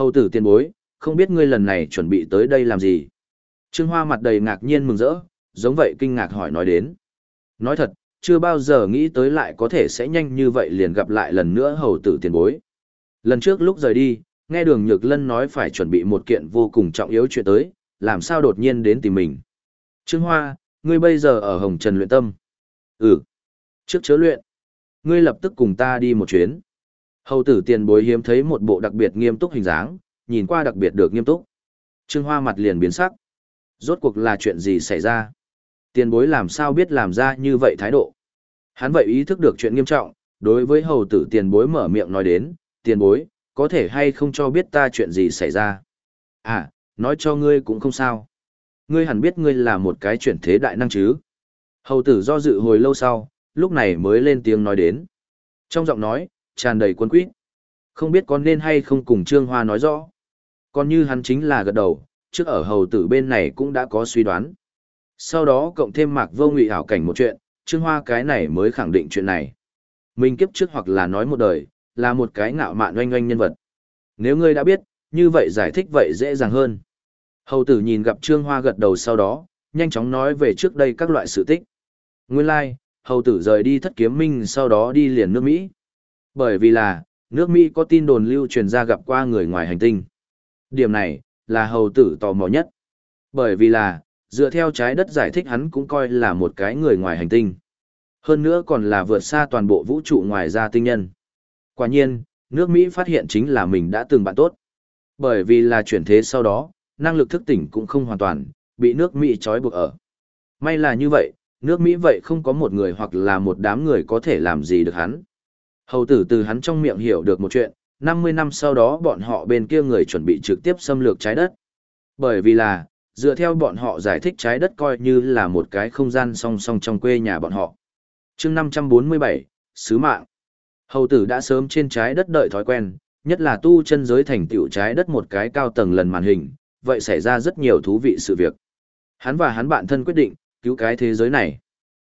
Hầu tử tiền bối, không biết ngươi lần này chuẩn bị tới đây làm gì? Trương Hoa mặt đầy ngạc nhiên mừng rỡ, giống vậy kinh ngạc hỏi nói đến. Nói thật, chưa bao giờ nghĩ tới lại có thể sẽ nhanh như vậy liền gặp lại lần nữa hầu tử tiền bối. Lần trước lúc rời đi, nghe đường Nhược Lân nói phải chuẩn bị một kiện vô cùng trọng yếu chuyện tới, làm sao đột nhiên đến tìm mình. Trương Hoa, ngươi bây giờ ở Hồng Trần luyện tâm. Ừ. Trước chớ luyện. Ngươi lập tức cùng ta đi một chuyến. Hầu tử tiền bối hiếm thấy một bộ đặc biệt nghiêm túc hình dáng, nhìn qua đặc biệt được nghiêm túc. Trương Hoa mặt liền biến sắc. Rốt cuộc là chuyện gì xảy ra? Tiền bối làm sao biết làm ra như vậy thái độ? Hắn vậy ý thức được chuyện nghiêm trọng, đối với hầu tử tiền bối mở miệng nói đến, tiền bối, có thể hay không cho biết ta chuyện gì xảy ra? À, nói cho ngươi cũng không sao. Ngươi hẳn biết ngươi là một cái chuyển thế đại năng chứ. Hầu tử do dự hồi lâu sau, lúc này mới lên tiếng nói đến. Trong giọng nói, tràn đầy quân quýt. Không biết có nên hay không cùng Trương Hoa nói rõ. Còn như hắn chính là gật đầu, trước ở hầu tử bên này cũng đã có suy đoán. Sau đó cộng thêm mạc vô ngụy ảo cảnh một chuyện, Trương Hoa cái này mới khẳng định chuyện này. Mình kiếp trước hoặc là nói một đời, là một cái ngạo mạn oanh oanh nhân vật. Nếu ngươi đã biết, như vậy giải thích vậy dễ dàng hơn. Hầu tử nhìn gặp Trương Hoa gật đầu sau đó, nhanh chóng nói về trước đây các loại sự tích. Nguyên lai、like, hầu tử rời đi thất kiếm minh sau đó đi liền nước Mỹ. Bởi vì là, nước Mỹ có tin đồn lưu truyền ra gặp qua người ngoài hành tinh. Điểm này, là hầu tử tò mò nhất. Bởi vì là, dựa theo trái đất giải thích hắn cũng coi là một cái người ngoài hành tinh. Hơn nữa còn là vượt xa toàn bộ vũ trụ ngoài ra tinh nhân. Quả nhiên, nước Mỹ phát hiện chính là mình đã từng bạn tốt. Bởi vì là chuyển thế sau đó, năng lực thức tỉnh cũng không hoàn toàn, bị nước Mỹ trói buộc ở. May là như vậy, nước Mỹ vậy không có một người hoặc là một đám người có thể làm gì được hắn. Hầu tử từ hắn trong miệng hiểu được một chuyện, 50 năm sau đó bọn họ bên kia người chuẩn bị trực tiếp xâm lược trái đất. Bởi vì là, dựa theo bọn họ giải thích trái đất coi như là một cái không gian song song trong quê nhà bọn họ. chương 547, Sứ Mạng Hầu tử đã sớm trên trái đất đợi thói quen, nhất là tu chân giới thành tựu trái đất một cái cao tầng lần màn hình, vậy xảy ra rất nhiều thú vị sự việc. Hắn và hắn bạn thân quyết định, cứu cái thế giới này.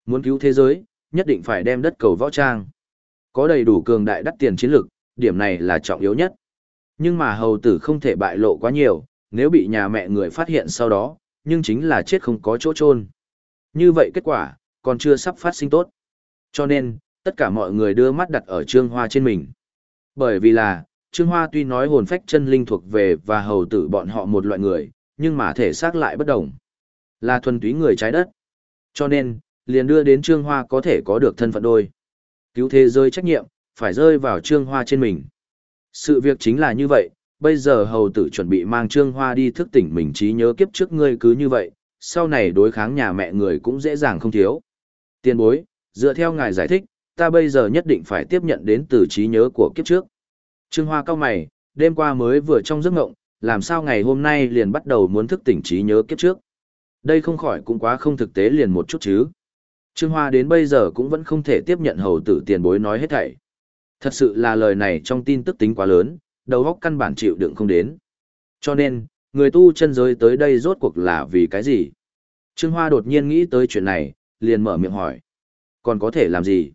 Muốn cứu thế giới, nhất định phải đem đất cầu võ trang. Có đầy đủ cường đại đắt tiền chiến lực, điểm này là trọng yếu nhất. Nhưng mà hầu tử không thể bại lộ quá nhiều, nếu bị nhà mẹ người phát hiện sau đó, nhưng chính là chết không có chỗ chôn. Như vậy kết quả, còn chưa sắp phát sinh tốt. Cho nên, tất cả mọi người đưa mắt đặt ở Trương Hoa trên mình. Bởi vì là, Trương Hoa tuy nói hồn phách chân linh thuộc về và hầu tử bọn họ một loại người, nhưng mà thể xác lại bất đồng. Là thuần túy người trái đất. Cho nên, liền đưa đến Trương Hoa có thể có được thân phận đôi. Cứu thế giới trách nhiệm, phải rơi vào Trương Hoa trên mình. Sự việc chính là như vậy, bây giờ hầu tử chuẩn bị mang Trương Hoa đi thức tỉnh mình trí nhớ kiếp trước ngươi cứ như vậy, sau này đối kháng nhà mẹ người cũng dễ dàng không thiếu. Tiên bối, dựa theo ngài giải thích, ta bây giờ nhất định phải tiếp nhận đến từ trí nhớ của kiếp trước. Trương Hoa cao mày, đêm qua mới vừa trong giấc ngộng, làm sao ngày hôm nay liền bắt đầu muốn thức tỉnh trí nhớ kiếp trước. Đây không khỏi cũng quá không thực tế liền một chút chứ. Trương Hoa đến bây giờ cũng vẫn không thể tiếp nhận hầu tử tiền bối nói hết thảy. Thật sự là lời này trong tin tức tính quá lớn, đầu óc căn bản chịu đựng không đến. Cho nên, người tu chân giới tới đây rốt cuộc là vì cái gì? Trương Hoa đột nhiên nghĩ tới chuyện này, liền mở miệng hỏi. Còn có thể làm gì?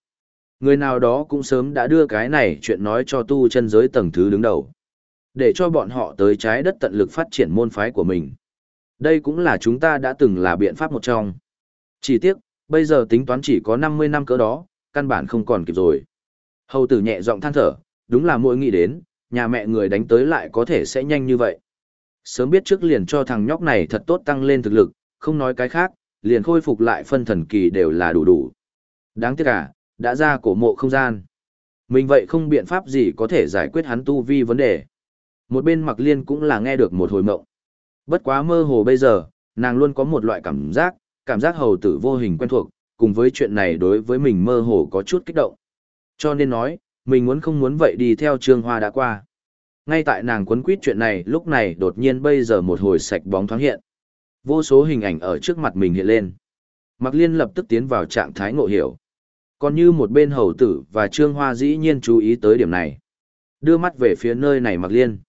Người nào đó cũng sớm đã đưa cái này chuyện nói cho tu chân giới tầng thứ đứng đầu. Để cho bọn họ tới trái đất tận lực phát triển môn phái của mình. Đây cũng là chúng ta đã từng là biện pháp một trong. Chỉ tiếc, bây giờ tính toán chỉ có 50 năm cỡ đó, căn bản không còn kịp rồi. Hầu tử nhẹ giọng than thở, đúng là mỗi nghĩ đến, nhà mẹ người đánh tới lại có thể sẽ nhanh như vậy. Sớm biết trước liền cho thằng nhóc này thật tốt tăng lên thực lực, không nói cái khác, liền khôi phục lại phân thần kỳ đều là đủ đủ. Đáng tiếc à, đã ra cổ mộ không gian. Mình vậy không biện pháp gì có thể giải quyết hắn tu vi vấn đề. Một bên mặc liên cũng là nghe được một hồi mộng. Bất quá mơ hồ bây giờ, nàng luôn có một loại cảm giác, cảm giác hầu tử vô hình quen thuộc, cùng với chuyện này đối với mình mơ hồ có chút kích động. Cho nên nói, mình muốn không muốn vậy đi theo Trương Hoa đã qua. Ngay tại nàng quấn quýt chuyện này lúc này đột nhiên bây giờ một hồi sạch bóng thoáng hiện. Vô số hình ảnh ở trước mặt mình hiện lên. Mạc Liên lập tức tiến vào trạng thái ngộ hiểu. Còn như một bên hầu tử và Trương Hoa dĩ nhiên chú ý tới điểm này. Đưa mắt về phía nơi này Mạc Liên.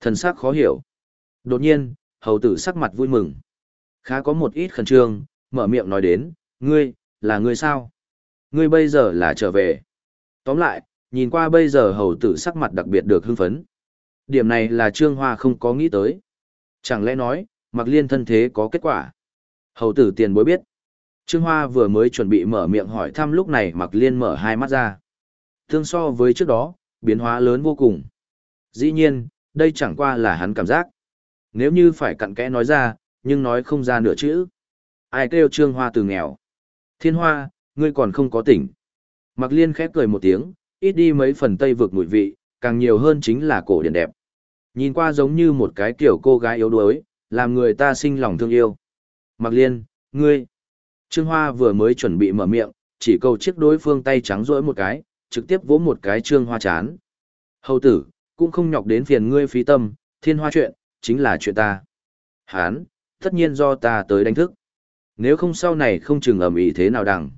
Thần sắc khó hiểu. Đột nhiên, hầu tử sắc mặt vui mừng. Khá có một ít khẩn trương, mở miệng nói đến, ngươi, là ngươi sao? Ngươi bây giờ là trở về. Tóm lại, nhìn qua bây giờ hầu tử sắc mặt đặc biệt được hưng phấn. Điểm này là Trương Hoa không có nghĩ tới. Chẳng lẽ nói, mặc Liên thân thế có kết quả? Hầu tử tiền bối biết. Trương Hoa vừa mới chuẩn bị mở miệng hỏi thăm lúc này mặc Liên mở hai mắt ra. Tương so với trước đó, biến hóa lớn vô cùng. Dĩ nhiên, đây chẳng qua là hắn cảm giác. Nếu như phải cặn kẽ nói ra, nhưng nói không ra nửa chữ. Ai kêu Trương Hoa từ nghèo. Thiên Hoa, ngươi còn không có tỉnh. Mạc Liên khép cười một tiếng, ít đi mấy phần tây vực mùi vị, càng nhiều hơn chính là cổ điển đẹp. Nhìn qua giống như một cái kiểu cô gái yếu đuối, làm người ta sinh lòng thương yêu. Mạc Liên, ngươi. Trương Hoa vừa mới chuẩn bị mở miệng, chỉ cầu chiếc đối phương tay trắng rỗi một cái, trực tiếp vỗ một cái Trương Hoa chán. Hầu tử, cũng không nhọc đến phiền ngươi phí tâm, thiên hoa chuyện, chính là chuyện ta. Hán, tất nhiên do ta tới đánh thức. Nếu không sau này không chừng ầm ĩ thế nào đằng.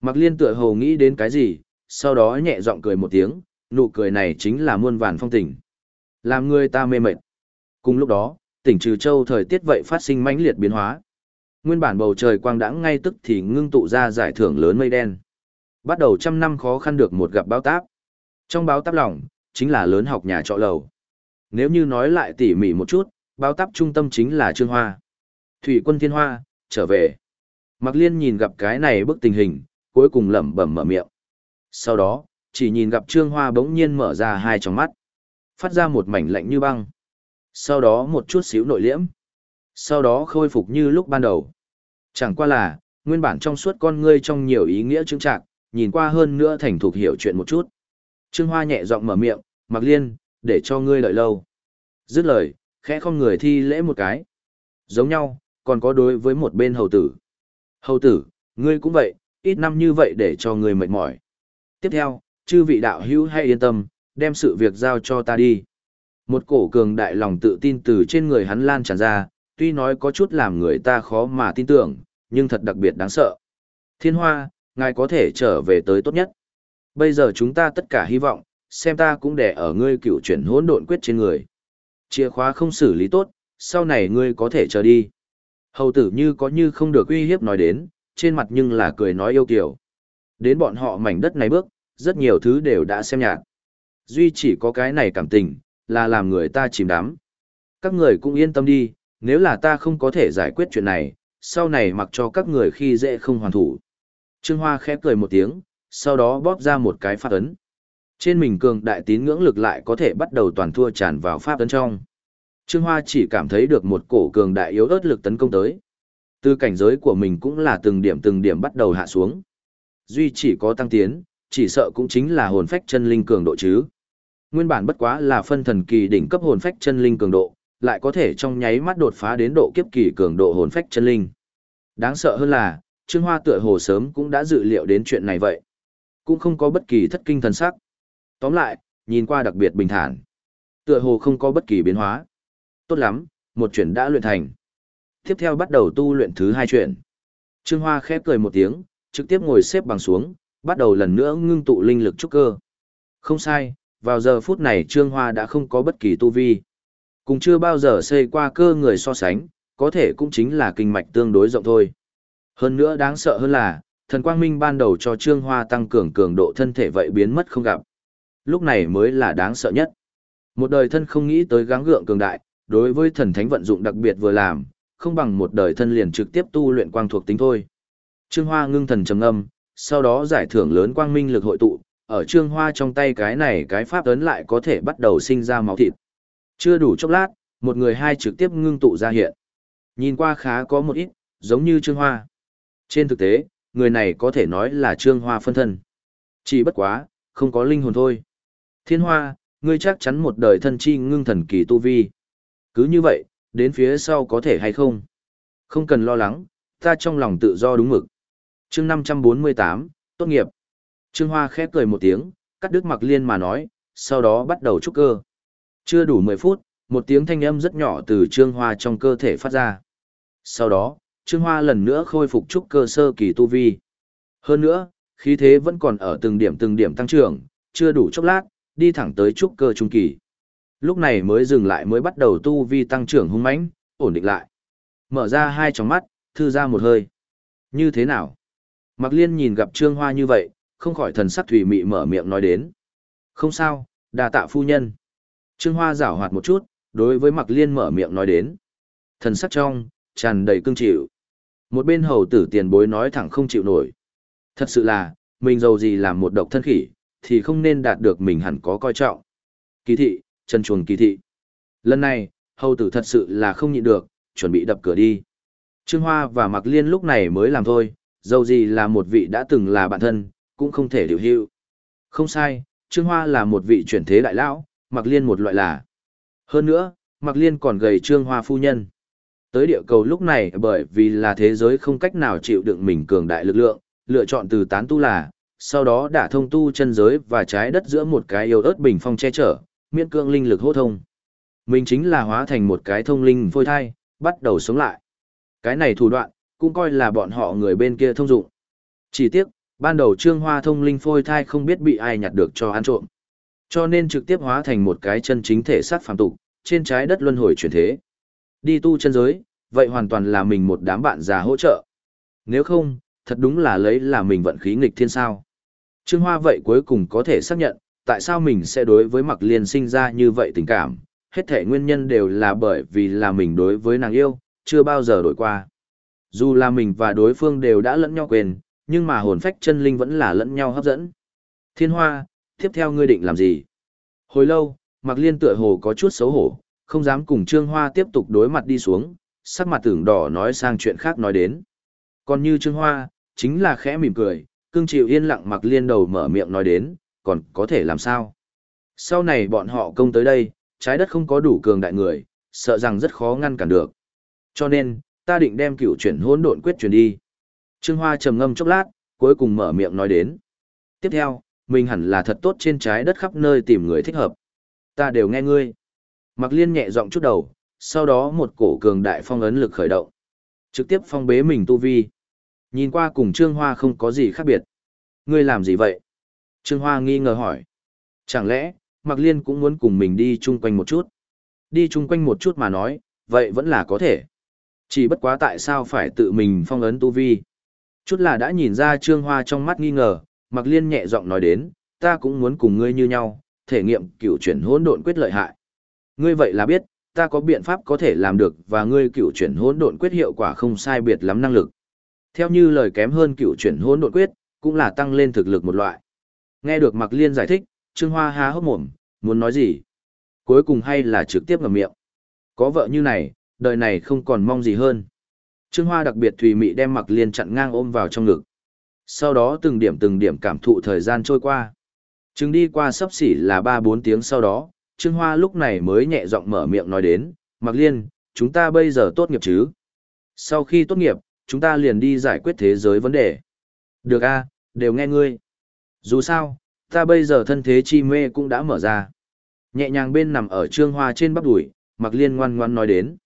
Mạc Liên tựa hồ nghĩ đến cái gì, sau đó nhẹ giọng cười một tiếng, nụ cười này chính là muôn vàn phong tình. Làm người ta mê mệt. Cùng lúc đó, tỉnh Trừ Châu thời tiết vậy phát sinh mãnh liệt biến hóa. Nguyên bản bầu trời quang đãng ngay tức thì ngưng tụ ra giải thưởng lớn mây đen. Bắt đầu trăm năm khó khăn được một gặp báo táp. Trong báo táp lỏng, chính là lớn học nhà trọ lầu. Nếu như nói lại tỉ mỉ một chút, báo táp trung tâm chính là Trương Hoa. Thủy quân Thiên Hoa, trở về. Mạc Liên nhìn gặp cái này bức tình hình, cuối cùng lẩm bẩm mở miệng. Sau đó, chỉ nhìn gặp Trương Hoa bỗng nhiên mở ra hai tròng mắt. Phát ra một mảnh lạnh như băng. Sau đó một chút xíu nội liễm. Sau đó khôi phục như lúc ban đầu. Chẳng qua là, nguyên bản trong suốt con ngươi trong nhiều ý nghĩa chứng trạng, nhìn qua hơn nữa thành thục hiểu chuyện một chút. Trương Hoa nhẹ giọng mở miệng, Mạc Liên, để cho ngươi đợi lâu. Dứt lời, khẽ không người thi lễ một cái. Giống nhau, còn có đối với một bên hầu tử. Hầu tử, ngươi cũng vậy, ít năm như vậy để cho ngươi mệt mỏi. Tiếp theo, chư vị đạo hữu hay yên tâm, đem sự việc giao cho ta đi. Một cổ cường đại lòng tự tin từ trên người hắn lan tràn ra, tuy nói có chút làm người ta khó mà tin tưởng, nhưng thật đặc biệt đáng sợ. Thiên Hoa, ngài có thể trở về tới tốt nhất. Bây giờ chúng ta tất cả hy vọng, xem ta cũng để ở ngươi cựu chuyển hỗn độn quyết trên người. Chìa khóa không xử lý tốt, sau này ngươi có thể chờ đi. Hầu tử như có như không được uy hiếp nói đến, trên mặt nhưng là cười nói yêu kiểu. Đến bọn họ mảnh đất này bước, rất nhiều thứ đều đã xem nhạt. Duy chỉ có cái này cảm tình, là làm người ta chìm đắm. Các người cũng yên tâm đi, nếu là ta không có thể giải quyết chuyện này, sau này mặc cho các người khi dễ không hoàn thủ. Trương Hoa khẽ cười một tiếng, sau đó bóp ra một cái pháp ấn. Trên mình cường đại tín ngưỡng lực lại có thể bắt đầu toàn thua tràn vào pháp ấn trong. Trương Hoa chỉ cảm thấy được một cổ cường đại yếu ớt lực tấn công tới. Từ cảnh giới của mình cũng là từng điểm từng điểm bắt đầu hạ xuống. Duy chỉ có tăng tiến, chỉ sợ cũng chính là hồn phách chân linh cường độ chứ. Nguyên bản bất quá là phân thần kỳ đỉnh cấp hồn phách chân linh cường độ, lại có thể trong nháy mắt đột phá đến độ kiếp kỳ cường độ hồn phách chân linh. Đáng sợ hơn là, Trương Hoa tựa hồ sớm cũng đã dự liệu đến chuyện này vậy. Cũng không có bất kỳ thất kinh thần sắc. Tóm lại, nhìn qua đặc biệt bình thản. Tựa hồ không có bất kỳ biến hóa. Tốt lắm, một chuyện đã luyện thành. Tiếp theo bắt đầu tu luyện thứ hai chuyện. Trương Hoa khép cười một tiếng, trực tiếp ngồi xếp bằng xuống, bắt đầu lần nữa ngưng tụ linh lực trúc cơ. Không sai, vào giờ phút này Trương Hoa đã không có bất kỳ tu vi. Cùng chưa bao giờ xây qua cơ người so sánh, có thể cũng chính là kinh mạch tương đối rộng thôi. Hơn nữa đáng sợ hơn là, thần quang minh ban đầu cho Trương Hoa tăng cường cường độ thân thể vậy biến mất không gặp. Lúc này mới là đáng sợ nhất. Một đời thân không nghĩ tới gắng gượng cường đại, đối với thần thánh vận dụng đặc biệt vừa làm, không bằng một đời thân liền trực tiếp tu luyện quang thuộc tính thôi. Trương Hoa ngưng thần trầm âm, sau đó giải thưởng lớn quang minh lực hội tụ, ở Trương Hoa trong tay cái này cái pháp ấn lại có thể bắt đầu sinh ra máu thịt. Chưa đủ chốc lát, một người hai trực tiếp ngưng tụ ra hiện. Nhìn qua khá có một ít, giống như Trương Hoa. Trên thực tế, người này có thể nói là Trương Hoa phân thân. Chỉ bất quá, không có linh hồn thôi. Thiên Hoa, ngươi chắc chắn một đời thân chi ngưng thần kỳ tu vi. Cứ như vậy, đến phía sau có thể hay không? Không cần lo lắng, ta trong lòng tự do đúng mực. chương 548, tốt nghiệp. Trương Hoa khép cười một tiếng, cắt đứt mặc liên mà nói, sau đó bắt đầu trúc cơ. Chưa đủ 10 phút, một tiếng thanh âm rất nhỏ từ Trương Hoa trong cơ thể phát ra. Sau đó, Trương Hoa lần nữa khôi phục trúc cơ sơ kỳ tu vi. Hơn nữa, khí thế vẫn còn ở từng điểm từng điểm tăng trưởng, chưa đủ chốc lát, đi thẳng tới trúc cơ trung kỳ. Lúc này mới dừng lại mới bắt đầu tu vi tăng trưởng hung mãnh, ổn định lại. Mở ra hai tròng mắt, thư ra một hơi. Như thế nào? Mạc Liên nhìn gặp Trương Hoa như vậy, không khỏi thần sắc thủy mị mở miệng nói đến. Không sao, đà tạ phu nhân. Trương Hoa giảo hoạt một chút, đối với Mạc Liên mở miệng nói đến. Thần sắc trong, tràn đầy cương chịu. Một bên hầu tử tiền bối nói thẳng không chịu nổi. Thật sự là, mình giàu gì làm một độc thân khỉ, thì không nên đạt được mình hẳn có coi trọng. Kỳ thị, chân chuồng kỳ thị. Lần này, hầu tử thật sự là không nhịn được, chuẩn bị đập cửa đi. Trương Hoa và Mạc Liên lúc này mới làm thôi, dầu gì là một vị đã từng là bạn thân, cũng không thể điều hữu. Không sai, Trương Hoa là một vị chuyển thế đại lão, Mạc Liên một loại là. Hơn nữa, Mạc Liên còn gầy Trương Hoa phu nhân. Tới địa cầu lúc này bởi vì là thế giới không cách nào chịu đựng mình cường đại lực lượng, lựa chọn từ tán tu là, sau đó đã thông tu chân giới và trái đất giữa một cái yêu ớt bình phong che chở, miễn cương linh lực hô thông. Mình chính là hóa thành một cái thông linh phôi thai, bắt đầu sống lại. Cái này thủ đoạn, cũng coi là bọn họ người bên kia thông dụng. Chỉ tiếc, ban đầu trương hoa thông linh phôi thai không biết bị ai nhặt được cho ăn trộm. Cho nên trực tiếp hóa thành một cái chân chính thể sát phàm tục, trên trái đất luân hồi chuyển thế. Đi tu chân giới, vậy hoàn toàn là mình một đám bạn già hỗ trợ. Nếu không, thật đúng là lấy là mình vận khí nghịch thiên sao. Trương Hoa vậy cuối cùng có thể xác nhận, tại sao mình sẽ đối với Mặc Liên sinh ra như vậy tình cảm, hết thể nguyên nhân đều là bởi vì là mình đối với nàng yêu, chưa bao giờ đổi qua. Dù là mình và đối phương đều đã lẫn nhau quên, nhưng mà hồn phách chân linh vẫn là lẫn nhau hấp dẫn. Thiên Hoa, tiếp theo ngươi định làm gì? Hồi lâu, Mặc Liên tựa hồ có chút xấu hổ, không dám cùng Trương Hoa tiếp tục đối mặt đi xuống, sắc mặt tưởng đỏ nói sang chuyện khác nói đến. Còn như Trương Hoa, chính là khẽ mỉm cười, cưng chịu yên lặng Mặc Liên đầu mở miệng nói đến, còn có thể làm sao? Sau này bọn họ công tới đây, trái đất không có đủ cường đại người, sợ rằng rất khó ngăn cản được. Cho nên, ta định đem cựu chuyển hỗn độn quyết chuyển đi. Trương Hoa trầm ngâm chốc lát, cuối cùng mở miệng nói đến. Tiếp theo, mình hẳn là thật tốt trên trái đất khắp nơi tìm người thích hợp. Ta đều nghe ngươi. Mặc liên nhẹ giọng chút đầu, sau đó một cổ cường đại phong ấn lực khởi động. Trực tiếp phong bế mình tu vi. Nhìn qua cùng Trương Hoa không có gì khác biệt. Ngươi làm gì vậy? Trương Hoa nghi ngờ hỏi. Chẳng lẽ, Mạc Liên cũng muốn cùng mình đi chung quanh một chút? Đi chung quanh một chút mà nói, vậy vẫn là có thể. Chỉ bất quá tại sao phải tự mình phong ấn tu vi? Chút là đã nhìn ra Trương Hoa trong mắt nghi ngờ, Mạc Liên nhẹ giọng nói đến, ta cũng muốn cùng ngươi như nhau, thể nghiệm cựu chuyển hỗn độn quyết lợi hại. Ngươi vậy là biết, ta có biện pháp có thể làm được và ngươi cựu chuyển hỗn độn quyết hiệu quả không sai biệt lắm năng lực. Theo như lời kém hơn cựu chuyển hỗn độn quyết, cũng là tăng lên thực lực một loại. Nghe được Mạc Liên giải thích, Trương Hoa há hốc mồm, muốn nói gì? Cuối cùng hay là trực tiếp ngậm miệng. Có vợ như này, đời này không còn mong gì hơn. Trương Hoa đặc biệt thùy mị đem Mạc Liên chặn ngang ôm vào trong ngực. Sau đó từng điểm từng điểm cảm thụ thời gian trôi qua. Chứng đi qua sắp xỉ là 3-4 tiếng sau đó, Trương Hoa lúc này mới nhẹ giọng mở miệng nói đến, Mạc Liên, chúng ta bây giờ tốt nghiệp chứ? Sau khi tốt nghiệp, chúng ta liền đi giải quyết thế giới vấn đề. Được a, đều nghe ngươi. Dù sao, ta bây giờ thân thế chi mê cũng đã mở ra. Nhẹ nhàng bên nằm ở trương hoa trên bắp đùi, mặc liên ngoan ngoan nói đến.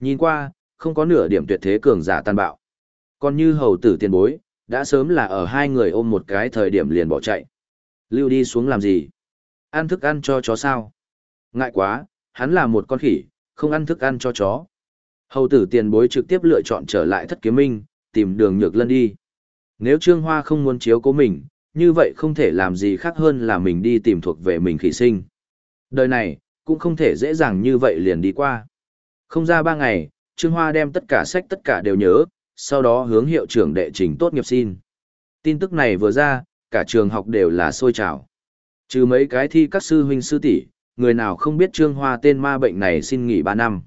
Nhìn qua, không có nửa điểm tuyệt thế cường giả tàn bạo. Còn như hầu tử tiền bối, đã sớm là ở hai người ôm một cái thời điểm liền bỏ chạy. Lưu đi xuống làm gì? Ăn thức ăn cho chó sao? Ngại quá, hắn là một con khỉ, không ăn thức ăn cho chó. Hầu tử tiền bối trực tiếp lựa chọn trở lại thất kiếm minh, tìm đường nhược lân đi. Nếu Trương Hoa không muốn chiếu cố mình, như vậy không thể làm gì khác hơn là mình đi tìm thuộc về mình khỉ sinh. Đời này, cũng không thể dễ dàng như vậy liền đi qua. Không ra ba ngày, Trương Hoa đem tất cả sách tất cả đều nhớ, sau đó hướng hiệu trưởng đệ trình tốt nghiệp xin. Tin tức này vừa ra, cả trường học đều là sôi trào. Trừ mấy cái thi các sư huynh sư tỷ, người nào không biết Trương Hoa tên ma bệnh này xin nghỉ 3 năm.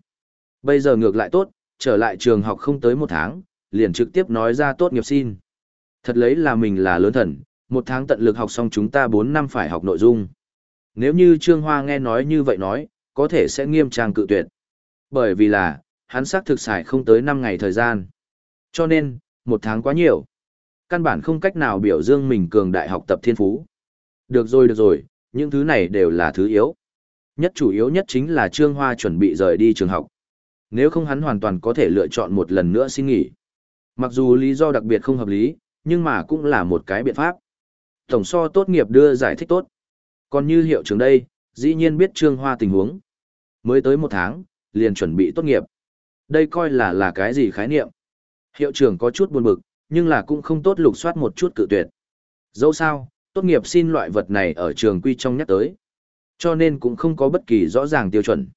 Bây giờ ngược lại tốt, trở lại trường học không tới một tháng, liền trực tiếp nói ra tốt nghiệp xin. Thật lấy là mình là lớn thần, một tháng tận lực học xong chúng ta 4 năm phải học nội dung. Nếu như Trương Hoa nghe nói như vậy nói, có thể sẽ nghiêm trang cự tuyệt. Bởi vì là, hắn xác thực xài không tới 5 ngày thời gian. Cho nên, một tháng quá nhiều. Căn bản không cách nào biểu dương mình cường đại học tập thiên phú. Được rồi được rồi, những thứ này đều là thứ yếu. Nhất chủ yếu nhất chính là Trương Hoa chuẩn bị rời đi trường học. Nếu không hắn hoàn toàn có thể lựa chọn một lần nữa xin nghỉ. Mặc dù lý do đặc biệt không hợp lý, nhưng mà cũng là một cái biện pháp. Tổng so tốt nghiệp đưa giải thích tốt. Còn như hiệu trưởng đây, dĩ nhiên biết Trương Hoa tình huống. Mới tới một tháng, liền chuẩn bị tốt nghiệp. Đây coi là là cái gì khái niệm. Hiệu trưởng có chút buồn bực, nhưng là cũng không tốt lục soát một chút cự tuyệt. Dẫu sao, tốt nghiệp xin loại vật này ở trường quy trong nhắc tới. Cho nên cũng không có bất kỳ rõ ràng tiêu chuẩn.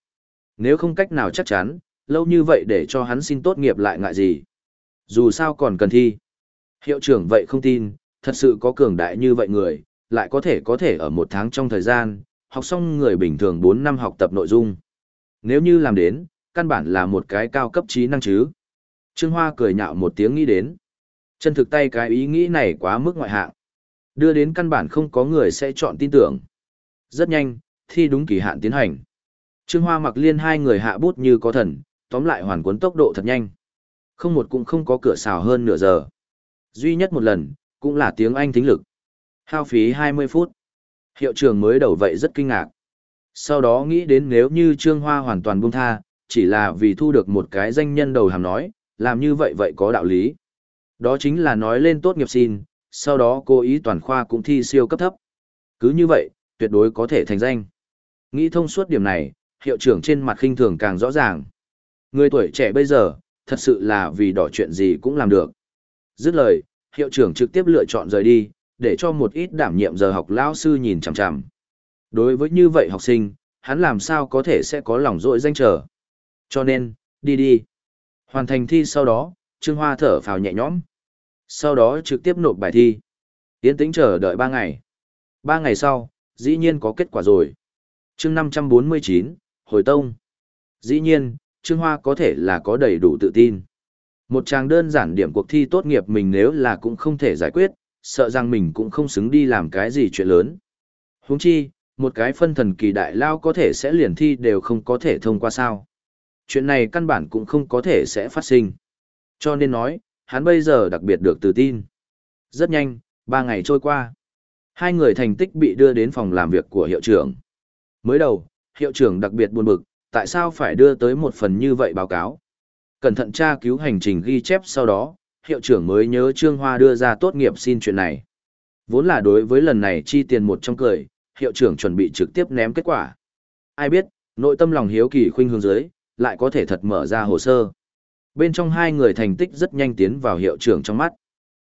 Nếu không cách nào chắc chắn, lâu như vậy để cho hắn xin tốt nghiệp lại ngại gì. Dù sao còn cần thi. Hiệu trưởng vậy không tin, thật sự có cường đại như vậy người, lại có thể có thể ở một tháng trong thời gian, học xong người bình thường 4 năm học tập nội dung. Nếu như làm đến, căn bản là một cái cao cấp trí năng chứ. Trương Hoa cười nhạo một tiếng nghĩ đến. Chân thực tay cái ý nghĩ này quá mức ngoại hạng. Đưa đến căn bản không có người sẽ chọn tin tưởng. Rất nhanh, thi đúng kỳ hạn tiến hành. Trương Hoa mặc liên hai người hạ bút như có thần, tóm lại hoàn cuốn tốc độ thật nhanh. Không một cũng không có cửa xào hơn nửa giờ. Duy nhất một lần, cũng là tiếng Anh thính lực. Hao phí 20 phút. Hiệu trưởng mới đầu vậy rất kinh ngạc. Sau đó nghĩ đến nếu như Trương Hoa hoàn toàn buông tha, chỉ là vì thu được một cái danh nhân đầu hàm nói, làm như vậy vậy có đạo lý. Đó chính là nói lên tốt nghiệp xin, sau đó cô ý toàn khoa cũng thi siêu cấp thấp. Cứ như vậy, tuyệt đối có thể thành danh. Nghĩ thông suốt điểm này, hiệu trưởng trên mặt khinh thường càng rõ ràng. Người tuổi trẻ bây giờ, thật sự là vì đỏ chuyện gì cũng làm được. Dứt lời, hiệu trưởng trực tiếp lựa chọn rời đi, để cho một ít đảm nhiệm giờ học lao sư nhìn chằm chằm. Đối với như vậy học sinh, hắn làm sao có thể sẽ có lòng dội danh trở. Cho nên, đi đi. Hoàn thành thi sau đó, Trương Hoa thở phào nhẹ nhõm. Sau đó trực tiếp nộp bài thi. Tiến tĩnh chờ đợi 3 ngày. 3 ngày sau, dĩ nhiên có kết quả rồi. chương 549, Hồi Tông. Dĩ nhiên, Trương Hoa có thể là có đầy đủ tự tin. Một chàng đơn giản điểm cuộc thi tốt nghiệp mình nếu là cũng không thể giải quyết, sợ rằng mình cũng không xứng đi làm cái gì chuyện lớn. Huống chi, một cái phân thần kỳ đại lao có thể sẽ liền thi đều không có thể thông qua sao. Chuyện này căn bản cũng không có thể sẽ phát sinh. Cho nên nói, hắn bây giờ đặc biệt được tự tin. Rất nhanh, ba ngày trôi qua. Hai người thành tích bị đưa đến phòng làm việc của hiệu trưởng. Mới đầu, hiệu trưởng đặc biệt buồn bực, tại sao phải đưa tới một phần như vậy báo cáo. Cẩn thận tra cứu hành trình ghi chép sau đó, hiệu trưởng mới nhớ Trương Hoa đưa ra tốt nghiệp xin chuyện này. Vốn là đối với lần này chi tiền một trong cười, hiệu trưởng chuẩn bị trực tiếp ném kết quả. Ai biết, nội tâm lòng hiếu kỳ khuynh hướng dưới, lại có thể thật mở ra hồ sơ. Bên trong hai người thành tích rất nhanh tiến vào hiệu trưởng trong mắt.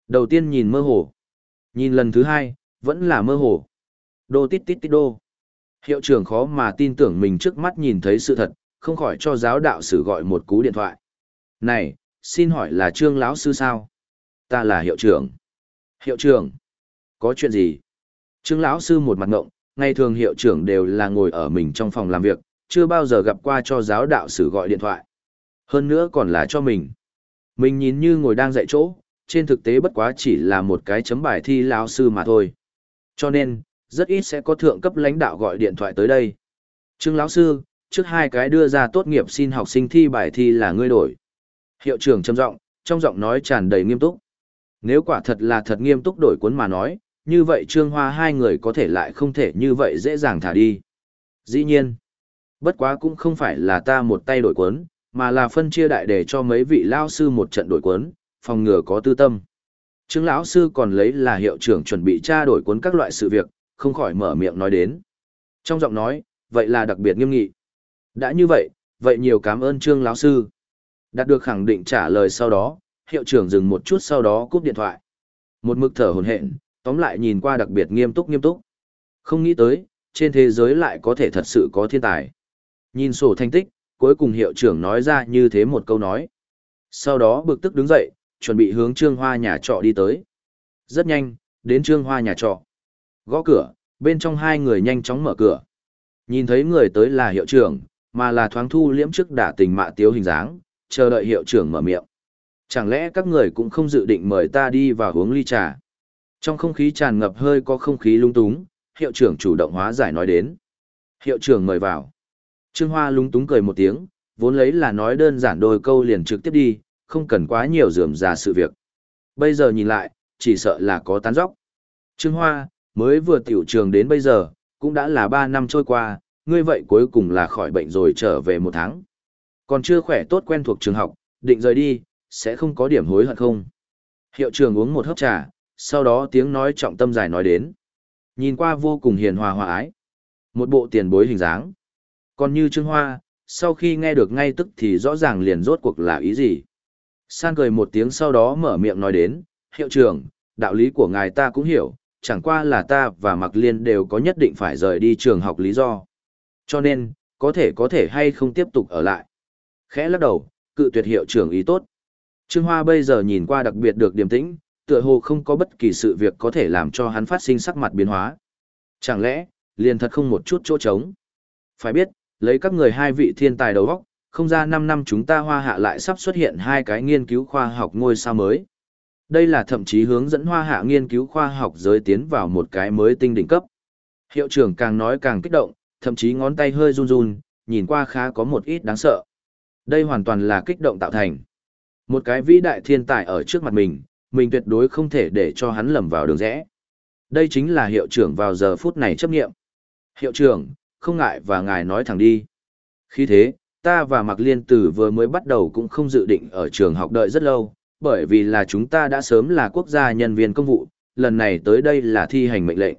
Đầu tiên nhìn mơ hồ. Nhìn lần thứ hai, vẫn là mơ hồ. Đô tít tít tít đô. Hiệu trưởng khó mà tin tưởng mình trước mắt nhìn thấy sự thật, không khỏi cho giáo đạo sử gọi một cú điện thoại. Này, xin hỏi là trương lão sư sao? Ta là hiệu trưởng. Hiệu trưởng. Có chuyện gì? Trương lão sư một mặt ngộng, ngày thường hiệu trưởng đều là ngồi ở mình trong phòng làm việc, chưa bao giờ gặp qua cho giáo đạo sử gọi điện thoại. Hơn nữa còn là cho mình. Mình nhìn như ngồi đang dạy chỗ, trên thực tế bất quá chỉ là một cái chấm bài thi lão sư mà thôi. Cho nên, rất ít sẽ có thượng cấp lãnh đạo gọi điện thoại tới đây. Trương lão sư, trước hai cái đưa ra tốt nghiệp xin học sinh thi bài thi là ngươi đổi. Hiệu trưởng trầm giọng, trong giọng nói tràn đầy nghiêm túc. Nếu quả thật là thật nghiêm túc đổi cuốn mà nói, như vậy Trương Hoa hai người có thể lại không thể như vậy dễ dàng thả đi. Dĩ nhiên, bất quá cũng không phải là ta một tay đổi cuốn, mà là phân chia đại để cho mấy vị lao sư một trận đổi cuốn, phòng ngừa có tư tâm. Trương lão sư còn lấy là hiệu trưởng chuẩn bị tra đổi cuốn các loại sự việc, không khỏi mở miệng nói đến. Trong giọng nói, vậy là đặc biệt nghiêm nghị. Đã như vậy, vậy nhiều cảm ơn Trương lão sư. Đạt được khẳng định trả lời sau đó, hiệu trưởng dừng một chút sau đó cúp điện thoại. Một mực thở hồn hện, tóm lại nhìn qua đặc biệt nghiêm túc nghiêm túc. Không nghĩ tới, trên thế giới lại có thể thật sự có thiên tài. Nhìn sổ thành tích, cuối cùng hiệu trưởng nói ra như thế một câu nói. Sau đó bực tức đứng dậy, chuẩn bị hướng Trương Hoa nhà trọ đi tới. Rất nhanh, đến Trương Hoa nhà trọ. Gõ cửa, bên trong hai người nhanh chóng mở cửa. Nhìn thấy người tới là hiệu trưởng, mà là thoáng thu liễm trước đả tình mạ tiếu hình dáng, chờ đợi hiệu trưởng mở miệng. Chẳng lẽ các người cũng không dự định mời ta đi vào uống ly trà? Trong không khí tràn ngập hơi có không khí lung túng, hiệu trưởng chủ động hóa giải nói đến. Hiệu trưởng mời vào. Trương Hoa lung túng cười một tiếng, vốn lấy là nói đơn giản đôi câu liền trực tiếp đi, không cần quá nhiều dườm ra sự việc. Bây giờ nhìn lại, chỉ sợ là có tán dóc. Trương Hoa, mới vừa tiểu trường đến bây giờ, cũng đã là 3 năm trôi qua, ngươi vậy cuối cùng là khỏi bệnh rồi trở về một tháng. Còn chưa khỏe tốt quen thuộc trường học, định rời đi, sẽ không có điểm hối hận không? Hiệu trưởng uống một hớp trà, sau đó tiếng nói trọng tâm dài nói đến. Nhìn qua vô cùng hiền hòa hòa ái. Một bộ tiền bối hình dáng. Còn như Trương Hoa, sau khi nghe được ngay tức thì rõ ràng liền rốt cuộc là ý gì. San cười một tiếng sau đó mở miệng nói đến, hiệu trưởng, đạo lý của ngài ta cũng hiểu, chẳng qua là ta và Mạc Liên đều có nhất định phải rời đi trường học lý do. Cho nên, có thể có thể hay không tiếp tục ở lại. Khẽ lắc đầu, cự tuyệt hiệu trưởng ý tốt. Trương Hoa bây giờ nhìn qua đặc biệt được điềm tĩnh, tựa hồ không có bất kỳ sự việc có thể làm cho hắn phát sinh sắc mặt biến hóa. Chẳng lẽ, liền thật không một chút chỗ trống. Phải biết, lấy các người hai vị thiên tài đầu óc, không ra 5 năm chúng ta hoa hạ lại sắp xuất hiện hai cái nghiên cứu khoa học ngôi sao mới. Đây là thậm chí hướng dẫn hoa hạ nghiên cứu khoa học giới tiến vào một cái mới tinh đỉnh cấp. Hiệu trưởng càng nói càng kích động, thậm chí ngón tay hơi run run, nhìn qua khá có một ít đáng sợ. Đây hoàn toàn là kích động tạo thành. Một cái vĩ đại thiên tài ở trước mặt mình, mình tuyệt đối không thể để cho hắn lầm vào đường rẽ. Đây chính là hiệu trưởng vào giờ phút này chấp nghiệm. Hiệu trưởng, không ngại và ngài nói thẳng đi. Khi thế, ta và Mạc Liên Tử vừa mới bắt đầu cũng không dự định ở trường học đợi rất lâu, bởi vì là chúng ta đã sớm là quốc gia nhân viên công vụ, lần này tới đây là thi hành mệnh lệnh.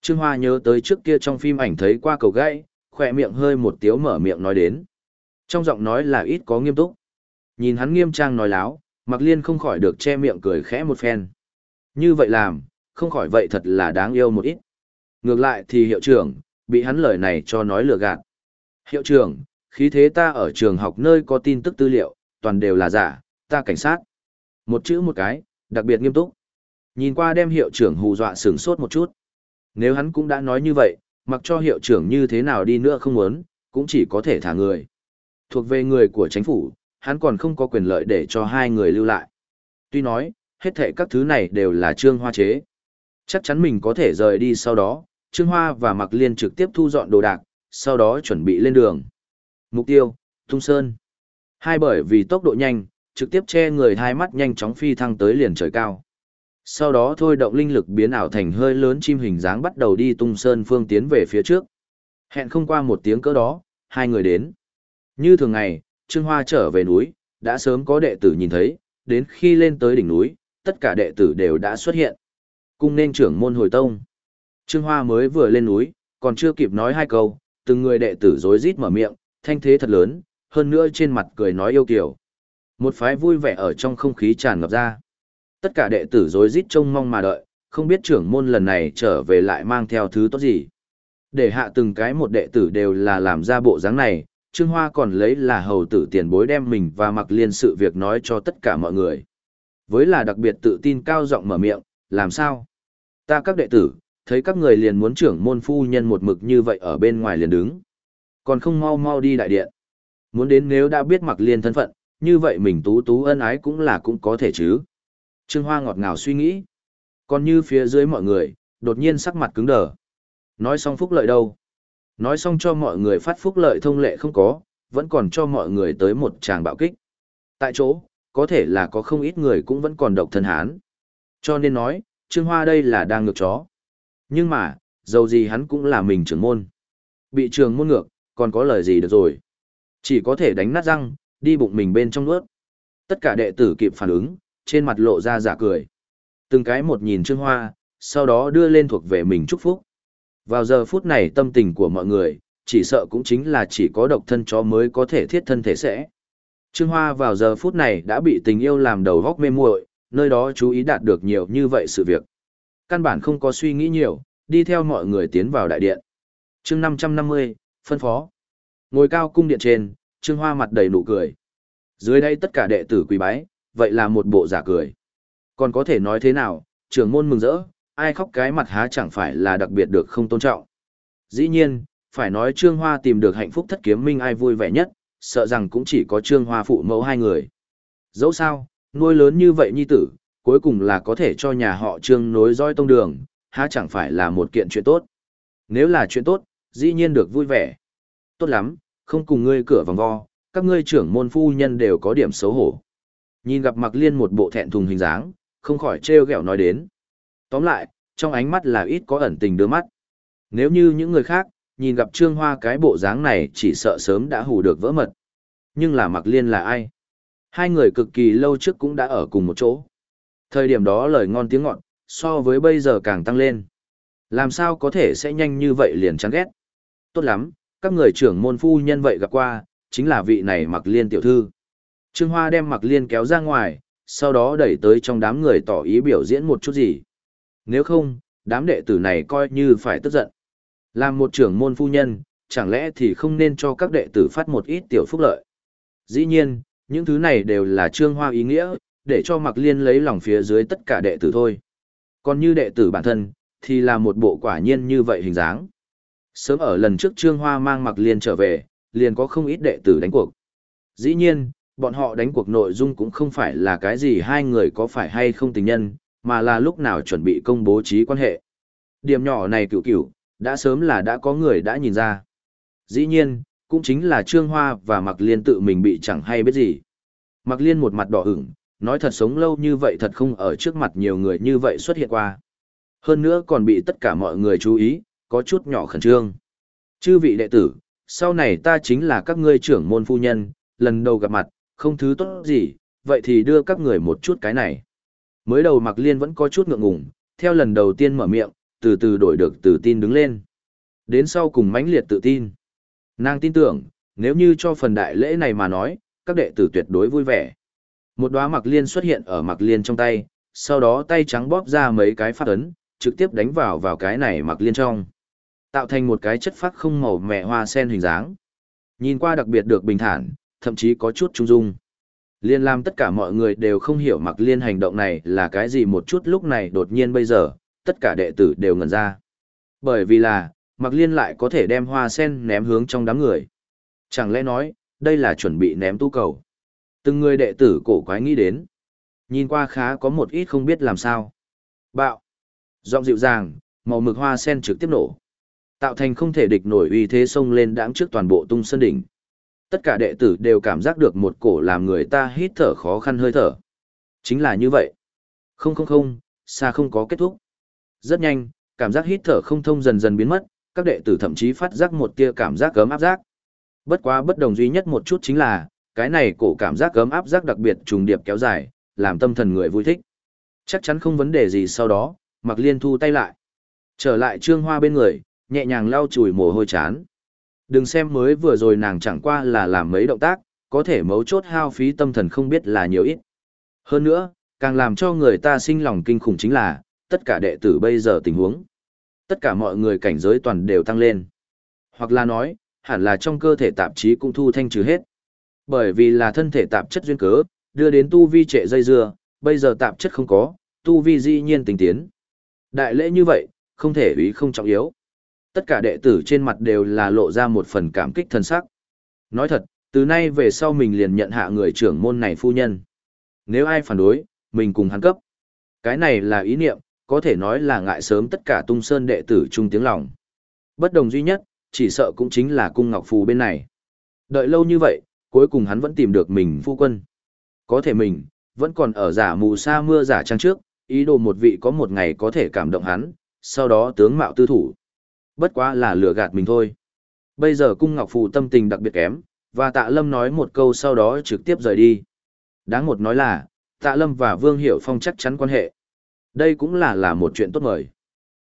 Trương Hoa nhớ tới trước kia trong phim ảnh thấy qua cầu gãy, khỏe miệng hơi một tiếu mở miệng nói đến. Trong giọng nói là ít có nghiêm túc. Nhìn hắn nghiêm trang nói láo, Mạc Liên không khỏi được che miệng cười khẽ một phen. Như vậy làm, không khỏi vậy thật là đáng yêu một ít. Ngược lại thì hiệu trưởng, bị hắn lời này cho nói lừa gạt. Hiệu trưởng, khí thế ta ở trường học nơi có tin tức tư liệu, toàn đều là giả, ta cảnh sát. Một chữ một cái, đặc biệt nghiêm túc. Nhìn qua đem hiệu trưởng hù dọa sửng sốt một chút. Nếu hắn cũng đã nói như vậy, mặc cho hiệu trưởng như thế nào đi nữa không muốn, cũng chỉ có thể thả người. Thuộc về người của chính phủ, hắn còn không có quyền lợi để cho hai người lưu lại. Tuy nói, hết thảy các thứ này đều là trương hoa chế. Chắc chắn mình có thể rời đi sau đó, trương hoa và mặc liên trực tiếp thu dọn đồ đạc, sau đó chuẩn bị lên đường. Mục tiêu, Tung Sơn. Hai bởi vì tốc độ nhanh, trực tiếp che người hai mắt nhanh chóng phi thăng tới liền trời cao. Sau đó thôi động linh lực biến ảo thành hơi lớn chim hình dáng bắt đầu đi tung sơn phương tiến về phía trước. Hẹn không qua một tiếng cỡ đó, hai người đến. Như thường ngày, Trương Hoa trở về núi, đã sớm có đệ tử nhìn thấy, đến khi lên tới đỉnh núi, tất cả đệ tử đều đã xuất hiện. Cung nên trưởng môn hồi tông. Trương Hoa mới vừa lên núi, còn chưa kịp nói hai câu, từng người đệ tử rối rít mở miệng, thanh thế thật lớn, hơn nữa trên mặt cười nói yêu kiều. Một phái vui vẻ ở trong không khí tràn ngập ra. Tất cả đệ tử rối rít trông mong mà đợi, không biết trưởng môn lần này trở về lại mang theo thứ tốt gì. Để hạ từng cái một đệ tử đều là làm ra bộ dáng này, Trương Hoa còn lấy là hầu tử tiền bối đem mình và mặc liên sự việc nói cho tất cả mọi người. Với là đặc biệt tự tin cao giọng mở miệng, làm sao? Ta các đệ tử, thấy các người liền muốn trưởng môn phu nhân một mực như vậy ở bên ngoài liền đứng. Còn không mau mau đi đại điện. Muốn đến nếu đã biết mặc liên thân phận, như vậy mình tú tú ân ái cũng là cũng có thể chứ. Trương Hoa ngọt ngào suy nghĩ. Còn như phía dưới mọi người, đột nhiên sắc mặt cứng đờ. Nói xong phúc lợi đâu? Nói xong cho mọi người phát phúc lợi thông lệ không có, vẫn còn cho mọi người tới một tràng bạo kích. Tại chỗ, có thể là có không ít người cũng vẫn còn độc thân hán. Cho nên nói, Trương Hoa đây là đang ngược chó. Nhưng mà, dầu gì hắn cũng là mình trưởng môn. Bị trường môn ngược, còn có lời gì được rồi. Chỉ có thể đánh nát răng, đi bụng mình bên trong nuốt. Tất cả đệ tử kịp phản ứng, trên mặt lộ ra giả cười. Từng cái một nhìn Trương Hoa, sau đó đưa lên thuộc về mình chúc phúc. Vào giờ phút này tâm tình của mọi người, chỉ sợ cũng chính là chỉ có độc thân chó mới có thể thiết thân thể sẽ. Trương Hoa vào giờ phút này đã bị tình yêu làm đầu góc mê muội, nơi đó chú ý đạt được nhiều như vậy sự việc. Căn bản không có suy nghĩ nhiều, đi theo mọi người tiến vào đại điện. chương 550, phân phó. Ngồi cao cung điện trên, Trương Hoa mặt đầy nụ cười. Dưới đây tất cả đệ tử quỳ bái, vậy là một bộ giả cười. Còn có thể nói thế nào, trưởng môn mừng rỡ, ai khóc cái mặt há chẳng phải là đặc biệt được không tôn trọng. Dĩ nhiên, phải nói Trương Hoa tìm được hạnh phúc thất kiếm minh ai vui vẻ nhất, sợ rằng cũng chỉ có Trương Hoa phụ mẫu hai người. Dẫu sao, nuôi lớn như vậy nhi tử, cuối cùng là có thể cho nhà họ Trương nối dõi tông đường, há chẳng phải là một kiện chuyện tốt. Nếu là chuyện tốt, dĩ nhiên được vui vẻ. Tốt lắm, không cùng ngươi cửa vòng vo, các ngươi trưởng môn phu nhân đều có điểm xấu hổ. Nhìn gặp Mạc Liên một bộ thẹn thùng hình dáng, không khỏi trêu ghẹo nói đến. Tóm lại, trong ánh mắt là ít có ẩn tình đưa mắt. Nếu như những người khác, nhìn gặp Trương Hoa cái bộ dáng này chỉ sợ sớm đã hù được vỡ mật. Nhưng là Mạc Liên là ai? Hai người cực kỳ lâu trước cũng đã ở cùng một chỗ. Thời điểm đó lời ngon tiếng ngọt, so với bây giờ càng tăng lên. Làm sao có thể sẽ nhanh như vậy liền chán ghét? Tốt lắm, các người trưởng môn phu nhân vậy gặp qua, chính là vị này Mạc Liên tiểu thư. Trương Hoa đem Mạc Liên kéo ra ngoài, sau đó đẩy tới trong đám người tỏ ý biểu diễn một chút gì. Nếu không, đám đệ tử này coi như phải tức giận. Làm một trưởng môn phu nhân, chẳng lẽ thì không nên cho các đệ tử phát một ít tiểu phúc lợi. Dĩ nhiên, những thứ này đều là trương hoa ý nghĩa, để cho Mạc Liên lấy lòng phía dưới tất cả đệ tử thôi. Còn như đệ tử bản thân, thì là một bộ quả nhiên như vậy hình dáng. Sớm ở lần trước Trương Hoa mang Mạc Liên trở về, liền có không ít đệ tử đánh cuộc. Dĩ nhiên, bọn họ đánh cuộc nội dung cũng không phải là cái gì hai người có phải hay không tình nhân, mà là lúc nào chuẩn bị công bố trí quan hệ. Điểm nhỏ này cựu cựu, đã sớm là đã có người đã nhìn ra. Dĩ nhiên, cũng chính là Trương Hoa và Mạc Liên tự mình bị chẳng hay biết gì. Mạc Liên một mặt đỏ ửng, nói thật sống lâu như vậy thật không ở trước mặt nhiều người như vậy xuất hiện qua. Hơn nữa còn bị tất cả mọi người chú ý, có chút nhỏ khẩn trương. Chư vị đệ tử, sau này ta chính là các ngươi trưởng môn phu nhân, lần đầu gặp mặt, không thứ tốt gì, vậy thì đưa các người một chút cái này. Mới đầu Mạc Liên vẫn có chút ngượng ngùng, theo lần đầu tiên mở miệng, từ từ đổi được tự tin đứng lên. Đến sau cùng mãnh liệt tự tin. Nàng tin tưởng, nếu như cho phần đại lễ này mà nói, các đệ tử tuyệt đối vui vẻ. Một đóa Mạc Liên xuất hiện ở Mạc Liên trong tay, sau đó tay trắng bóp ra mấy cái phát ấn, trực tiếp đánh vào vào cái này Mạc Liên trong. Tạo thành một cái chất phát không màu mẹ hoa sen hình dáng. Nhìn qua đặc biệt được bình thản, thậm chí có chút trung dung. Liên làm tất cả mọi người đều không hiểu mặc liên hành động này là cái gì một chút lúc này đột nhiên bây giờ, tất cả đệ tử đều ngẩn ra. Bởi vì là, mặc liên lại có thể đem hoa sen ném hướng trong đám người. Chẳng lẽ nói, đây là chuẩn bị ném tu cầu. Từng người đệ tử cổ quái nghĩ đến. Nhìn qua khá có một ít không biết làm sao. Bạo. Giọng dịu dàng, màu mực hoa sen trực tiếp nổ. Tạo thành không thể địch nổi uy thế sông lên đãng trước toàn bộ tung sơn đỉnh. Tất cả đệ tử đều cảm giác được một cổ làm người ta hít thở khó khăn hơi thở. Chính là như vậy. Không không không, xa không có kết thúc. Rất nhanh, cảm giác hít thở không thông dần dần biến mất, các đệ tử thậm chí phát giác một tia cảm giác gấm áp giác. Bất quá bất đồng duy nhất một chút chính là, cái này cổ cảm giác gấm áp giác đặc biệt trùng điệp kéo dài, làm tâm thần người vui thích. Chắc chắn không vấn đề gì sau đó, Mạc Liên thu tay lại. Trở lại Trương Hoa bên người, nhẹ nhàng lau chùi mồ hôi chán. Đừng xem mới vừa rồi nàng chẳng qua là làm mấy động tác, có thể mấu chốt hao phí tâm thần không biết là nhiều ít. Hơn nữa, càng làm cho người ta sinh lòng kinh khủng chính là, tất cả đệ tử bây giờ tình huống. Tất cả mọi người cảnh giới toàn đều tăng lên. Hoặc là nói, hẳn là trong cơ thể tạp chí cũng thu thanh trừ hết. Bởi vì là thân thể tạp chất duyên cớ, đưa đến tu vi trệ dây dưa, bây giờ tạp chất không có, tu vi dĩ nhiên tình tiến. Đại lễ như vậy, không thể ý không trọng yếu. Tất cả đệ tử trên mặt đều là lộ ra một phần cảm kích thân sắc. Nói thật, từ nay về sau mình liền nhận hạ người trưởng môn này phu nhân. Nếu ai phản đối, mình cùng hắn cấp. Cái này là ý niệm, có thể nói là ngại sớm tất cả tung sơn đệ tử chung tiếng lòng. Bất đồng duy nhất, chỉ sợ cũng chính là cung ngọc phù bên này. Đợi lâu như vậy, cuối cùng hắn vẫn tìm được mình phu quân. Có thể mình, vẫn còn ở giả mù sa mưa giả trăng trước, ý đồ một vị có một ngày có thể cảm động hắn, sau đó tướng mạo tư thủ. Bất quá là lừa gạt mình thôi. Bây giờ cung ngọc phù tâm tình đặc biệt kém, và tạ lâm nói một câu sau đó trực tiếp rời đi. Đáng một nói là, tạ lâm và Vương Hiểu Phong chắc chắn quan hệ. Đây cũng là là một chuyện tốt mời.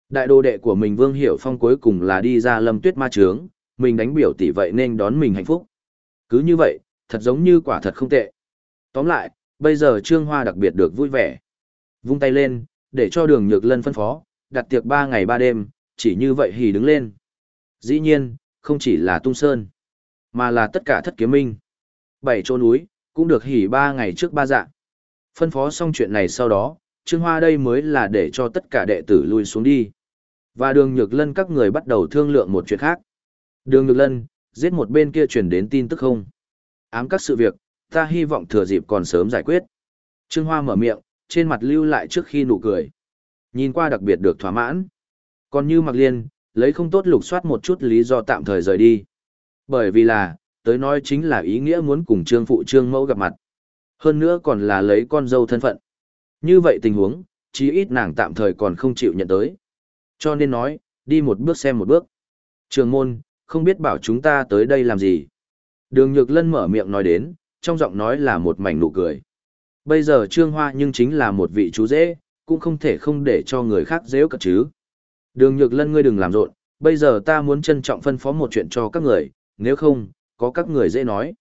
Đại đồ đệ của mình Vương Hiểu Phong cuối cùng là đi ra lâm tuyết ma trướng, mình đánh biểu tỷ vậy nên đón mình hạnh phúc. Cứ như vậy, thật giống như quả thật không tệ. Tóm lại, bây giờ Trương Hoa đặc biệt được vui vẻ. Vung tay lên, để cho đường nhược lân phân phó, đặt tiệc 3 ngày 3 đêm, chỉ như vậy hì đứng lên. Dĩ nhiên, không chỉ là tung sơn, mà là tất cả thất kiếm minh. Bảy chỗ núi, cũng được hỉ ba ngày trước ba dạng. Phân phó xong chuyện này sau đó, Trương Hoa đây mới là để cho tất cả đệ tử lui xuống đi. Và đường nhược lân các người bắt đầu thương lượng một chuyện khác. Đường nhược lân, giết một bên kia truyền đến tin tức không? Ám các sự việc, ta hy vọng thừa dịp còn sớm giải quyết. Trương Hoa mở miệng, trên mặt lưu lại trước khi nụ cười. Nhìn qua đặc biệt được thỏa mãn. Còn như Mạc Liên, lấy không tốt lục soát một chút lý do tạm thời rời đi. Bởi vì là, tới nói chính là ý nghĩa muốn cùng trương phụ trương mẫu gặp mặt. Hơn nữa còn là lấy con dâu thân phận. Như vậy tình huống, chí ít nàng tạm thời còn không chịu nhận tới. Cho nên nói, đi một bước xem một bước. Trường môn, không biết bảo chúng ta tới đây làm gì. Đường Nhược Lân mở miệng nói đến, trong giọng nói là một mảnh nụ cười. Bây giờ Trương Hoa nhưng chính là một vị chú dễ, cũng không thể không để cho người khác dễ cật chứ. Đường Nhược Lân ngươi đừng làm rộn, bây giờ ta muốn trân trọng phân phó một chuyện cho các người, nếu không, có các người dễ nói.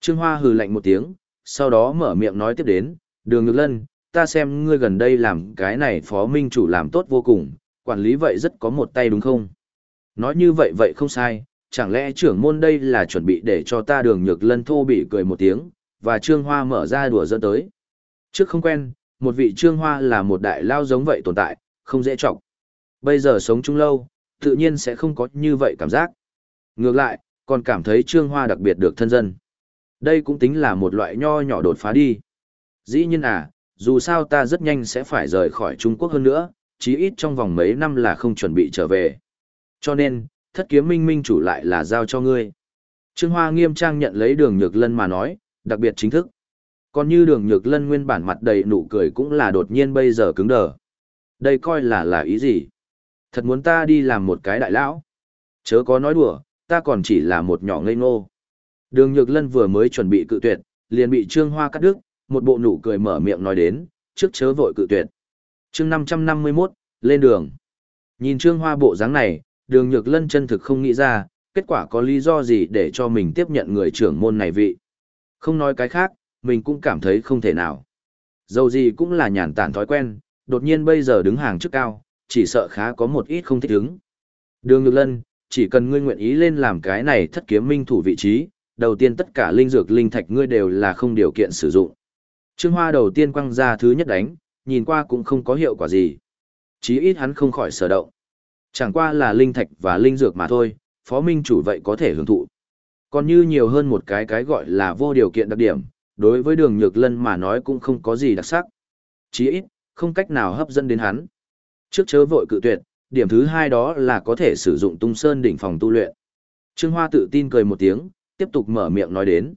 Trương Hoa hừ lạnh một tiếng, sau đó mở miệng nói tiếp đến, Đường Nhược Lân, ta xem ngươi gần đây làm cái này phó minh chủ làm tốt vô cùng, quản lý vậy rất có một tay đúng không? Nói như vậy vậy không sai, chẳng lẽ trưởng môn đây là chuẩn bị để cho ta đường nhược lân thô bị cười một tiếng, và trương hoa mở ra đùa dẫn tới. Trước không quen, một vị trương hoa là một đại lao giống vậy tồn tại, không dễ trọng. Bây giờ sống chung lâu, tự nhiên sẽ không có như vậy cảm giác. Ngược lại, còn cảm thấy trương hoa đặc biệt được thân dân. Đây cũng tính là một loại nho nhỏ đột phá đi. Dĩ nhiên à, dù sao ta rất nhanh sẽ phải rời khỏi Trung Quốc hơn nữa, chí ít trong vòng mấy năm là không chuẩn bị trở về. Cho nên, thất kiếm minh minh chủ lại là giao cho ngươi. Trương Hoa nghiêm trang nhận lấy đường nhược lân mà nói, đặc biệt chính thức. Còn như đường nhược lân nguyên bản mặt đầy nụ cười cũng là đột nhiên bây giờ cứng đờ. Đây coi là là ý gì? Thật muốn ta đi làm một cái đại lão? Chớ có nói đùa, ta còn chỉ là một nhỏ ngây ngô. Đường nhược lân vừa mới chuẩn bị cự tuyệt, liền bị Trương Hoa cắt đứt, một bộ nụ cười mở miệng nói đến, trước chớ vội cự tuyệt. chương 551, lên đường. Nhìn Trương Hoa bộ dáng này, đường nhược lân chân thực không nghĩ ra, kết quả có lý do gì để cho mình tiếp nhận người trưởng môn này vị. Không nói cái khác, mình cũng cảm thấy không thể nào. Dầu gì cũng là nhàn tản thói quen, đột nhiên bây giờ đứng hàng trước cao, chỉ sợ khá có một ít không thích ứng. Đường Nhược Lân, chỉ cần ngươi nguyện ý lên làm cái này thất kiếm minh thủ vị trí, đầu tiên tất cả linh dược linh thạch ngươi đều là không điều kiện sử dụng. Trương Hoa đầu tiên quăng ra thứ nhất đánh, nhìn qua cũng không có hiệu quả gì. Chí ít hắn không khỏi sở động. Chẳng qua là linh thạch và linh dược mà thôi, phó minh chủ vậy có thể hưởng thụ. Còn như nhiều hơn một cái cái gọi là vô điều kiện đặc điểm, đối với đường nhược lân mà nói cũng không có gì đặc sắc. Chí ít, không cách nào hấp dẫn đến hắn. Trước chớ vội cự tuyệt, điểm thứ hai đó là có thể sử dụng tung sơn đỉnh phòng tu luyện. Trương Hoa tự tin cười một tiếng, tiếp tục mở miệng nói đến.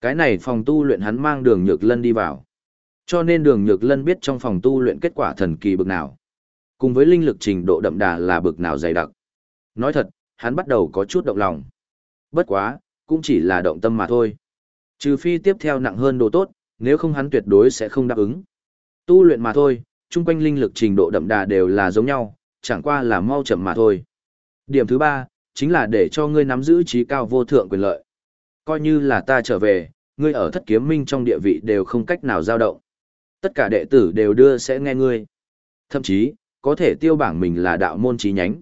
Cái này phòng tu luyện hắn mang đường nhược lân đi vào. Cho nên đường nhược lân biết trong phòng tu luyện kết quả thần kỳ bực nào. Cùng với linh lực trình độ đậm đà là bực nào dày đặc. Nói thật, hắn bắt đầu có chút động lòng. Bất quá, cũng chỉ là động tâm mà thôi. Trừ phi tiếp theo nặng hơn đồ tốt, nếu không hắn tuyệt đối sẽ không đáp ứng. Tu luyện mà thôi, chung quanh linh lực trình độ đậm đà đều là giống nhau, chẳng qua là mau chậm mà thôi. Điểm thứ ba, chính là để cho ngươi nắm giữ trí cao vô thượng quyền lợi. Coi như là ta trở về, ngươi ở thất kiếm minh trong địa vị đều không cách nào dao động. Tất cả đệ tử đều đưa sẽ nghe ngươi. Thậm chí, có thể tiêu bảng mình là đạo môn trí nhánh.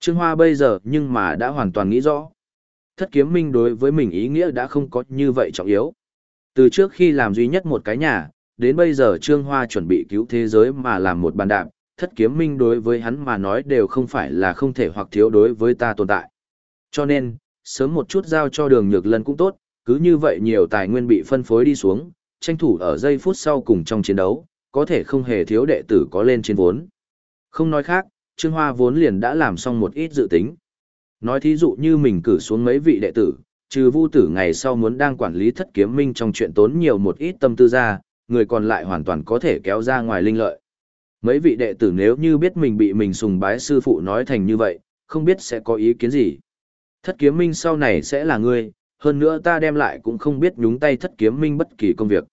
Trương Hoa bây giờ nhưng mà đã hoàn toàn nghĩ rõ. Thất kiếm minh đối với mình ý nghĩa đã không có như vậy trọng yếu. Từ trước khi làm duy nhất một cái nhà, đến bây giờ Trương Hoa chuẩn bị cứu thế giới mà làm một bàn đạp, thất kiếm minh đối với hắn mà nói đều không phải là không thể hoặc thiếu đối với ta tồn tại. Cho nên, sớm một chút giao cho đường nhược lân cũng tốt, cứ như vậy nhiều tài nguyên bị phân phối đi xuống, tranh thủ ở giây phút sau cùng trong chiến đấu, có thể không hề thiếu đệ tử có lên trên vốn. Không nói khác, Trương Hoa vốn liền đã làm xong một ít dự tính. Nói thí dụ như mình cử xuống mấy vị đệ tử, trừ vu tử ngày sau muốn đang quản lý thất kiếm minh trong chuyện tốn nhiều một ít tâm tư ra, người còn lại hoàn toàn có thể kéo ra ngoài linh lợi. Mấy vị đệ tử nếu như biết mình bị mình sùng bái sư phụ nói thành như vậy, không biết sẽ có ý kiến gì. Thất kiếm minh sau này sẽ là ngươi, hơn nữa ta đem lại cũng không biết nhúng tay thất kiếm minh bất kỳ công việc.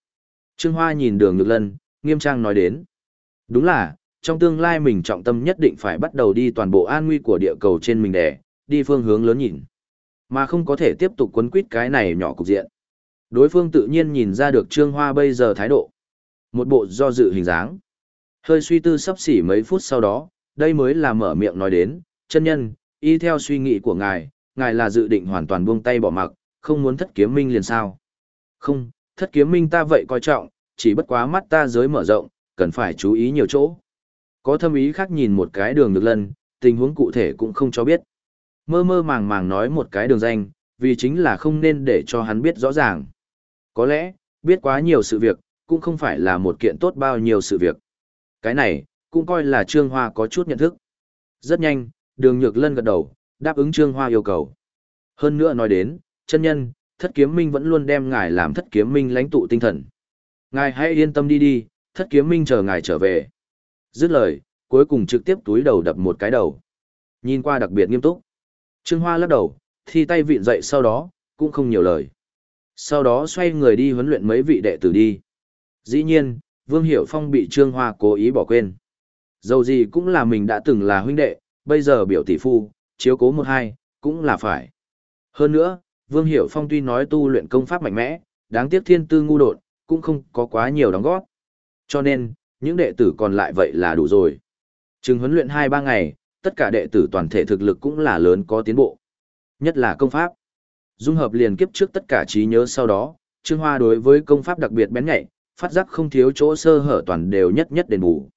Trương Hoa nhìn đường nhược lân, nghiêm trang nói đến. Đúng là, trong tương lai mình trọng tâm nhất định phải bắt đầu đi toàn bộ an nguy của địa cầu trên mình đẻ, đi phương hướng lớn nhìn. Mà không có thể tiếp tục quấn quýt cái này nhỏ cục diện. Đối phương tự nhiên nhìn ra được Trương Hoa bây giờ thái độ. Một bộ do dự hình dáng. Hơi suy tư sắp xỉ mấy phút sau đó, đây mới là mở miệng nói đến, chân nhân, y theo suy nghĩ của ngài, ngài là dự định hoàn toàn buông tay bỏ mặc, không muốn thất kiếm minh liền sao. Không, thất kiếm minh ta vậy coi trọng, chỉ bất quá mắt ta giới mở rộng, cần phải chú ý nhiều chỗ. Có thâm ý khác nhìn một cái đường được lần, tình huống cụ thể cũng không cho biết. Mơ mơ màng màng nói một cái đường danh, vì chính là không nên để cho hắn biết rõ ràng. Có lẽ, biết quá nhiều sự việc, cũng không phải là một kiện tốt bao nhiêu sự việc. Cái này, cũng coi là Trương Hoa có chút nhận thức. Rất nhanh, đường nhược lân gật đầu, đáp ứng Trương Hoa yêu cầu. Hơn nữa nói đến, chân nhân, thất kiếm minh vẫn luôn đem ngài làm thất kiếm minh lãnh tụ tinh thần. Ngài hãy yên tâm đi đi, thất kiếm minh chờ ngài trở về. Dứt lời, cuối cùng trực tiếp túi đầu đập một cái đầu. Nhìn qua đặc biệt nghiêm túc. Trương Hoa lắc đầu, thì tay vịn dậy sau đó, cũng không nhiều lời. Sau đó xoay người đi huấn luyện mấy vị đệ tử đi. Dĩ nhiên, Vương Hiểu Phong bị Trương Hoa cố ý bỏ quên. Dầu gì cũng là mình đã từng là huynh đệ, bây giờ biểu tỷ phu, chiếu cố một hai, cũng là phải. Hơn nữa, Vương Hiểu Phong tuy nói tu luyện công pháp mạnh mẽ, đáng tiếc thiên tư ngu đột, cũng không có quá nhiều đóng góp. Cho nên, những đệ tử còn lại vậy là đủ rồi. Trừng huấn luyện 2-3 ngày, tất cả đệ tử toàn thể thực lực cũng là lớn có tiến bộ. Nhất là công pháp. Dung hợp liền kiếp trước tất cả trí nhớ sau đó, Trương Hoa đối với công pháp đặc biệt bén nhạy, phát giác không thiếu chỗ sơ hở toàn đều nhất nhất đền bù.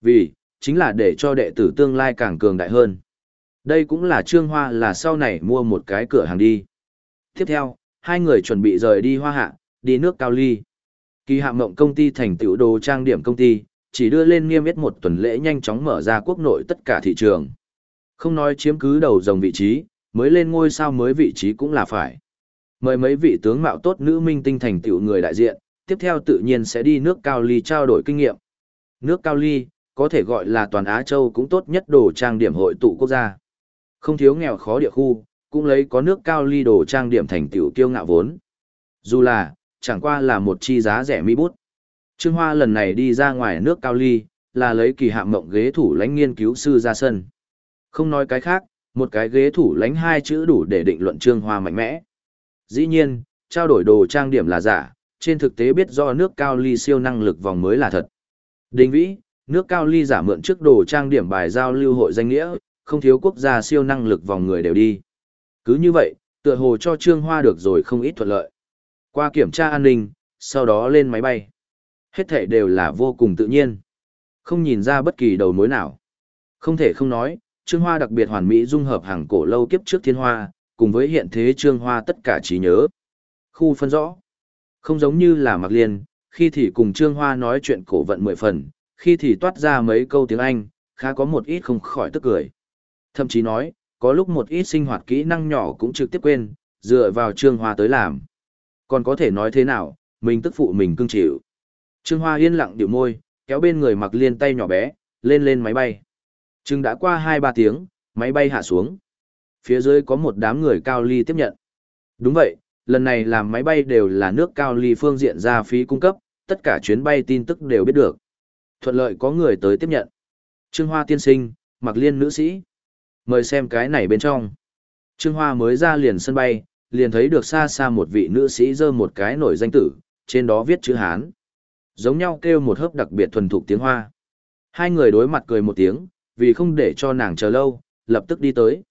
Vì, chính là để cho đệ tử tương lai càng cường đại hơn. Đây cũng là Trương Hoa là sau này mua một cái cửa hàng đi. Tiếp theo, hai người chuẩn bị rời đi Hoa Hạ, đi nước Cao Ly. Kỳ hạng mộng công ty thành tiểu đồ trang điểm công ty, chỉ đưa lên niêm yết một tuần lễ nhanh chóng mở ra quốc nội tất cả thị trường. Không nói chiếm cứ đầu dòng vị trí, mới lên ngôi sao mới vị trí cũng là phải. Mời mấy vị tướng mạo tốt nữ minh tinh thành tựu người đại diện, tiếp theo tự nhiên sẽ đi nước Cao Ly trao đổi kinh nghiệm. Nước Cao Ly, có thể gọi là toàn Á Châu cũng tốt nhất đồ trang điểm hội tụ quốc gia. Không thiếu nghèo khó địa khu, cũng lấy có nước Cao Ly đồ trang điểm thành tựu kiêu ngạo vốn. Dù là, chẳng qua là một chi giá rẻ mi bút. Trương Hoa lần này đi ra ngoài nước Cao Ly, là lấy kỳ hạm mộng ghế thủ lãnh nghiên cứu sư ra sân. Không nói cái khác, một cái ghế thủ lãnh hai chữ đủ để định luận Trương Hoa mạnh mẽ. Dĩ nhiên, trao đổi đồ trang điểm là giả, trên thực tế biết do nước Cao Ly siêu năng lực vòng mới là thật. Đình vĩ, nước Cao Ly giả mượn trước đồ trang điểm bài giao lưu hội danh nghĩa, không thiếu quốc gia siêu năng lực vòng người đều đi. Cứ như vậy, tựa hồ cho Trương Hoa được rồi không ít thuận lợi. Qua kiểm tra an ninh, sau đó lên máy bay. Hết thể đều là vô cùng tự nhiên. Không nhìn ra bất kỳ đầu mối nào. Không thể không nói, Trương Hoa đặc biệt hoàn mỹ dung hợp hàng cổ lâu kiếp trước thiên hoa, cùng với hiện thế Trương Hoa tất cả trí nhớ. Khu phân rõ. Không giống như là Mạc Liên, khi thì cùng Trương Hoa nói chuyện cổ vận mười phần, khi thì toát ra mấy câu tiếng Anh, khá có một ít không khỏi tức cười. Thậm chí nói, có lúc một ít sinh hoạt kỹ năng nhỏ cũng trực tiếp quên, dựa vào Trương Hoa tới làm. Còn có thể nói thế nào, mình tức phụ mình cưng chịu. Trương Hoa yên lặng điệu môi, kéo bên người mặc liên tay nhỏ bé, lên lên máy bay. Chừng đã qua 2-3 tiếng, máy bay hạ xuống. Phía dưới có một đám người cao ly tiếp nhận. Đúng vậy, lần này làm máy bay đều là nước cao ly phương diện ra phí cung cấp, tất cả chuyến bay tin tức đều biết được. Thuận lợi có người tới tiếp nhận. Trương Hoa tiên sinh, mặc liên nữ sĩ. Mời xem cái này bên trong. Trương Hoa mới ra liền sân bay, liền thấy được xa xa một vị nữ sĩ dơ một cái nổi danh tử, trên đó viết chữ Hán. Giống nhau kêu một hớp đặc biệt thuần thục tiếng Hoa. Hai người đối mặt cười một tiếng, vì không để cho nàng chờ lâu, lập tức đi tới.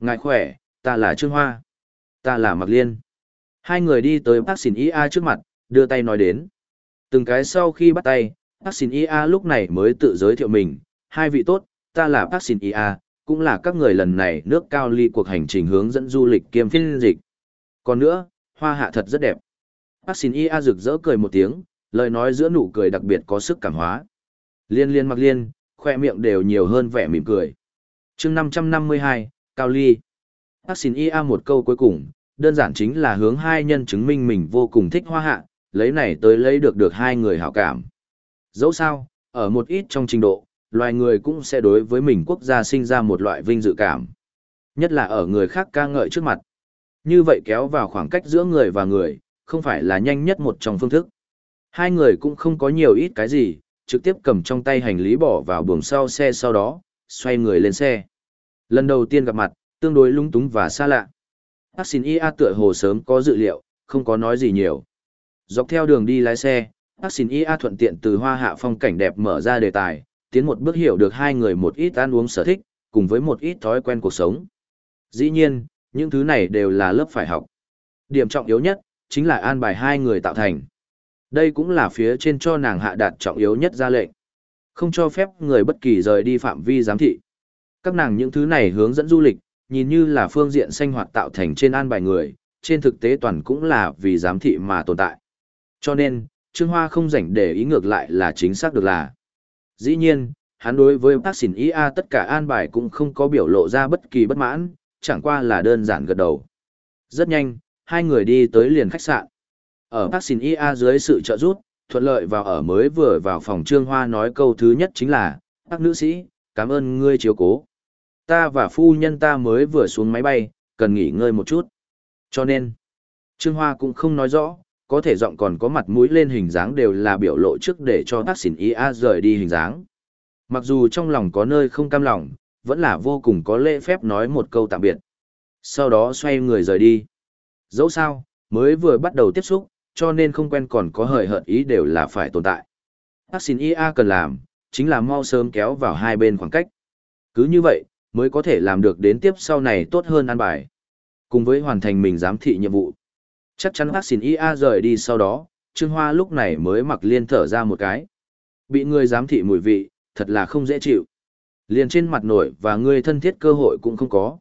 Ngài khỏe, ta là Trương Hoa. Ta là Mạc Liên. Hai người đi tới bác xin IA trước mặt, đưa tay nói đến. Từng cái sau khi bắt tay, bác xin IA lúc này mới tự giới thiệu mình. Hai vị tốt, ta là bác xin IA, cũng là các người lần này nước cao ly cuộc hành trình hướng dẫn du lịch kiêm phiên dịch. Còn nữa, hoa hạ thật rất đẹp. Bác xin ia rực rỡ cười một tiếng, lời nói giữa nụ cười đặc biệt có sức cảm hóa. Liên liên mặc liên, khoe miệng đều nhiều hơn vẻ mỉm cười. chương 552, Cao Ly. Bác xin ia một câu cuối cùng, đơn giản chính là hướng hai nhân chứng minh mình vô cùng thích hoa hạ, lấy này tới lấy được được hai người hảo cảm. Dẫu sao, ở một ít trong trình độ, loài người cũng sẽ đối với mình quốc gia sinh ra một loại vinh dự cảm. Nhất là ở người khác ca ngợi trước mặt. Như vậy kéo vào khoảng cách giữa người và người, không phải là nhanh nhất một trong phương thức. Hai người cũng không có nhiều ít cái gì, trực tiếp cầm trong tay hành lý bỏ vào buồng sau xe sau đó, xoay người lên xe. Lần đầu tiên gặp mặt, tương đối lung túng và xa lạ. Bác xin IA tựa hồ sớm có dự liệu, không có nói gì nhiều. Dọc theo đường đi lái xe, bác xin IA thuận tiện từ hoa hạ phong cảnh đẹp mở ra đề tài, tiến một bước hiểu được hai người một ít ăn uống sở thích, cùng với một ít thói quen cuộc sống. Dĩ nhiên, những thứ này đều là lớp phải học. Điểm trọng yếu nhất, chính là an bài hai người tạo thành. Đây cũng là phía trên cho nàng hạ đạt trọng yếu nhất ra lệnh. Không cho phép người bất kỳ rời đi phạm vi giám thị. Các nàng những thứ này hướng dẫn du lịch, nhìn như là phương diện sinh hoạt tạo thành trên an bài người, trên thực tế toàn cũng là vì giám thị mà tồn tại. Cho nên, Trương Hoa không rảnh để ý ngược lại là chính xác được là. Dĩ nhiên, hắn đối với bác xỉn IA tất cả an bài cũng không có biểu lộ ra bất kỳ bất mãn, chẳng qua là đơn giản gật đầu. Rất nhanh, hai người đi tới liền khách sạn. Ở bác xỉn IA dưới sự trợ giúp, thuận lợi vào ở mới vừa vào phòng Trương Hoa nói câu thứ nhất chính là, bác nữ sĩ, cảm ơn ngươi chiếu cố. Ta và phu nhân ta mới vừa xuống máy bay, cần nghỉ ngơi một chút. Cho nên, Trương Hoa cũng không nói rõ, có thể giọng còn có mặt mũi lên hình dáng đều là biểu lộ trước để cho bác xỉn IA rời đi hình dáng. Mặc dù trong lòng có nơi không cam lòng, vẫn là vô cùng có lễ phép nói một câu tạm biệt. Sau đó xoay người rời đi. Dẫu sao, mới vừa bắt đầu tiếp xúc, cho nên không quen còn có hời hợt ý đều là phải tồn tại. Bác xin IA cần làm, chính là mau sớm kéo vào hai bên khoảng cách. Cứ như vậy, mới có thể làm được đến tiếp sau này tốt hơn an bài. Cùng với hoàn thành mình giám thị nhiệm vụ. Chắc chắn bác xin IA rời đi sau đó, Trương Hoa lúc này mới mặc liên thở ra một cái. Bị người giám thị mùi vị, thật là không dễ chịu. Liền trên mặt nổi và người thân thiết cơ hội cũng không có.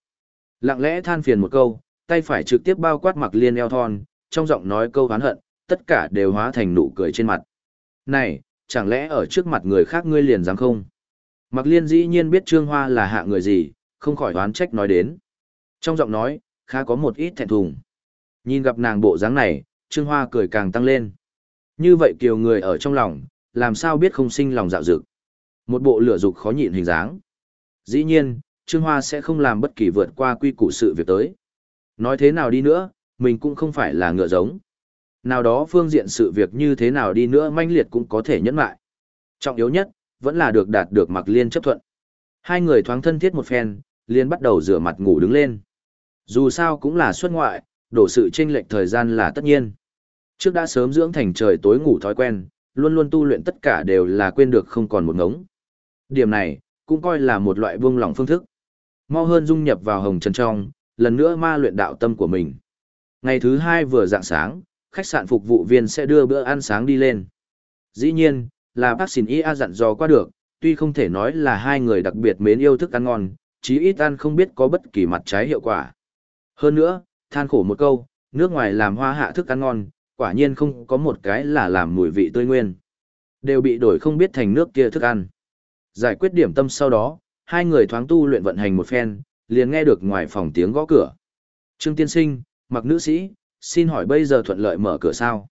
Lặng lẽ than phiền một câu, tay phải trực tiếp bao quát mặc liên eo thon, trong giọng nói câu hán hận, tất cả đều hóa thành nụ cười trên mặt. Này, chẳng lẽ ở trước mặt người khác ngươi liền dám không? Mặc liên dĩ nhiên biết Trương Hoa là hạ người gì, không khỏi đoán trách nói đến. Trong giọng nói, khá có một ít thẹn thùng. Nhìn gặp nàng bộ dáng này, Trương Hoa cười càng tăng lên. Như vậy kiều người ở trong lòng, làm sao biết không sinh lòng dạo dực. Một bộ lửa dục khó nhịn hình dáng. Dĩ nhiên, Trương Hoa sẽ không làm bất kỳ vượt qua quy củ sự việc tới. Nói thế nào đi nữa, mình cũng không phải là ngựa giống. Nào đó phương diện sự việc như thế nào đi nữa manh liệt cũng có thể nhẫn lại. Trọng yếu nhất, vẫn là được đạt được mặc liên chấp thuận. Hai người thoáng thân thiết một phen, liên bắt đầu rửa mặt ngủ đứng lên. Dù sao cũng là xuất ngoại, đổ sự chênh lệch thời gian là tất nhiên. Trước đã sớm dưỡng thành trời tối ngủ thói quen, luôn luôn tu luyện tất cả đều là quên được không còn một ngống. Điểm này, cũng coi là một loại buông lỏng phương thức. Mau hơn dung nhập vào hồng trần trong, lần nữa ma luyện đạo tâm của mình. Ngày thứ hai vừa dạng sáng, khách sạn phục vụ viên sẽ đưa bữa ăn sáng đi lên. Dĩ nhiên, là bác xin IA dặn dò qua được, tuy không thể nói là hai người đặc biệt mến yêu thức ăn ngon, chí ít ăn không biết có bất kỳ mặt trái hiệu quả. Hơn nữa, than khổ một câu, nước ngoài làm hoa hạ thức ăn ngon, quả nhiên không có một cái là làm mùi vị tươi nguyên. Đều bị đổi không biết thành nước kia thức ăn. Giải quyết điểm tâm sau đó, hai người thoáng tu luyện vận hành một phen, liền nghe được ngoài phòng tiếng gõ cửa. Trương tiên sinh, mặc nữ sĩ, xin hỏi bây giờ thuận lợi mở cửa sao?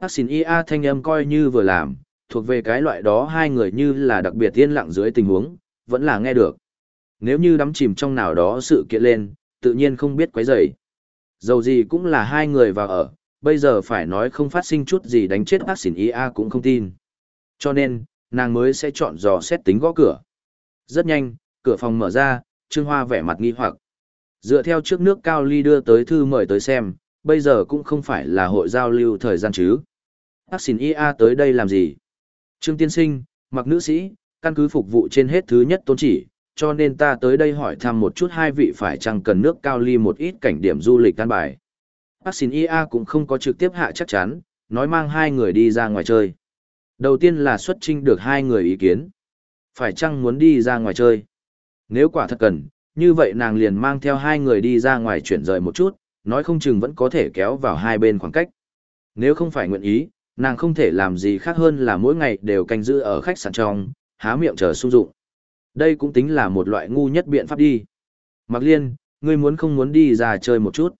Bác xin IA thanh âm coi như vừa làm, thuộc về cái loại đó hai người như là đặc biệt yên lặng dưới tình huống, vẫn là nghe được. Nếu như đắm chìm trong nào đó sự kiện lên, tự nhiên không biết quấy rầy. Dầu gì cũng là hai người vào ở, bây giờ phải nói không phát sinh chút gì đánh chết bác xỉn IA cũng không tin. Cho nên, nàng mới sẽ chọn dò xét tính gõ cửa. Rất nhanh, cửa phòng mở ra, Trương Hoa vẻ mặt nghi hoặc. Dựa theo trước nước cao ly đưa tới thư mời tới xem, bây giờ cũng không phải là hội giao lưu thời gian chứ. Hắc xin IA tới đây làm gì? Trương Tiên Sinh, mặc nữ sĩ, căn cứ phục vụ trên hết thứ nhất tôn chỉ, cho nên ta tới đây hỏi thăm một chút hai vị phải chăng cần nước cao ly một ít cảnh điểm du lịch căn bài. Hắc xin IA cũng không có trực tiếp hạ chắc chắn, nói mang hai người đi ra ngoài chơi. Đầu tiên là xuất trình được hai người ý kiến. Phải chăng muốn đi ra ngoài chơi? Nếu quả thật cần, như vậy nàng liền mang theo hai người đi ra ngoài chuyển rời một chút, nói không chừng vẫn có thể kéo vào hai bên khoảng cách. Nếu không phải nguyện ý, nàng không thể làm gì khác hơn là mỗi ngày đều canh giữ ở khách sạn trong, há miệng chờ sung dụng. Đây cũng tính là một loại ngu nhất biện pháp đi. Mạc Liên, ngươi muốn không muốn đi ra chơi một chút?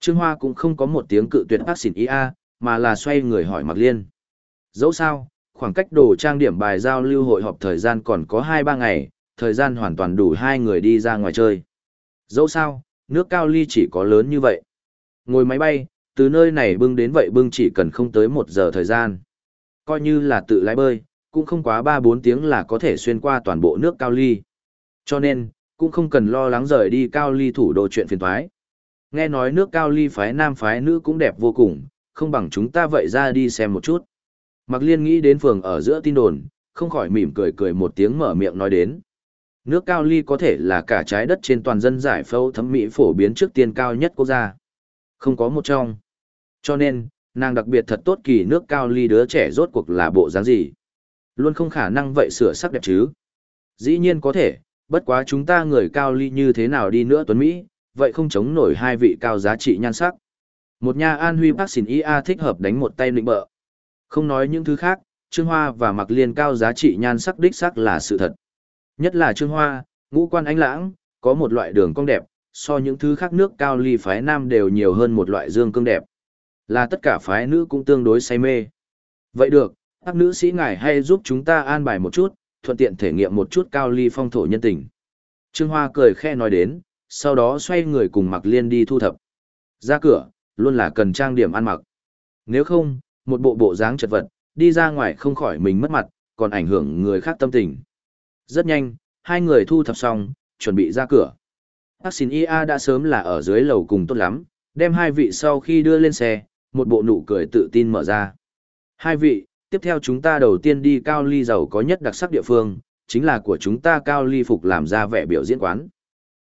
Trương Hoa cũng không có một tiếng cự tuyệt bác xỉn ý a, mà là xoay người hỏi Mạc Liên. Dẫu sao, khoảng cách đồ trang điểm bài giao lưu hội họp thời gian còn có 2-3 ngày, thời gian hoàn toàn đủ hai người đi ra ngoài chơi. Dẫu sao, nước cao ly chỉ có lớn như vậy. Ngồi máy bay, từ nơi này bưng đến vậy bưng chỉ cần không tới một giờ thời gian. Coi như là tự lái bơi, cũng không quá 3-4 tiếng là có thể xuyên qua toàn bộ nước cao ly. Cho nên, cũng không cần lo lắng rời đi cao ly thủ đô chuyện phiền thoái. Nghe nói nước cao ly phái nam phái nữ cũng đẹp vô cùng, không bằng chúng ta vậy ra đi xem một chút. Mặc liên nghĩ đến phường ở giữa tin đồn, không khỏi mỉm cười cười một tiếng mở miệng nói đến. Nước cao ly có thể là cả trái đất trên toàn dân giải phẫu thẩm mỹ phổ biến trước tiên cao nhất quốc gia. Không có một trong. Cho nên, nàng đặc biệt thật tốt kỳ nước cao ly đứa trẻ rốt cuộc là bộ dáng gì. Luôn không khả năng vậy sửa sắc đẹp chứ. Dĩ nhiên có thể, bất quá chúng ta người cao ly như thế nào đi nữa tuấn Mỹ, vậy không chống nổi hai vị cao giá trị nhan sắc. Một nhà an huy bác xỉn IA thích hợp đánh một tay lĩnh bợ. Không nói những thứ khác, Trương Hoa và Mặc Liên cao giá trị nhan sắc đích sắc là sự thật. Nhất là Trương Hoa, ngũ quan ánh lãng, có một loại đường cong đẹp, so những thứ khác nước cao ly phái nam đều nhiều hơn một loại dương cương đẹp. Là tất cả phái nữ cũng tương đối say mê. Vậy được, các nữ sĩ ngài hay giúp chúng ta an bài một chút, thuận tiện thể nghiệm một chút cao ly phong thổ nhân tình. Trương Hoa cười khe nói đến, sau đó xoay người cùng Mặc Liên đi thu thập. Ra cửa, luôn là cần trang điểm ăn mặc. Nếu không, một bộ bộ dáng chật vật, đi ra ngoài không khỏi mình mất mặt, còn ảnh hưởng người khác tâm tình. Rất nhanh, hai người thu thập xong, chuẩn bị ra cửa. Bác xin IA đã sớm là ở dưới lầu cùng tốt lắm, đem hai vị sau khi đưa lên xe, một bộ nụ cười tự tin mở ra. Hai vị, tiếp theo chúng ta đầu tiên đi cao ly giàu có nhất đặc sắc địa phương, chính là của chúng ta cao ly phục làm ra vẻ biểu diễn quán.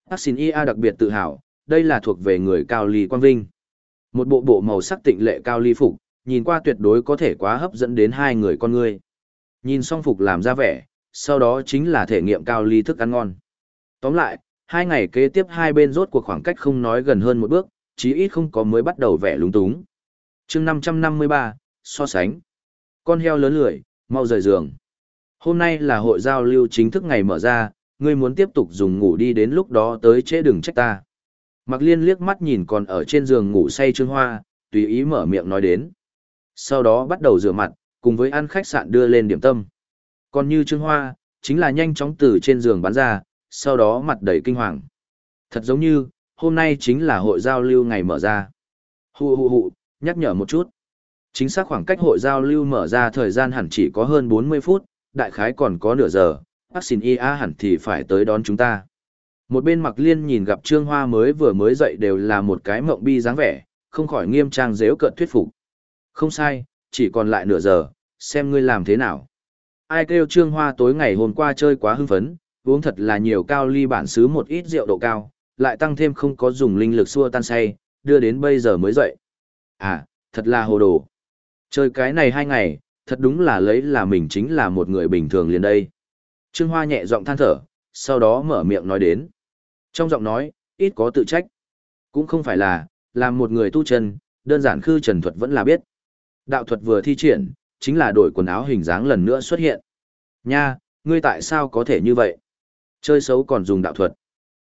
Bác xin IA đặc biệt tự hào, đây là thuộc về người cao ly quang vinh. Một bộ bộ màu sắc tịnh lệ cao ly phục, nhìn qua tuyệt đối có thể quá hấp dẫn đến hai người con người. Nhìn xong phục làm ra vẻ, sau đó chính là thể nghiệm cao ly thức ăn ngon. Tóm lại, hai ngày kế tiếp hai bên rốt cuộc khoảng cách không nói gần hơn một bước, chí ít không có mới bắt đầu vẻ lúng túng. chương 553, so sánh. Con heo lớn lười, mau rời giường. Hôm nay là hội giao lưu chính thức ngày mở ra, ngươi muốn tiếp tục dùng ngủ đi đến lúc đó tới chế đừng trách ta. Mặc liên liếc mắt nhìn còn ở trên giường ngủ say Trương Hoa, tùy ý mở miệng nói đến. Sau đó bắt đầu rửa mặt, cùng với ăn khách sạn đưa lên điểm tâm. Còn như Trương Hoa, chính là nhanh chóng từ trên giường bắn ra, sau đó mặt đầy kinh hoàng. Thật giống như, hôm nay chính là hội giao lưu ngày mở ra. Hù hù hù, nhắc nhở một chút. Chính xác khoảng cách hội giao lưu mở ra thời gian hẳn chỉ có hơn 40 phút, đại khái còn có nửa giờ, bác xin IA hẳn thì phải tới đón chúng ta. Một bên mặc liên nhìn gặp Trương Hoa mới vừa mới dậy đều là một cái mộng bi dáng vẻ, không khỏi nghiêm trang dễu cợt thuyết phục. Không sai, chỉ còn lại nửa giờ, xem ngươi làm thế nào. Ai kêu Trương Hoa tối ngày hôm qua chơi quá hưng phấn, uống thật là nhiều cao ly bản xứ một ít rượu độ cao, lại tăng thêm không có dùng linh lực xua tan say, đưa đến bây giờ mới dậy. À, thật là hồ đồ. Chơi cái này hai ngày, thật đúng là lấy là mình chính là một người bình thường liền đây. Trương Hoa nhẹ giọng than thở, sau đó mở miệng nói đến. Trong giọng nói, ít có tự trách. Cũng không phải là, làm một người tu chân, đơn giản khư trần thuật vẫn là biết. Đạo thuật vừa thi triển, chính là đổi quần áo hình dáng lần nữa xuất hiện. Nha, ngươi tại sao có thể như vậy? Chơi xấu còn dùng đạo thuật.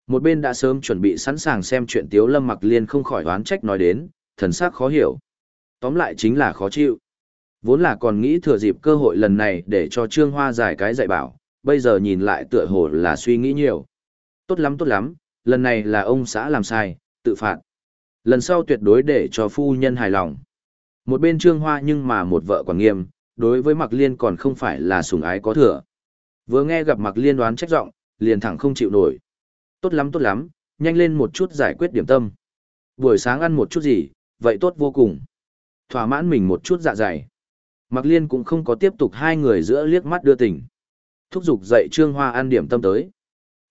Một bên đã sớm chuẩn bị sẵn sàng xem chuyện Tiếu Lâm Mặc Liên không khỏi đoán trách nói đến, thần sắc khó hiểu. Tóm lại chính là khó chịu. Vốn là còn nghĩ thừa dịp cơ hội lần này để cho Trương Hoa giải cái dạy bảo, bây giờ nhìn lại tựa hồ là suy nghĩ nhiều. Tốt lắm tốt lắm, lần này là ông xã làm sai, tự phạt. Lần sau tuyệt đối để cho phu nhân hài lòng. Một bên Trương Hoa nhưng mà một vợ quản nghiêm, đối với Mạc Liên còn không phải là sủng ái có thừa. Vừa nghe gặp Mạc Liên đoán trách giọng, liền thẳng không chịu nổi. Tốt lắm tốt lắm, nhanh lên một chút giải quyết điểm tâm. Buổi sáng ăn một chút gì, vậy tốt vô cùng. Thỏa mãn mình một chút dạ dày. Mạc Liên cũng không có tiếp tục hai người giữa liếc mắt đưa tình. Thúc giục dậy Trương Hoa ăn điểm tâm tới.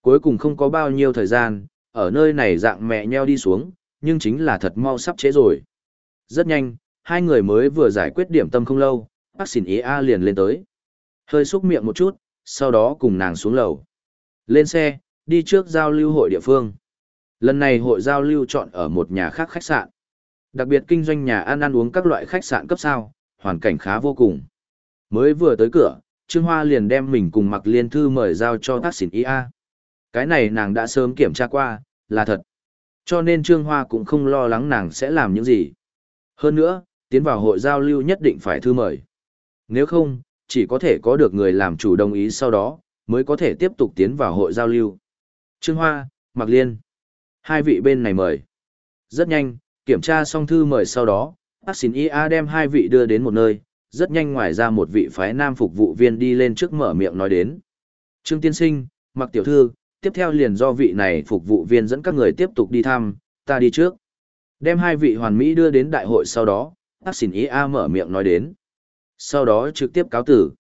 Cuối cùng không có bao nhiêu thời gian, ở nơi này dạng mẹ nheo đi xuống, nhưng chính là thật mau sắp chế rồi. Rất nhanh, hai người mới vừa giải quyết điểm tâm không lâu, bác xỉn ý A liền lên tới. Hơi xúc miệng một chút, sau đó cùng nàng xuống lầu. Lên xe, đi trước giao lưu hội địa phương. Lần này hội giao lưu chọn ở một nhà khác khách sạn. Đặc biệt kinh doanh nhà ăn ăn uống các loại khách sạn cấp sao, hoàn cảnh khá vô cùng. Mới vừa tới cửa, Trương Hoa liền đem mình cùng mặc liên thư mời giao cho tác xỉn IA. Cái này nàng đã sớm kiểm tra qua, là thật. Cho nên Trương Hoa cũng không lo lắng nàng sẽ làm những gì. Hơn nữa, tiến vào hội giao lưu nhất định phải thư mời. Nếu không, chỉ có thể có được người làm chủ đồng ý sau đó, mới có thể tiếp tục tiến vào hội giao lưu. Trương Hoa, Mạc Liên. Hai vị bên này mời. Rất nhanh, kiểm tra xong thư mời sau đó, bác xin IA đem hai vị đưa đến một nơi, rất nhanh ngoài ra một vị phái nam phục vụ viên đi lên trước mở miệng nói đến. Trương Tiên Sinh, Mạc Tiểu Thư, tiếp theo liền do vị này phục vụ viên dẫn các người tiếp tục đi thăm, ta đi trước. Đem hai vị hoàn mỹ đưa đến đại hội sau đó, bác xin IA mở miệng nói đến. Sau đó trực tiếp cáo tử.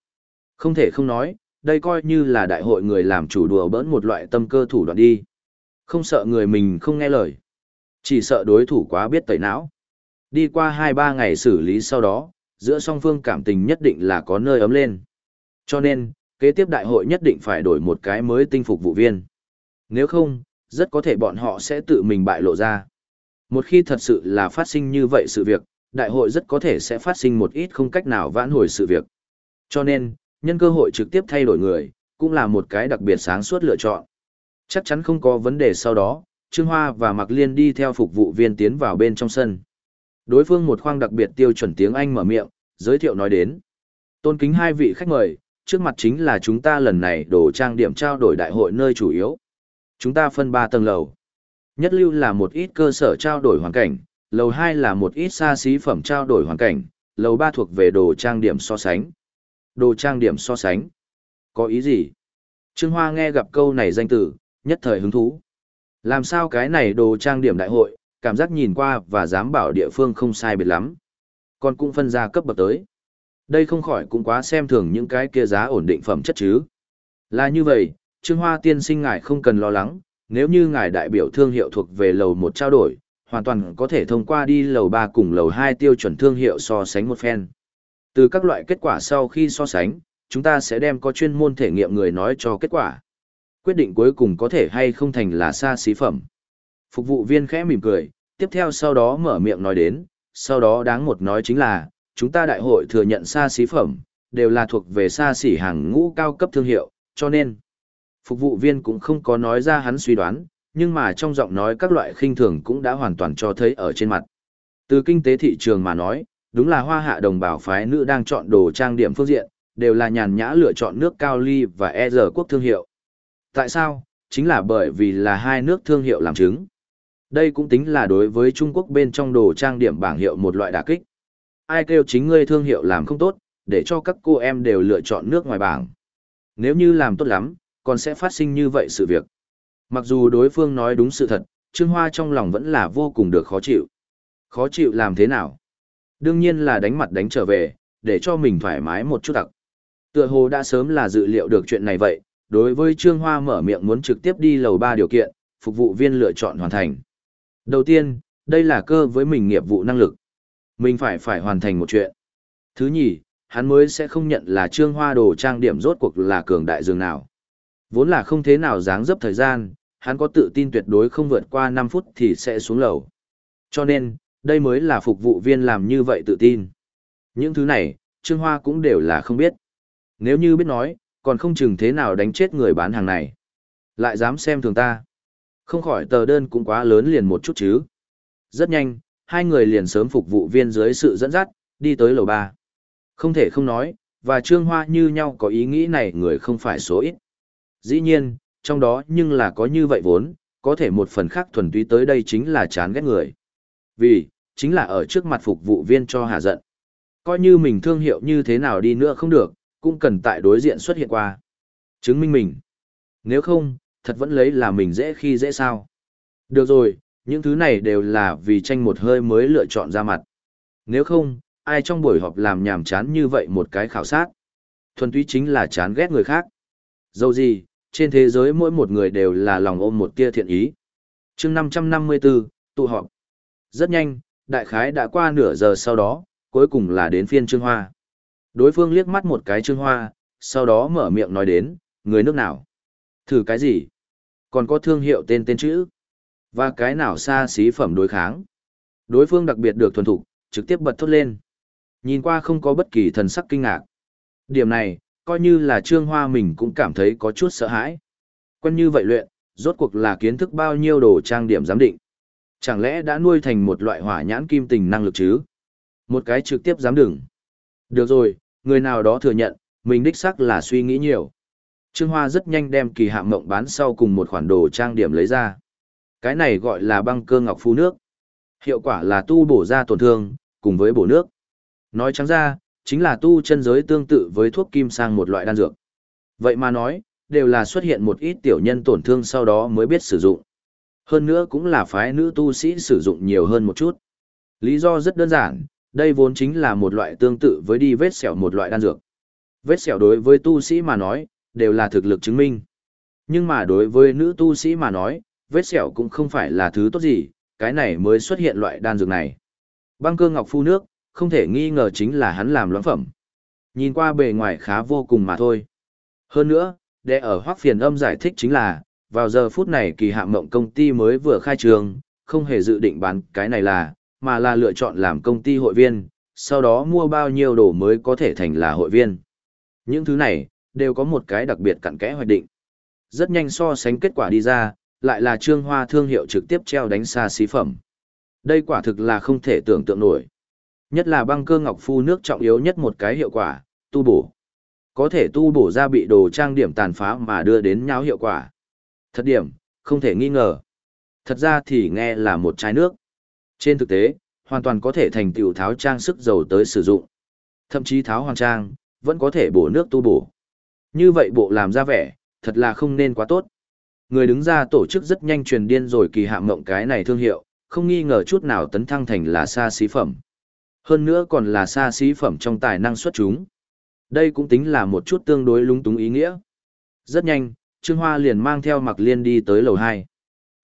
Không thể không nói, đây coi như là đại hội người làm chủ đùa bỡn một loại tâm cơ thủ đoạn đi. Không sợ người mình không nghe lời. Chỉ sợ đối thủ quá biết tẩy não. Đi qua 2-3 ngày xử lý sau đó, giữa song phương cảm tình nhất định là có nơi ấm lên. Cho nên, kế tiếp đại hội nhất định phải đổi một cái mới tinh phục vụ viên. Nếu không, rất có thể bọn họ sẽ tự mình bại lộ ra. Một khi thật sự là phát sinh như vậy sự việc, đại hội rất có thể sẽ phát sinh một ít không cách nào vãn hồi sự việc. Cho nên, nhân cơ hội trực tiếp thay đổi người, cũng là một cái đặc biệt sáng suốt lựa chọn. Chắc chắn không có vấn đề sau đó, Trương Hoa và Mạc Liên đi theo phục vụ viên tiến vào bên trong sân. Đối phương một khoang đặc biệt tiêu chuẩn tiếng Anh mở miệng, giới thiệu nói đến. Tôn kính hai vị khách mời, trước mặt chính là chúng ta lần này đổ trang điểm trao đổi đại hội nơi chủ yếu. Chúng ta phân ba tầng lầu. Nhất lưu là một ít cơ sở trao đổi hoàn cảnh, lầu hai là một ít xa xí phẩm trao đổi hoàn cảnh, lầu ba thuộc về đồ trang điểm so sánh. Đồ trang điểm so sánh. Có ý gì? Trương Hoa nghe gặp câu này danh từ, nhất thời hứng thú. Làm sao cái này đồ trang điểm đại hội, cảm giác nhìn qua và dám bảo địa phương không sai biệt lắm. Còn cũng phân ra cấp bậc tới. Đây không khỏi cũng quá xem thường những cái kia giá ổn định phẩm chất chứ. Là như vậy, Trương Hoa tiên sinh ngài không cần lo lắng, nếu như ngài đại biểu thương hiệu thuộc về lầu một trao đổi, hoàn toàn có thể thông qua đi lầu 3 cùng lầu 2 tiêu chuẩn thương hiệu so sánh một phen. Từ các loại kết quả sau khi so sánh, chúng ta sẽ đem có chuyên môn thể nghiệm người nói cho kết quả. Quyết định cuối cùng có thể hay không thành là xa xí phẩm. Phục vụ viên khẽ mỉm cười, tiếp theo sau đó mở miệng nói đến, sau đó đáng một nói chính là, chúng ta đại hội thừa nhận xa xí phẩm, đều là thuộc về xa xỉ hàng ngũ cao cấp thương hiệu, cho nên, phục vụ viên cũng không có nói ra hắn suy đoán, nhưng mà trong giọng nói các loại khinh thường cũng đã hoàn toàn cho thấy ở trên mặt. Từ kinh tế thị trường mà nói, đúng là hoa hạ đồng bào phái nữ đang chọn đồ trang điểm phương diện, đều là nhàn nhã lựa chọn nước cao ly và e giờ quốc thương hiệu. Tại sao? Chính là bởi vì là hai nước thương hiệu làm chứng. Đây cũng tính là đối với Trung Quốc bên trong đồ trang điểm bảng hiệu một loại đả kích. Ai kêu chính ngươi thương hiệu làm không tốt, để cho các cô em đều lựa chọn nước ngoài bảng. Nếu như làm tốt lắm, còn sẽ phát sinh như vậy sự việc. Mặc dù đối phương nói đúng sự thật, Trương Hoa trong lòng vẫn là vô cùng được khó chịu. Khó chịu làm thế nào? Đương nhiên là đánh mặt đánh trở về, để cho mình thoải mái một chút đặc. Tựa hồ đã sớm là dự liệu được chuyện này vậy, đối với Trương Hoa mở miệng muốn trực tiếp đi lầu ba điều kiện, phục vụ viên lựa chọn hoàn thành. Đầu tiên, đây là cơ với mình nghiệp vụ năng lực. Mình phải phải hoàn thành một chuyện. Thứ nhì, hắn mới sẽ không nhận là Trương Hoa đồ trang điểm rốt cuộc là cường đại dường nào. Vốn là không thế nào dáng dấp thời gian, hắn có tự tin tuyệt đối không vượt qua 5 phút thì sẽ xuống lầu. Cho nên, đây mới là phục vụ viên làm như vậy tự tin. Những thứ này, Trương Hoa cũng đều là không biết. Nếu như biết nói, còn không chừng thế nào đánh chết người bán hàng này. Lại dám xem thường ta. Không khỏi tờ đơn cũng quá lớn liền một chút chứ. Rất nhanh, hai người liền sớm phục vụ viên dưới sự dẫn dắt, đi tới lầu ba. Không thể không nói, và Trương Hoa như nhau có ý nghĩ này người không phải số ít. Dĩ nhiên, trong đó nhưng là có như vậy vốn, có thể một phần khác thuần túy tới đây chính là chán ghét người. Vì, chính là ở trước mặt phục vụ viên cho hà giận. Coi như mình thương hiệu như thế nào đi nữa không được, cũng cần tại đối diện xuất hiện qua. Chứng minh mình. Nếu không, thật vẫn lấy là mình dễ khi dễ sao. Được rồi, những thứ này đều là vì tranh một hơi mới lựa chọn ra mặt. Nếu không, ai trong buổi họp làm nhàm chán như vậy một cái khảo sát. Thuần túy chính là chán ghét người khác. Dẫu gì, trên thế giới mỗi một người đều là lòng ôm một tia thiện ý. chương 554, tụ họp. Rất nhanh, đại khái đã qua nửa giờ sau đó, cuối cùng là đến phiên Trương Hoa. Đối phương liếc mắt một cái Trương Hoa, sau đó mở miệng nói đến, người nước nào? Thử cái gì? Còn có thương hiệu tên tên chữ? Và cái nào xa xí phẩm đối kháng? Đối phương đặc biệt được thuần thục, trực tiếp bật thốt lên. Nhìn qua không có bất kỳ thần sắc kinh ngạc. Điểm này, coi như là Trương Hoa mình cũng cảm thấy có chút sợ hãi. Quen như vậy luyện, rốt cuộc là kiến thức bao nhiêu đồ trang điểm giám định. Chẳng lẽ đã nuôi thành một loại hỏa nhãn kim tình năng lực chứ? Một cái trực tiếp dám đừng. Được rồi, người nào đó thừa nhận, mình đích xác là suy nghĩ nhiều. Trương Hoa rất nhanh đem kỳ hạng mộng bán sau cùng một khoản đồ trang điểm lấy ra. Cái này gọi là băng cơ ngọc phu nước. Hiệu quả là tu bổ ra tổn thương, cùng với bổ nước. Nói trắng ra, chính là tu chân giới tương tự với thuốc kim sang một loại đan dược. Vậy mà nói, đều là xuất hiện một ít tiểu nhân tổn thương sau đó mới biết sử dụng. Hơn nữa cũng là phái nữ tu sĩ sử dụng nhiều hơn một chút. Lý do rất đơn giản, đây vốn chính là một loại tương tự với đi vết sẹo một loại đan dược. Vết sẹo đối với tu sĩ mà nói, đều là thực lực chứng minh. Nhưng mà đối với nữ tu sĩ mà nói, vết sẹo cũng không phải là thứ tốt gì, cái này mới xuất hiện loại đan dược này. Băng cơ ngọc phu nước, không thể nghi ngờ chính là hắn làm loãng phẩm. Nhìn qua bề ngoài khá vô cùng mà thôi. Hơn nữa, để ở hoác phiền âm giải thích chính là, vào giờ phút này kỳ hạ mộng công ty mới vừa khai trường, không hề dự định bán cái này là, mà là lựa chọn làm công ty hội viên, sau đó mua bao nhiêu đồ mới có thể thành là hội viên. Những thứ này, đều có một cái đặc biệt cặn kẽ hoạch định. Rất nhanh so sánh kết quả đi ra, lại là trương hoa thương hiệu trực tiếp treo đánh xa xí phẩm. Đây quả thực là không thể tưởng tượng nổi. Nhất là băng cơ ngọc phu nước trọng yếu nhất một cái hiệu quả, tu bổ. Có thể tu bổ ra bị đồ trang điểm tàn phá mà đưa đến nháo hiệu quả. Thật điểm, không thể nghi ngờ. Thật ra thì nghe là một chai nước. Trên thực tế, hoàn toàn có thể thành tiểu tháo trang sức dầu tới sử dụng. Thậm chí tháo hoàng trang, vẫn có thể bổ nước tu bổ. Như vậy bộ làm ra vẻ, thật là không nên quá tốt. Người đứng ra tổ chức rất nhanh truyền điên rồi kỳ hạ mộng cái này thương hiệu, không nghi ngờ chút nào tấn thăng thành là xa xí phẩm. Hơn nữa còn là xa xí phẩm trong tài năng xuất chúng. Đây cũng tính là một chút tương đối lung túng ý nghĩa. Rất nhanh, Trương Hoa liền mang theo Mạc Liên đi tới lầu 2.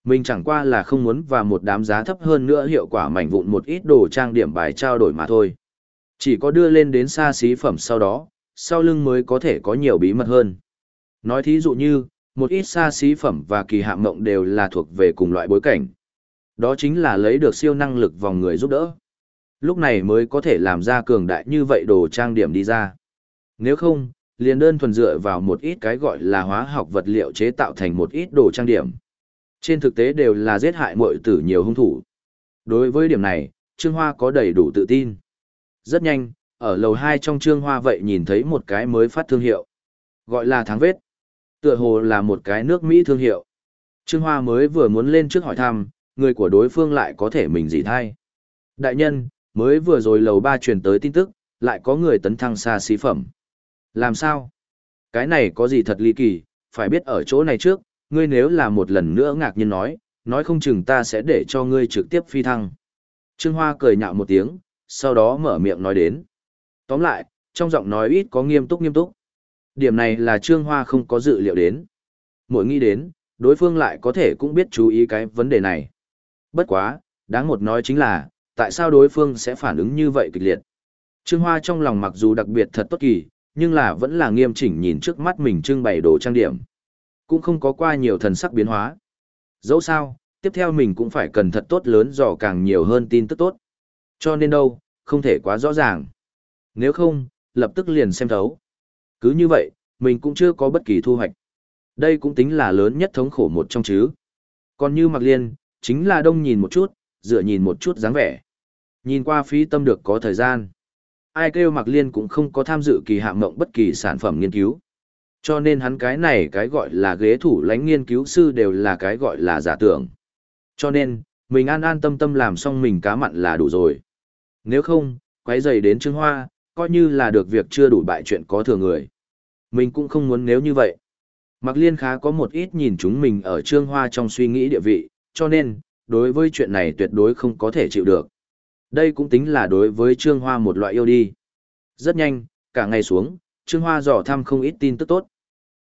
Mình chẳng qua là không muốn và một đám giá thấp hơn nữa hiệu quả mảnh vụn một ít đồ trang điểm bài trao đổi mà thôi. Chỉ có đưa lên đến xa xí phẩm sau đó, sau lưng mới có thể có nhiều bí mật hơn. Nói thí dụ như, một ít xa xí phẩm và kỳ hạm mộng đều là thuộc về cùng loại bối cảnh. Đó chính là lấy được siêu năng lực vòng người giúp đỡ. Lúc này mới có thể làm ra cường đại như vậy đồ trang điểm đi ra. Nếu không, liền đơn thuần dựa vào một ít cái gọi là hóa học vật liệu chế tạo thành một ít đồ trang điểm. Trên thực tế đều là giết hại muội tử nhiều hung thủ. Đối với điểm này, Trương Hoa có đầy đủ tự tin. Rất nhanh, ở lầu 2 trong Trương Hoa vậy nhìn thấy một cái mới phát thương hiệu. Gọi là tháng vết. Tựa hồ là một cái nước Mỹ thương hiệu. Trương Hoa mới vừa muốn lên trước hỏi thăm, người của đối phương lại có thể mình gì thay. Đại nhân, mới vừa rồi lầu ba truyền tới tin tức, lại có người tấn thăng xa xí phẩm. Làm sao? Cái này có gì thật ly kỳ, phải biết ở chỗ này trước, ngươi nếu là một lần nữa ngạc nhiên nói, nói không chừng ta sẽ để cho ngươi trực tiếp phi thăng. Trương Hoa cười nhạo một tiếng, sau đó mở miệng nói đến. Tóm lại, trong giọng nói ít có nghiêm túc nghiêm túc. Điểm này là Trương Hoa không có dự liệu đến. Mỗi nghĩ đến, đối phương lại có thể cũng biết chú ý cái vấn đề này. Bất quá, đáng một nói chính là, tại sao đối phương sẽ phản ứng như vậy kịch liệt. Trương Hoa trong lòng mặc dù đặc biệt thật tốt kỳ, nhưng là vẫn là nghiêm chỉnh nhìn trước mắt mình trưng bày đồ trang điểm. Cũng không có qua nhiều thần sắc biến hóa. Dẫu sao, tiếp theo mình cũng phải cần thật tốt lớn dò càng nhiều hơn tin tức tốt. Cho nên đâu, không thể quá rõ ràng. Nếu không, lập tức liền xem thấu. Cứ như vậy, mình cũng chưa có bất kỳ thu hoạch. Đây cũng tính là lớn nhất thống khổ một trong chứ. Còn như Mạc Liên, chính là đông nhìn một chút, dựa nhìn một chút dáng vẻ. Nhìn qua phí tâm được có thời gian. Ai kêu Mạc Liên cũng không có tham dự kỳ hạng mộng bất kỳ sản phẩm nghiên cứu. Cho nên hắn cái này cái gọi là ghế thủ lãnh nghiên cứu sư đều là cái gọi là giả tưởng. Cho nên, mình an an tâm tâm làm xong mình cá mặn là đủ rồi. Nếu không, quấy dày đến Trương Hoa, coi như là được việc chưa đủ bại chuyện có thừa người. Mình cũng không muốn nếu như vậy. Mạc Liên khá có một ít nhìn chúng mình ở Trương Hoa trong suy nghĩ địa vị, cho nên, đối với chuyện này tuyệt đối không có thể chịu được. Đây cũng tính là đối với Trương Hoa một loại yêu đi. Rất nhanh, cả ngày xuống, Trương Hoa dò thăm không ít tin tức tốt.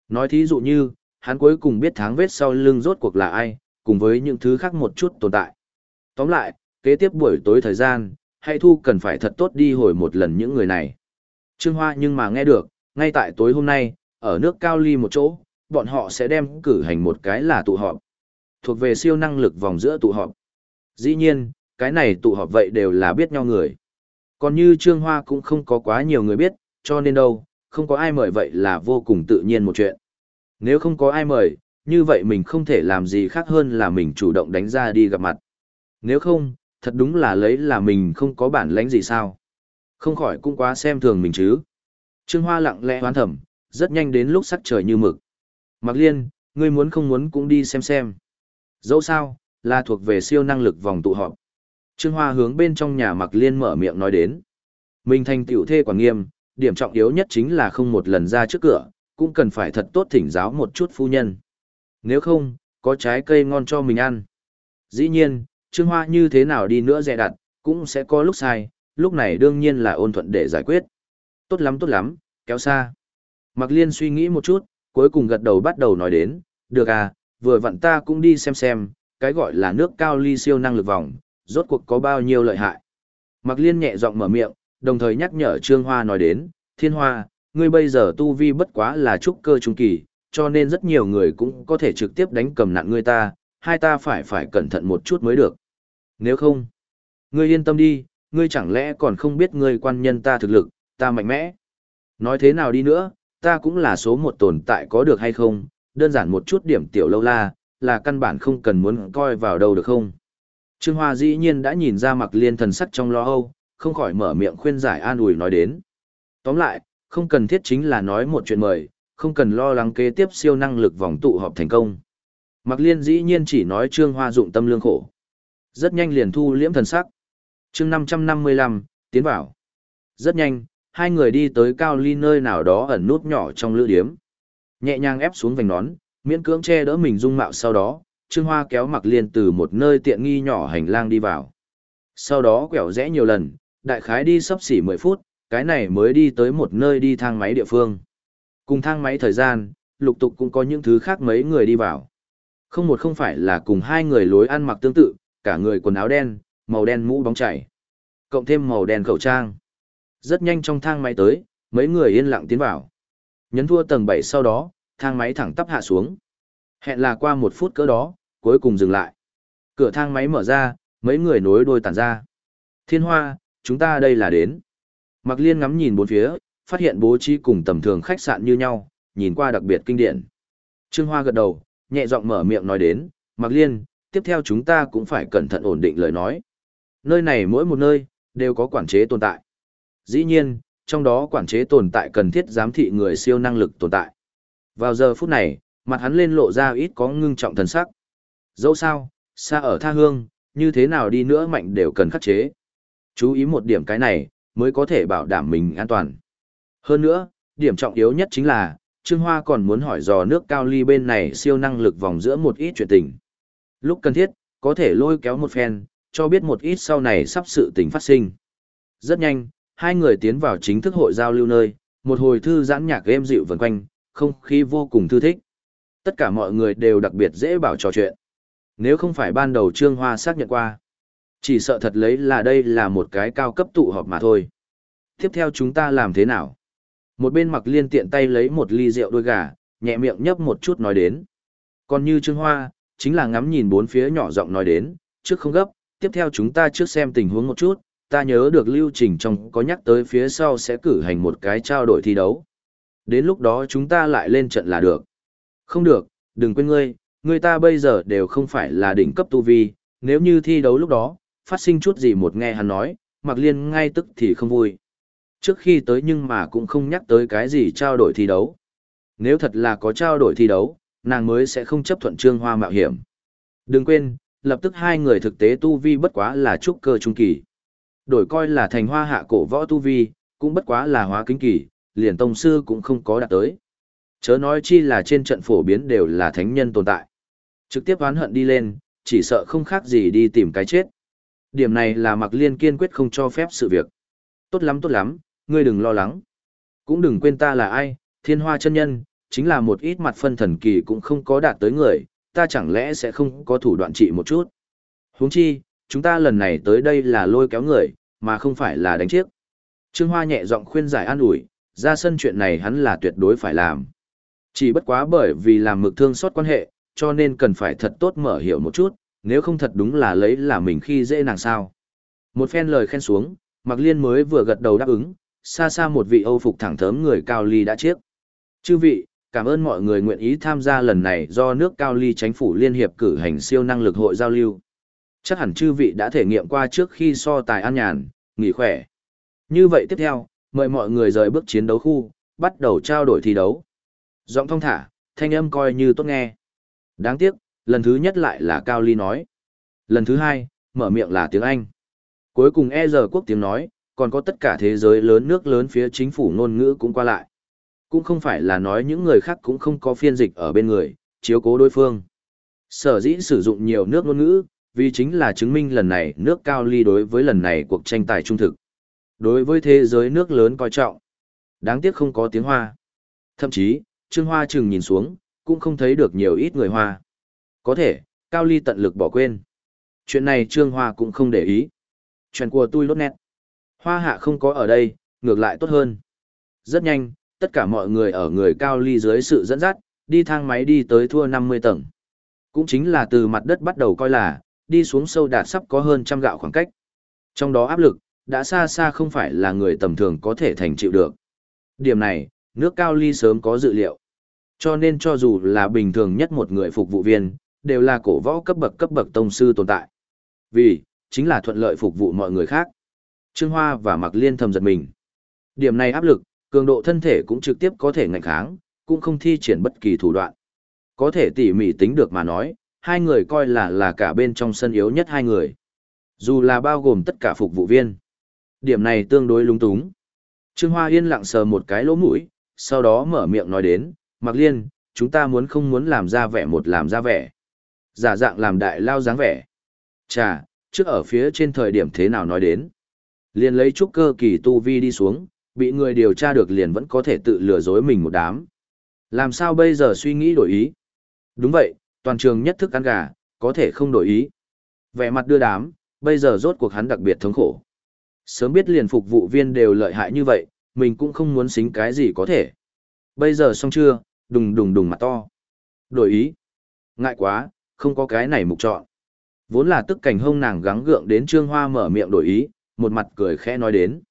Nói thí dụ như, hắn cuối cùng biết tháng vết sau lưng rốt cuộc là ai, cùng với những thứ khác một chút tồn tại. Tóm lại, kế tiếp buổi tối thời gian, hãy thu cần phải thật tốt đi hồi một lần những người này. Trương Hoa nhưng mà nghe được, ngay tại tối hôm nay, ở nước cao ly một chỗ, bọn họ sẽ đem cử hành một cái là tụ họp. Thuộc về siêu năng lực vòng giữa tụ họp. Dĩ nhiên, cái này tụ họp vậy đều là biết nhau người. Còn như Trương Hoa cũng không có quá nhiều người biết, cho nên đâu, không có ai mời vậy là vô cùng tự nhiên một chuyện. Nếu không có ai mời, như vậy mình không thể làm gì khác hơn là mình chủ động đánh ra đi gặp mặt. Nếu không, thật đúng là lấy là mình không có bản lãnh gì sao. Không khỏi cũng quá xem thường mình chứ. Trương Hoa lặng lẽ hoán thầm, rất nhanh đến lúc sắc trời như mực. Mạc Liên, ngươi muốn không muốn cũng đi xem xem. Dẫu sao, là thuộc về siêu năng lực vòng tụ họp. Trương Hoa hướng bên trong nhà mặc Liên mở miệng nói đến. Mình thành tiểu thê quả nghiêm, điểm trọng yếu nhất chính là không một lần ra trước cửa, cũng cần phải thật tốt thỉnh giáo một chút phu nhân. Nếu không, có trái cây ngon cho mình ăn. Dĩ nhiên, Trương Hoa như thế nào đi nữa dè đặt, cũng sẽ có lúc sai, lúc này đương nhiên là ôn thuận để giải quyết. Tốt lắm tốt lắm, kéo xa. Mạc Liên suy nghĩ một chút, cuối cùng gật đầu bắt đầu nói đến, được à, vừa vặn ta cũng đi xem xem, cái gọi là nước cao ly siêu năng lực vòng, rốt cuộc có bao nhiêu lợi hại. Mạc Liên nhẹ giọng mở miệng, đồng thời nhắc nhở Trương Hoa nói đến, Thiên Hoa, ngươi bây giờ tu vi bất quá là trúc cơ trung kỳ, cho nên rất nhiều người cũng có thể trực tiếp đánh cầm nặng ngươi ta, hai ta phải phải cẩn thận một chút mới được. Nếu không, ngươi yên tâm đi, ngươi chẳng lẽ còn không biết ngươi quan nhân ta thực lực, ta mạnh mẽ. Nói thế nào đi nữa, ta cũng là số một tồn tại có được hay không, đơn giản một chút điểm tiểu lâu la, là căn bản không cần muốn coi vào đâu được không. Trương Hoa dĩ nhiên đã nhìn ra mặc liên thần sắc trong lo âu, không khỏi mở miệng khuyên giải an ủi nói đến. Tóm lại, không cần thiết chính là nói một chuyện mời, không cần lo lắng kế tiếp siêu năng lực vòng tụ họp thành công. Mặc liên dĩ nhiên chỉ nói Trương Hoa dụng tâm lương khổ. Rất nhanh liền thu liễm thần sắc. chương 555, tiến vào. Rất nhanh, hai người đi tới cao ly nơi nào đó ẩn nút nhỏ trong lữ điếm. Nhẹ nhàng ép xuống vành nón, miễn cưỡng che đỡ mình dung mạo sau đó, Trương Hoa kéo mặc liên từ một nơi tiện nghi nhỏ hành lang đi vào. Sau đó quẹo rẽ nhiều lần, đại khái đi sắp xỉ 10 phút, cái này mới đi tới một nơi đi thang máy địa phương. Cùng thang máy thời gian, lục tục cũng có những thứ khác mấy người đi vào. Không một không phải là cùng hai người lối ăn mặc tương tự, cả người quần áo đen, màu đen mũ bóng chảy, cộng thêm màu đen khẩu trang. Rất nhanh trong thang máy tới, mấy người yên lặng tiến vào. Nhấn thua tầng 7 sau đó, thang máy thẳng tắp hạ xuống. Hẹn là qua một phút cỡ đó, cuối cùng dừng lại. Cửa thang máy mở ra, mấy người nối đôi tản ra. Thiên hoa, chúng ta đây là đến. Mặc liên ngắm nhìn bốn phía, phát hiện bố trí cùng tầm thường khách sạn như nhau, nhìn qua đặc biệt kinh điển. Trương Hoa gật đầu, nhẹ giọng mở miệng nói đến, Mặc liên, tiếp theo chúng ta cũng phải cẩn thận ổn định lời nói. Nơi này mỗi một nơi, đều có quản chế tồn tại. Dĩ nhiên, trong đó quản chế tồn tại cần thiết giám thị người siêu năng lực tồn tại. Vào giờ phút này, mặt hắn lên lộ ra ít có ngưng trọng thần sắc. Dẫu sao, xa ở tha hương, như thế nào đi nữa mạnh đều cần khắc chế. Chú ý một điểm cái này, mới có thể bảo đảm mình an toàn. Hơn nữa, điểm trọng yếu nhất chính là, Trương Hoa còn muốn hỏi dò nước cao ly bên này siêu năng lực vòng giữa một ít chuyện tình. Lúc cần thiết, có thể lôi kéo một phen, cho biết một ít sau này sắp sự tình phát sinh. Rất nhanh, hai người tiến vào chính thức hội giao lưu nơi, một hồi thư giãn nhạc êm dịu vần quanh, không khí vô cùng thư thích. Tất cả mọi người đều đặc biệt dễ bảo trò chuyện. Nếu không phải ban đầu Trương Hoa xác nhận qua, chỉ sợ thật lấy là đây là một cái cao cấp tụ họp mà thôi. Tiếp theo chúng ta làm thế nào? Một bên mặc liên tiện tay lấy một ly rượu đôi gà, nhẹ miệng nhấp một chút nói đến. Còn như Trương Hoa, chính là ngắm nhìn bốn phía nhỏ giọng nói đến, trước không gấp, tiếp theo chúng ta trước xem tình huống một chút, ta nhớ được lưu trình trong có nhắc tới phía sau sẽ cử hành một cái trao đổi thi đấu. Đến lúc đó chúng ta lại lên trận là được. Không được, đừng quên ngươi, người ta bây giờ đều không phải là đỉnh cấp tu vi, nếu như thi đấu lúc đó, phát sinh chút gì một nghe hắn nói, mặc liên ngay tức thì không vui. Trước khi tới nhưng mà cũng không nhắc tới cái gì trao đổi thi đấu. Nếu thật là có trao đổi thi đấu, nàng mới sẽ không chấp thuận trương hoa mạo hiểm. Đừng quên, lập tức hai người thực tế tu vi bất quá là trúc cơ trung kỳ. Đổi coi là thành hoa hạ cổ võ tu vi, cũng bất quá là hóa kính kỳ, liền tông sư cũng không có đạt tới. Chớ nói chi là trên trận phổ biến đều là thánh nhân tồn tại. Trực tiếp oán hận đi lên, chỉ sợ không khác gì đi tìm cái chết. Điểm này là mặc liên kiên quyết không cho phép sự việc. Tốt lắm tốt lắm, ngươi đừng lo lắng. Cũng đừng quên ta là ai, thiên hoa chân nhân, chính là một ít mặt phân thần kỳ cũng không có đạt tới người, ta chẳng lẽ sẽ không có thủ đoạn trị một chút. huống chi, chúng ta lần này tới đây là lôi kéo người, mà không phải là đánh chiếc. Trương Hoa nhẹ giọng khuyên giải an ủi, ra sân chuyện này hắn là tuyệt đối phải làm. Chỉ bất quá bởi vì làm mực thương xót quan hệ, cho nên cần phải thật tốt mở hiểu một chút, nếu không thật đúng là lấy là mình khi dễ nàng sao. Một phen lời khen xuống, Mạc Liên mới vừa gật đầu đáp ứng, xa xa một vị Âu phục thẳng thớm người cao ly đã chiếc. Chư vị, cảm ơn mọi người nguyện ý tham gia lần này do nước cao ly chính phủ liên hiệp cử hành siêu năng lực hội giao lưu. Chắc hẳn chư vị đã thể nghiệm qua trước khi so tài an nhàn, nghỉ khỏe. Như vậy tiếp theo, mời mọi người rời bước chiến đấu khu, bắt đầu trao đổi thi đấu. Giọng thông thả, thanh âm coi như tốt nghe. Đáng tiếc, lần thứ nhất lại là Cao Ly nói. Lần thứ hai, mở miệng là tiếng Anh. Cuối cùng e giờ quốc tiếng nói, còn có tất cả thế giới lớn nước lớn phía chính phủ ngôn ngữ cũng qua lại. Cũng không phải là nói những người khác cũng không có phiên dịch ở bên người, chiếu cố đối phương. Sở dĩ sử dụng nhiều nước ngôn ngữ, vì chính là chứng minh lần này nước cao ly đối với lần này cuộc tranh tài trung thực. Đối với thế giới nước lớn coi trọng. Đáng tiếc không có tiếng Hoa. Thậm chí, Trương Hoa chừng nhìn xuống, cũng không thấy được nhiều ít người Hoa. Có thể, Cao Ly tận lực bỏ quên. Chuyện này Trương Hoa cũng không để ý. Chuyện của tôi lốt nét. Hoa hạ không có ở đây, ngược lại tốt hơn. Rất nhanh, tất cả mọi người ở người Cao Ly dưới sự dẫn dắt, đi thang máy đi tới thua 50 tầng. Cũng chính là từ mặt đất bắt đầu coi là, đi xuống sâu đạt sắp có hơn trăm gạo khoảng cách. Trong đó áp lực, đã xa xa không phải là người tầm thường có thể thành chịu được. Điểm này, nước cao ly sớm có dự liệu. Cho nên cho dù là bình thường nhất một người phục vụ viên, đều là cổ võ cấp bậc cấp bậc tông sư tồn tại. Vì, chính là thuận lợi phục vụ mọi người khác. Trương Hoa và Mạc Liên thầm giật mình. Điểm này áp lực, cường độ thân thể cũng trực tiếp có thể ngạnh kháng, cũng không thi triển bất kỳ thủ đoạn. Có thể tỉ mỉ tính được mà nói, hai người coi là là cả bên trong sân yếu nhất hai người. Dù là bao gồm tất cả phục vụ viên. Điểm này tương đối lung túng. Trương Hoa yên lặng sờ một cái lỗ mũi, sau đó mở miệng nói đến, Mạc Liên, chúng ta muốn không muốn làm ra vẻ một làm ra vẻ. Giả dạng làm đại lao dáng vẻ. Chà, trước ở phía trên thời điểm thế nào nói đến. Liền lấy chút cơ kỳ tu vi đi xuống, bị người điều tra được liền vẫn có thể tự lừa dối mình một đám. Làm sao bây giờ suy nghĩ đổi ý? Đúng vậy, toàn trường nhất thức ăn gà, có thể không đổi ý. Vẻ mặt đưa đám, bây giờ rốt cuộc hắn đặc biệt thống khổ. Sớm biết liền phục vụ viên đều lợi hại như vậy, mình cũng không muốn xính cái gì có thể. Bây giờ xong chưa, đùng đùng đùng mặt to. Đổi ý. Ngại quá, không có cái này mục chọn. Vốn là tức cảnh hông nàng gắng gượng đến trương hoa mở miệng đổi ý, một mặt cười khẽ nói đến.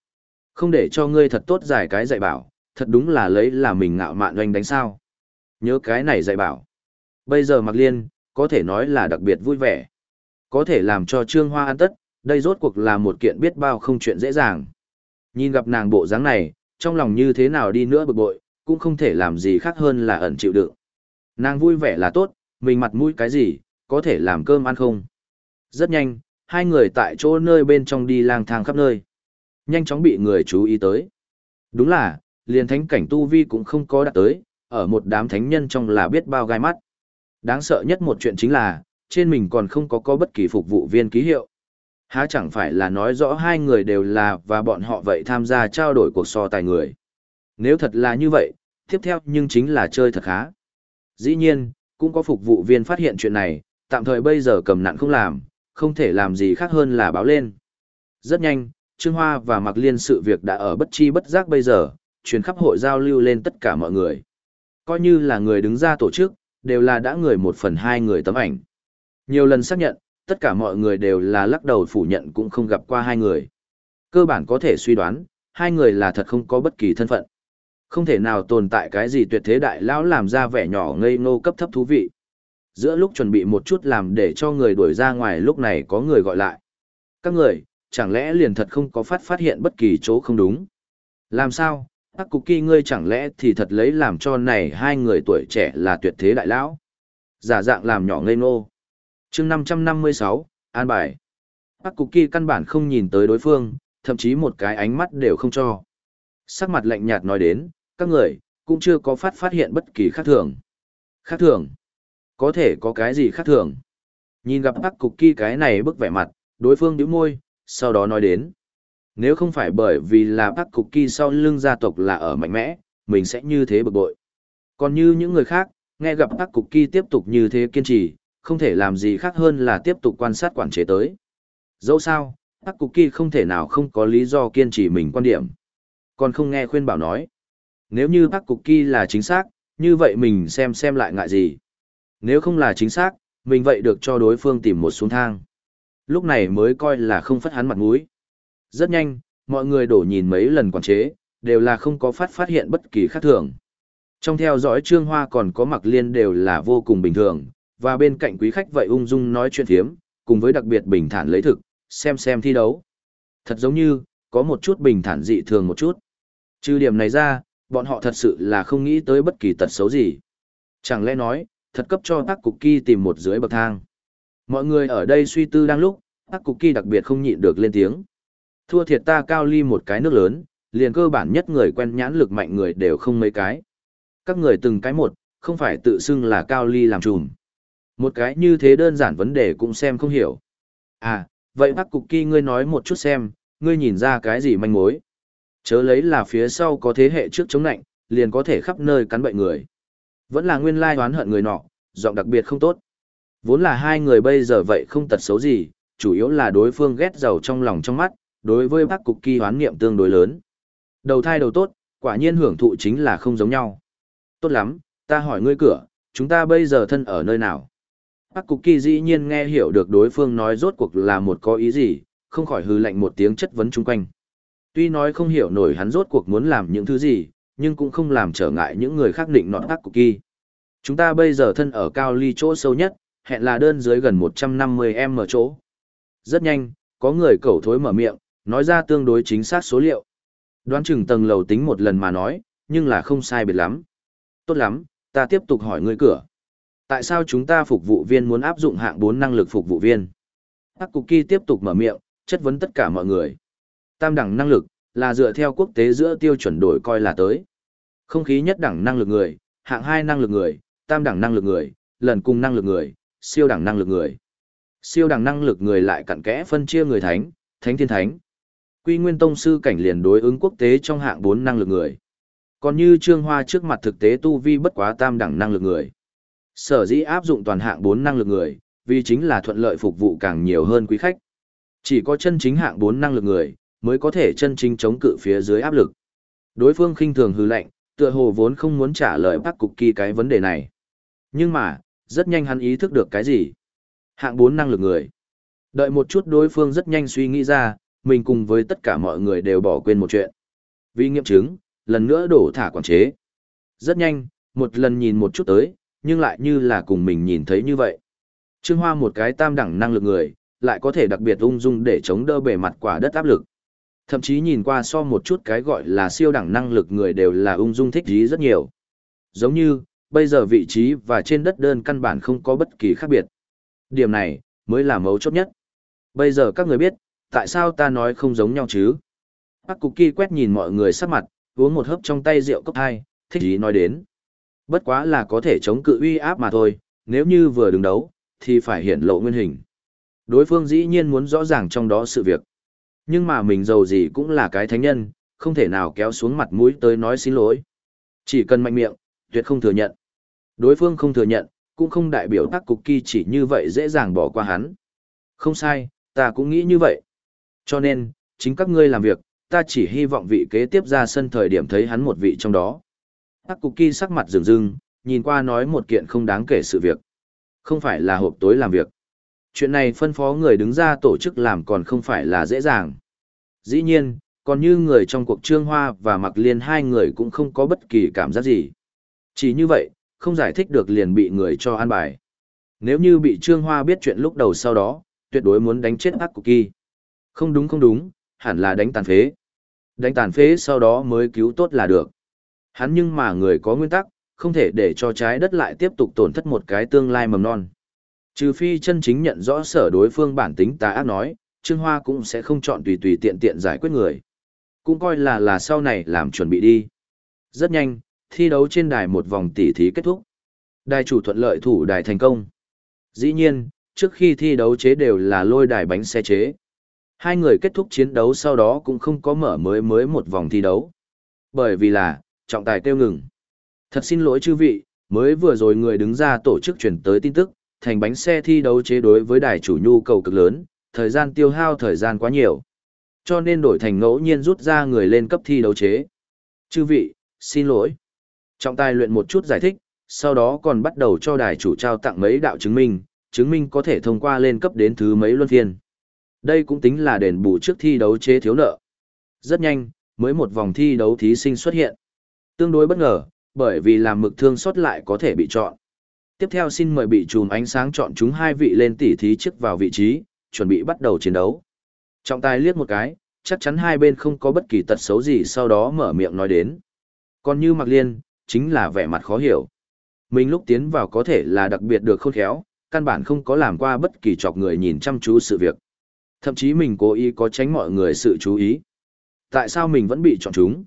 Không để cho ngươi thật tốt giải cái dạy bảo, thật đúng là lấy là mình ngạo mạn doanh đánh sao. Nhớ cái này dạy bảo. Bây giờ Mạc Liên, có thể nói là đặc biệt vui vẻ. Có thể làm cho Trương Hoa an tất, đây rốt cuộc là một kiện biết bao không chuyện dễ dàng. Nhìn gặp nàng bộ dáng này, trong lòng như thế nào đi nữa bực bội, cũng không thể làm gì khác hơn là ẩn chịu đựng. Nàng vui vẻ là tốt, mình mặt mũi cái gì, có thể làm cơm ăn không. Rất nhanh, hai người tại chỗ nơi bên trong đi lang thang khắp nơi. Nhanh chóng bị người chú ý tới. Đúng là, liền thánh cảnh tu vi cũng không có đạt tới, ở một đám thánh nhân trong là biết bao gai mắt. Đáng sợ nhất một chuyện chính là, trên mình còn không có có bất kỳ phục vụ viên ký hiệu. Há chẳng phải là nói rõ hai người đều là và bọn họ vậy tham gia trao đổi cuộc so tài người. Nếu thật là như vậy, tiếp theo nhưng chính là chơi thật khá. Dĩ nhiên, cũng có phục vụ viên phát hiện chuyện này, tạm thời bây giờ cầm nặng không làm, không thể làm gì khác hơn là báo lên. Rất nhanh, Trương Hoa và Mạc Liên sự việc đã ở bất chi bất giác bây giờ, truyền khắp hội giao lưu lên tất cả mọi người. Coi như là người đứng ra tổ chức, đều là đã người một phần hai người tấm ảnh. Nhiều lần xác nhận, tất cả mọi người đều là lắc đầu phủ nhận cũng không gặp qua hai người. Cơ bản có thể suy đoán, hai người là thật không có bất kỳ thân phận. Không thể nào tồn tại cái gì tuyệt thế đại lão làm ra vẻ nhỏ ngây ngô cấp thấp thú vị. Giữa lúc chuẩn bị một chút làm để cho người đuổi ra ngoài lúc này có người gọi lại. Các người, chẳng lẽ liền thật không có phát phát hiện bất kỳ chỗ không đúng? Làm sao, Hắc Cục Kỳ ngươi chẳng lẽ thì thật lấy làm cho này hai người tuổi trẻ là tuyệt thế đại lão? Giả dạng làm nhỏ ngây ngô. chương 556, An Bài. Hắc Cục Kỳ căn bản không nhìn tới đối phương, thậm chí một cái ánh mắt đều không cho. Sắc mặt lạnh nhạt nói đến, các người, cũng chưa có phát phát hiện bất kỳ khác thường. Khác thường? Có thể có cái gì khác thường? Nhìn gặp Hắc Cục Kỳ cái này bức vẻ mặt, đối phương nhíu môi, sau đó nói đến. Nếu không phải bởi vì là bác cục kỳ sau lưng gia tộc là ở mạnh mẽ, mình sẽ như thế bực bội. Còn như những người khác, nghe gặp bác cục kỳ tiếp tục như thế kiên trì, không thể làm gì khác hơn là tiếp tục quan sát quản chế tới. Dẫu sao, bác cục kỳ không thể nào không có lý do kiên trì mình quan điểm. Còn không nghe khuyên bảo nói. Nếu như bác cục kỳ là chính xác, như vậy mình xem xem lại ngại gì. Nếu không là chính xác, mình vậy được cho đối phương tìm một xuống thang. Lúc này mới coi là không phất hắn mặt mũi. Rất nhanh, mọi người đổ nhìn mấy lần quản chế, đều là không có phát phát hiện bất kỳ khác thường. Trong theo dõi Trương Hoa còn có mặc liên đều là vô cùng bình thường, và bên cạnh quý khách vậy ung dung nói chuyện thiếm, cùng với đặc biệt bình thản lấy thực, xem xem thi đấu. Thật giống như, có một chút bình thản dị thường một chút. Trừ điểm này ra, bọn họ thật sự là không nghĩ tới bất kỳ tật xấu gì. Chẳng lẽ nói, thật cấp cho tác cục kỳ tìm một dưới bậc thang. Mọi người ở đây suy tư đang lúc, tác cục kỳ đặc biệt không nhịn được lên tiếng. Thua thiệt ta cao ly một cái nước lớn, liền cơ bản nhất người quen nhãn lực mạnh người đều không mấy cái. Các người từng cái một, không phải tự xưng là cao ly làm trùm. Một cái như thế đơn giản vấn đề cũng xem không hiểu. À, vậy bác cục kỳ ngươi nói một chút xem, ngươi nhìn ra cái gì manh mối. Chớ lấy là phía sau có thế hệ trước chống nạnh, liền có thể khắp nơi cắn bậy người. Vẫn là nguyên lai oán hận người nọ, giọng đặc biệt không tốt. Vốn là hai người bây giờ vậy không tật xấu gì, chủ yếu là đối phương ghét giàu trong lòng trong mắt, đối với bác cục kỳ hoán niệm tương đối lớn. Đầu thai đầu tốt, quả nhiên hưởng thụ chính là không giống nhau. Tốt lắm, ta hỏi ngươi cửa, chúng ta bây giờ thân ở nơi nào? Bác cục kỳ dĩ nhiên nghe hiểu được đối phương nói rốt cuộc là một có ý gì, không khỏi hư lạnh một tiếng chất vấn chung quanh. Tuy nói không hiểu nổi hắn rốt cuộc muốn làm những thứ gì, nhưng cũng không làm trở ngại những người khác định nọt bác cục kỳ. Chúng ta bây giờ thân ở cao ly chỗ sâu nhất, hẹn là đơn dưới gần 150m chỗ. Rất nhanh, có người cẩu thối mở miệng, nói ra tương đối chính xác số liệu. Đoán chừng tầng lầu tính một lần mà nói, nhưng là không sai biệt lắm. Tốt lắm, ta tiếp tục hỏi người cửa. Tại sao chúng ta phục vụ viên muốn áp dụng hạng 4 năng lực phục vụ viên? Hắc Cục Kỳ tiếp tục mở miệng, chất vấn tất cả mọi người. Tam đẳng năng lực, là dựa theo quốc tế giữa tiêu chuẩn đổi coi là tới. Không khí nhất đẳng năng lực người, hạng 2 năng lực người, tam đẳng năng lực người, lần cùng năng lực người, siêu đẳng năng lực người. Siêu đẳng năng lực người lại cặn kẽ phân chia người thánh, thánh thiên thánh. Quy Nguyên Tông sư cảnh liền đối ứng quốc tế trong hạng 4 năng lực người. Còn như Trương Hoa trước mặt thực tế tu vi bất quá tam đẳng năng lực người. Sở dĩ áp dụng toàn hạng 4 năng lực người, vì chính là thuận lợi phục vụ càng nhiều hơn quý khách. Chỉ có chân chính hạng 4 năng lực người, mới có thể chân chính chống cự phía dưới áp lực. Đối phương khinh thường hư lệnh, tựa hồ vốn không muốn trả lời bác cục kỳ cái vấn đề này. Nhưng mà, rất nhanh hắn ý thức được cái gì? Hạng 4 năng lực người. Đợi một chút đối phương rất nhanh suy nghĩ ra, mình cùng với tất cả mọi người đều bỏ quên một chuyện. Vì nghiệm chứng, lần nữa đổ thả quản chế. Rất nhanh, một lần nhìn một chút tới, nhưng lại như là cùng mình nhìn thấy như vậy. Trương Hoa một cái tam đẳng năng lực người, lại có thể đặc biệt ung dung để chống đỡ bề mặt quả đất áp lực. Thậm chí nhìn qua so một chút cái gọi là siêu đẳng năng lực người đều là ung dung thích ý rất nhiều. Giống như, bây giờ vị trí và trên đất đơn căn bản không có bất kỳ khác biệt. Điểm này, mới là mấu chốt nhất. Bây giờ các người biết, tại sao ta nói không giống nhau chứ? Bác Cục Kỳ quét nhìn mọi người sắc mặt, uống một hớp trong tay rượu cốc hai, thích ý nói đến. Bất quá là có thể chống cự uy áp mà thôi, nếu như vừa đứng đấu, thì phải hiện lộ nguyên hình. Đối phương dĩ nhiên muốn rõ ràng trong đó sự việc. Nhưng mà mình giàu gì cũng là cái thánh nhân, không thể nào kéo xuống mặt mũi tới nói xin lỗi. Chỉ cần mạnh miệng, tuyệt không thừa nhận. Đối phương không thừa nhận, cũng không đại biểu tác cục kỳ chỉ như vậy dễ dàng bỏ qua hắn. Không sai, ta cũng nghĩ như vậy. Cho nên, chính các ngươi làm việc, ta chỉ hy vọng vị kế tiếp ra sân thời điểm thấy hắn một vị trong đó. Hắc cục kỳ sắc mặt rừng rưng, nhìn qua nói một kiện không đáng kể sự việc. Không phải là hộp tối làm việc. Chuyện này phân phó người đứng ra tổ chức làm còn không phải là dễ dàng. Dĩ nhiên, còn như người trong cuộc trương hoa và mặc liên hai người cũng không có bất kỳ cảm giác gì. Chỉ như vậy, không giải thích được liền bị người cho an bài. Nếu như bị trương hoa biết chuyện lúc đầu sau đó, tuyệt đối muốn đánh chết ác cục kỳ. Không đúng không đúng, hẳn là đánh tàn phế. Đánh tàn phế sau đó mới cứu tốt là được. Hắn nhưng mà người có nguyên tắc, không thể để cho trái đất lại tiếp tục tổn thất một cái tương lai mầm non. Trừ phi chân chính nhận rõ sở đối phương bản tính tà ác nói, Trương Hoa cũng sẽ không chọn tùy tùy tiện tiện giải quyết người. Cũng coi là là sau này làm chuẩn bị đi. Rất nhanh, thi đấu trên đài một vòng tỉ thí kết thúc. Đài chủ thuận lợi thủ đài thành công. Dĩ nhiên, trước khi thi đấu chế đều là lôi đài bánh xe chế. Hai người kết thúc chiến đấu sau đó cũng không có mở mới mới một vòng thi đấu. Bởi vì là, trọng tài kêu ngừng. Thật xin lỗi chư vị, mới vừa rồi người đứng ra tổ chức chuyển tới tin tức, thành bánh xe thi đấu chế đối với đài chủ nhu cầu cực lớn, thời gian tiêu hao thời gian quá nhiều. Cho nên đổi thành ngẫu nhiên rút ra người lên cấp thi đấu chế. Chư vị, xin lỗi. Trọng tài luyện một chút giải thích, sau đó còn bắt đầu cho đài chủ trao tặng mấy đạo chứng minh, chứng minh có thể thông qua lên cấp đến thứ mấy luân phiên. Đây cũng tính là đền bù trước thi đấu chế thiếu nợ. Rất nhanh, mới một vòng thi đấu thí sinh xuất hiện. Tương đối bất ngờ, bởi vì làm mực thương xuất lại có thể bị chọn. Tiếp theo xin mời bị chùm ánh sáng chọn chúng hai vị lên tỉ thí trước vào vị trí, chuẩn bị bắt đầu chiến đấu. Trọng tài liếc một cái, chắc chắn hai bên không có bất kỳ tật xấu gì sau đó mở miệng nói đến. Còn như Mạc Liên, chính là vẻ mặt khó hiểu. Mình lúc tiến vào có thể là đặc biệt được khôn khéo, căn bản không có làm qua bất kỳ chọc người nhìn chăm chú sự việc. Thậm chí mình cố ý có tránh mọi người sự chú ý. Tại sao mình vẫn bị chọn chúng?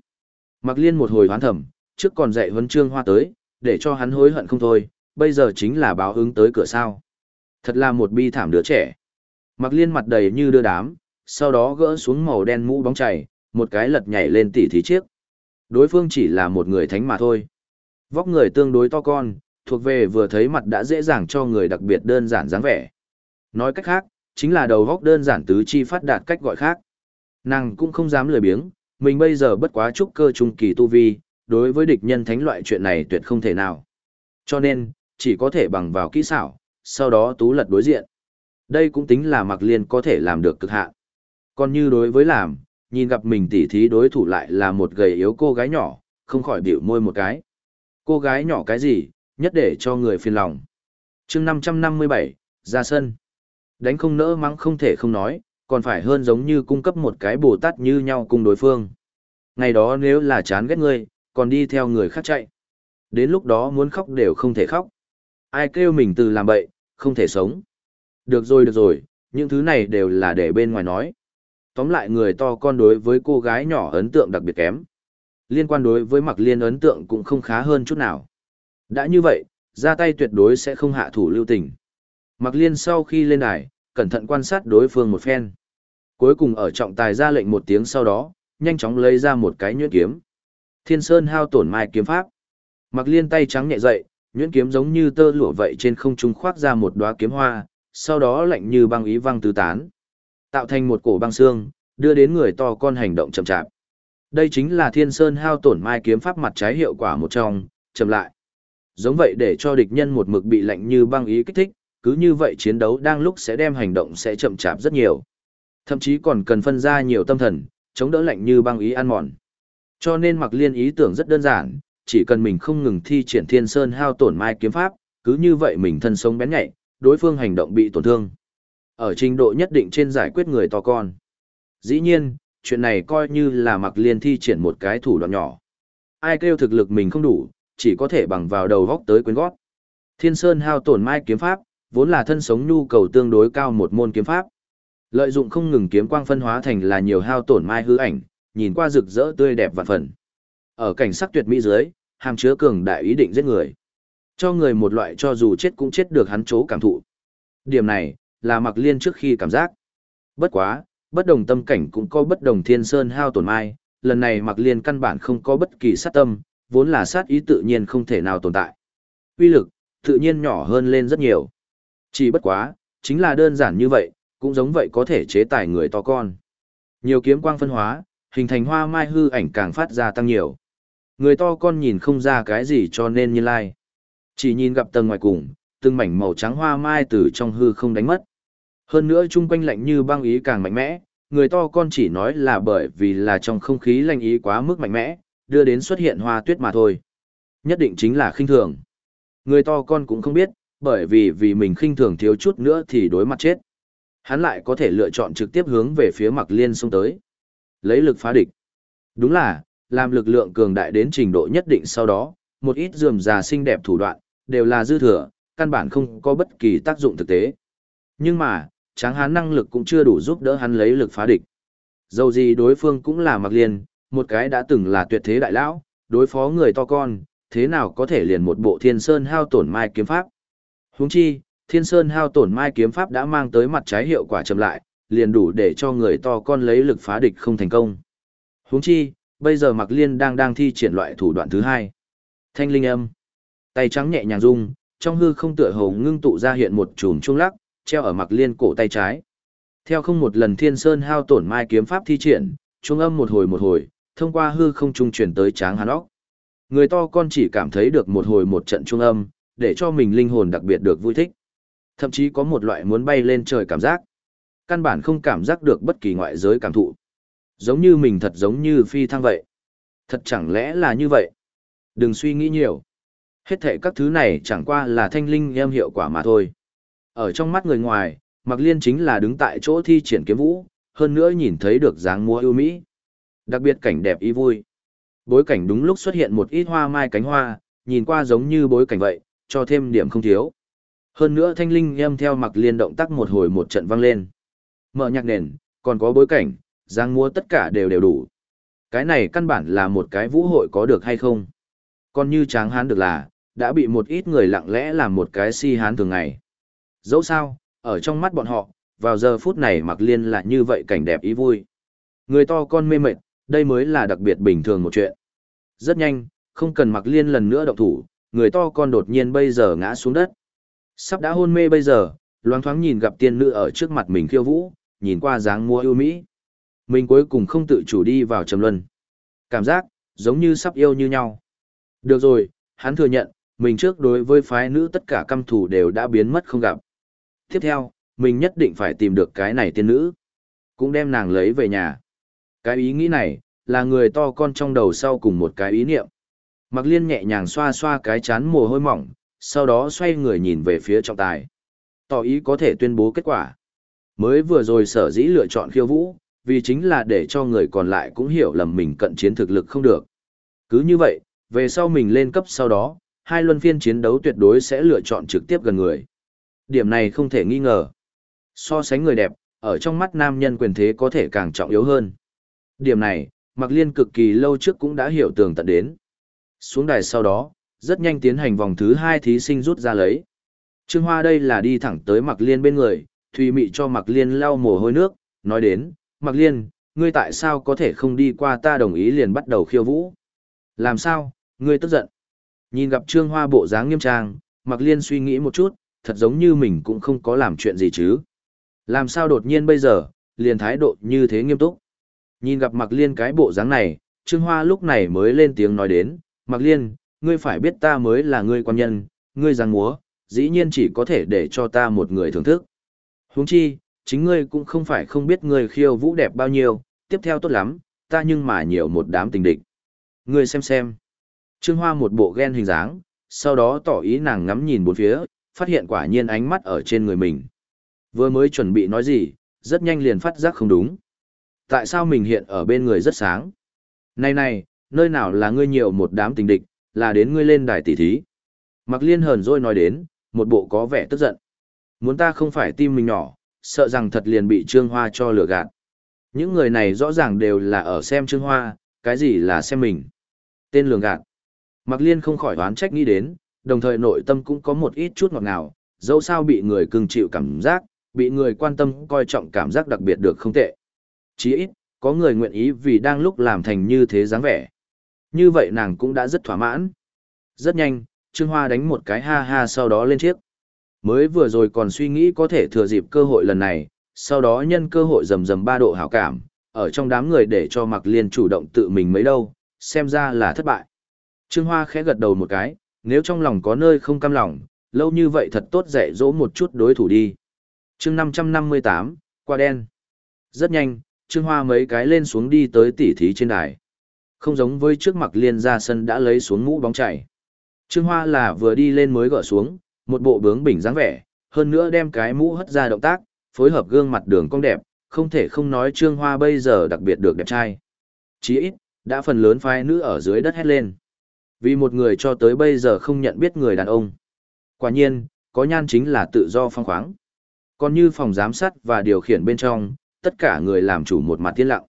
Mặc Liên một hồi hoán thầm, trước còn dạy huấn trương hoa tới, để cho hắn hối hận không thôi, bây giờ chính là báo ứng tới cửa sao. Thật là một bi thảm đứa trẻ. Mặc liên mặt đầy như đưa đám, sau đó gỡ xuống màu đen mũ bóng chảy, một cái lật nhảy lên tỉ thí chiếc. Đối phương chỉ là một người thánh mà thôi. Vóc người tương đối to con, thuộc về vừa thấy mặt đã dễ dàng cho người đặc biệt đơn giản dáng vẻ. Nói cách khác, chính là đầu góc đơn giản tứ chi phát đạt cách gọi khác. Nàng cũng không dám lười biếng, mình bây giờ bất quá trúc cơ trung kỳ tu vi, đối với địch nhân thánh loại chuyện này tuyệt không thể nào. Cho nên, chỉ có thể bằng vào kỹ xảo, sau đó tú lật đối diện. Đây cũng tính là Mạc Liên có thể làm được cực hạn. Còn như đối với làm, nhìn gặp mình tỉ thí đối thủ lại là một gầy yếu cô gái nhỏ, không khỏi biểu môi một cái. Cô gái nhỏ cái gì, nhất để cho người phiền lòng. chương 557, ra sân. Đánh không nỡ mắng không thể không nói, còn phải hơn giống như cung cấp một cái bồ tát như nhau cùng đối phương. Ngày đó nếu là chán ghét ngươi, còn đi theo người khác chạy. Đến lúc đó muốn khóc đều không thể khóc. Ai kêu mình từ làm bậy, không thể sống. Được rồi được rồi, những thứ này đều là để bên ngoài nói. Tóm lại người to con đối với cô gái nhỏ ấn tượng đặc biệt kém. Liên quan đối với mặc liên ấn tượng cũng không khá hơn chút nào. Đã như vậy, ra tay tuyệt đối sẽ không hạ thủ lưu tình. Mạc liên sau khi lên đài, cẩn thận quan sát đối phương một phen. Cuối cùng ở trọng tài ra lệnh một tiếng sau đó, nhanh chóng lấy ra một cái nhuyễn kiếm. Thiên Sơn hao tổn mai kiếm pháp. Mạc liên tay trắng nhẹ dậy, nhuyễn kiếm giống như tơ lụa vậy trên không trung khoác ra một đóa kiếm hoa, sau đó lạnh như băng ý văng tứ tán. Tạo thành một cổ băng xương, đưa đến người to con hành động chậm chạp. Đây chính là Thiên Sơn hao tổn mai kiếm pháp mặt trái hiệu quả một trong, chậm lại. Giống vậy để cho địch nhân một mực bị lạnh như băng ý kích thích, cứ như vậy chiến đấu đang lúc sẽ đem hành động sẽ chậm chạp rất nhiều. Thậm chí còn cần phân ra nhiều tâm thần, chống đỡ lạnh như băng ý ăn mòn. Cho nên mặc liên ý tưởng rất đơn giản, chỉ cần mình không ngừng thi triển thiên sơn hao tổn mai kiếm pháp, cứ như vậy mình thân sống bén nhạy, đối phương hành động bị tổn thương. Ở trình độ nhất định trên giải quyết người to con. Dĩ nhiên, chuyện này coi như là mặc liên thi triển một cái thủ đoạn nhỏ. Ai kêu thực lực mình không đủ, chỉ có thể bằng vào đầu góc tới quyến gót. Thiên Sơn hao tổn mai kiếm pháp, vốn là thân sống nhu cầu tương đối cao một môn kiếm pháp. Lợi dụng không ngừng kiếm quang phân hóa thành là nhiều hao tổn mai hư ảnh, nhìn qua rực rỡ tươi đẹp vạn phần. Ở cảnh sắc tuyệt mỹ dưới, hàm chứa cường đại ý định giết người. Cho người một loại cho dù chết cũng chết được hắn chố cảm thụ. Điểm này, là mặc liên trước khi cảm giác. Bất quá, bất đồng tâm cảnh cũng có bất đồng thiên sơn hao tổn mai, lần này mặc liên căn bản không có bất kỳ sát tâm, vốn là sát ý tự nhiên không thể nào tồn tại. Uy lực, tự nhiên nhỏ hơn lên rất nhiều. Chỉ bất quá, chính là đơn giản như vậy, cũng giống vậy có thể chế tài người to con. Nhiều kiếm quang phân hóa, hình thành hoa mai hư ảnh càng phát ra tăng nhiều. Người to con nhìn không ra cái gì cho nên như lai. Like. Chỉ nhìn gặp tầng ngoài cùng, từng mảnh màu trắng hoa mai từ trong hư không đánh mất. Hơn nữa chung quanh lạnh như băng ý càng mạnh mẽ, người to con chỉ nói là bởi vì là trong không khí lạnh ý quá mức mạnh mẽ, đưa đến xuất hiện hoa tuyết mà thôi. Nhất định chính là khinh thường. Người to con cũng không biết, bởi vì vì mình khinh thường thiếu chút nữa thì đối mặt chết. Hắn lại có thể lựa chọn trực tiếp hướng về phía mặc liên xông tới. Lấy lực phá địch. Đúng là, làm lực lượng cường đại đến trình độ nhất định sau đó, một ít dườm già xinh đẹp thủ đoạn, đều là dư thừa, căn bản không có bất kỳ tác dụng thực tế. Nhưng mà, tráng hán năng lực cũng chưa đủ giúp đỡ hắn lấy lực phá địch. Dầu gì đối phương cũng là mặc liên, một cái đã từng là tuyệt thế đại lão, đối phó người to con, thế nào có thể liền một bộ thiên sơn hao tổn mai kiếm pháp. Huống chi, thiên sơn hao tổn mai kiếm pháp đã mang tới mặt trái hiệu quả chậm lại, liền đủ để cho người to con lấy lực phá địch không thành công. Huống chi, bây giờ Mạc Liên đang đang thi triển loại thủ đoạn thứ hai. Thanh linh âm. Tay trắng nhẹ nhàng rung, trong hư không tựa hồ ngưng tụ ra hiện một chùm trung lắc, treo ở Mạc Liên cổ tay trái. Theo không một lần Thiên Sơn hao tổn mai kiếm pháp thi triển, trung âm một hồi một hồi, thông qua hư không trung truyền tới Tráng Hàn óc. Người to con chỉ cảm thấy được một hồi một trận trung âm, để cho mình linh hồn đặc biệt được vui thích. Thậm chí có một loại muốn bay lên trời cảm giác. Căn bản không cảm giác được bất kỳ ngoại giới cảm thụ. Giống như mình thật giống như phi thăng vậy. Thật chẳng lẽ là như vậy? Đừng suy nghĩ nhiều. Hết thể các thứ này chẳng qua là thanh linh em hiệu quả mà thôi. Ở trong mắt người ngoài, Mạc Liên chính là đứng tại chỗ thi triển kiếm vũ, hơn nữa nhìn thấy được dáng múa ưu mỹ. Đặc biệt cảnh đẹp ý vui. Bối cảnh đúng lúc xuất hiện một ít hoa mai cánh hoa, nhìn qua giống như bối cảnh vậy, cho thêm điểm không thiếu. Hơn nữa thanh linh em theo mặc Liên động tác một hồi một trận vang lên. Mở nhạc nền, còn có bối cảnh, giang múa tất cả đều đều đủ. Cái này căn bản là một cái vũ hội có được hay không. Còn như tráng hán được là, đã bị một ít người lặng lẽ làm một cái si hán thường ngày. Dẫu sao, ở trong mắt bọn họ, vào giờ phút này mặc liên là như vậy cảnh đẹp ý vui. Người to con mê mệt, đây mới là đặc biệt bình thường một chuyện. Rất nhanh, không cần mặc liên lần nữa động thủ, người to con đột nhiên bây giờ ngã xuống đất. Sắp đã hôn mê bây giờ, loáng thoáng nhìn gặp tiên nữ ở trước mặt mình khiêu vũ, nhìn qua dáng mua yêu mỹ. Mình cuối cùng không tự chủ đi vào trầm luân. Cảm giác, giống như sắp yêu như nhau. Được rồi, hắn thừa nhận, mình trước đối với phái nữ tất cả căm thủ đều đã biến mất không gặp. Tiếp theo, mình nhất định phải tìm được cái này tiên nữ. Cũng đem nàng lấy về nhà. Cái ý nghĩ này, là người to con trong đầu sau cùng một cái ý niệm. Mạc liên nhẹ nhàng xoa xoa cái chán mồ hôi mỏng, sau đó xoay người nhìn về phía trọng tài. Tỏ ý có thể tuyên bố kết quả. Mới vừa rồi sở dĩ lựa chọn khiêu vũ, vì chính là để cho người còn lại cũng hiểu lầm mình cận chiến thực lực không được. Cứ như vậy, về sau mình lên cấp sau đó, hai luân phiên chiến đấu tuyệt đối sẽ lựa chọn trực tiếp gần người. Điểm này không thể nghi ngờ. So sánh người đẹp, ở trong mắt nam nhân quyền thế có thể càng trọng yếu hơn. Điểm này, Mạc Liên cực kỳ lâu trước cũng đã hiểu tường tận đến. Xuống đài sau đó, rất nhanh tiến hành vòng thứ hai thí sinh rút ra lấy. Trương Hoa đây là đi thẳng tới Mạc Liên bên người, Thùy Mị cho Mạc Liên lau mồ hôi nước, nói đến, Mặc liên, ngươi tại sao có thể không đi qua ta đồng ý liền bắt đầu khiêu vũ? Làm sao, ngươi tức giận? Nhìn gặp Trương Hoa bộ dáng nghiêm trang, Mặc liên suy nghĩ một chút, thật giống như mình cũng không có làm chuyện gì chứ. Làm sao đột nhiên bây giờ, liền thái độ như thế nghiêm túc? Nhìn gặp Mặc liên cái bộ dáng này, Trương Hoa lúc này mới lên tiếng nói đến, Mạc liên, ngươi phải biết ta mới là ngươi quan nhân, ngươi giang múa, dĩ nhiên chỉ có thể để cho ta một người thưởng thức. Huống chi, chính ngươi cũng không phải không biết ngươi khiêu vũ đẹp bao nhiêu, tiếp theo tốt lắm, ta nhưng mà nhiều một đám tình địch. Ngươi xem xem. Trương Hoa một bộ ghen hình dáng, sau đó tỏ ý nàng ngắm nhìn bốn phía, phát hiện quả nhiên ánh mắt ở trên người mình. Vừa mới chuẩn bị nói gì, rất nhanh liền phát giác không đúng. Tại sao mình hiện ở bên người rất sáng? Này này, nơi nào là ngươi nhiều một đám tình địch, là đến ngươi lên đài tỷ thí. Mặc liên hờn rồi nói đến, một bộ có vẻ tức giận. Muốn ta không phải tim mình nhỏ, sợ rằng thật liền bị Trương Hoa cho lừa gạt. Những người này rõ ràng đều là ở xem Trương Hoa, cái gì là xem mình. Tên lường gạt. Mặc liên không khỏi oán trách nghĩ đến, đồng thời nội tâm cũng có một ít chút ngọt ngào, dẫu sao bị người cưng chịu cảm giác, bị người quan tâm coi trọng cảm giác đặc biệt được không tệ. Chỉ ít, có người nguyện ý vì đang lúc làm thành như thế dáng vẻ. Như vậy nàng cũng đã rất thỏa mãn. Rất nhanh, Trương Hoa đánh một cái ha ha sau đó lên chiếc. Mới vừa rồi còn suy nghĩ có thể thừa dịp cơ hội lần này, sau đó nhân cơ hội rầm rầm ba độ hảo cảm, ở trong đám người để cho Mạc Liên chủ động tự mình mấy đâu, xem ra là thất bại. Trương Hoa khẽ gật đầu một cái, nếu trong lòng có nơi không cam lòng, lâu như vậy thật tốt dạy dỗ một chút đối thủ đi. chương 558, qua đen. Rất nhanh, Trương Hoa mấy cái lên xuống đi tới tỉ thí trên đài. Không giống với trước mặt liên ra sân đã lấy xuống mũ bóng chảy. Trương Hoa là vừa đi lên mới gỡ xuống, một bộ bướng bỉnh dáng vẻ, hơn nữa đem cái mũ hất ra động tác, phối hợp gương mặt đường cong đẹp, không thể không nói Trương Hoa bây giờ đặc biệt được đẹp trai. Chỉ ít, đã phần lớn phái nữ ở dưới đất hét lên. Vì một người cho tới bây giờ không nhận biết người đàn ông. Quả nhiên, có nhan chính là tự do phong khoáng. Còn như phòng giám sát và điều khiển bên trong, tất cả người làm chủ một mặt tiên lặng.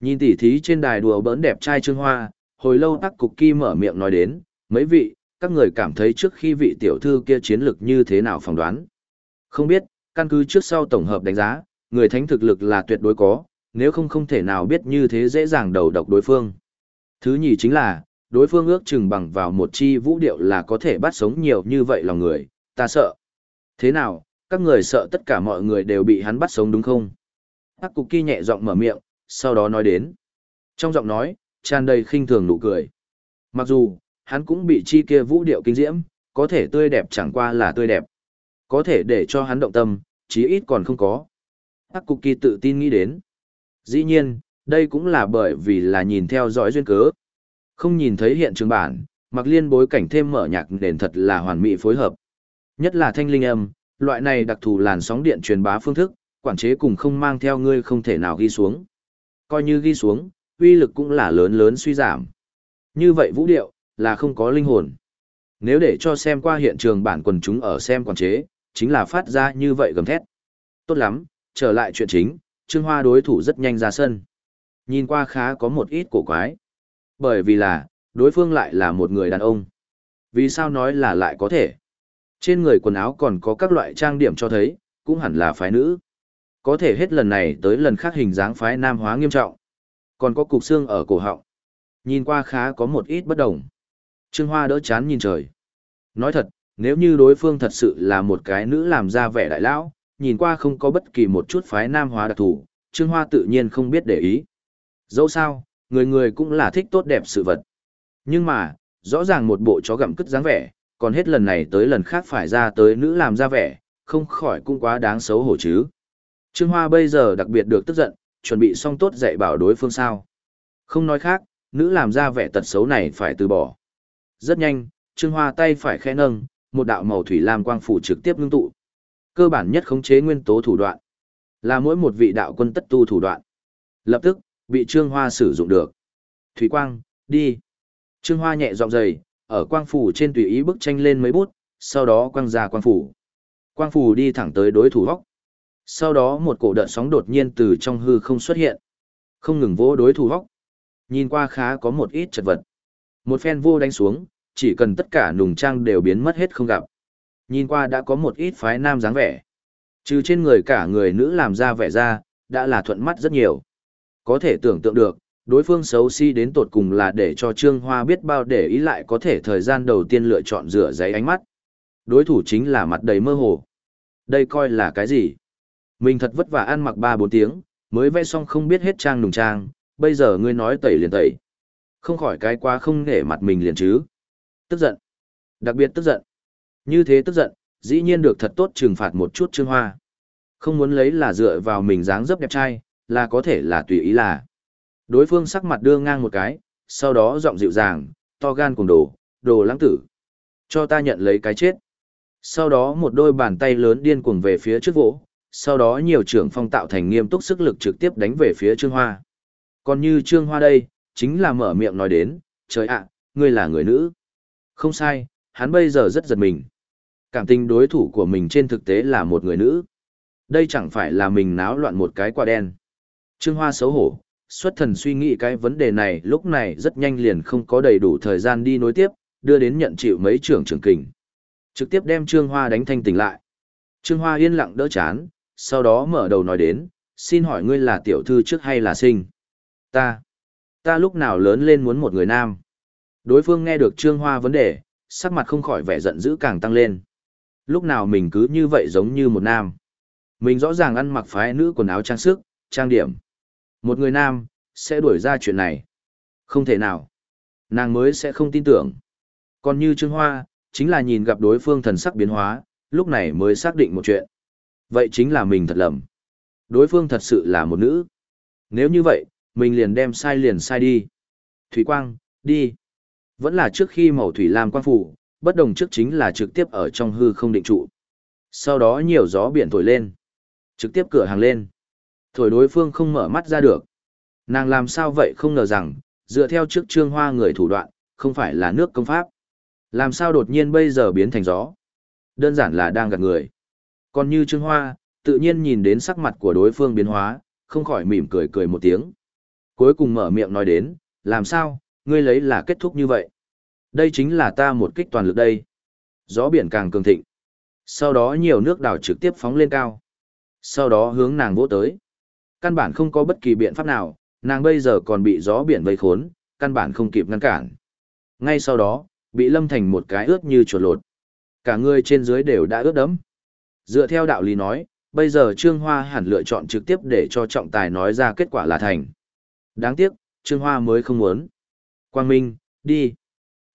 Nhìn tỉ thí trên đài đùa bỡn đẹp trai Trương Hoa, hồi lâu tắc cục kỳ mở miệng nói đến, mấy vị, các người cảm thấy trước khi vị tiểu thư kia chiến lực như thế nào phỏng đoán. Không biết, căn cứ trước sau tổng hợp đánh giá, người thánh thực lực là tuyệt đối có, nếu không không thể nào biết như thế dễ dàng đầu độc đối phương. Thứ nhì chính là, đối phương ước chừng bằng vào một chi vũ điệu là có thể bắt sống nhiều như vậy lòng người, ta sợ. Thế nào, các người sợ tất cả mọi người đều bị hắn bắt sống đúng không? tắc cục kỳ nhẹ giọng mở miệng, sau đó nói đến. Trong giọng nói, tràn đầy khinh thường nụ cười. Mặc dù, hắn cũng bị chi kia vũ điệu kinh diễm, có thể tươi đẹp chẳng qua là tươi đẹp. Có thể để cho hắn động tâm, chí ít còn không có. Hắc cục kỳ tự tin nghĩ đến. Dĩ nhiên, đây cũng là bởi vì là nhìn theo dõi duyên cớ. Không nhìn thấy hiện trường bản, mặc liên bối cảnh thêm mở nhạc nền thật là hoàn mỹ phối hợp. Nhất là thanh linh âm, loại này đặc thù làn sóng điện truyền bá phương thức, quản chế cùng không mang theo ngươi không thể nào ghi xuống. Coi như ghi xuống, uy lực cũng là lớn lớn suy giảm. Như vậy vũ điệu, là không có linh hồn. Nếu để cho xem qua hiện trường bản quần chúng ở xem quản chế, chính là phát ra như vậy gầm thét. Tốt lắm, trở lại chuyện chính, Trương Hoa đối thủ rất nhanh ra sân. Nhìn qua khá có một ít cổ quái. Bởi vì là, đối phương lại là một người đàn ông. Vì sao nói là lại có thể? Trên người quần áo còn có các loại trang điểm cho thấy, cũng hẳn là phái nữ. Có thể hết lần này tới lần khác hình dáng phái nam hóa nghiêm trọng. Còn có cục xương ở cổ họng. Nhìn qua khá có một ít bất đồng. Trương Hoa đỡ chán nhìn trời. Nói thật, nếu như đối phương thật sự là một cái nữ làm ra vẻ đại lão, nhìn qua không có bất kỳ một chút phái nam hóa đặc thù, Trương Hoa tự nhiên không biết để ý. Dẫu sao, người người cũng là thích tốt đẹp sự vật. Nhưng mà, rõ ràng một bộ chó gặm cất dáng vẻ, còn hết lần này tới lần khác phải ra tới nữ làm ra vẻ, không khỏi cũng quá đáng xấu hổ chứ. Trương Hoa bây giờ đặc biệt được tức giận, chuẩn bị xong tốt dạy bảo đối phương sao. Không nói khác, nữ làm ra vẻ tật xấu này phải từ bỏ. Rất nhanh, Trương Hoa tay phải khẽ nâng, một đạo màu thủy lam quang phủ trực tiếp ngưng tụ. Cơ bản nhất khống chế nguyên tố thủ đoạn, là mỗi một vị đạo quân tất tu thủ đoạn. Lập tức, bị Trương Hoa sử dụng được. Thủy quang, đi. Trương Hoa nhẹ giọng dày, ở quang phủ trên tùy ý bức tranh lên mấy bút, sau đó quang ra quang phủ. Quang phủ đi thẳng tới đối thủ góc. Sau đó một cổ đợt sóng đột nhiên từ trong hư không xuất hiện. Không ngừng vỗ đối thủ hóc. Nhìn qua khá có một ít chật vật. Một phen vô đánh xuống, chỉ cần tất cả nùng trang đều biến mất hết không gặp. Nhìn qua đã có một ít phái nam dáng vẻ. Trừ trên người cả người nữ làm ra vẻ ra, đã là thuận mắt rất nhiều. Có thể tưởng tượng được, đối phương xấu xí si đến tột cùng là để cho Trương Hoa biết bao để ý lại có thể thời gian đầu tiên lựa chọn rửa giấy ánh mắt. Đối thủ chính là mặt đầy mơ hồ. Đây coi là cái gì? Mình thật vất vả ăn mặc 3-4 tiếng, mới vẽ xong không biết hết trang nùng trang, bây giờ ngươi nói tẩy liền tẩy. Không khỏi cái quá không nể mặt mình liền chứ. Tức giận. Đặc biệt tức giận. Như thế tức giận, dĩ nhiên được thật tốt trừng phạt một chút Trương Hoa. Không muốn lấy là dựa vào mình dáng dấp đẹp trai, là có thể là tùy ý là. Đối phương sắc mặt đưa ngang một cái, sau đó giọng dịu dàng, to gan cùng đồ, đồ lãng tử. Cho ta nhận lấy cái chết. Sau đó một đôi bàn tay lớn điên cuồng về phía trước vỗ, sau đó nhiều trưởng phong tạo thành nghiêm túc sức lực trực tiếp đánh về phía Trương Hoa. Còn như Trương Hoa đây, chính là mở miệng nói đến, trời ạ, ngươi là người nữ. Không sai, hắn bây giờ rất giật mình. Cảm tình đối thủ của mình trên thực tế là một người nữ. Đây chẳng phải là mình náo loạn một cái quả đen. Trương Hoa xấu hổ, xuất thần suy nghĩ cái vấn đề này lúc này rất nhanh liền không có đầy đủ thời gian đi nối tiếp, đưa đến nhận chịu mấy trưởng trưởng kình. Trực tiếp đem Trương Hoa đánh thanh tỉnh lại. Trương Hoa yên lặng đỡ chán, sau đó mở đầu nói đến, xin hỏi ngươi là tiểu thư trước hay là sinh? Ta. Ta lúc nào lớn lên muốn một người nam? Đối phương nghe được Trương Hoa vấn đề, sắc mặt không khỏi vẻ giận dữ càng tăng lên. Lúc nào mình cứ như vậy giống như một nam. Mình rõ ràng ăn mặc phái nữ quần áo trang sức, trang điểm. Một người nam, sẽ đuổi ra chuyện này. Không thể nào. Nàng mới sẽ không tin tưởng. Còn như Trương Hoa, chính là nhìn gặp đối phương thần sắc biến hóa, lúc này mới xác định một chuyện. Vậy chính là mình thật lầm. Đối phương thật sự là một nữ. Nếu như vậy, mình liền đem sai liền sai đi. Thủy Quang, đi. Vẫn là trước khi màu thủy lam quang phủ, bất đồng trước chính là trực tiếp ở trong hư không định trụ. Sau đó nhiều gió biển thổi lên. Trực tiếp cửa hàng lên. Thổi đối phương không mở mắt ra được. Nàng làm sao vậy không ngờ rằng, dựa theo trước trương hoa người thủ đoạn, không phải là nước công pháp. Làm sao đột nhiên bây giờ biến thành gió? Đơn giản là đang gạt người. Còn như trương hoa, tự nhiên nhìn đến sắc mặt của đối phương biến hóa, không khỏi mỉm cười cười một tiếng. Cuối cùng mở miệng nói đến, làm sao, ngươi lấy là kết thúc như vậy. Đây chính là ta một kích toàn lực đây. Gió biển càng cường thịnh. Sau đó nhiều nước đảo trực tiếp phóng lên cao. Sau đó hướng nàng vỗ tới. Căn bản không có bất kỳ biện pháp nào, nàng bây giờ còn bị gió biển vây khốn, căn bản không kịp ngăn cản. Ngay sau đó, bị lâm thành một cái ướt như chuột lột. Cả người trên dưới đều đã ướt đẫm. Dựa theo đạo lý nói, bây giờ Trương Hoa hẳn lựa chọn trực tiếp để cho trọng tài nói ra kết quả là thành. Đáng tiếc, Trương Hoa mới không muốn. Quang Minh, đi.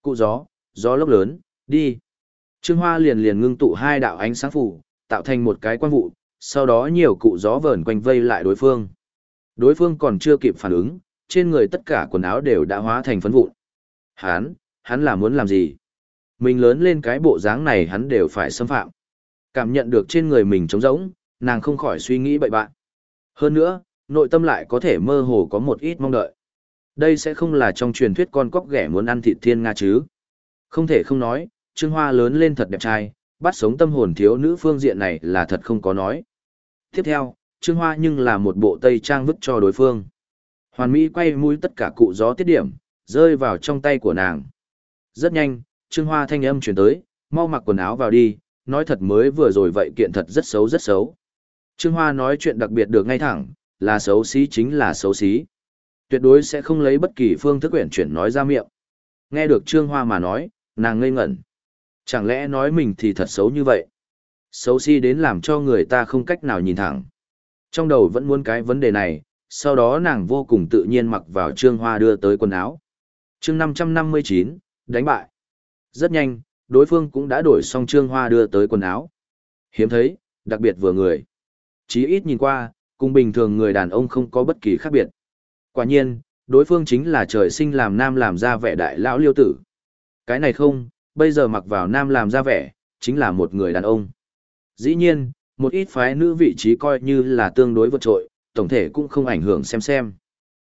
Cụ gió, gió lốc lớn, đi. Trương Hoa liền liền ngưng tụ hai đạo ánh sáng phủ, tạo thành một cái quan vụ, sau đó nhiều cụ gió vờn quanh vây lại đối phương. Đối phương còn chưa kịp phản ứng, trên người tất cả quần áo đều đã hóa thành phấn vụn. Hắn, hắn là muốn làm gì? Mình lớn lên cái bộ dáng này hắn đều phải xâm phạm. Cảm nhận được trên người mình trống rỗng, nàng không khỏi suy nghĩ bậy bạn. Hơn nữa, nội tâm lại có thể mơ hồ có một ít mong đợi. Đây sẽ không là trong truyền thuyết con cóc ghẻ muốn ăn thịt thiên nga chứ. Không thể không nói, Trương Hoa lớn lên thật đẹp trai, bắt sống tâm hồn thiếu nữ phương diện này là thật không có nói. Tiếp theo, Trương Hoa nhưng là một bộ tây trang vứt cho đối phương. Hoàn Mỹ quay mũi tất cả cụ gió tiết điểm, rơi vào trong tay của nàng. Rất nhanh, Trương Hoa thanh âm chuyển tới, mau mặc quần áo vào đi, nói thật mới vừa rồi vậy kiện thật rất xấu rất xấu. Trương Hoa nói chuyện đặc biệt được ngay thẳng, là xấu xí chính là xấu xí. Tuyệt đối sẽ không lấy bất kỳ phương thức quyển chuyển nói ra miệng. Nghe được Trương Hoa mà nói, nàng ngây ngẩn. Chẳng lẽ nói mình thì thật xấu như vậy? Xấu xí đến làm cho người ta không cách nào nhìn thẳng. Trong đầu vẫn muốn cái vấn đề này, sau đó nàng vô cùng tự nhiên mặc vào Trương Hoa đưa tới quần áo. chương 559, đánh bại. Rất nhanh, đối phương cũng đã đổi xong Trương Hoa đưa tới quần áo. Hiếm thấy, đặc biệt vừa người. Chí ít nhìn qua, cùng bình thường người đàn ông không có bất kỳ khác biệt. Quả nhiên, đối phương chính là trời sinh làm nam làm ra vẻ đại lão liêu tử. Cái này không, bây giờ mặc vào nam làm ra vẻ, chính là một người đàn ông. Dĩ nhiên, một ít phái nữ vị trí coi như là tương đối vượt trội, tổng thể cũng không ảnh hưởng xem xem.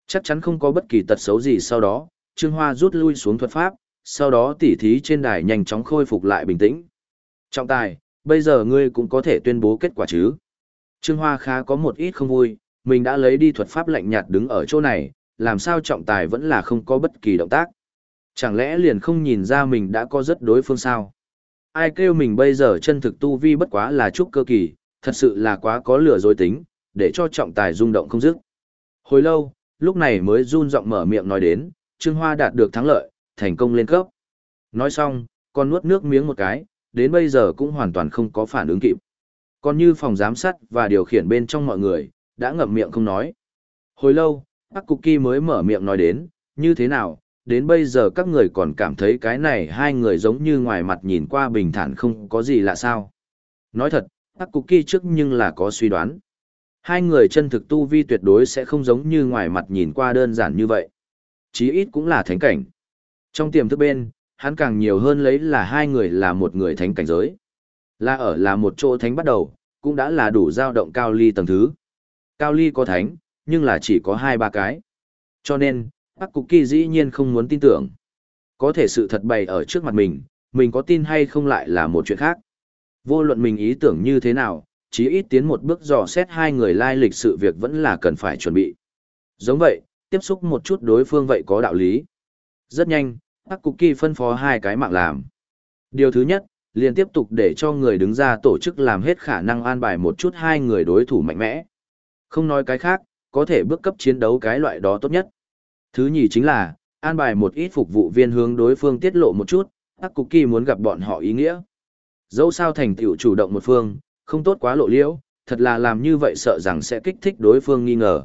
Chắc chắn không có bất kỳ tật xấu gì sau đó, Trương Hoa rút lui xuống thuật pháp, sau đó tỉ thí trên đài nhanh chóng khôi phục lại bình tĩnh. Trọng tài, bây giờ ngươi cũng có thể tuyên bố kết quả chứ. Trương Hoa khá có một ít không vui, mình đã lấy đi thuật pháp lạnh nhạt đứng ở chỗ này, làm sao trọng tài vẫn là không có bất kỳ động tác. Chẳng lẽ liền không nhìn ra mình đã có rất đối phương sao? Ai kêu mình bây giờ chân thực tu vi bất quá là chút cơ kỳ, thật sự là quá có lửa dối tính, để cho trọng tài rung động không dứt. Hồi lâu, lúc này mới run giọng mở miệng nói đến, Trương Hoa đạt được thắng lợi, thành công lên cấp. Nói xong, con nuốt nước miếng một cái, đến bây giờ cũng hoàn toàn không có phản ứng kịp. Còn như phòng giám sát và điều khiển bên trong mọi người, đã ngậm miệng không nói. Hồi lâu, Bắc Cục Kỳ mới mở miệng nói đến, như thế nào, đến bây giờ các người còn cảm thấy cái này hai người giống như ngoài mặt nhìn qua bình thản không có gì lạ sao. Nói thật, Bắc Cục Kỳ trước nhưng là có suy đoán. Hai người chân thực tu vi tuyệt đối sẽ không giống như ngoài mặt nhìn qua đơn giản như vậy. Chí ít cũng là thánh cảnh. Trong tiềm thức bên, hắn càng nhiều hơn lấy là hai người là một người thánh cảnh giới. Là ở là một chỗ thánh bắt đầu, cũng đã là đủ dao động cao ly tầng thứ. Cao ly có thánh, nhưng là chỉ có hai ba cái. Cho nên, Bắc Cục Kỳ dĩ nhiên không muốn tin tưởng. Có thể sự thật bày ở trước mặt mình, mình có tin hay không lại là một chuyện khác. Vô luận mình ý tưởng như thế nào, chí ít tiến một bước dò xét hai người lai lịch sự việc vẫn là cần phải chuẩn bị. Giống vậy, tiếp xúc một chút đối phương vậy có đạo lý. Rất nhanh, các Cục Kỳ phân phó hai cái mạng làm. Điều thứ nhất, liền tiếp tục để cho người đứng ra tổ chức làm hết khả năng an bài một chút hai người đối thủ mạnh mẽ. Không nói cái khác, có thể bước cấp chiến đấu cái loại đó tốt nhất. Thứ nhì chính là, an bài một ít phục vụ viên hướng đối phương tiết lộ một chút, các Cục Kỳ muốn gặp bọn họ ý nghĩa. Dẫu sao thành tựu chủ động một phương, không tốt quá lộ liễu, thật là làm như vậy sợ rằng sẽ kích thích đối phương nghi ngờ.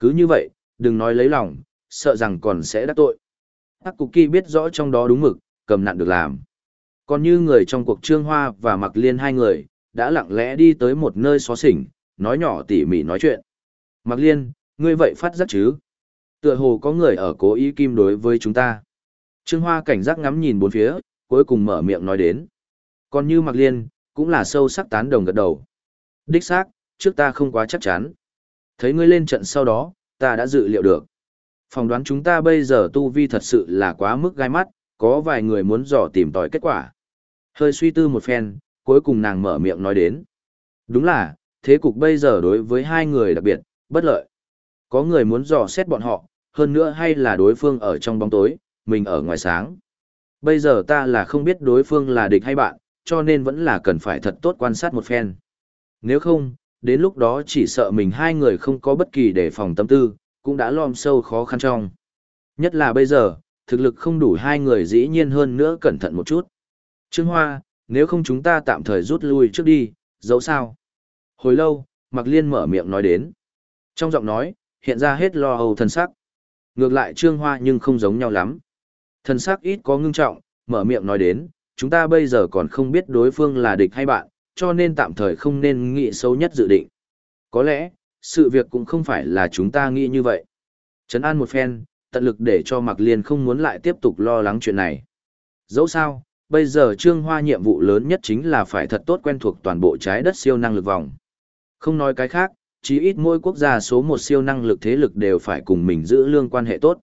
Cứ như vậy, đừng nói lấy lòng, sợ rằng còn sẽ đắc tội. Hắc Cục Kỳ biết rõ trong đó đúng mực, cầm nặng được làm. Còn như người trong cuộc Trương Hoa và Mặc Liên hai người, đã lặng lẽ đi tới một nơi xó xỉnh, nói nhỏ tỉ mỉ nói chuyện. Mặc Liên, ngươi vậy phát giác chứ? Tựa hồ có người ở cố ý kim đối với chúng ta. Trương Hoa cảnh giác ngắm nhìn bốn phía, cuối cùng mở miệng nói đến. Còn như Mặc Liên, cũng là sâu sắc tán đồng gật đầu. Đích xác, trước ta không quá chắc chắn. Thấy ngươi lên trận sau đó, ta đã dự liệu được. Phòng đoán chúng ta bây giờ tu vi thật sự là quá mức gai mắt, có vài người muốn dò tìm tòi kết quả. Hơi suy tư một phen, cuối cùng nàng mở miệng nói đến. Đúng là, thế cục bây giờ đối với hai người đặc biệt, bất lợi. Có người muốn dò xét bọn họ, hơn nữa hay là đối phương ở trong bóng tối, mình ở ngoài sáng. Bây giờ ta là không biết đối phương là địch hay bạn, cho nên vẫn là cần phải thật tốt quan sát một phen. Nếu không, đến lúc đó chỉ sợ mình hai người không có bất kỳ đề phòng tâm tư, cũng đã lom sâu khó khăn trong. Nhất là bây giờ, thực lực không đủ hai người dĩ nhiên hơn nữa cẩn thận một chút. Trương Hoa, nếu không chúng ta tạm thời rút lui trước đi, dẫu sao. Hồi lâu, Mạc Liên mở miệng nói đến. Trong giọng nói, hiện ra hết lo âu thần sắc. Ngược lại Trương Hoa nhưng không giống nhau lắm. thần sắc ít có ngưng trọng, mở miệng nói đến, chúng ta bây giờ còn không biết đối phương là địch hay bạn, cho nên tạm thời không nên nghĩ xấu nhất dự định. Có lẽ, sự việc cũng không phải là chúng ta nghĩ như vậy. Trấn an một phen, tận lực để cho Mạc Liên không muốn lại tiếp tục lo lắng chuyện này. Dẫu sao, bây giờ Trương Hoa nhiệm vụ lớn nhất chính là phải thật tốt quen thuộc toàn bộ trái đất siêu năng lực vòng. Không nói cái khác, chí ít mỗi quốc gia số một siêu năng lực thế lực đều phải cùng mình giữ lương quan hệ tốt.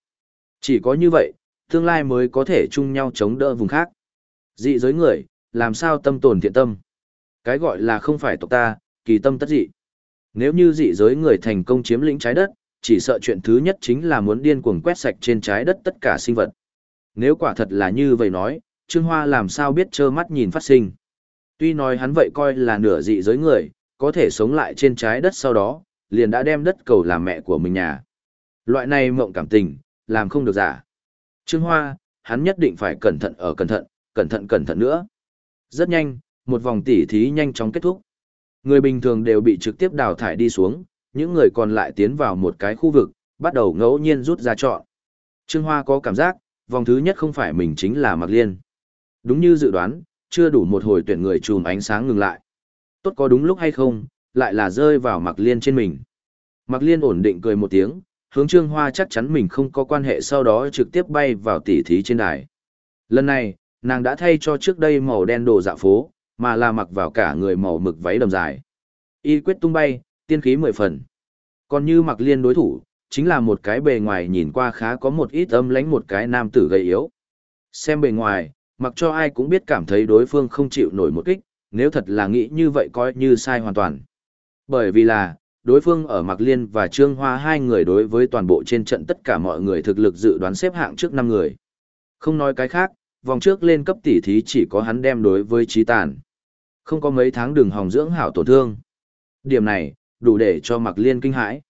Chỉ có như vậy, tương lai mới có thể chung nhau chống đỡ vùng khác. Dị giới người, làm sao tâm tồn thiện tâm? Cái gọi là không phải tộc ta, kỳ tâm tất dị. Nếu như dị giới người thành công chiếm lĩnh trái đất, chỉ sợ chuyện thứ nhất chính là muốn điên cuồng quét sạch trên trái đất tất cả sinh vật. Nếu quả thật là như vậy nói, Trương Hoa làm sao biết trơ mắt nhìn phát sinh. Tuy nói hắn vậy coi là nửa dị giới người, có thể sống lại trên trái đất sau đó, liền đã đem đất cầu làm mẹ của mình nhà. Loại này mộng cảm tình, làm không được giả. Trương Hoa, hắn nhất định phải cẩn thận ở cẩn thận, cẩn thận cẩn thận nữa. Rất nhanh, một vòng tỉ thí nhanh chóng kết thúc. Người bình thường đều bị trực tiếp đào thải đi xuống, những người còn lại tiến vào một cái khu vực, bắt đầu ngẫu nhiên rút ra chọn. Trương Hoa có cảm giác, vòng thứ nhất không phải mình chính là Mạc Liên. Đúng như dự đoán, chưa đủ một hồi tuyển người chùm ánh sáng ngừng lại. Tốt có đúng lúc hay không, lại là rơi vào Mạc Liên trên mình. Mạc Liên ổn định cười một tiếng, hướng Trương Hoa chắc chắn mình không có quan hệ sau đó trực tiếp bay vào tỉ thí trên đài. Lần này, nàng đã thay cho trước đây màu đen đồ dạ phố, mà là mặc vào cả người màu mực váy đầm dài. Y quyết tung bay, tiên khí mười phần. Còn như mặc liên đối thủ, chính là một cái bề ngoài nhìn qua khá có một ít âm lánh một cái nam tử gầy yếu. Xem bề ngoài, mặc cho ai cũng biết cảm thấy đối phương không chịu nổi một kích, nếu thật là nghĩ như vậy coi như sai hoàn toàn. Bởi vì là, đối phương ở Mạc Liên và Trương Hoa hai người đối với toàn bộ trên trận tất cả mọi người thực lực dự đoán xếp hạng trước năm người. Không nói cái khác, vòng trước lên cấp tỷ thí chỉ có hắn đem đối với trí tàn. Không có mấy tháng đường hòng dưỡng hảo tổn thương. Điểm này, đủ để cho Mạc Liên kinh hãi.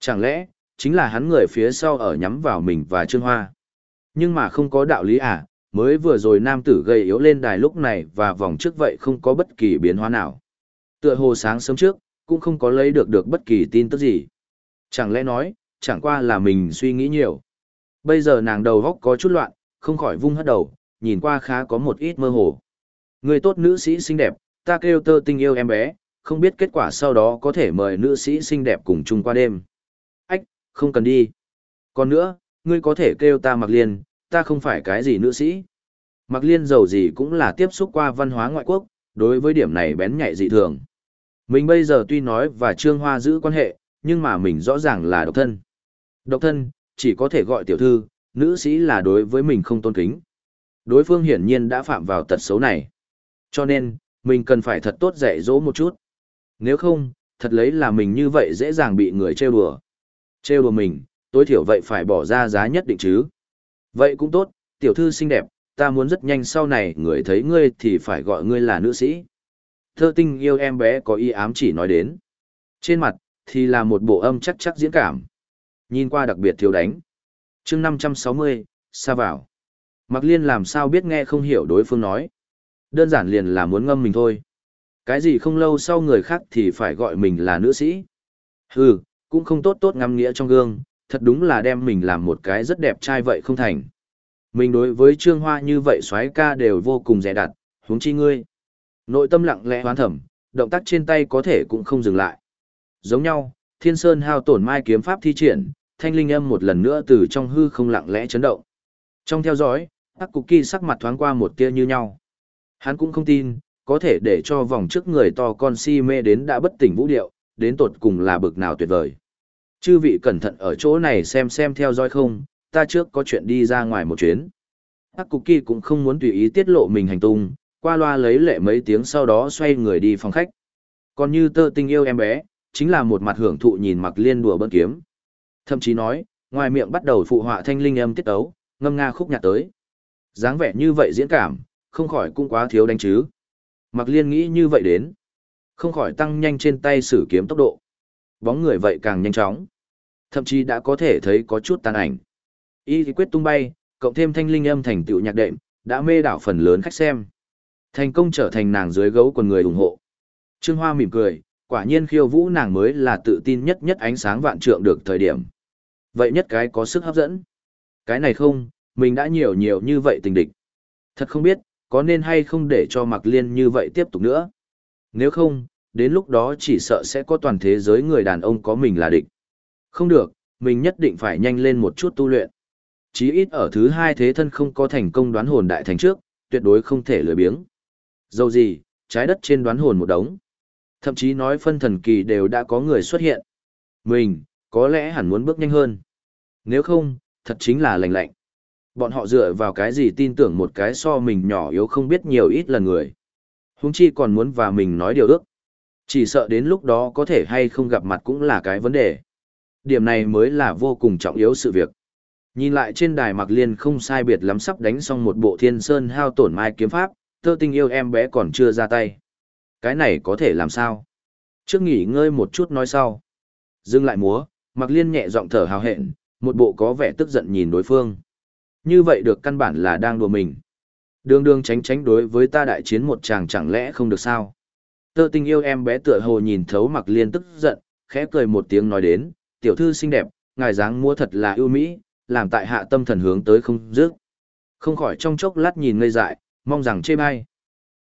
Chẳng lẽ, chính là hắn người phía sau ở nhắm vào mình và Trương Hoa. Nhưng mà không có đạo lý à, mới vừa rồi nam tử gây yếu lên đài lúc này và vòng trước vậy không có bất kỳ biến hóa nào. Tựa hồ sáng sớm trước, cũng không có lấy được được bất kỳ tin tức gì. Chẳng lẽ nói, chẳng qua là mình suy nghĩ nhiều. Bây giờ nàng đầu góc có chút loạn, không khỏi vung hất đầu, nhìn qua khá có một ít mơ hồ. Người tốt nữ sĩ xinh đẹp, ta kêu tơ tình yêu em bé, không biết kết quả sau đó có thể mời nữ sĩ xinh đẹp cùng chung qua đêm. Ách, không cần đi. Còn nữa, ngươi có thể kêu ta mặc liên, ta không phải cái gì nữ sĩ. Mặc liên giàu gì cũng là tiếp xúc qua văn hóa ngoại quốc, đối với điểm này bén nhạy dị thường. Mình bây giờ tuy nói và Trương Hoa giữ quan hệ, nhưng mà mình rõ ràng là độc thân. Độc thân, chỉ có thể gọi tiểu thư, nữ sĩ là đối với mình không tôn kính. Đối phương hiển nhiên đã phạm vào tật xấu này. Cho nên, mình cần phải thật tốt dạy dỗ một chút. Nếu không, thật lấy là mình như vậy dễ dàng bị người trêu đùa. Trêu đùa mình, tối thiểu vậy phải bỏ ra giá nhất định chứ. Vậy cũng tốt, tiểu thư xinh đẹp, ta muốn rất nhanh sau này người thấy ngươi thì phải gọi ngươi là nữ sĩ. Thơ tinh yêu em bé có ý ám chỉ nói đến. Trên mặt, thì là một bộ âm chắc chắc diễn cảm. Nhìn qua đặc biệt thiếu đánh. chương 560, xa vào. Mặc liên làm sao biết nghe không hiểu đối phương nói. Đơn giản liền là muốn ngâm mình thôi. Cái gì không lâu sau người khác thì phải gọi mình là nữ sĩ. Hừ, cũng không tốt tốt ngắm nghĩa trong gương, thật đúng là đem mình làm một cái rất đẹp trai vậy không thành. Mình đối với Trương Hoa như vậy xoái ca đều vô cùng dè đặt, huống chi ngươi. Nội tâm lặng lẽ hoán thẩm, động tác trên tay có thể cũng không dừng lại. Giống nhau, Thiên Sơn hao tổn mai kiếm pháp thi triển, thanh linh âm một lần nữa từ trong hư không lặng lẽ chấn động. Trong theo dõi, các Cục Kỳ sắc mặt thoáng qua một tia như nhau. Hắn cũng không tin, có thể để cho vòng trước người to con si mê đến đã bất tỉnh vũ điệu, đến tột cùng là bực nào tuyệt vời. Chư vị cẩn thận ở chỗ này xem xem theo dõi không, ta trước có chuyện đi ra ngoài một chuyến. Hắc Cục Kỳ cũng không muốn tùy ý tiết lộ mình hành tung, qua loa lấy lệ mấy tiếng sau đó xoay người đi phòng khách. Còn như tơ tình yêu em bé, chính là một mặt hưởng thụ nhìn mặc liên đùa bỡn kiếm. Thậm chí nói, ngoài miệng bắt đầu phụ họa thanh linh âm tiết tấu, ngâm nga khúc nhạc tới. dáng vẻ như vậy diễn cảm, không khỏi cũng quá thiếu đánh chứ. Mặc liên nghĩ như vậy đến. Không khỏi tăng nhanh trên tay sử kiếm tốc độ. Bóng người vậy càng nhanh chóng. Thậm chí đã có thể thấy có chút tàn ảnh. Y thì quyết tung bay, cộng thêm thanh linh âm thành tựu nhạc đệm, đã mê đảo phần lớn khách xem. Thành công trở thành nàng dưới gấu quần người ủng hộ. Trương Hoa mỉm cười, quả nhiên khiêu vũ nàng mới là tự tin nhất nhất ánh sáng vạn trượng được thời điểm. Vậy nhất cái có sức hấp dẫn. Cái này không, mình đã nhiều nhiều như vậy tình địch. Thật không biết, có nên hay không để cho Mạc Liên như vậy tiếp tục nữa. Nếu không, đến lúc đó chỉ sợ sẽ có toàn thế giới người đàn ông có mình là địch. Không được, mình nhất định phải nhanh lên một chút tu luyện. Chí ít ở thứ hai thế thân không có thành công đoán hồn đại thành trước, tuyệt đối không thể lười biếng. Dầu gì, trái đất trên đoán hồn một đống. Thậm chí nói phân thần kỳ đều đã có người xuất hiện. Mình, có lẽ hẳn muốn bước nhanh hơn. Nếu không, thật chính là lành lạnh. Bọn họ dựa vào cái gì tin tưởng một cái so mình nhỏ yếu không biết nhiều ít lần người. Húng chi còn muốn và mình nói điều ước. Chỉ sợ đến lúc đó có thể hay không gặp mặt cũng là cái vấn đề. Điểm này mới là vô cùng trọng yếu sự việc. Nhìn lại trên đài mặc liên không sai biệt lắm sắp đánh xong một bộ thiên sơn hao tổn mai kiếm pháp, tơ tình yêu em bé còn chưa ra tay. Cái này có thể làm sao? Trước nghỉ ngơi một chút nói sau. Dừng lại múa, mặc liên nhẹ giọng thở hào hẹn, một bộ có vẻ tức giận nhìn đối phương. Như vậy được căn bản là đang đùa mình. Đường đường tránh tránh đối với ta đại chiến một chàng chẳng lẽ không được sao? Tơ tình yêu em bé tựa hồ nhìn thấu mặc liên tức giận, khẽ cười một tiếng nói đến, tiểu thư xinh đẹp, ngài dáng mua thật là ưu mỹ, làm tại hạ tâm thần hướng tới không dứt. Không khỏi trong chốc lát nhìn ngây dại, mong rằng chê bai.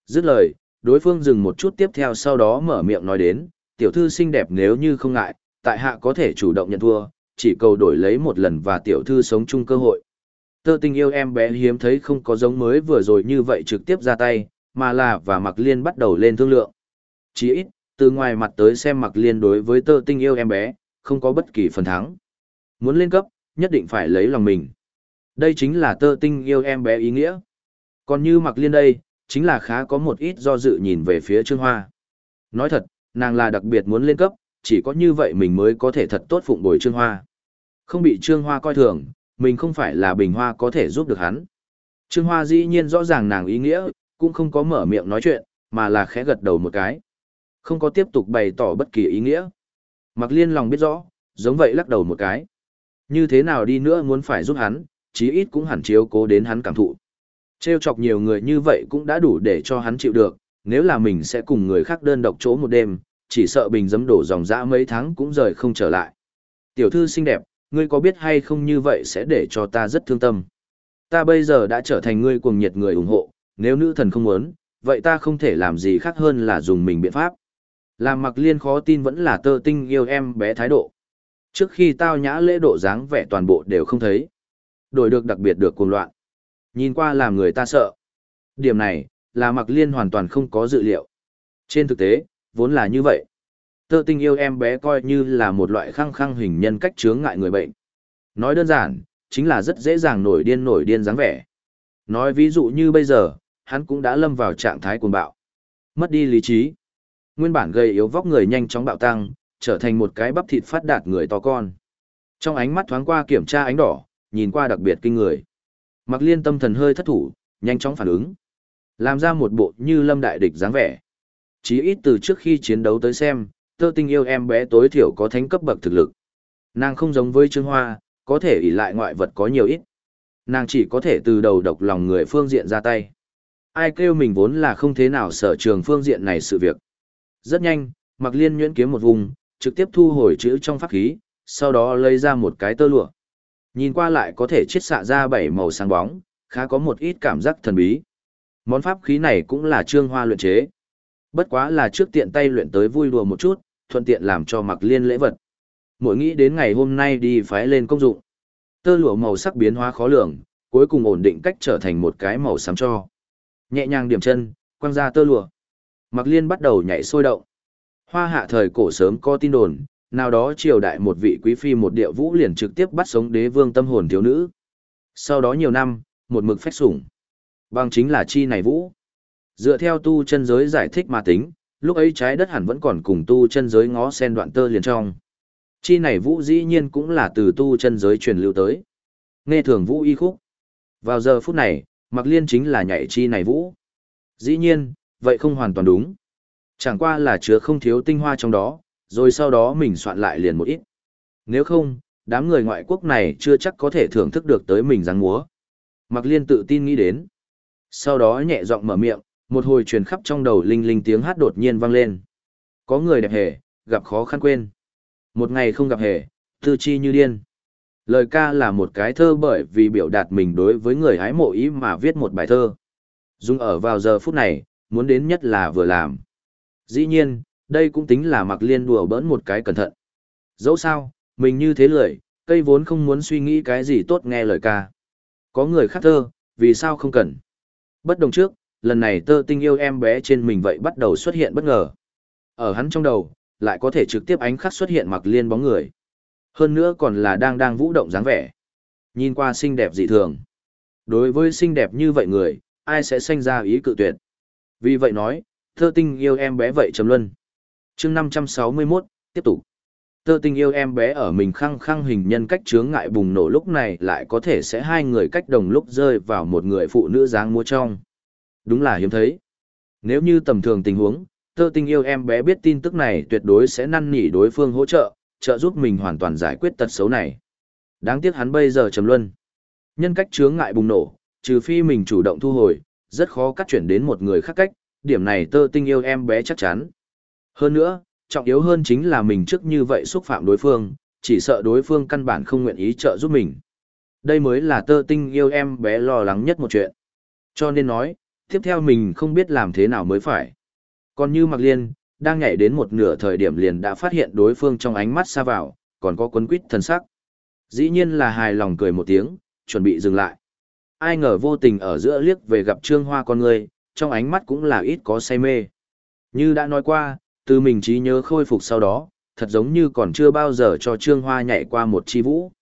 Dứt lời, đối phương dừng một chút tiếp theo sau đó mở miệng nói đến, tiểu thư xinh đẹp nếu như không ngại, tại hạ có thể chủ động nhận thua, chỉ cầu đổi lấy một lần và tiểu thư sống chung cơ hội. Tơ tình yêu em bé hiếm thấy không có giống mới vừa rồi như vậy trực tiếp ra tay, mà là và mặc liên bắt đầu lên thương lượng. Chỉ ít, từ ngoài mặt tới xem mặc liên đối với tơ tình yêu em bé, không có bất kỳ phần thắng. Muốn lên cấp, nhất định phải lấy lòng mình. Đây chính là tơ tinh yêu em bé ý nghĩa. Còn như mặc liên đây, chính là khá có một ít do dự nhìn về phía Trương Hoa. Nói thật, nàng là đặc biệt muốn lên cấp, chỉ có như vậy mình mới có thể thật tốt phụng bồi Trương Hoa. Không bị Trương Hoa coi thường, mình không phải là bình hoa có thể giúp được hắn. Trương Hoa dĩ nhiên rõ ràng nàng ý nghĩa, cũng không có mở miệng nói chuyện, mà là khẽ gật đầu một cái. Không có tiếp tục bày tỏ bất kỳ ý nghĩa. Mặc liên lòng biết rõ, giống vậy lắc đầu một cái. Như thế nào đi nữa muốn phải giúp hắn, chí ít cũng hẳn chiếu cố đến hắn cảm thụ. Trêu chọc nhiều người như vậy cũng đã đủ để cho hắn chịu được, nếu là mình sẽ cùng người khác đơn độc chỗ một đêm, chỉ sợ bình dấm đổ dòng dã mấy tháng cũng rời không trở lại. Tiểu thư xinh đẹp, ngươi có biết hay không như vậy sẽ để cho ta rất thương tâm. Ta bây giờ đã trở thành ngươi cuồng nhiệt người ủng hộ, nếu nữ thần không muốn, vậy ta không thể làm gì khác hơn là dùng mình biện pháp. Làm mặc liên khó tin vẫn là tơ tinh yêu em bé thái độ. Trước khi tao nhã lễ độ dáng vẻ toàn bộ đều không thấy. Đổi được đặc biệt được cuồng loạn. Nhìn qua làm người ta sợ. Điểm này, là mặc liên hoàn toàn không có dự liệu. Trên thực tế, vốn là như vậy. Tơ Tình yêu em bé coi như là một loại khăng khăng hình nhân cách chướng ngại người bệnh. Nói đơn giản, chính là rất dễ dàng nổi điên nổi điên dáng vẻ. Nói ví dụ như bây giờ, hắn cũng đã lâm vào trạng thái cuồng bạo. Mất đi lý trí. Nguyên bản gầy yếu vóc người nhanh chóng bạo tăng, trở thành một cái bắp thịt phát đạt người to con. Trong ánh mắt thoáng qua kiểm tra ánh đỏ, nhìn qua đặc biệt kinh người. Mặc liên tâm thần hơi thất thủ, nhanh chóng phản ứng. Làm ra một bộ như lâm đại địch dáng vẻ. Chí ít từ trước khi chiến đấu tới xem, tơ tinh yêu em bé tối thiểu có thánh cấp bậc thực lực. Nàng không giống với Trương Hoa, có thể ỷ lại ngoại vật có nhiều ít. Nàng chỉ có thể từ đầu độc lòng người phương diện ra tay. Ai kêu mình vốn là không thế nào sở trường phương diện này sự việc. Rất nhanh, Mặc Liên nhuyễn kiếm một vùng, trực tiếp thu hồi chữ trong pháp khí, sau đó lấy ra một cái tơ lụa. Nhìn qua lại có thể chiết xạ ra bảy màu sáng bóng, khá có một ít cảm giác thần bí. Món pháp khí này cũng là trương hoa luyện chế. Bất quá là trước tiện tay luyện tới vui đùa một chút, thuận tiện làm cho mặc liên lễ vật. Mỗi nghĩ đến ngày hôm nay đi phái lên công dụng. Tơ lụa màu sắc biến hóa khó lường, cuối cùng ổn định cách trở thành một cái màu xám cho. Nhẹ nhàng điểm chân, quăng ra tơ lụa. Mặc liên bắt đầu nhảy sôi động. Hoa hạ thời cổ sớm có tin đồn, nào đó triều đại một vị quý phi một địa vũ liền trực tiếp bắt sống đế vương tâm hồn thiếu nữ. Sau đó nhiều năm, một mực phách sủng. Bằng chính là chi này vũ. Dựa theo tu chân giới giải thích mà tính, lúc ấy trái đất hẳn vẫn còn cùng tu chân giới ngó sen đoạn tơ liền trong. Chi này vũ dĩ nhiên cũng là từ tu chân giới truyền lưu tới. Nghe thường vũ y khúc. Vào giờ phút này, mặc liên chính là nhảy chi này vũ. Dĩ nhiên, vậy không hoàn toàn đúng. Chẳng qua là chứa không thiếu tinh hoa trong đó, rồi sau đó mình soạn lại liền một ít. Nếu không, đám người ngoại quốc này chưa chắc có thể thưởng thức được tới mình răng múa. Mặc liên tự tin nghĩ đến. Sau đó nhẹ giọng mở miệng, một hồi truyền khắp trong đầu linh linh tiếng hát đột nhiên vang lên. Có người đẹp hề, gặp khó khăn quên. Một ngày không gặp hề, tư chi như điên. Lời ca là một cái thơ bởi vì biểu đạt mình đối với người hái mộ ý mà viết một bài thơ. Dung ở vào giờ phút này, muốn đến nhất là vừa làm. Dĩ nhiên, đây cũng tính là mặc liên đùa bỡn một cái cẩn thận. Dẫu sao, mình như thế lười, cây vốn không muốn suy nghĩ cái gì tốt nghe lời ca. Có người khác thơ, vì sao không cần. Bất đồng trước, lần này tơ tinh yêu em bé trên mình vậy bắt đầu xuất hiện bất ngờ. Ở hắn trong đầu, lại có thể trực tiếp ánh khắc xuất hiện mặc liên bóng người. Hơn nữa còn là đang đang vũ động dáng vẻ. Nhìn qua xinh đẹp dị thường. Đối với xinh đẹp như vậy người, ai sẽ sanh ra ý cự tuyệt. Vì vậy nói, thơ tinh yêu em bé vậy trầm luân. chương 561, tiếp tục. Tơ tinh yêu em bé ở mình khăng khăng hình nhân cách chướng ngại bùng nổ lúc này lại có thể sẽ hai người cách đồng lúc rơi vào một người phụ nữ dáng mua trong. Đúng là hiếm thấy. Nếu như tầm thường tình huống, tơ tinh yêu em bé biết tin tức này tuyệt đối sẽ năn nỉ đối phương hỗ trợ, trợ giúp mình hoàn toàn giải quyết tật xấu này. Đáng tiếc hắn bây giờ trầm luân. Nhân cách chướng ngại bùng nổ, trừ phi mình chủ động thu hồi, rất khó cắt chuyển đến một người khác cách, điểm này tơ tinh yêu em bé chắc chắn. Hơn nữa, trọng yếu hơn chính là mình trước như vậy xúc phạm đối phương, chỉ sợ đối phương căn bản không nguyện ý trợ giúp mình. Đây mới là tơ tinh yêu em bé lo lắng nhất một chuyện. Cho nên nói, tiếp theo mình không biết làm thế nào mới phải. Còn như Mạc Liên, đang nhảy đến một nửa thời điểm liền đã phát hiện đối phương trong ánh mắt xa vào, còn có quấn quýt thân sắc. Dĩ nhiên là hài lòng cười một tiếng, chuẩn bị dừng lại. Ai ngờ vô tình ở giữa liếc về gặp Trương Hoa con người, trong ánh mắt cũng là ít có say mê. Như đã nói qua, từ mình trí nhớ khôi phục sau đó, thật giống như còn chưa bao giờ cho Trương Hoa nhảy qua một chi vũ.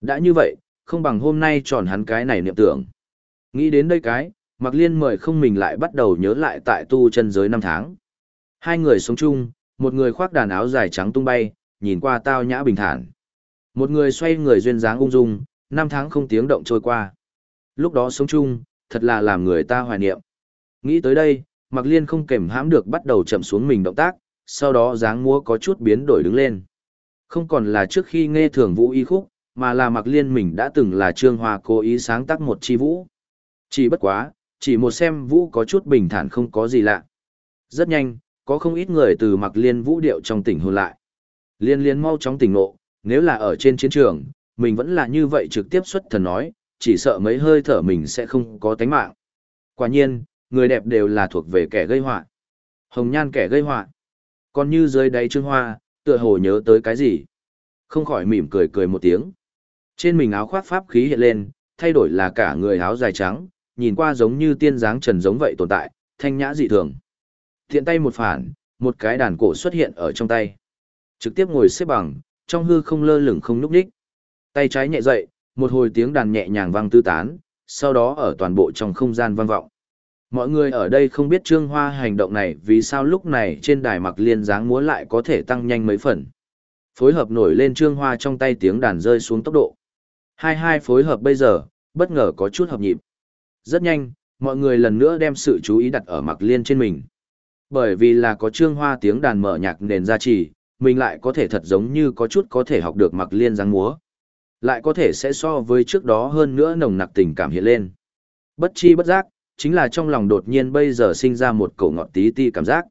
Đã như vậy, không bằng hôm nay tròn hắn cái này niệm tưởng. Nghĩ đến đây cái, Mạc Liên mời không mình lại bắt đầu nhớ lại tại tu chân giới năm tháng. Hai người sống chung, một người khoác đàn áo dài trắng tung bay, nhìn qua tao nhã bình thản. Một người xoay người duyên dáng ung dung, năm tháng không tiếng động trôi qua. Lúc đó sống chung, thật là làm người ta hoài niệm. Nghĩ tới đây, Mạc Liên không kềm hãm được bắt đầu chậm xuống mình động tác, sau đó dáng múa có chút biến đổi đứng lên. Không còn là trước khi nghe thường vũ y khúc, mà là Mạc liên mình đã từng là trương hòa cố ý sáng tác một chi vũ. Chỉ bất quá, chỉ một xem vũ có chút bình thản không có gì lạ. Rất nhanh, có không ít người từ mặc liên vũ điệu trong tỉnh hồn lại. Liên liên mau chóng tỉnh ngộ, nếu là ở trên chiến trường, mình vẫn là như vậy trực tiếp xuất thần nói, chỉ sợ mấy hơi thở mình sẽ không có tánh mạng. Quả nhiên, người đẹp đều là thuộc về kẻ gây họa Hồng nhan kẻ gây họa Còn như dưới đáy trương hoa, tựa hồ nhớ tới cái gì. Không khỏi mỉm cười cười một tiếng. Trên mình áo khoác pháp khí hiện lên, thay đổi là cả người áo dài trắng, nhìn qua giống như tiên dáng trần giống vậy tồn tại, thanh nhã dị thường. Thiện tay một phản, một cái đàn cổ xuất hiện ở trong tay. Trực tiếp ngồi xếp bằng, trong hư không lơ lửng không núp đích. Tay trái nhẹ dậy, một hồi tiếng đàn nhẹ nhàng vang tư tán, sau đó ở toàn bộ trong không gian vang vọng. Mọi người ở đây không biết Trương Hoa hành động này vì sao lúc này trên đài mặc liên dáng múa lại có thể tăng nhanh mấy phần. Phối hợp nổi lên Trương Hoa trong tay tiếng đàn rơi xuống tốc độ. Hai hai phối hợp bây giờ, bất ngờ có chút hợp nhịp. Rất nhanh, mọi người lần nữa đem sự chú ý đặt ở mặc liên trên mình. Bởi vì là có Trương Hoa tiếng đàn mở nhạc nền gia trì, mình lại có thể thật giống như có chút có thể học được mặc liên dáng múa. Lại có thể sẽ so với trước đó hơn nữa nồng nặc tình cảm hiện lên. Bất chi bất giác, chính là trong lòng đột nhiên bây giờ sinh ra một cổ ngọt tí ti cảm giác.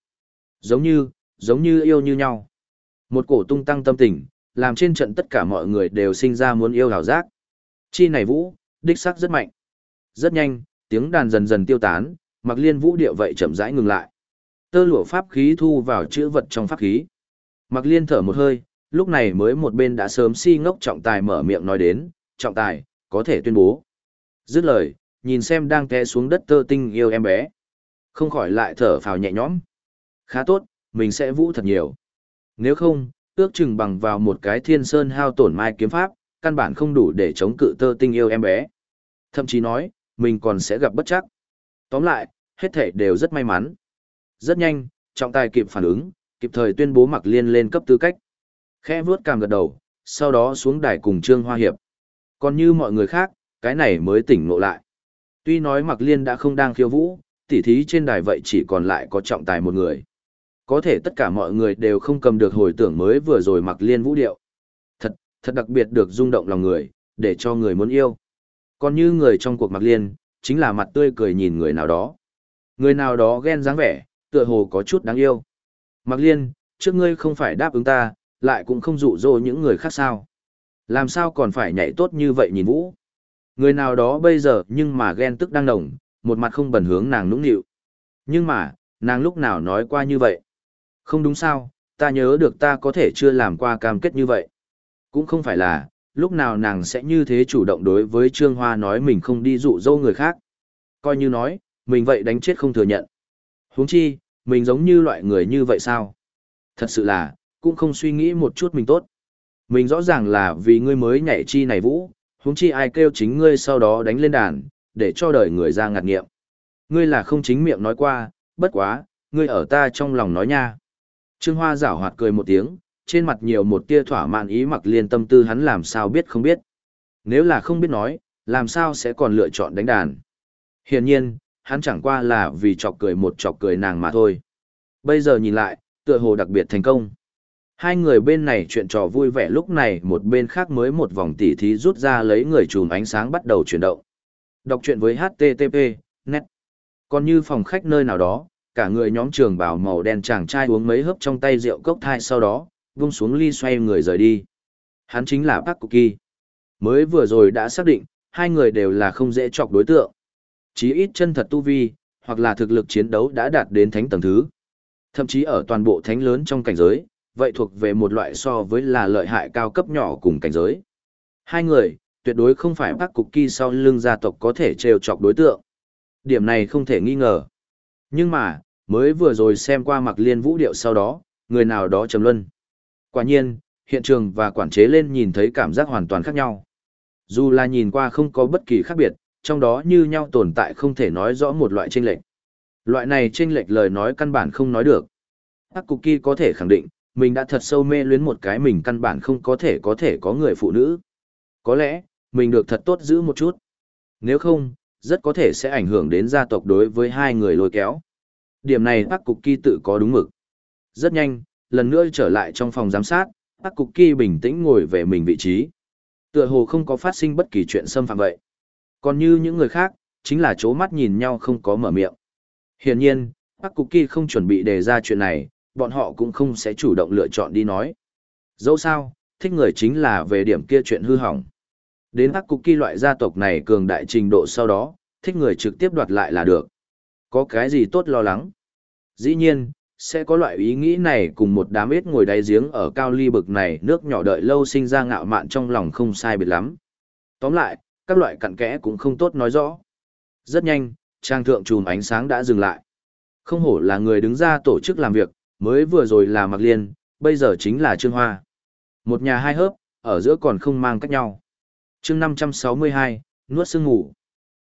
Giống như, giống như yêu như nhau. Một cổ tung tăng tâm tình, làm trên trận tất cả mọi người đều sinh ra muốn yêu hào giác. Chi này vũ, đích sắc rất mạnh. Rất nhanh, tiếng đàn dần dần tiêu tán, mặc liên vũ điệu vậy chậm rãi ngừng lại. Tơ lụa pháp khí thu vào chữ vật trong pháp khí. Mặc liên thở một hơi, lúc này mới một bên đã sớm si ngốc trọng tài mở miệng nói đến, trọng tài, có thể tuyên bố. Dứt lời, nhìn xem đang té xuống đất tơ tinh yêu em bé. Không khỏi lại thở phào nhẹ nhõm. Khá tốt, mình sẽ vũ thật nhiều. Nếu không, ước chừng bằng vào một cái thiên sơn hao tổn mai kiếm pháp, căn bản không đủ để chống cự tơ tinh yêu em bé. Thậm chí nói, mình còn sẽ gặp bất chắc. Tóm lại, hết thể đều rất may mắn. Rất nhanh, trọng tài kịp phản ứng, kịp thời tuyên bố mặc liên lên cấp tư cách. Khẽ vuốt cằm gật đầu, sau đó xuống đài cùng Trương Hoa Hiệp. Còn như mọi người khác, cái này mới tỉnh ngộ lại. Tuy nói mặc liên đã không đang khiêu vũ, tỉ thí trên đài vậy chỉ còn lại có trọng tài một người. Có thể tất cả mọi người đều không cầm được hồi tưởng mới vừa rồi mặc liên vũ điệu. Thật, thật đặc biệt được rung động lòng người, để cho người muốn yêu. Còn như người trong cuộc mặc liên, chính là mặt tươi cười nhìn người nào đó. Người nào đó ghen dáng vẻ, tựa hồ có chút đáng yêu. Mặc liên, trước ngươi không phải đáp ứng ta, lại cũng không dụ dỗ những người khác sao. Làm sao còn phải nhảy tốt như vậy nhìn vũ. Người nào đó bây giờ nhưng mà ghen tức đang nồng, một mặt không bẩn hướng nàng nũng nịu. Nhưng mà, nàng lúc nào nói qua như vậy? Không đúng sao, ta nhớ được ta có thể chưa làm qua cam kết như vậy. Cũng không phải là, lúc nào nàng sẽ như thế chủ động đối với Trương Hoa nói mình không đi dụ dỗ người khác. Coi như nói, mình vậy đánh chết không thừa nhận. huống chi, mình giống như loại người như vậy sao? Thật sự là, cũng không suy nghĩ một chút mình tốt. Mình rõ ràng là vì ngươi mới nhảy chi này vũ, huống chi ai kêu chính ngươi sau đó đánh lên đàn, để cho đời người ra ngạt nghiệm. Ngươi là không chính miệng nói qua, bất quá, ngươi ở ta trong lòng nói nha. Trương Hoa giảo hoạt cười một tiếng, trên mặt nhiều một tia thỏa mãn ý mặc liên tâm tư hắn làm sao biết không biết. Nếu là không biết nói, làm sao sẽ còn lựa chọn đánh đàn. Hiển nhiên, hắn chẳng qua là vì chọc cười một chọc cười nàng mà thôi. Bây giờ nhìn lại, tựa hồ đặc biệt thành công. Hai người bên này chuyện trò vui vẻ lúc này một bên khác mới một vòng tỉ thí rút ra lấy người chùm ánh sáng bắt đầu chuyển động. Đọc chuyện với HTTP, net. Còn như phòng khách nơi nào đó, cả người nhóm trường bảo màu đen chàng trai uống mấy hớp trong tay rượu cốc thai sau đó, vung xuống ly xoay người rời đi. Hắn chính là Park Cookie. Mới vừa rồi đã xác định, hai người đều là không dễ chọc đối tượng. Chí ít chân thật tu vi, hoặc là thực lực chiến đấu đã đạt đến thánh tầng thứ. Thậm chí ở toàn bộ thánh lớn trong cảnh giới, vậy thuộc về một loại so với là lợi hại cao cấp nhỏ cùng cảnh giới. Hai người, tuyệt đối không phải bác cục sau lưng gia tộc có thể trêu chọc đối tượng. Điểm này không thể nghi ngờ. Nhưng mà, mới vừa rồi xem qua mặc liên vũ điệu sau đó, người nào đó trầm luân. Quả nhiên, hiện trường và quản chế lên nhìn thấy cảm giác hoàn toàn khác nhau. Dù là nhìn qua không có bất kỳ khác biệt, trong đó như nhau tồn tại không thể nói rõ một loại chênh lệch. Loại này chênh lệch lời nói căn bản không nói được. Hắc Cục Kỳ có thể khẳng định, mình đã thật sâu mê luyến một cái mình căn bản không có thể có thể có người phụ nữ. Có lẽ, mình được thật tốt giữ một chút. Nếu không, rất có thể sẽ ảnh hưởng đến gia tộc đối với hai người lôi kéo. Điểm này Hắc Cục Kỳ tự có đúng mực. Rất nhanh, lần nữa trở lại trong phòng giám sát, Bắc Cục Kỳ bình tĩnh ngồi về mình vị trí. Tựa hồ không có phát sinh bất kỳ chuyện xâm phạm vậy. Còn như những người khác, chính là chố mắt nhìn nhau không có mở miệng. Hiển nhiên, Bắc Cục Kỳ không chuẩn bị đề ra chuyện này, bọn họ cũng không sẽ chủ động lựa chọn đi nói. Dẫu sao, thích người chính là về điểm kia chuyện hư hỏng. Đến Bắc Cục Kỳ loại gia tộc này cường đại trình độ sau đó, thích người trực tiếp đoạt lại là được. Có cái gì tốt lo lắng? Dĩ nhiên, sẽ có loại ý nghĩ này cùng một đám ít ngồi đáy giếng ở cao ly bực này nước nhỏ đợi lâu sinh ra ngạo mạn trong lòng không sai biệt lắm. Tóm lại, các loại cặn kẽ cũng không tốt nói rõ. Rất nhanh, trang thượng chùm ánh sáng đã dừng lại. Không hổ là người đứng ra tổ chức làm việc, mới vừa rồi là Mạc Liên, bây giờ chính là Trương Hoa. Một nhà hai hớp, ở giữa còn không mang cách nhau. chương 562, nuốt sương ngủ.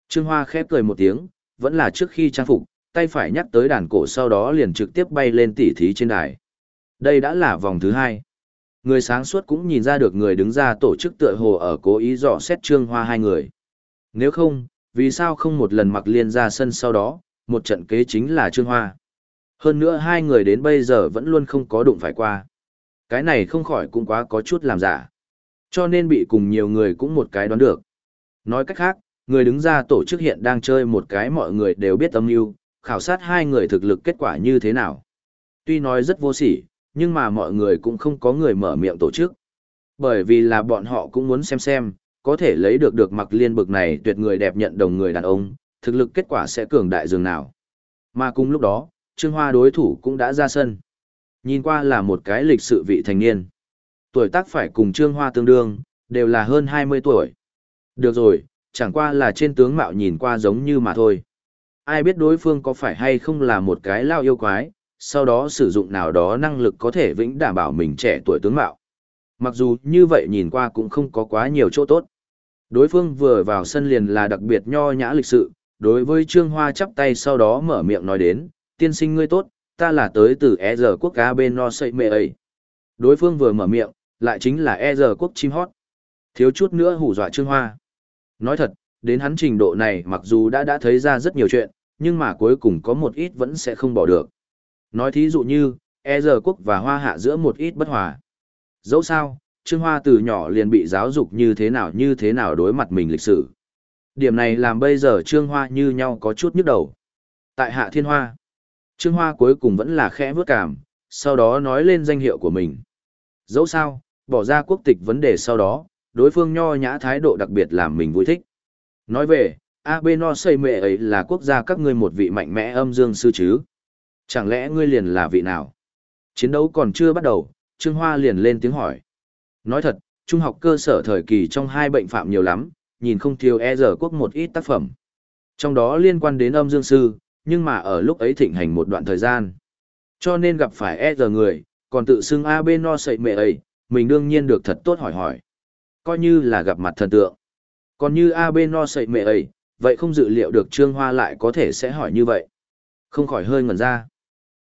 Trương Hoa khép cười một tiếng, vẫn là trước khi trang phục, tay phải nhắc tới đàn cổ sau đó liền trực tiếp bay lên tỉ thí trên đài. Đây đã là vòng thứ hai. Người sáng suốt cũng nhìn ra được người đứng ra tổ chức tựa hồ ở cố ý dò xét Trương Hoa hai người. Nếu không, vì sao không một lần mặc liên ra sân sau đó, một trận kế chính là Trương Hoa. Hơn nữa hai người đến bây giờ vẫn luôn không có đụng phải qua. Cái này không khỏi cũng quá có chút làm giả. Cho nên bị cùng nhiều người cũng một cái đoán được. Nói cách khác, người đứng ra tổ chức hiện đang chơi một cái mọi người đều biết âm mưu khảo sát hai người thực lực kết quả như thế nào. Tuy nói rất vô sỉ, nhưng mà mọi người cũng không có người mở miệng tổ chức. Bởi vì là bọn họ cũng muốn xem xem, có thể lấy được được mặc liên bực này tuyệt người đẹp nhận đồng người đàn ông, thực lực kết quả sẽ cường đại dường nào. Mà cùng lúc đó, Trương Hoa đối thủ cũng đã ra sân. Nhìn qua là một cái lịch sự vị thành niên. Tuổi tác phải cùng Trương Hoa tương đương, đều là hơn 20 tuổi. Được rồi, chẳng qua là trên tướng mạo nhìn qua giống như mà thôi. Ai biết đối phương có phải hay không là một cái lao yêu quái, sau đó sử dụng nào đó năng lực có thể vĩnh đảm bảo mình trẻ tuổi tướng mạo. Mặc dù như vậy nhìn qua cũng không có quá nhiều chỗ tốt. Đối phương vừa vào sân liền là đặc biệt nho nhã lịch sự, đối với Trương Hoa chắp tay sau đó mở miệng nói đến, tiên sinh ngươi tốt, ta là tới từ E giờ quốc cá bên no sậy mê ấy. Đối phương vừa mở miệng, lại chính là E giờ quốc chim hót. Thiếu chút nữa hủ dọa Trương Hoa. Nói thật, đến hắn trình độ này mặc dù đã đã thấy ra rất nhiều chuyện, nhưng mà cuối cùng có một ít vẫn sẽ không bỏ được. Nói thí dụ như, E giờ quốc và Hoa hạ giữa một ít bất hòa. Dẫu sao, Trương Hoa từ nhỏ liền bị giáo dục như thế nào như thế nào đối mặt mình lịch sử. Điểm này làm bây giờ Trương Hoa như nhau có chút nhức đầu. Tại Hạ Thiên Hoa, Trương Hoa cuối cùng vẫn là khẽ vớt cảm, sau đó nói lên danh hiệu của mình. Dẫu sao, bỏ ra quốc tịch vấn đề sau đó, đối phương nho nhã thái độ đặc biệt làm mình vui thích. Nói về, AB no xây mệ ấy là quốc gia các ngươi một vị mạnh mẽ âm dương sư chứ. Chẳng lẽ ngươi liền là vị nào? Chiến đấu còn chưa bắt đầu, Trương Hoa liền lên tiếng hỏi. Nói thật, trung học cơ sở thời kỳ trong hai bệnh phạm nhiều lắm, nhìn không thiếu e giờ quốc một ít tác phẩm. Trong đó liên quan đến âm dương sư, nhưng mà ở lúc ấy thịnh hành một đoạn thời gian. Cho nên gặp phải e giờ người, còn tự xưng AB no Mệ mẹ ấy, mình đương nhiên được thật tốt hỏi hỏi. Coi như là gặp mặt thần tượng. Còn như AB no Mệ mẹ ấy, vậy không dự liệu được Trương Hoa lại có thể sẽ hỏi như vậy. Không khỏi hơi ngẩn ra.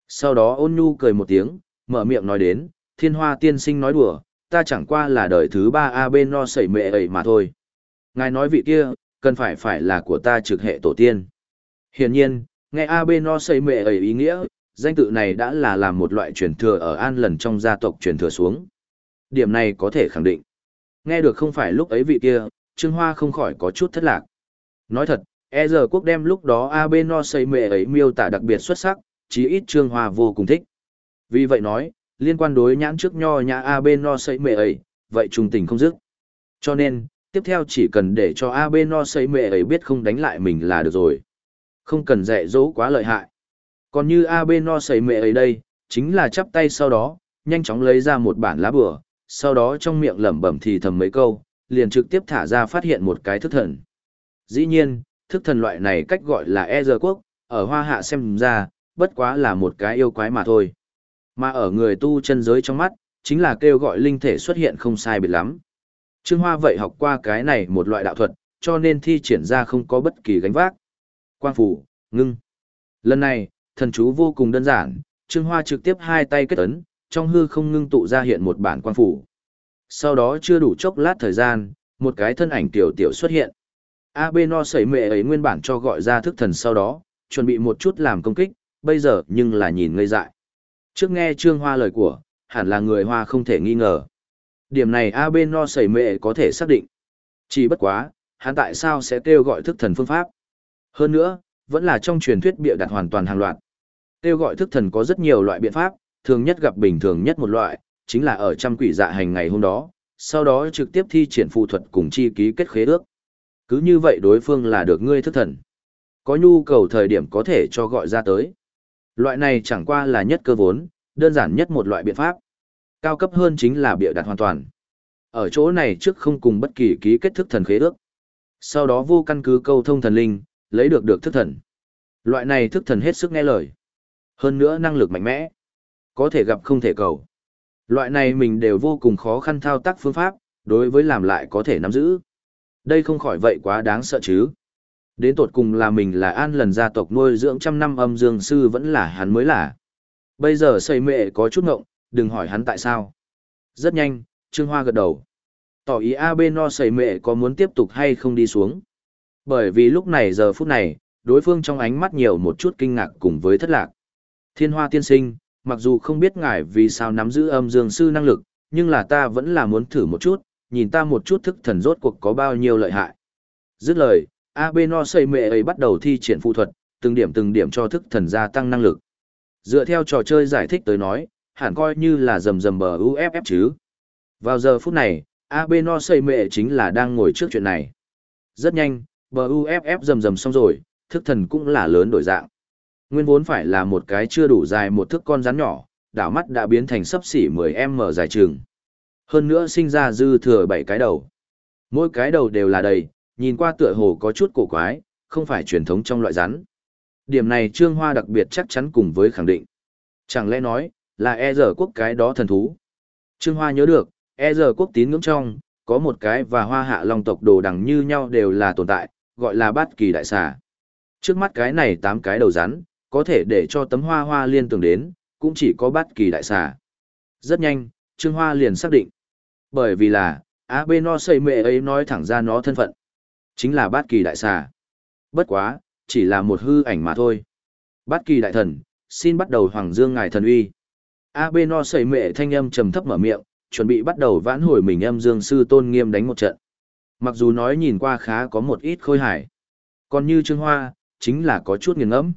Sau đó ôn nhu cười một tiếng, mở miệng nói đến, thiên hoa tiên sinh nói đùa, ta chẳng qua là đời thứ ba a bên no sẩy mẹ ấy mà thôi. Ngài nói vị kia, cần phải phải là của ta trực hệ tổ tiên. Hiển nhiên, nghe a bên no sẩy mẹ ấy ý nghĩa, danh tự này đã là làm một loại truyền thừa ở an lần trong gia tộc truyền thừa xuống. Điểm này có thể khẳng định. Nghe được không phải lúc ấy vị kia, Trương Hoa không khỏi có chút thất lạc. Nói thật, e giờ quốc đem lúc đó AB no xây mệ ấy miêu tả đặc biệt xuất sắc, chí ít Trương Hoa vô cùng thích. Vì vậy nói, liên quan đối nhãn trước nho nhã AB no xây mệ ấy, vậy trùng tình không dứt. Cho nên, tiếp theo chỉ cần để cho AB no xây mệ ấy biết không đánh lại mình là được rồi. Không cần dạy dỗ quá lợi hại. Còn như AB no xây mệ ấy đây, chính là chắp tay sau đó, nhanh chóng lấy ra một bản lá bừa, sau đó trong miệng lẩm bẩm thì thầm mấy câu, liền trực tiếp thả ra phát hiện một cái thức thần. Dĩ nhiên, thức thần loại này cách gọi là e giờ quốc, ở hoa hạ xem ra, bất quá là một cái yêu quái mà thôi. Mà ở người tu chân giới trong mắt, chính là kêu gọi linh thể xuất hiện không sai biệt lắm. Trương Hoa vậy học qua cái này một loại đạo thuật, cho nên thi triển ra không có bất kỳ gánh vác. Quang phủ, ngưng. Lần này, thần chú vô cùng đơn giản, Trương Hoa trực tiếp hai tay kết ấn, trong hư không ngưng tụ ra hiện một bản quang phủ. Sau đó chưa đủ chốc lát thời gian, một cái thân ảnh tiểu tiểu xuất hiện. AB no sẩy mẹ ấy nguyên bản cho gọi ra thức thần sau đó, chuẩn bị một chút làm công kích, bây giờ nhưng là nhìn ngây dại. Trước nghe Trương Hoa lời của, hẳn là người Hoa không thể nghi ngờ. Điểm này AB no sẩy Mẹ có thể xác định. Chỉ bất quá, hắn tại sao sẽ kêu gọi thức thần phương pháp? Hơn nữa, vẫn là trong truyền thuyết bịa đặt hoàn toàn hàng loạt. Kêu gọi thức thần có rất nhiều loại biện pháp, thường nhất gặp bình thường nhất một loại, chính là ở trăm quỷ dạ hành ngày hôm đó, sau đó trực tiếp thi triển phù thuật cùng chi ký kết khế ước. Cứ như vậy đối phương là được ngươi thức thần. Có nhu cầu thời điểm có thể cho gọi ra tới. Loại này chẳng qua là nhất cơ vốn, đơn giản nhất một loại biện pháp. Cao cấp hơn chính là bịa đặt hoàn toàn. Ở chỗ này trước không cùng bất kỳ ký kết thức thần khế ước. Sau đó vô căn cứ câu thông thần linh, lấy được được thức thần. Loại này thức thần hết sức nghe lời. Hơn nữa năng lực mạnh mẽ. Có thể gặp không thể cầu. Loại này mình đều vô cùng khó khăn thao tác phương pháp, đối với làm lại có thể nắm giữ. Đây không khỏi vậy quá đáng sợ chứ. Đến tột cùng là mình là an lần gia tộc nuôi dưỡng trăm năm âm dương sư vẫn là hắn mới là. Bây giờ xây mệ có chút ngộng, đừng hỏi hắn tại sao. Rất nhanh, Trương Hoa gật đầu. Tỏ ý AB no xây mệ có muốn tiếp tục hay không đi xuống. Bởi vì lúc này giờ phút này, đối phương trong ánh mắt nhiều một chút kinh ngạc cùng với thất lạc. Thiên Hoa tiên sinh, mặc dù không biết ngài vì sao nắm giữ âm dương sư năng lực, nhưng là ta vẫn là muốn thử một chút, nhìn ta một chút thức thần rốt cuộc có bao nhiêu lợi hại. Dứt lời, Abeno xây mệ ấy bắt đầu thi triển phụ thuật, từng điểm từng điểm cho thức thần gia tăng năng lực. Dựa theo trò chơi giải thích tới nói, hẳn coi như là rầm rầm bờ UFF chứ. Vào giờ phút này, Abeno xây mệ chính là đang ngồi trước chuyện này. Rất nhanh, bờ UFF rầm rầm xong rồi, thức thần cũng là lớn đổi dạng. Nguyên vốn phải là một cái chưa đủ dài một thước con rắn nhỏ, đảo mắt đã biến thành sấp xỉ 10m dài trường. Hơn nữa sinh ra dư thừa bảy cái đầu. Mỗi cái đầu đều là đầy, nhìn qua tựa hồ có chút cổ quái, không phải truyền thống trong loại rắn. Điểm này Trương Hoa đặc biệt chắc chắn cùng với khẳng định. Chẳng lẽ nói, là e giờ quốc cái đó thần thú. Trương Hoa nhớ được, e giờ quốc tín ngưỡng trong, có một cái và hoa hạ long tộc đồ đằng như nhau đều là tồn tại, gọi là bát kỳ đại xà. Trước mắt cái này tám cái đầu rắn, có thể để cho tấm hoa hoa liên tưởng đến, cũng chỉ có bát kỳ đại xà. Rất nhanh, Trương Hoa liền xác định. Bởi vì là, A B no xây mẹ ấy nói thẳng ra nó thân phận. Chính là bát kỳ đại xà. Bất quá, chỉ là một hư ảnh mà thôi. Bát kỳ đại thần, xin bắt đầu hoàng dương ngài thần uy. A B no xây mẹ thanh âm trầm thấp mở miệng, chuẩn bị bắt đầu vãn hồi mình âm dương sư tôn nghiêm đánh một trận. Mặc dù nói nhìn qua khá có một ít khôi hài. Còn như Trương Hoa, chính là có chút nghiền ngẫm.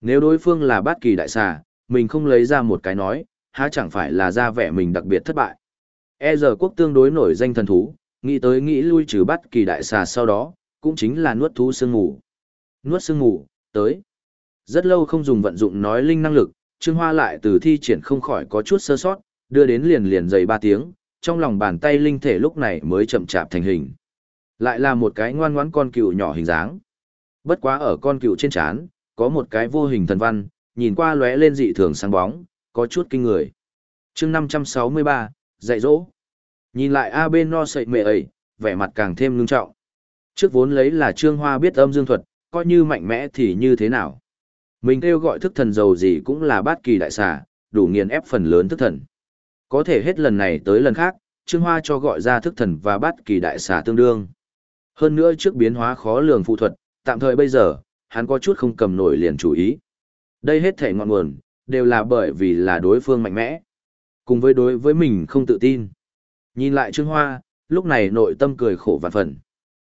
Nếu đối phương là bát kỳ đại xà, mình không lấy ra một cái nói, há chẳng phải là ra vẻ mình đặc biệt thất bại. E giờ quốc tương đối nổi danh thần thú, nghĩ tới nghĩ lui trừ bắt kỳ đại xà sau đó, cũng chính là nuốt thú sương ngủ. Nuốt sương ngủ, tới. Rất lâu không dùng vận dụng nói linh năng lực, Trương Hoa lại từ thi triển không khỏi có chút sơ sót, đưa đến liền liền dày ba tiếng, trong lòng bàn tay linh thể lúc này mới chậm chạp thành hình. Lại là một cái ngoan ngoãn con cựu nhỏ hình dáng. Bất quá ở con cựu trên trán, có một cái vô hình thần văn, nhìn qua lóe lên dị thường sáng bóng, có chút kinh người. chương 563, dạy dỗ. Nhìn lại A bên no sậy mẹ ấy, vẻ mặt càng thêm ngưng trọng. Trước vốn lấy là Trương Hoa biết âm dương thuật, coi như mạnh mẽ thì như thế nào. Mình kêu gọi thức thần dầu gì cũng là bát kỳ đại xà, đủ nghiền ép phần lớn thức thần. Có thể hết lần này tới lần khác, Trương Hoa cho gọi ra thức thần và bát kỳ đại xà tương đương. Hơn nữa trước biến hóa khó lường phụ thuật, tạm thời bây giờ, hắn có chút không cầm nổi liền chủ ý. Đây hết thể ngọn nguồn, đều là bởi vì là đối phương mạnh mẽ. Cùng với đối với mình không tự tin. Nhìn lại Trương Hoa, lúc này nội tâm cười khổ vạn phần.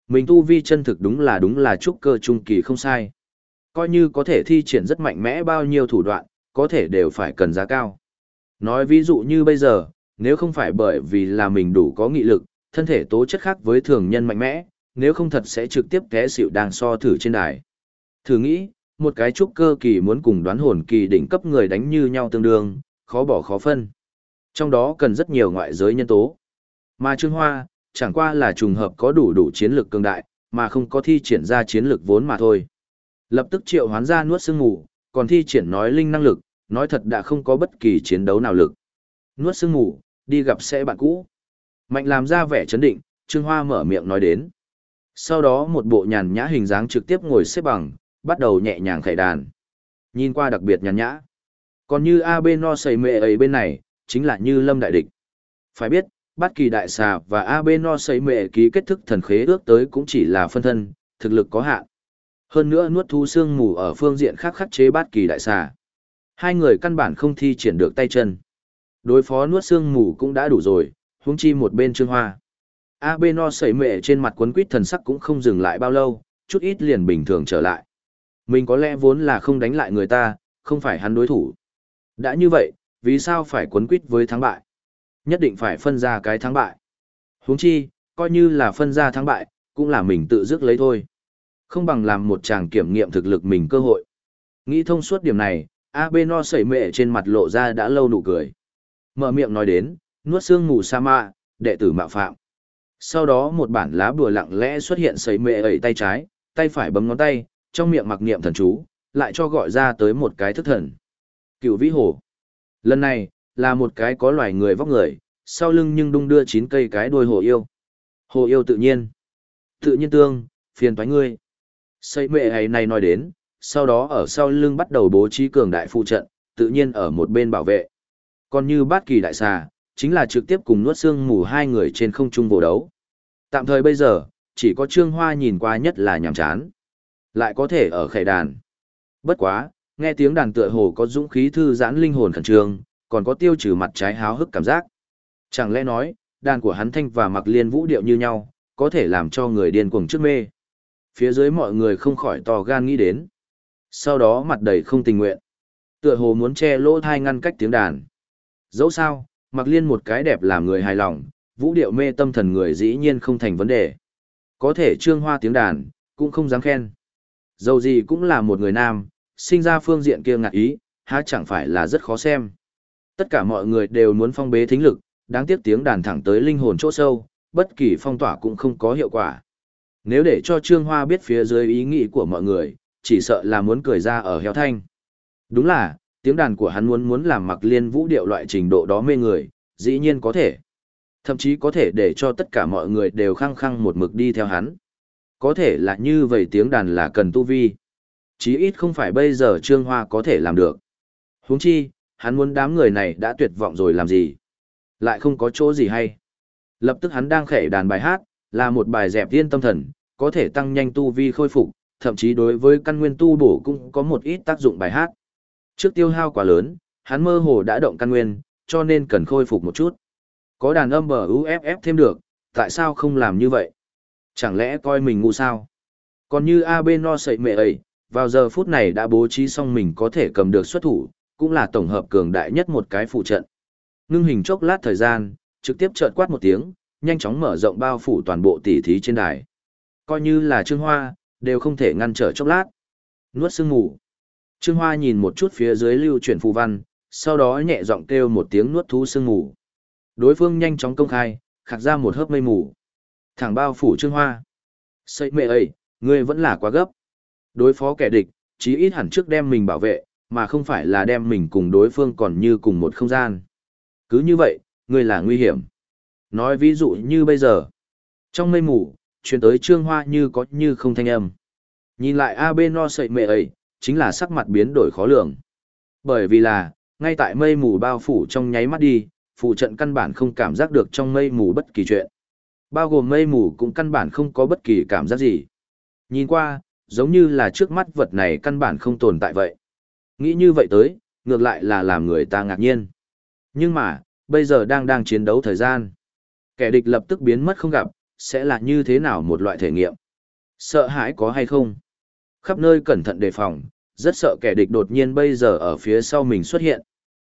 Mình tu vi chân thực đúng là đúng là trúc cơ trung kỳ không sai. Coi như có thể thi triển rất mạnh mẽ bao nhiêu thủ đoạn, có thể đều phải cần giá cao. Nói ví dụ như bây giờ, nếu không phải bởi vì là mình đủ có nghị lực, thân thể tố chất khác với thường nhân mạnh mẽ, nếu không thật sẽ trực tiếp té xịu đang so thử trên đài. Thử nghĩ, một cái trúc cơ kỳ muốn cùng đoán hồn kỳ đỉnh cấp người đánh như nhau tương đương, khó bỏ khó phân. Trong đó cần rất nhiều ngoại giới nhân tố. Mà Trương Hoa, chẳng qua là trùng hợp có đủ đủ chiến lược cường đại, mà không có thi triển ra chiến lược vốn mà thôi. Lập tức triệu hoán ra nuốt sương ngủ, còn thi triển nói linh năng lực, nói thật đã không có bất kỳ chiến đấu nào lực. Nuốt sương ngủ, đi gặp sẽ bạn cũ. Mạnh làm ra vẻ chấn định, Trương Hoa mở miệng nói đến. Sau đó một bộ nhàn nhã hình dáng trực tiếp ngồi xếp bằng, bắt đầu nhẹ nhàng khải đàn. Nhìn qua đặc biệt nhàn nhã. Còn như ab no sầy mệ ấy bên này, chính là như lâm đại địch. Phải biết, Bát kỳ đại xà và AB no sấy mệ ký kết thức thần khế ước tới cũng chỉ là phân thân, thực lực có hạn. Hơn nữa nuốt thu xương mù ở phương diện khác khắc chế bát kỳ đại xà. Hai người căn bản không thi triển được tay chân. Đối phó nuốt xương mù cũng đã đủ rồi, huống chi một bên trương hoa. AB no sẩy mệ trên mặt quấn quýt thần sắc cũng không dừng lại bao lâu, chút ít liền bình thường trở lại. Mình có lẽ vốn là không đánh lại người ta, không phải hắn đối thủ. Đã như vậy, vì sao phải quấn quýt với thắng bại? Nhất định phải phân ra cái thắng bại. Huống chi, coi như là phân ra thắng bại, cũng là mình tự dứt lấy thôi. Không bằng làm một chàng kiểm nghiệm thực lực mình cơ hội. Nghĩ thông suốt điểm này, A B no sẩy mệ trên mặt lộ ra đã lâu nụ cười. Mở miệng nói đến, nuốt xương ngủ sa ma, đệ tử mạo phạm. Sau đó một bản lá bùa lặng lẽ xuất hiện sẩy mệ ẩy tay trái, tay phải bấm ngón tay, trong miệng mặc niệm thần chú, lại cho gọi ra tới một cái thức thần. Cựu vĩ hồ. Lần này, là một cái có loài người vóc người, sau lưng nhưng đung đưa chín cây cái đuôi hồ yêu. Hồ yêu tự nhiên. Tự nhiên tương, phiền toái ngươi. Xây mệ hay này nói đến, sau đó ở sau lưng bắt đầu bố trí cường đại phụ trận, tự nhiên ở một bên bảo vệ. Còn như bát kỳ đại xà, chính là trực tiếp cùng nuốt xương mù hai người trên không trung vô đấu. Tạm thời bây giờ, chỉ có Trương Hoa nhìn qua nhất là nhàm chán. Lại có thể ở khải đàn. Bất quá, nghe tiếng đàn tựa hồ có dũng khí thư giãn linh hồn khẩn trương, còn có tiêu trừ mặt trái háo hức cảm giác. Chẳng lẽ nói, đàn của hắn thanh và mặc liên vũ điệu như nhau, có thể làm cho người điên cuồng trước mê. Phía dưới mọi người không khỏi to gan nghĩ đến. Sau đó mặt đầy không tình nguyện. Tựa hồ muốn che lỗ thai ngăn cách tiếng đàn. Dẫu sao, mặc liên một cái đẹp làm người hài lòng, vũ điệu mê tâm thần người dĩ nhiên không thành vấn đề. Có thể trương hoa tiếng đàn, cũng không dám khen. Dầu gì cũng là một người nam, sinh ra phương diện kia ngạc ý, há chẳng phải là rất khó xem. Tất cả mọi người đều muốn phong bế thính lực, đáng tiếc tiếng đàn thẳng tới linh hồn chỗ sâu, bất kỳ phong tỏa cũng không có hiệu quả. Nếu để cho Trương Hoa biết phía dưới ý nghĩ của mọi người, chỉ sợ là muốn cười ra ở heo thanh. Đúng là, tiếng đàn của hắn muốn muốn làm mặc liên vũ điệu loại trình độ đó mê người, dĩ nhiên có thể. Thậm chí có thể để cho tất cả mọi người đều khăng khăng một mực đi theo hắn. Có thể là như vậy tiếng đàn là cần tu vi. Chí ít không phải bây giờ Trương Hoa có thể làm được. huống chi, hắn muốn đám người này đã tuyệt vọng rồi làm gì. Lại không có chỗ gì hay. Lập tức hắn đang khẽ đàn bài hát, là một bài dẹp tiên tâm thần, có thể tăng nhanh tu vi khôi phục, thậm chí đối với căn nguyên tu bổ cũng có một ít tác dụng bài hát. Trước tiêu hao quá lớn, hắn mơ hồ đã động căn nguyên, cho nên cần khôi phục một chút. Có đàn âm bờ UFF thêm được, tại sao không làm như vậy? Chẳng lẽ coi mình ngu sao? Còn như AB no sậy mẹ ấy, vào giờ phút này đã bố trí xong mình có thể cầm được xuất thủ, cũng là tổng hợp cường đại nhất một cái phụ trận. Ngưng hình chốc lát thời gian, trực tiếp chợt quát một tiếng, nhanh chóng mở rộng bao phủ toàn bộ tỉ thí trên đài. Coi như là Trương Hoa, đều không thể ngăn trở chốc lát. Nuốt sương ngủ. Trương Hoa nhìn một chút phía dưới lưu chuyển phù văn, sau đó nhẹ giọng kêu một tiếng nuốt thú sương ngủ. Đối phương nhanh chóng công khai, khạc ra một hớp mây mù. Thẳng bao phủ Trương Hoa. Xây mẹ ấy, ngươi vẫn là quá gấp. Đối phó kẻ địch, chí ít hẳn trước đem mình bảo vệ, mà không phải là đem mình cùng đối phương còn như cùng một không gian. Cứ như vậy, ngươi là nguy hiểm. Nói ví dụ như bây giờ, trong mây mù, chuyển tới trương hoa như có như không thanh âm. Nhìn lại AB no sậy mẹ ấy, chính là sắc mặt biến đổi khó lường. Bởi vì là, ngay tại mây mù bao phủ trong nháy mắt đi, phụ trận căn bản không cảm giác được trong mây mù bất kỳ chuyện. Bao gồm mây mù cũng căn bản không có bất kỳ cảm giác gì. Nhìn qua, giống như là trước mắt vật này căn bản không tồn tại vậy. Nghĩ như vậy tới, ngược lại là làm người ta ngạc nhiên. Nhưng mà, bây giờ đang đang chiến đấu thời gian. Kẻ địch lập tức biến mất không gặp, sẽ là như thế nào một loại thể nghiệm? Sợ hãi có hay không? Khắp nơi cẩn thận đề phòng, rất sợ kẻ địch đột nhiên bây giờ ở phía sau mình xuất hiện.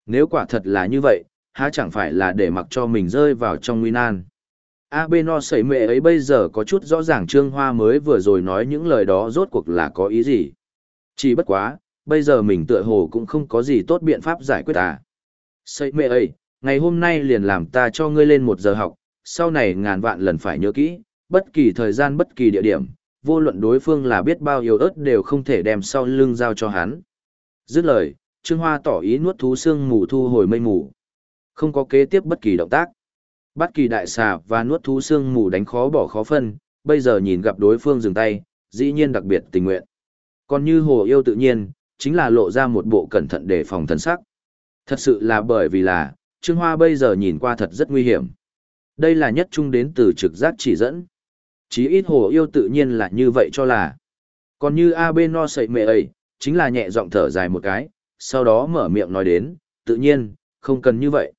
Nếu quả thật là như vậy, há chẳng phải là để mặc cho mình rơi vào trong nguy nan. A B no sẩy mẹ ấy bây giờ có chút rõ ràng Trương Hoa mới vừa rồi nói những lời đó rốt cuộc là có ý gì. Chỉ bất quá, bây giờ mình tựa hồ cũng không có gì tốt biện pháp giải quyết à. sợi mẹ ấy, ngày hôm nay liền làm ta cho ngươi lên một giờ học, sau này ngàn vạn lần phải nhớ kỹ, bất kỳ thời gian bất kỳ địa điểm, vô luận đối phương là biết bao yêu ớt đều không thể đem sau lưng giao cho hắn. Dứt lời, Trương Hoa tỏ ý nuốt thú xương mù thu hồi mây mù. Không có kế tiếp bất kỳ động tác. Bất kỳ đại xà và nuốt thú xương mù đánh khó bỏ khó phân, bây giờ nhìn gặp đối phương dừng tay, dĩ nhiên đặc biệt tình nguyện. Còn như hồ yêu tự nhiên, chính là lộ ra một bộ cẩn thận để phòng thần sắc. Thật sự là bởi vì là, Trương Hoa bây giờ nhìn qua thật rất nguy hiểm. Đây là nhất trung đến từ trực giác chỉ dẫn. Chí ít hồ yêu tự nhiên là như vậy cho là. Còn như AB no sậy mẹ ấy, chính là nhẹ giọng thở dài một cái, sau đó mở miệng nói đến, tự nhiên, không cần như vậy.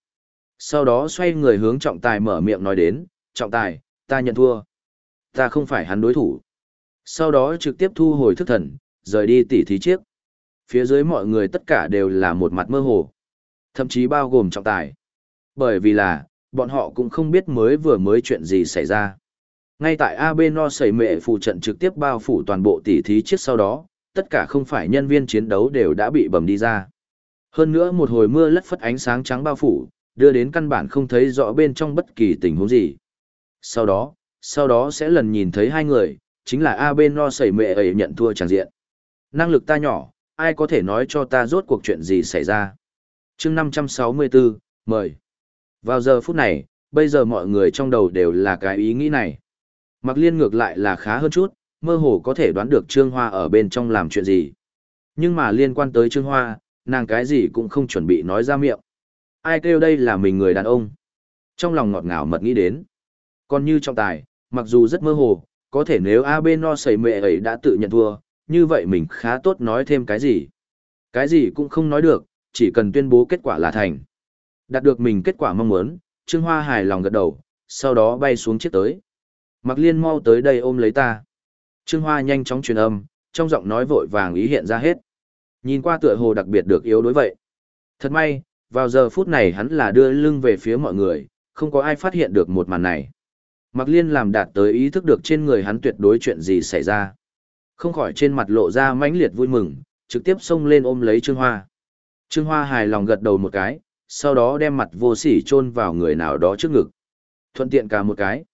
Sau đó xoay người hướng trọng tài mở miệng nói đến, trọng tài, ta nhận thua. Ta không phải hắn đối thủ. Sau đó trực tiếp thu hồi thức thần, rời đi tỉ thí chiếc. Phía dưới mọi người tất cả đều là một mặt mơ hồ. Thậm chí bao gồm trọng tài. Bởi vì là, bọn họ cũng không biết mới vừa mới chuyện gì xảy ra. Ngay tại AB no xảy mệ phụ trận trực tiếp bao phủ toàn bộ tỉ thí chiếc sau đó, tất cả không phải nhân viên chiến đấu đều đã bị bầm đi ra. Hơn nữa một hồi mưa lất phất ánh sáng trắng bao phủ, đưa đến căn bản không thấy rõ bên trong bất kỳ tình huống gì. Sau đó, sau đó sẽ lần nhìn thấy hai người, chính là AB no sẩy mệ ấy nhận thua tràng diện. Năng lực ta nhỏ, ai có thể nói cho ta rốt cuộc chuyện gì xảy ra. chương 564, mời. Vào giờ phút này, bây giờ mọi người trong đầu đều là cái ý nghĩ này. Mặc liên ngược lại là khá hơn chút, mơ hồ có thể đoán được Trương Hoa ở bên trong làm chuyện gì. Nhưng mà liên quan tới Trương Hoa, nàng cái gì cũng không chuẩn bị nói ra miệng. Ai kêu đây là mình người đàn ông. Trong lòng ngọt ngào mật nghĩ đến. Còn như trọng tài, mặc dù rất mơ hồ, có thể nếu AB no sầy mệ ấy đã tự nhận thua, như vậy mình khá tốt nói thêm cái gì. Cái gì cũng không nói được, chỉ cần tuyên bố kết quả là thành. Đạt được mình kết quả mong muốn, Trương Hoa hài lòng gật đầu, sau đó bay xuống chiếc tới. Mặc liên mau tới đây ôm lấy ta. Trương Hoa nhanh chóng truyền âm, trong giọng nói vội vàng ý hiện ra hết. Nhìn qua tựa hồ đặc biệt được yếu đối vậy. Thật may, vào giờ phút này hắn là đưa lưng về phía mọi người, không có ai phát hiện được một màn này. Mặc liên làm đạt tới ý thức được trên người hắn tuyệt đối chuyện gì xảy ra. Không khỏi trên mặt lộ ra mãnh liệt vui mừng, trực tiếp xông lên ôm lấy Trương Hoa. Trương Hoa hài lòng gật đầu một cái, sau đó đem mặt vô sỉ chôn vào người nào đó trước ngực. Thuận tiện cả một cái.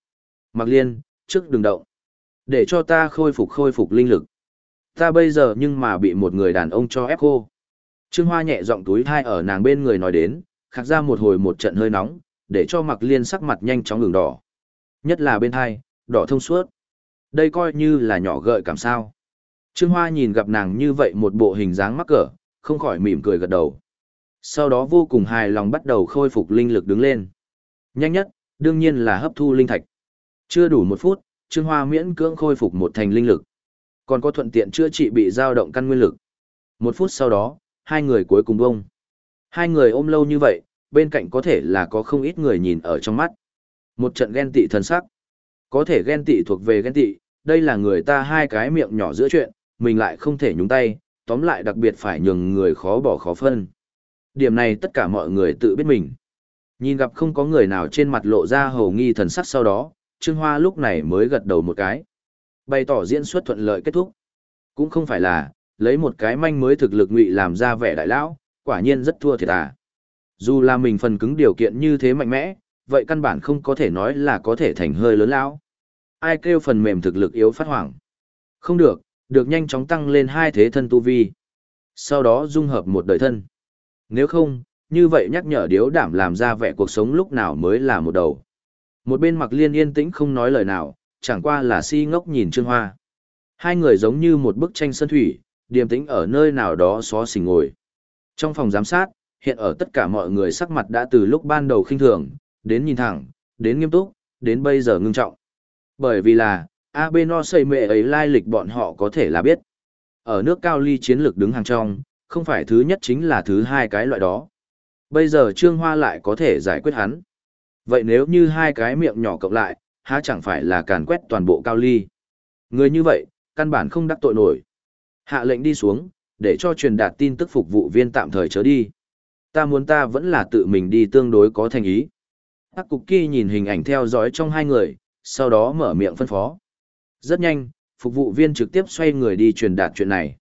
Mặc liên, trước đừng động. Để cho ta khôi phục khôi phục linh lực. Ta bây giờ nhưng mà bị một người đàn ông cho ép khô. Trương Hoa nhẹ giọng túi thai ở nàng bên người nói đến, khắc ra một hồi một trận hơi nóng, để cho mặc liên sắc mặt nhanh chóng ngừng đỏ. Nhất là bên thai, đỏ thông suốt. Đây coi như là nhỏ gợi cảm sao. Trương Hoa nhìn gặp nàng như vậy một bộ hình dáng mắc cỡ, không khỏi mỉm cười gật đầu. Sau đó vô cùng hài lòng bắt đầu khôi phục linh lực đứng lên. Nhanh nhất, đương nhiên là hấp thu linh thạch. Chưa đủ một phút, Trương Hoa miễn cưỡng khôi phục một thành linh lực. Còn có thuận tiện chữa trị bị dao động căn nguyên lực. Một phút sau đó, hai người cuối cùng bông. Hai người ôm lâu như vậy, bên cạnh có thể là có không ít người nhìn ở trong mắt. Một trận ghen tị thần sắc. Có thể ghen tị thuộc về ghen tị, đây là người ta hai cái miệng nhỏ giữa chuyện, mình lại không thể nhúng tay, tóm lại đặc biệt phải nhường người khó bỏ khó phân. Điểm này tất cả mọi người tự biết mình. Nhìn gặp không có người nào trên mặt lộ ra hầu nghi thần sắc sau đó, Trương Hoa lúc này mới gật đầu một cái. Bày tỏ diễn xuất thuận lợi kết thúc. Cũng không phải là, lấy một cái manh mới thực lực ngụy làm ra vẻ đại lão, quả nhiên rất thua thiệt à. Dù là mình phần cứng điều kiện như thế mạnh mẽ, vậy căn bản không có thể nói là có thể thành hơi lớn lão. Ai kêu phần mềm thực lực yếu phát hoảng. Không được, được nhanh chóng tăng lên hai thế thân tu vi. Sau đó dung hợp một đời thân. Nếu không, như vậy nhắc nhở điếu đảm làm ra vẻ cuộc sống lúc nào mới là một đầu. Một bên mặc liên yên tĩnh không nói lời nào, chẳng qua là si ngốc nhìn Trương Hoa. Hai người giống như một bức tranh sân thủy, điềm tĩnh ở nơi nào đó xó xỉnh ngồi. Trong phòng giám sát, hiện ở tất cả mọi người sắc mặt đã từ lúc ban đầu khinh thường, đến nhìn thẳng, đến nghiêm túc, đến bây giờ ngưng trọng. Bởi vì là, AB no xây mệ ấy lai lịch bọn họ có thể là biết. Ở nước cao ly chiến lược đứng hàng trong, không phải thứ nhất chính là thứ hai cái loại đó. Bây giờ Trương Hoa lại có thể giải quyết hắn. Vậy nếu như hai cái miệng nhỏ cộng lại, há chẳng phải là càn quét toàn bộ cao ly. Người như vậy, căn bản không đắc tội nổi. Hạ lệnh đi xuống, để cho truyền đạt tin tức phục vụ viên tạm thời chớ đi. Ta muốn ta vẫn là tự mình đi tương đối có thành ý. Hắc Cục Kỳ nhìn hình ảnh theo dõi trong hai người, sau đó mở miệng phân phó. Rất nhanh, phục vụ viên trực tiếp xoay người đi truyền đạt chuyện này.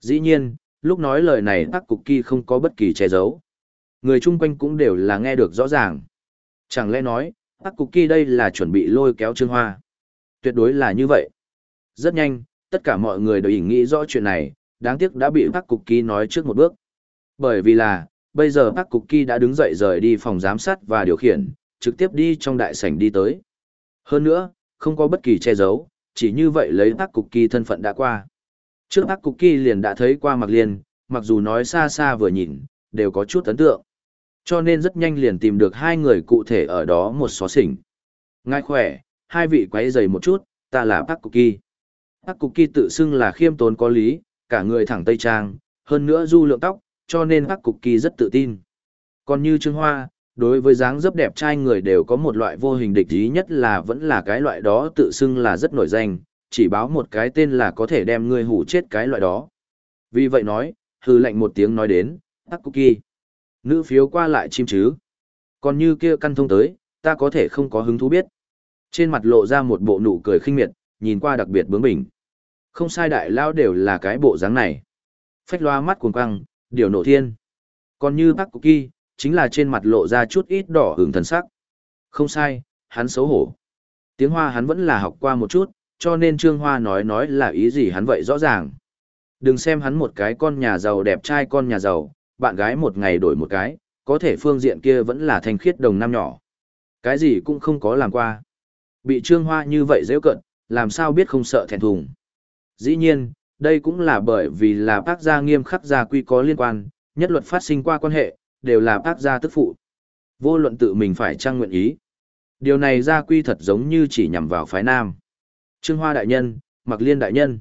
Dĩ nhiên, lúc nói lời này tắc Cục Kỳ không có bất kỳ che giấu. Người chung quanh cũng đều là nghe được rõ ràng. Chẳng lẽ nói, tắc Cục Kỳ đây là chuẩn bị lôi kéo Trương Hoa. Tuyệt đối là như vậy. Rất nhanh, tất cả mọi người đều ý nghĩ rõ chuyện này, đáng tiếc đã bị tắc Cục Kỳ nói trước một bước. Bởi vì là, bây giờ tắc Cục Kỳ đã đứng dậy rời đi phòng giám sát và điều khiển, trực tiếp đi trong đại sảnh đi tới. Hơn nữa, không có bất kỳ che giấu, chỉ như vậy lấy Hắc Cục Kỳ thân phận đã qua. Trước Hắc Cục Kỳ liền đã thấy qua Mạc Liên, mặc dù nói xa xa vừa nhìn, đều có chút ấn tượng. Cho nên rất nhanh liền tìm được hai người cụ thể ở đó một xó xỉnh. Ngài khỏe, hai vị quấy giày một chút, ta là Park Cookie. Park Cookie tự xưng là khiêm tốn có lý, cả người thẳng tây trang, hơn nữa du lượng tóc, cho nên Park Cookie rất tự tin. Còn như Trương Hoa, Đối với dáng dấp đẹp trai người đều có một loại vô hình địch ý nhất là vẫn là cái loại đó tự xưng là rất nổi danh, chỉ báo một cái tên là có thể đem ngươi hủ chết cái loại đó. Vì vậy nói, hư lệnh một tiếng nói đến, tắc cookie. Nữ phiếu qua lại chim chứ. Còn như kia căn thông tới, ta có thể không có hứng thú biết. Trên mặt lộ ra một bộ nụ cười khinh miệt, nhìn qua đặc biệt bướng bỉnh. Không sai đại lao đều là cái bộ dáng này. Phách loa mắt cuồng quăng, điều nổ thiên. Còn như bác cookie, chính là trên mặt lộ ra chút ít đỏ hưởng thần sắc. Không sai, hắn xấu hổ. Tiếng hoa hắn vẫn là học qua một chút, cho nên Trương Hoa nói nói là ý gì hắn vậy rõ ràng. Đừng xem hắn một cái con nhà giàu đẹp trai con nhà giàu, bạn gái một ngày đổi một cái, có thể phương diện kia vẫn là thanh khiết đồng nam nhỏ. Cái gì cũng không có làm qua. Bị Trương Hoa như vậy dễ cận, làm sao biết không sợ thẹn thùng. Dĩ nhiên, đây cũng là bởi vì là bác gia nghiêm khắc gia quy có liên quan, nhất luật phát sinh qua quan hệ, đều là bác gia tức phụ. Vô luận tự mình phải trang nguyện ý. Điều này gia quy thật giống như chỉ nhằm vào phái nam. Trương Hoa đại nhân, Mặc Liên đại nhân.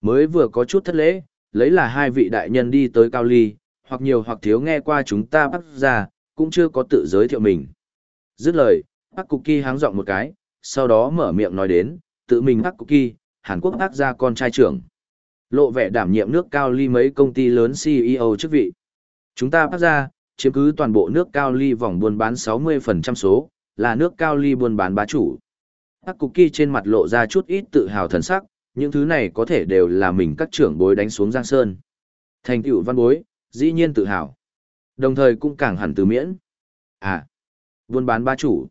Mới vừa có chút thất lễ, lấy là hai vị đại nhân đi tới Cao Ly, hoặc nhiều hoặc thiếu nghe qua chúng ta bắt ra, cũng chưa có tự giới thiệu mình. Dứt lời, Bắc Cục Kỳ háng giọng một cái, sau đó mở miệng nói đến, tự mình Bắc Cục Kỳ, Hàn Quốc bác gia con trai trưởng. Lộ vẻ đảm nhiệm nước Cao Ly mấy công ty lớn CEO chức vị. Chúng ta bắt ra, chiếm cứ toàn bộ nước Cao Ly vòng buôn bán 60% số, là nước Cao Ly buôn bán bá chủ. Các Cục Kỳ trên mặt lộ ra chút ít tự hào thần sắc, những thứ này có thể đều là mình các trưởng bối đánh xuống Giang Sơn. Thành tựu văn bối, dĩ nhiên tự hào. Đồng thời cũng càng hẳn từ miễn. À, buôn bán ba chủ.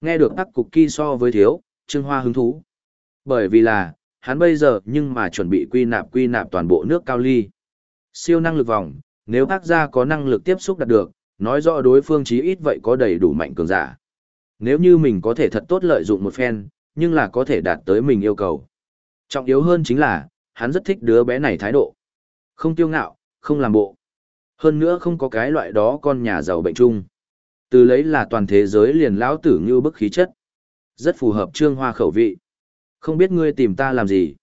Nghe được tắc cục kỳ so với thiếu, Trương Hoa hứng thú. Bởi vì là, hắn bây giờ nhưng mà chuẩn bị quy nạp quy nạp toàn bộ nước cao ly. Siêu năng lực vòng, nếu tác gia có năng lực tiếp xúc đạt được, nói rõ đối phương chí ít vậy có đầy đủ mạnh cường giả. Nếu như mình có thể thật tốt lợi dụng một phen, nhưng là có thể đạt tới mình yêu cầu. Trọng yếu hơn chính là, hắn rất thích đứa bé này thái độ. Không tiêu ngạo, không làm bộ. Hơn nữa không có cái loại đó con nhà giàu bệnh chung. Từ lấy là toàn thế giới liền lão tử như bức khí chất. Rất phù hợp Trương Hoa khẩu vị. Không biết ngươi tìm ta làm gì.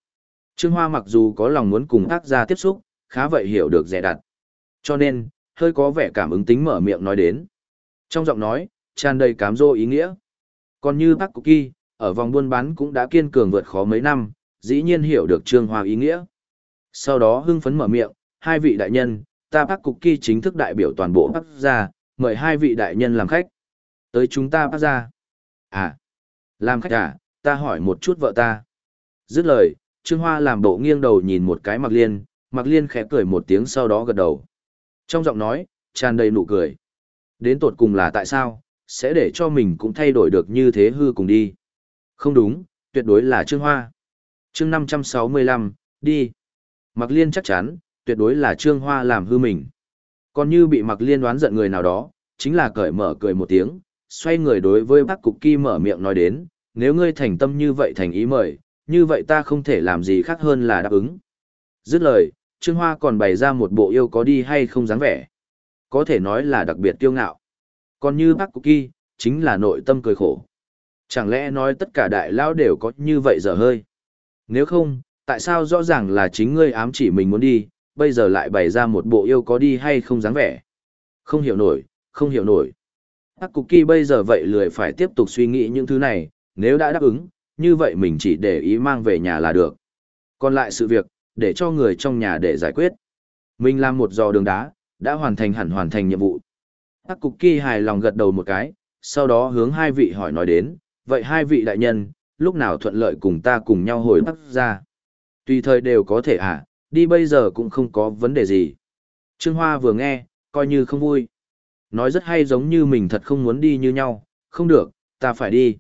Trương Hoa mặc dù có lòng muốn cùng ác gia tiếp xúc, khá vậy hiểu được rẻ đặt. Cho nên, hơi có vẻ cảm ứng tính mở miệng nói đến. Trong giọng nói, tràn đầy cám dỗ ý nghĩa. Còn như bác Cookie, ở vòng buôn bán cũng đã kiên cường vượt khó mấy năm, dĩ nhiên hiểu được Trương Hoa ý nghĩa. Sau đó hưng phấn mở miệng, hai vị đại nhân, ta bác cục kỳ chính thức đại biểu toàn bộ bác gia, mời hai vị đại nhân làm khách. Tới chúng ta bác gia. À, làm khách à, ta hỏi một chút vợ ta. Dứt lời, Trương Hoa làm bộ nghiêng đầu nhìn một cái Mạc Liên, Mạc Liên khẽ cười một tiếng sau đó gật đầu. Trong giọng nói, tràn đầy nụ cười. Đến tột cùng là tại sao, sẽ để cho mình cũng thay đổi được như thế hư cùng đi. Không đúng, tuyệt đối là Trương Hoa. chương 565, đi. mặc Liên chắc chắn, tuyệt đối là Trương Hoa làm hư mình. Còn như bị mặc Liên đoán giận người nào đó, chính là cởi mở cười một tiếng, xoay người đối với bác cục kỳ mở miệng nói đến, nếu ngươi thành tâm như vậy thành ý mời, như vậy ta không thể làm gì khác hơn là đáp ứng. Dứt lời, Trương Hoa còn bày ra một bộ yêu có đi hay không dáng vẻ. Có thể nói là đặc biệt kiêu ngạo. Còn như bác cục kỳ, chính là nội tâm cười khổ. Chẳng lẽ nói tất cả đại lao đều có như vậy dở hơi? Nếu không, tại sao rõ ràng là chính ngươi ám chỉ mình muốn đi, bây giờ lại bày ra một bộ yêu có đi hay không dáng vẻ. Không hiểu nổi, không hiểu nổi. Hắc Cục Kỳ bây giờ vậy lười phải tiếp tục suy nghĩ những thứ này, nếu đã đáp ứng, như vậy mình chỉ để ý mang về nhà là được. Còn lại sự việc, để cho người trong nhà để giải quyết. Mình làm một giò đường đá, đã hoàn thành hẳn hoàn thành nhiệm vụ. Hắc Cục Kỳ hài lòng gật đầu một cái, sau đó hướng hai vị hỏi nói đến, vậy hai vị đại nhân, lúc nào thuận lợi cùng ta cùng nhau hồi bắc ra. Tùy thời đều có thể à, đi bây giờ cũng không có vấn đề gì. Trương Hoa vừa nghe, coi như không vui. Nói rất hay giống như mình thật không muốn đi như nhau, không được, ta phải đi.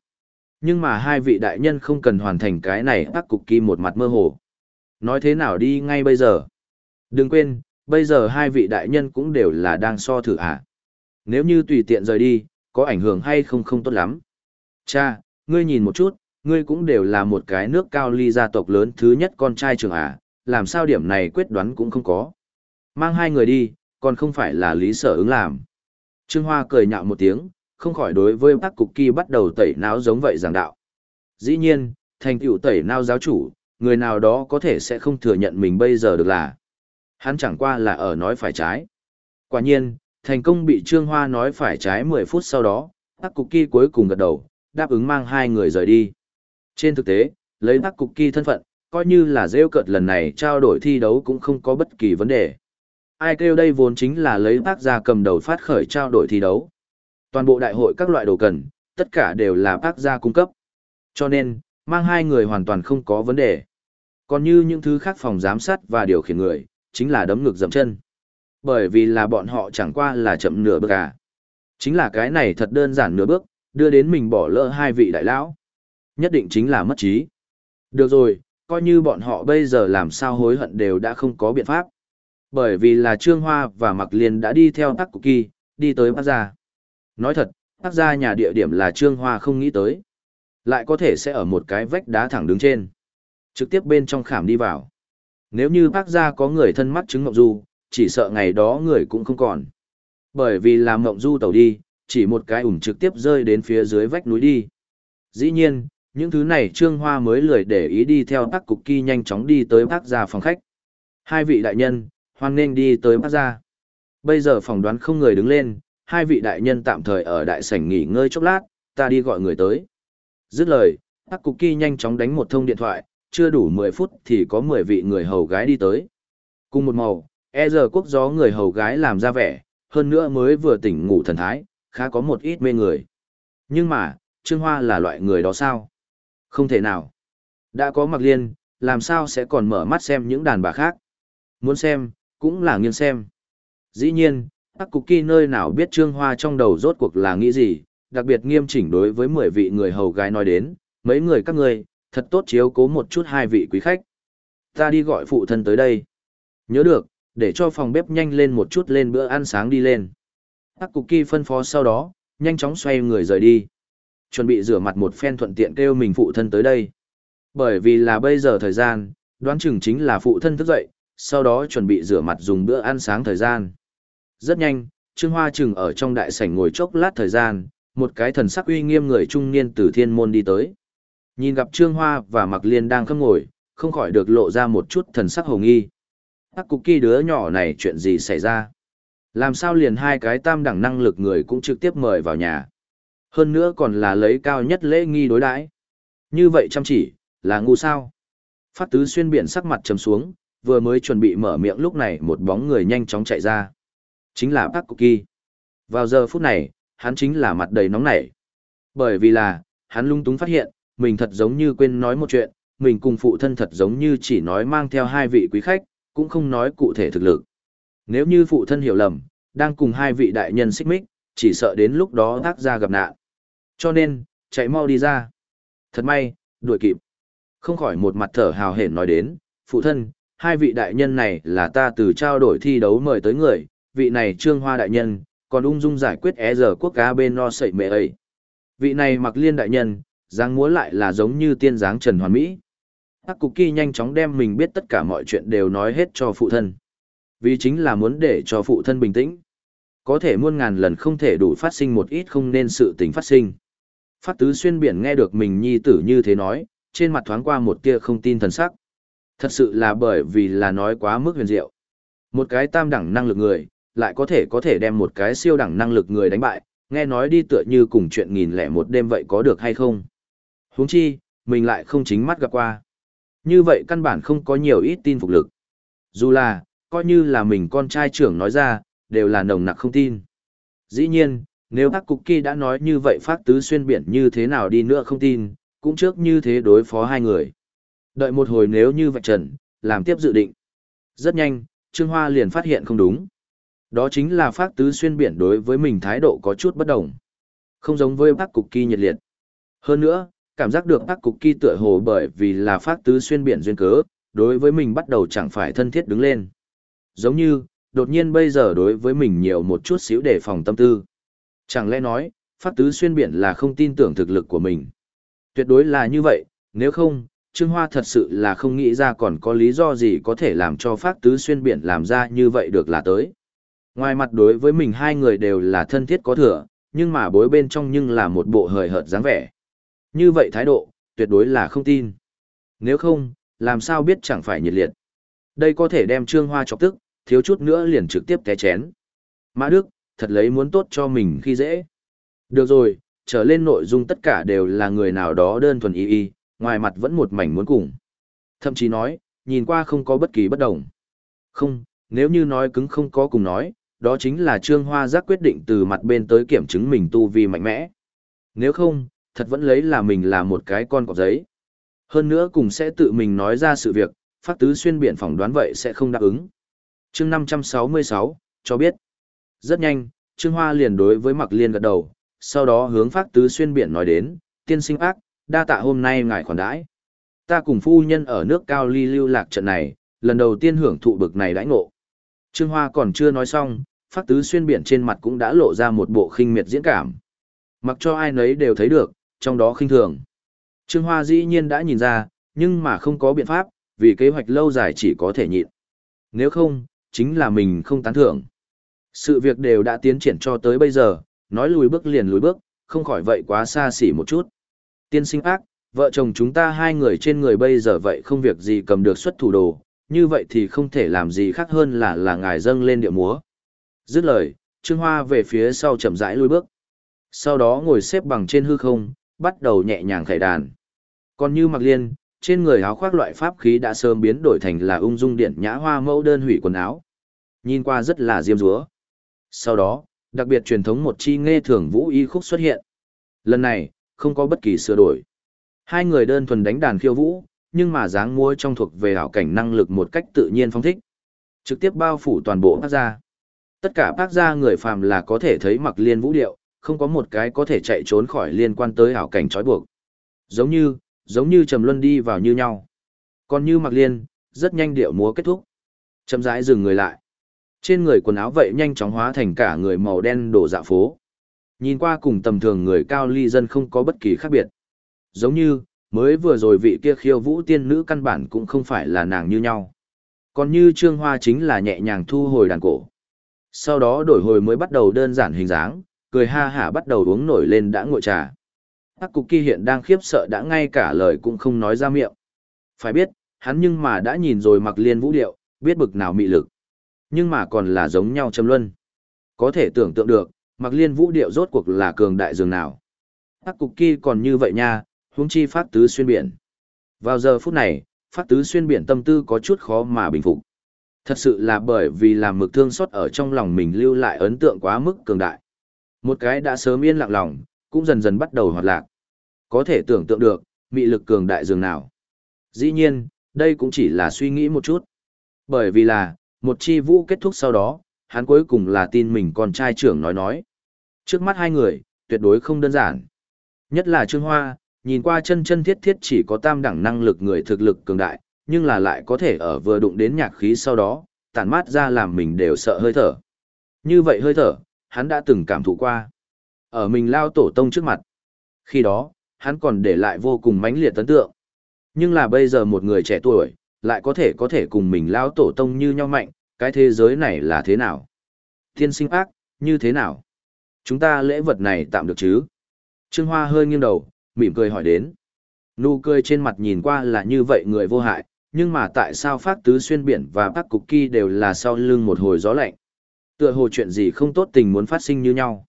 Nhưng mà hai vị đại nhân không cần hoàn thành cái này ác cục kỳ một mặt mơ hồ. Nói thế nào đi ngay bây giờ? Đừng quên, bây giờ hai vị đại nhân cũng đều là đang so thử ạ. À. Nếu như tùy tiện rời đi, có ảnh hưởng hay không không tốt lắm. Cha, ngươi nhìn một chút, ngươi cũng đều là một cái nước cao ly gia tộc lớn thứ nhất con trai trường à, làm sao điểm này quyết đoán cũng không có. Mang hai người đi, còn không phải là lý sở ứng làm. Trương Hoa cười nhạo một tiếng, không khỏi đối với bác cục kỳ bắt đầu tẩy não giống vậy giảng đạo. Dĩ nhiên, thành tựu tẩy não giáo chủ, người nào đó có thể sẽ không thừa nhận mình bây giờ được là. Hắn chẳng qua là ở nói phải trái. Quả nhiên, thành công bị Trương Hoa nói phải trái 10 phút sau đó, Tắc Cục Kỳ cuối cùng gật đầu, đáp ứng mang hai người rời đi. Trên thực tế, lấy Tắc Cục Kỳ thân phận, coi như là rêu cợt lần này trao đổi thi đấu cũng không có bất kỳ vấn đề. Ai kêu đây vốn chính là lấy Tắc gia cầm đầu phát khởi trao đổi thi đấu. Toàn bộ đại hội các loại đồ cần, tất cả đều là Tắc gia cung cấp. Cho nên, mang hai người hoàn toàn không có vấn đề. Còn như những thứ khác phòng giám sát và điều khiển người, chính là đấm ngực dậm chân. Bởi vì là bọn họ chẳng qua là chậm nửa bước à. Chính là cái này thật đơn giản nửa bước, đưa đến mình bỏ lỡ hai vị đại lão. Nhất định chính là mất trí. Được rồi, coi như bọn họ bây giờ làm sao hối hận đều đã không có biện pháp. Bởi vì là Trương Hoa và Mạc Liên đã đi theo Tắc Cục Kỳ, đi tới Bắc Gia. Nói thật, Bắc Gia nhà địa điểm là Trương Hoa không nghĩ tới. Lại có thể sẽ ở một cái vách đá thẳng đứng trên. Trực tiếp bên trong khảm đi vào. Nếu như bác Gia có người thân mắt chứng ngọc du, chỉ sợ ngày đó người cũng không còn. Bởi vì làm ngộng du tàu đi, chỉ một cái ủng trực tiếp rơi đến phía dưới vách núi đi. Dĩ nhiên, những thứ này Trương Hoa mới lười để ý đi theo Tắc Cục Kỳ nhanh chóng đi tới Bác Gia phòng khách. Hai vị đại nhân, hoan nên đi tới Bác Gia. Bây giờ phòng đoán không người đứng lên, hai vị đại nhân tạm thời ở đại sảnh nghỉ ngơi chốc lát, ta đi gọi người tới. Dứt lời, Tắc Cục Kỳ nhanh chóng đánh một thông điện thoại, chưa đủ 10 phút thì có 10 vị người hầu gái đi tới. Cùng một màu, e giờ quốc gió người hầu gái làm ra vẻ, hơn nữa mới vừa tỉnh ngủ thần thái, khá có một ít mê người. Nhưng mà, Trương Hoa là loại người đó sao? Không thể nào. Đã có mặc liên, làm sao sẽ còn mở mắt xem những đàn bà khác? Muốn xem, cũng là nghiêng xem. Dĩ nhiên, các Cục Kỳ nơi nào biết Trương Hoa trong đầu rốt cuộc là nghĩ gì, đặc biệt nghiêm chỉnh đối với 10 vị người hầu gái nói đến, mấy người các ngươi, thật tốt chiếu cố một chút hai vị quý khách. Ta đi gọi phụ thân tới đây. Nhớ được, để cho phòng bếp nhanh lên một chút lên bữa ăn sáng đi lên. Tắc Cục Kỳ phân phó sau đó, nhanh chóng xoay người rời đi. Chuẩn bị rửa mặt một phen thuận tiện kêu mình phụ thân tới đây. Bởi vì là bây giờ thời gian, đoán chừng chính là phụ thân thức dậy, sau đó chuẩn bị rửa mặt dùng bữa ăn sáng thời gian. Rất nhanh, Trương Hoa Trừng ở trong đại sảnh ngồi chốc lát thời gian, một cái thần sắc uy nghiêm người trung niên từ thiên môn đi tới. Nhìn gặp Trương Hoa và Mạc Liên đang khâm ngồi, không khỏi được lộ ra một chút thần sắc hồ nghi. các cục kỳ đứa nhỏ này chuyện gì xảy ra? Làm sao liền hai cái tam đẳng năng lực người cũng trực tiếp mời vào nhà? Hơn nữa còn là lấy cao nhất lễ nghi đối đãi. Như vậy chăm chỉ, là ngu sao? Phát tứ xuyên biển sắc mặt trầm xuống, vừa mới chuẩn bị mở miệng lúc này một bóng người nhanh chóng chạy ra. Chính là Park Cookie. Vào giờ phút này, hắn chính là mặt đầy nóng nảy. Bởi vì là, hắn lung túng phát hiện, mình thật giống như quên nói một chuyện, mình cùng phụ thân thật giống như chỉ nói mang theo hai vị quý khách, cũng không nói cụ thể thực lực. Nếu như phụ thân hiểu lầm, đang cùng hai vị đại nhân xích mích, chỉ sợ đến lúc đó tác ra gặp nạn. Cho nên, chạy mau đi ra. Thật may, đuổi kịp. Không khỏi một mặt thở hào hển nói đến, phụ thân, hai vị đại nhân này là ta từ trao đổi thi đấu mời tới người, vị này trương hoa đại nhân, còn ung dung giải quyết é giờ quốc ca bên no sẩy mẹ ấy. Vị này mặc liên đại nhân, dáng múa lại là giống như tiên dáng Trần Hoàn Mỹ. Hắc Cục Kỳ nhanh chóng đem mình biết tất cả mọi chuyện đều nói hết cho phụ thân. Vì chính là muốn để cho phụ thân bình tĩnh. Có thể muôn ngàn lần không thể đủ phát sinh một ít không nên sự tình phát sinh. Phát tứ xuyên biển nghe được mình nhi tử như thế nói, trên mặt thoáng qua một tia không tin thần sắc. Thật sự là bởi vì là nói quá mức huyền diệu. Một cái tam đẳng năng lực người, lại có thể có thể đem một cái siêu đẳng năng lực người đánh bại, nghe nói đi tựa như cùng chuyện nghìn lẻ một đêm vậy có được hay không huống chi, mình lại không chính mắt gặp qua. Như vậy căn bản không có nhiều ít tin phục lực. Dù là, coi như là mình con trai trưởng nói ra, đều là nồng nặc không tin. Dĩ nhiên, nếu bác cục kỳ đã nói như vậy phát tứ xuyên biển như thế nào đi nữa không tin, cũng trước như thế đối phó hai người. Đợi một hồi nếu như vạch trần, làm tiếp dự định. Rất nhanh, Trương Hoa liền phát hiện không đúng. Đó chính là phát tứ xuyên biển đối với mình thái độ có chút bất đồng. Không giống với bác cục kỳ nhiệt liệt. Hơn nữa, cảm giác được bác cục kỳ tựa hồ bởi vì là phát tứ xuyên biển duyên cớ, đối với mình bắt đầu chẳng phải thân thiết đứng lên. Giống như, đột nhiên bây giờ đối với mình nhiều một chút xíu đề phòng tâm tư. Chẳng lẽ nói, phát tứ xuyên biển là không tin tưởng thực lực của mình. Tuyệt đối là như vậy, nếu không, Trương Hoa thật sự là không nghĩ ra còn có lý do gì có thể làm cho phát tứ xuyên biển làm ra như vậy được là tới. Ngoài mặt đối với mình hai người đều là thân thiết có thừa, nhưng mà bối bên trong nhưng là một bộ hời hợt dáng vẻ. Như vậy thái độ, tuyệt đối là không tin. Nếu không, làm sao biết chẳng phải nhiệt liệt. Đây có thể đem Trương Hoa chọc tức, thiếu chút nữa liền trực tiếp té chén. Mã Đức, thật lấy muốn tốt cho mình khi dễ. Được rồi, trở lên nội dung tất cả đều là người nào đó đơn thuần y y, ngoài mặt vẫn một mảnh muốn cùng. Thậm chí nói, nhìn qua không có bất kỳ bất đồng. Không, nếu như nói cứng không có cùng nói, đó chính là Trương Hoa giác quyết định từ mặt bên tới kiểm chứng mình tu vi mạnh mẽ. Nếu không, thật vẫn lấy là mình là một cái con cọp giấy. Hơn nữa cùng sẽ tự mình nói ra sự việc, phát tứ xuyên biển phỏng đoán vậy sẽ không đáp ứng. chương 566, cho biết. Rất nhanh, Trương Hoa liền đối với Mạc Liên gật đầu, sau đó hướng phát tứ xuyên biển nói đến, tiên sinh ác, đa tạ hôm nay ngài khoản đãi. Ta cùng phu nhân ở nước cao ly lưu lạc trận này, lần đầu tiên hưởng thụ bực này đãi ngộ. Trương Hoa còn chưa nói xong, phát tứ xuyên biển trên mặt cũng đã lộ ra một bộ khinh miệt diễn cảm. Mặc cho ai nấy đều thấy được, trong đó khinh thường. Trương Hoa dĩ nhiên đã nhìn ra, nhưng mà không có biện pháp, vì kế hoạch lâu dài chỉ có thể nhịn. Nếu không, chính là mình không tán thưởng. Sự việc đều đã tiến triển cho tới bây giờ, nói lùi bước liền lùi bước, không khỏi vậy quá xa xỉ một chút. Tiên sinh ác, vợ chồng chúng ta hai người trên người bây giờ vậy không việc gì cầm được xuất thủ đồ, như vậy thì không thể làm gì khác hơn là là ngài dâng lên điệu múa. Dứt lời, Trương Hoa về phía sau chậm rãi lùi bước. Sau đó ngồi xếp bằng trên hư không, bắt đầu nhẹ nhàng khải đàn. Còn như Mạc Liên, trên người áo khoác loại pháp khí đã sớm biến đổi thành là ung dung điện nhã hoa mẫu đơn hủy quần áo. Nhìn qua rất là diêm dúa. Sau đó, đặc biệt truyền thống một chi nghe thường vũ y khúc xuất hiện. Lần này, không có bất kỳ sửa đổi. Hai người đơn thuần đánh đàn khiêu vũ, nhưng mà dáng múa trong thuộc về hảo cảnh năng lực một cách tự nhiên phong thích. Trực tiếp bao phủ toàn bộ bác gia. Tất cả bác gia người phàm là có thể thấy mặc liên vũ điệu, không có một cái có thể chạy trốn khỏi liên quan tới hảo cảnh trói buộc. Giống như, giống như trầm luân đi vào như nhau. Còn như mặc liên, rất nhanh điệu múa kết thúc. Chậm rãi dừng người lại. Trên người quần áo vậy nhanh chóng hóa thành cả người màu đen đổ dạ phố. Nhìn qua cùng tầm thường người cao ly dân không có bất kỳ khác biệt. Giống như, mới vừa rồi vị kia khiêu vũ tiên nữ căn bản cũng không phải là nàng như nhau. Còn như trương hoa chính là nhẹ nhàng thu hồi đàn cổ. Sau đó đổi hồi mới bắt đầu đơn giản hình dáng, cười ha hả bắt đầu uống nổi lên đã ngội trà. Hắc cục kỳ hiện đang khiếp sợ đã ngay cả lời cũng không nói ra miệng. Phải biết, hắn nhưng mà đã nhìn rồi mặc liên vũ điệu, biết bực nào mị lực. Nhưng mà còn là giống nhau châm luân. Có thể tưởng tượng được, mặc liên vũ điệu rốt cuộc là cường đại dường nào. Hắc cục kỳ còn như vậy nha, huống chi phát tứ xuyên biển. Vào giờ phút này, phát tứ xuyên biển tâm tư có chút khó mà bình phục. Thật sự là bởi vì làm mực thương xót ở trong lòng mình lưu lại ấn tượng quá mức cường đại. Một cái đã sớm yên lặng lòng, cũng dần dần bắt đầu hoạt lạc. Có thể tưởng tượng được, mị lực cường đại dường nào. Dĩ nhiên, đây cũng chỉ là suy nghĩ một chút. Bởi vì là, một chi vũ kết thúc sau đó, hắn cuối cùng là tin mình con trai trưởng nói nói. Trước mắt hai người, tuyệt đối không đơn giản. Nhất là Trương Hoa, nhìn qua chân chân thiết thiết chỉ có tam đẳng năng lực người thực lực cường đại, nhưng là lại có thể ở vừa đụng đến nhạc khí sau đó, tản mát ra làm mình đều sợ hơi thở. Như vậy hơi thở, hắn đã từng cảm thụ qua. Ở mình lao tổ tông trước mặt. Khi đó, hắn còn để lại vô cùng mãnh liệt ấn tượng. Nhưng là bây giờ một người trẻ tuổi, lại có thể có thể cùng mình lao tổ tông như nhau mạnh, cái thế giới này là thế nào? Thiên sinh ác, như thế nào? Chúng ta lễ vật này tạm được chứ? Trương Hoa hơi nghiêng đầu, mỉm cười hỏi đến. Nụ cười trên mặt nhìn qua là như vậy người vô hại, nhưng mà tại sao phát tứ xuyên biển và bác cục kỳ đều là sau lưng một hồi gió lạnh? Tựa hồ chuyện gì không tốt tình muốn phát sinh như nhau.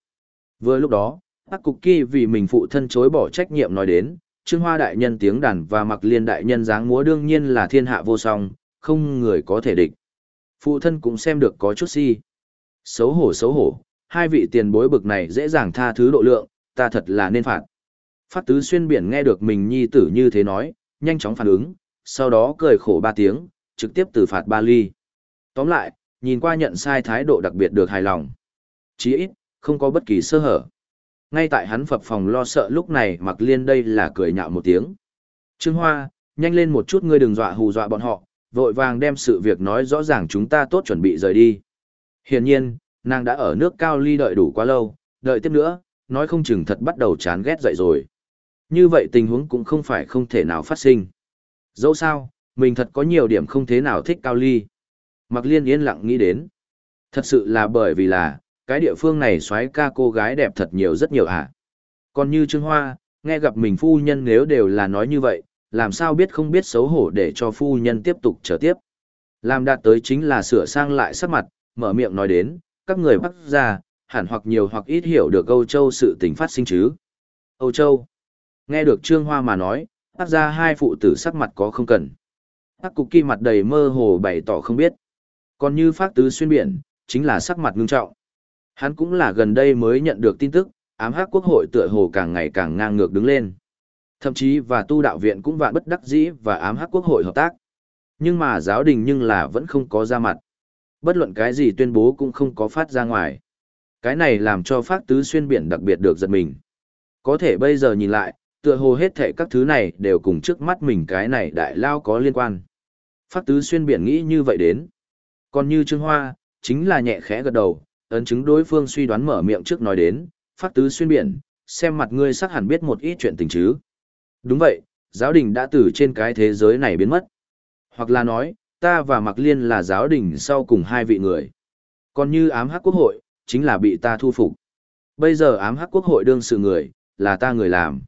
Vừa lúc đó, bác cục kỳ vì mình phụ thân chối bỏ trách nhiệm nói đến, Trương Hoa đại nhân tiếng đàn và mặc liên đại nhân dáng múa đương nhiên là thiên hạ vô song, không người có thể địch. Phụ thân cũng xem được có chút si. Xấu hổ xấu hổ, hai vị tiền bối bực này dễ dàng tha thứ độ lượng, ta thật là nên phạt. Phát tứ xuyên biển nghe được mình nhi tử như thế nói, nhanh chóng phản ứng, sau đó cười khổ ba tiếng, trực tiếp từ phạt ba ly. Tóm lại, nhìn qua nhận sai thái độ đặc biệt được hài lòng. Chí ít, không có bất kỳ sơ hở. Ngay tại hắn phập phòng lo sợ lúc này mặc liên đây là cười nhạo một tiếng. Trương Hoa, nhanh lên một chút ngươi đừng dọa hù dọa bọn họ, vội vàng đem sự việc nói rõ ràng chúng ta tốt chuẩn bị rời đi. Hiển nhiên, nàng đã ở nước cao ly đợi đủ quá lâu, đợi tiếp nữa, nói không chừng thật bắt đầu chán ghét dậy rồi. Như vậy tình huống cũng không phải không thể nào phát sinh. Dẫu sao, mình thật có nhiều điểm không thế nào thích cao ly. Mạc liên yên lặng nghĩ đến. Thật sự là bởi vì là, cái địa phương này xoáy ca cô gái đẹp thật nhiều rất nhiều hả. Còn như Trương Hoa, nghe gặp mình phu nhân nếu đều là nói như vậy, làm sao biết không biết xấu hổ để cho phu nhân tiếp tục trở tiếp. Làm đạt tới chính là sửa sang lại sắc mặt, mở miệng nói đến, các người bắt ra, hẳn hoặc nhiều hoặc ít hiểu được Âu Châu sự tình phát sinh chứ. Âu Châu. Nghe được Trương Hoa mà nói, bắt ra hai phụ tử sắc mặt có không cần. Các cục kỳ mặt đầy mơ hồ bày tỏ không biết. Còn như phát tứ xuyên biển, chính là sắc mặt ngưng trọng. Hắn cũng là gần đây mới nhận được tin tức, ám hắc quốc hội tựa hồ càng ngày càng ngang ngược đứng lên. Thậm chí và tu đạo viện cũng vạn bất đắc dĩ và ám hắc quốc hội hợp tác. Nhưng mà giáo đình nhưng là vẫn không có ra mặt. Bất luận cái gì tuyên bố cũng không có phát ra ngoài. Cái này làm cho phát tứ xuyên biển đặc biệt được giật mình. Có thể bây giờ nhìn lại, tựa hồ hết thệ các thứ này đều cùng trước mắt mình cái này đại lao có liên quan. Phát tứ xuyên biển nghĩ như vậy đến. Còn như Trương Hoa, chính là nhẹ khẽ gật đầu, ấn chứng đối phương suy đoán mở miệng trước nói đến, phát tứ xuyên biển, xem mặt ngươi sắc hẳn biết một ít chuyện tình chứ. Đúng vậy, giáo đình đã từ trên cái thế giới này biến mất. Hoặc là nói, ta và Mạc Liên là giáo đình sau cùng hai vị người. Còn như ám hắc quốc hội, chính là bị ta thu phục. Bây giờ ám hắc quốc hội đương sự người, là ta người làm.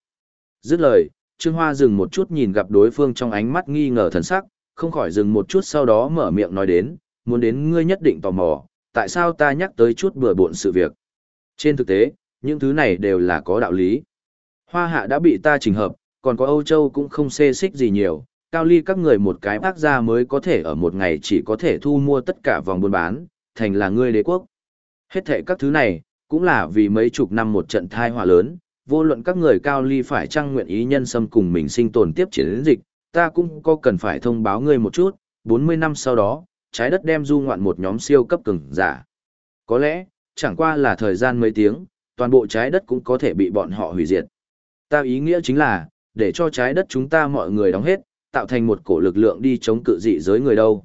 Dứt lời, Trương Hoa dừng một chút nhìn gặp đối phương trong ánh mắt nghi ngờ thần sắc, không khỏi dừng một chút sau đó mở miệng nói đến, muốn đến ngươi nhất định tò mò, tại sao ta nhắc tới chút bừa bộn sự việc. Trên thực tế, những thứ này đều là có đạo lý. Hoa hạ đã bị ta trình hợp, còn có Âu Châu cũng không xê xích gì nhiều, cao ly các người một cái bác ra mới có thể ở một ngày chỉ có thể thu mua tất cả vòng buôn bán, thành là ngươi đế quốc. Hết thệ các thứ này, cũng là vì mấy chục năm một trận thai họa lớn, vô luận các người cao ly phải trăng nguyện ý nhân xâm cùng mình sinh tồn tiếp chiến dịch, ta cũng có cần phải thông báo ngươi một chút, 40 năm sau đó, trái đất đem du ngoạn một nhóm siêu cấp cường giả. Có lẽ, chẳng qua là thời gian mấy tiếng, toàn bộ trái đất cũng có thể bị bọn họ hủy diệt. Ta ý nghĩa chính là, để cho trái đất chúng ta mọi người đóng hết, tạo thành một cổ lực lượng đi chống cự dị giới người đâu.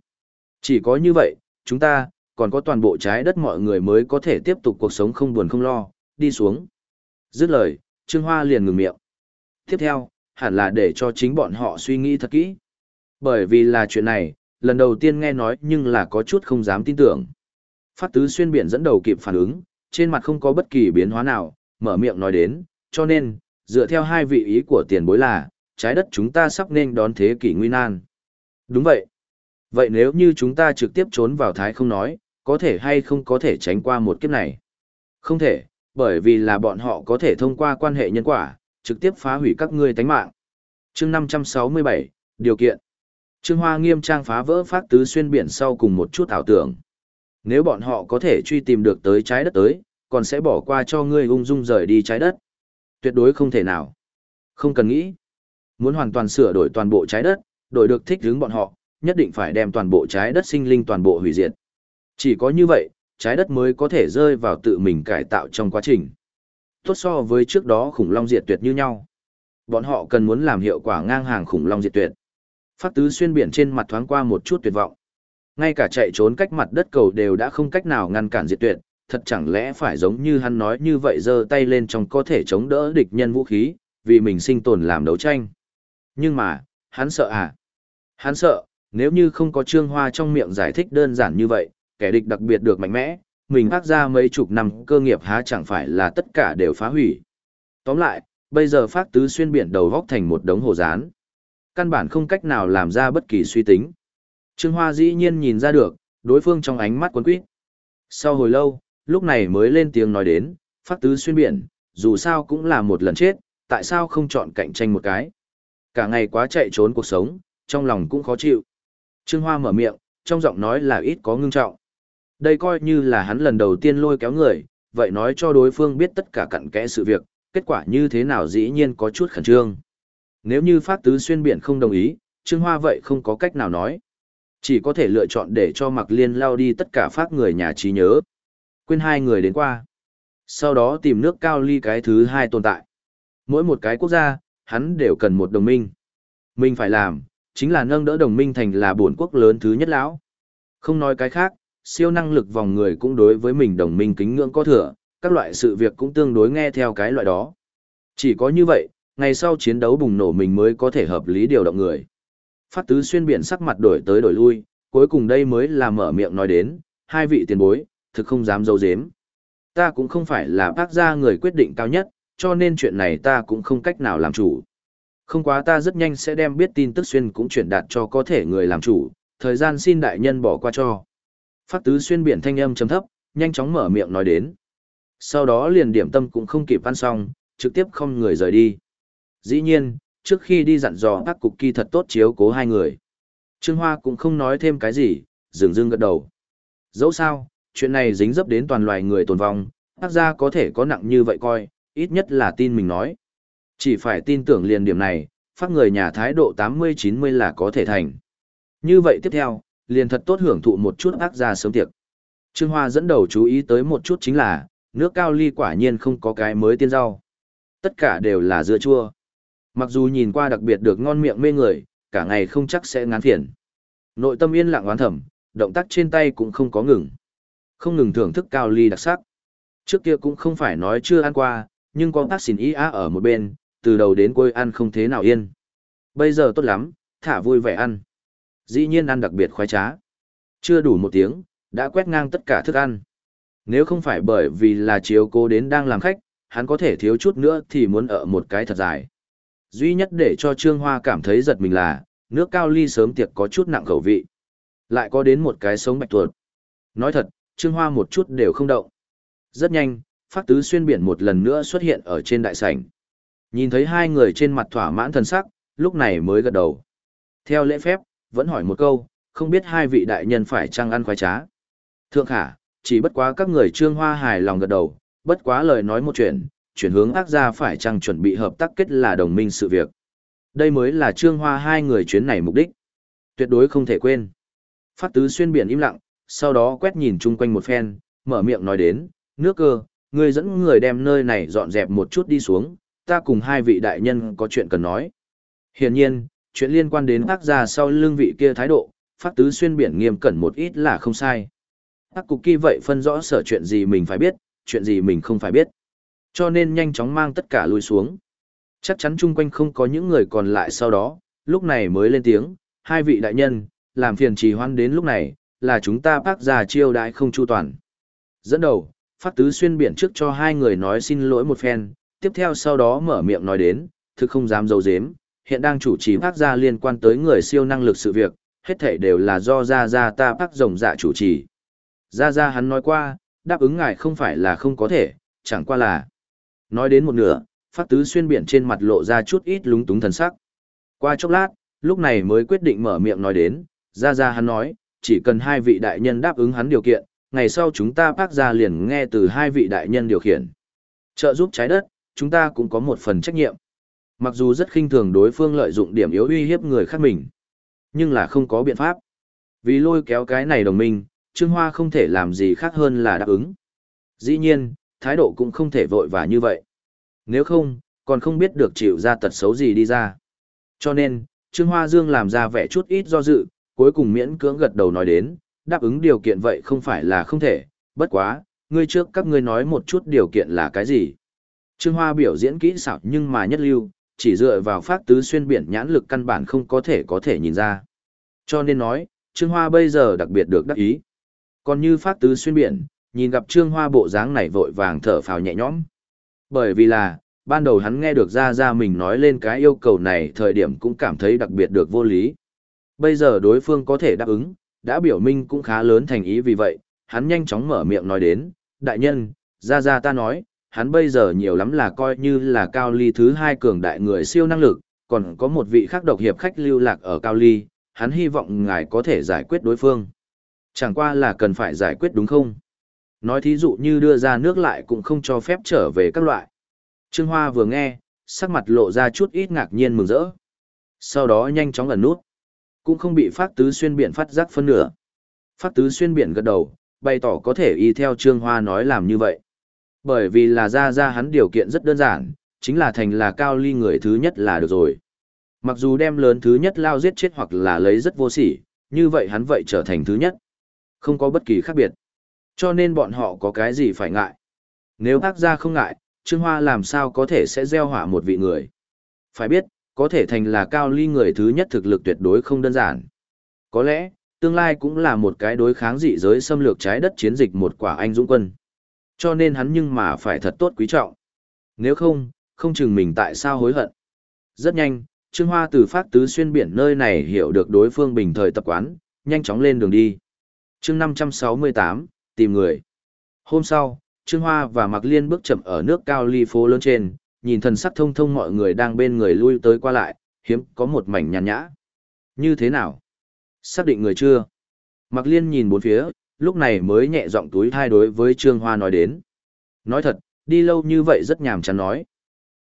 Chỉ có như vậy, chúng ta, còn có toàn bộ trái đất mọi người mới có thể tiếp tục cuộc sống không buồn không lo, đi xuống. Dứt lời, Trương Hoa liền ngừng miệng. Tiếp theo, hẳn là để cho chính bọn họ suy nghĩ thật kỹ. Bởi vì là chuyện này, lần đầu tiên nghe nói nhưng là có chút không dám tin tưởng. Phát tứ xuyên biển dẫn đầu kịp phản ứng, trên mặt không có bất kỳ biến hóa nào, mở miệng nói đến, cho nên, dựa theo hai vị ý của tiền bối là, trái đất chúng ta sắp nên đón thế kỷ nguy nan. Đúng vậy. Vậy nếu như chúng ta trực tiếp trốn vào thái không nói, có thể hay không có thể tránh qua một kiếp này? Không thể, bởi vì là bọn họ có thể thông qua quan hệ nhân quả, trực tiếp phá hủy các ngươi tánh mạng. chương 567, điều kiện. Trương Hoa nghiêm trang phá vỡ phát tứ xuyên biển sau cùng một chút ảo tưởng. Nếu bọn họ có thể truy tìm được tới trái đất tới, còn sẽ bỏ qua cho ngươi ung dung rời đi trái đất. Tuyệt đối không thể nào. Không cần nghĩ. Muốn hoàn toàn sửa đổi toàn bộ trái đất, đổi được thích hướng bọn họ, nhất định phải đem toàn bộ trái đất sinh linh toàn bộ hủy diệt. Chỉ có như vậy, trái đất mới có thể rơi vào tự mình cải tạo trong quá trình. Tốt so với trước đó khủng long diệt tuyệt như nhau. Bọn họ cần muốn làm hiệu quả ngang hàng khủng long diệt tuyệt. Phát tứ xuyên biển trên mặt thoáng qua một chút tuyệt vọng. Ngay cả chạy trốn cách mặt đất cầu đều đã không cách nào ngăn cản diệt tuyệt, thật chẳng lẽ phải giống như hắn nói như vậy giơ tay lên trong có thể chống đỡ địch nhân vũ khí, vì mình sinh tồn làm đấu tranh. Nhưng mà, hắn sợ à? Hắn sợ, nếu như không có trương hoa trong miệng giải thích đơn giản như vậy, kẻ địch đặc biệt được mạnh mẽ, mình phát ra mấy chục năm cơ nghiệp há chẳng phải là tất cả đều phá hủy. Tóm lại, bây giờ phát tứ xuyên biển đầu góc thành một đống hồ rán. Căn bản không cách nào làm ra bất kỳ suy tính. Trương Hoa dĩ nhiên nhìn ra được, đối phương trong ánh mắt quấn quýt. Sau hồi lâu, lúc này mới lên tiếng nói đến, phát tứ xuyên biển, dù sao cũng là một lần chết, tại sao không chọn cạnh tranh một cái. Cả ngày quá chạy trốn cuộc sống, trong lòng cũng khó chịu. Trương Hoa mở miệng, trong giọng nói là ít có ngưng trọng. Đây coi như là hắn lần đầu tiên lôi kéo người, vậy nói cho đối phương biết tất cả cặn kẽ sự việc, kết quả như thế nào dĩ nhiên có chút khẩn trương. Nếu như Phát Tứ Xuyên Biển không đồng ý, Trương Hoa vậy không có cách nào nói. Chỉ có thể lựa chọn để cho Mạc Liên lao đi tất cả phát người nhà trí nhớ. Quên hai người đến qua. Sau đó tìm nước cao ly cái thứ hai tồn tại. Mỗi một cái quốc gia, hắn đều cần một đồng minh. Mình phải làm, chính là nâng đỡ đồng minh thành là bổn quốc lớn thứ nhất lão. Không nói cái khác, siêu năng lực vòng người cũng đối với mình đồng minh kính ngưỡng có thừa, các loại sự việc cũng tương đối nghe theo cái loại đó. Chỉ có như vậy, ngày sau chiến đấu bùng nổ mình mới có thể hợp lý điều động người. Phát tứ xuyên biển sắc mặt đổi tới đổi lui, cuối cùng đây mới là mở miệng nói đến, hai vị tiền bối, thực không dám dấu dếm. Ta cũng không phải là bác gia người quyết định cao nhất, cho nên chuyện này ta cũng không cách nào làm chủ. Không quá ta rất nhanh sẽ đem biết tin tức xuyên cũng chuyển đạt cho có thể người làm chủ, thời gian xin đại nhân bỏ qua cho. Phát tứ xuyên biển thanh âm chấm thấp, nhanh chóng mở miệng nói đến. Sau đó liền điểm tâm cũng không kịp ăn xong, trực tiếp không người rời đi. Dĩ nhiên, trước khi đi dặn dò các cục kỳ thật tốt chiếu cố hai người. Trương Hoa cũng không nói thêm cái gì, dừng dưng gật đầu. Dẫu sao, chuyện này dính dấp đến toàn loài người tồn vong, tác gia có thể có nặng như vậy coi, ít nhất là tin mình nói. Chỉ phải tin tưởng liền điểm này, phát người nhà thái độ 80-90 là có thể thành. Như vậy tiếp theo, liền thật tốt hưởng thụ một chút ác gia sớm tiệc. Trương Hoa dẫn đầu chú ý tới một chút chính là, nước cao ly quả nhiên không có cái mới tiên rau. Tất cả đều là dưa chua. Mặc dù nhìn qua đặc biệt được ngon miệng mê người, cả ngày không chắc sẽ ngán phiền. Nội tâm yên lặng oán thầm, động tác trên tay cũng không có ngừng. Không ngừng thưởng thức cao ly đặc sắc. Trước kia cũng không phải nói chưa ăn qua, nhưng có tác xin ý á ở một bên, từ đầu đến cuối ăn không thế nào yên. Bây giờ tốt lắm, thả vui vẻ ăn. Dĩ nhiên ăn đặc biệt khoái trá. Chưa đủ một tiếng, đã quét ngang tất cả thức ăn. Nếu không phải bởi vì là chiếu cố đến đang làm khách, hắn có thể thiếu chút nữa thì muốn ở một cái thật dài. Duy nhất để cho Trương Hoa cảm thấy giật mình là, nước cao ly sớm tiệc có chút nặng khẩu vị. Lại có đến một cái sống bạch tuột. Nói thật, Trương Hoa một chút đều không động. Rất nhanh, Phát Tứ xuyên biển một lần nữa xuất hiện ở trên đại sảnh. Nhìn thấy hai người trên mặt thỏa mãn thần sắc, lúc này mới gật đầu. Theo lễ phép, vẫn hỏi một câu, không biết hai vị đại nhân phải chăng ăn khoái trá. Thượng khả, chỉ bất quá các người trương hoa hài lòng gật đầu, bất quá lời nói một chuyện, chuyển hướng ác gia phải chăng chuẩn bị hợp tác kết là đồng minh sự việc. Đây mới là trương hoa hai người chuyến này mục đích. Tuyệt đối không thể quên. Phát tứ xuyên biển im lặng, sau đó quét nhìn chung quanh một phen, mở miệng nói đến, nước cơ, người dẫn người đem nơi này dọn dẹp một chút đi xuống, ta cùng hai vị đại nhân có chuyện cần nói. Hiển nhiên, chuyện liên quan đến ác gia sau lưng vị kia thái độ, phát tứ xuyên biển nghiêm cẩn một ít là không sai. Ác cục kỳ vậy phân rõ sở chuyện gì mình phải biết, chuyện gì mình không phải biết. Cho nên nhanh chóng mang tất cả lùi xuống. Chắc chắn chung quanh không có những người còn lại sau đó, lúc này mới lên tiếng, hai vị đại nhân, làm phiền trì hoan đến lúc này, là chúng ta bác già chiêu đại không chu toàn. Dẫn đầu, phát tứ xuyên biển trước cho hai người nói xin lỗi một phen, tiếp theo sau đó mở miệng nói đến, thực không dám dấu dếm, hiện đang chủ trì bác gia liên quan tới người siêu năng lực sự việc, hết thảy đều là do Gia Gia ta bác rồng dạ chủ trì. Gia Gia hắn nói qua, đáp ứng ngài không phải là không có thể, chẳng qua là. Nói đến một nửa, phát tứ xuyên biển trên mặt lộ ra chút ít lúng túng thần sắc. Qua chốc lát, lúc này mới quyết định mở miệng nói đến, ra ra hắn nói, chỉ cần hai vị đại nhân đáp ứng hắn điều kiện, ngày sau chúng ta bác gia liền nghe từ hai vị đại nhân điều khiển. Trợ giúp trái đất, chúng ta cũng có một phần trách nhiệm. Mặc dù rất khinh thường đối phương lợi dụng điểm yếu uy hiếp người khác mình, nhưng là không có biện pháp. Vì lôi kéo cái này đồng minh, Trương Hoa không thể làm gì khác hơn là đáp ứng. Dĩ nhiên, thái độ cũng không thể vội vã như vậy. Nếu không, còn không biết được chịu ra tật xấu gì đi ra. Cho nên, Trương Hoa Dương làm ra vẻ chút ít do dự, cuối cùng miễn cưỡng gật đầu nói đến, đáp ứng điều kiện vậy không phải là không thể, bất quá, ngươi trước các ngươi nói một chút điều kiện là cái gì. Trương Hoa biểu diễn kỹ xảo nhưng mà nhất lưu, chỉ dựa vào phát tứ xuyên biển nhãn lực căn bản không có thể có thể nhìn ra. Cho nên nói, Trương Hoa bây giờ đặc biệt được đắc ý. Còn như phát tứ xuyên biển, nhìn gặp Trương Hoa bộ dáng này vội vàng thở phào nhẹ nhõm. Bởi vì là, ban đầu hắn nghe được ra ra mình nói lên cái yêu cầu này thời điểm cũng cảm thấy đặc biệt được vô lý. Bây giờ đối phương có thể đáp ứng, đã biểu minh cũng khá lớn thành ý vì vậy, hắn nhanh chóng mở miệng nói đến, đại nhân, ra ra ta nói, hắn bây giờ nhiều lắm là coi như là cao ly thứ hai cường đại người siêu năng lực, còn có một vị khác độc hiệp khách lưu lạc ở cao ly, hắn hy vọng ngài có thể giải quyết đối phương. Chẳng qua là cần phải giải quyết đúng không? Nói thí dụ như đưa ra nước lại cũng không cho phép trở về các loại. Trương Hoa vừa nghe, sắc mặt lộ ra chút ít ngạc nhiên mừng rỡ. Sau đó nhanh chóng ẩn nút. Cũng không bị phát tứ xuyên biển phát giác phân nửa. Phát tứ xuyên biển gật đầu, bày tỏ có thể y theo Trương Hoa nói làm như vậy. Bởi vì là ra ra hắn điều kiện rất đơn giản, chính là thành là cao ly người thứ nhất là được rồi. Mặc dù đem lớn thứ nhất lao giết chết hoặc là lấy rất vô sỉ, như vậy hắn vậy trở thành thứ nhất. Không có bất kỳ khác biệt. Cho nên bọn họ có cái gì phải ngại. Nếu bác gia không ngại, Trương Hoa làm sao có thể sẽ gieo hỏa một vị người. Phải biết, có thể thành là cao ly người thứ nhất thực lực tuyệt đối không đơn giản. Có lẽ, tương lai cũng là một cái đối kháng dị giới xâm lược trái đất chiến dịch một quả anh dũng quân. Cho nên hắn nhưng mà phải thật tốt quý trọng. Nếu không, không chừng mình tại sao hối hận. Rất nhanh, Trương Hoa từ phát tứ xuyên biển nơi này hiểu được đối phương bình thời tập quán, nhanh chóng lên đường đi. chương 568, tìm người. Hôm sau, Trương Hoa và Mạc Liên bước chậm ở nước cao ly phố lớn trên, nhìn thần sắc thông thông mọi người đang bên người lui tới qua lại, hiếm có một mảnh nhàn nhã. Như thế nào? Xác định người chưa? Mạc Liên nhìn bốn phía, lúc này mới nhẹ giọng túi thai đối với Trương Hoa nói đến. Nói thật, đi lâu như vậy rất nhàm chán nói.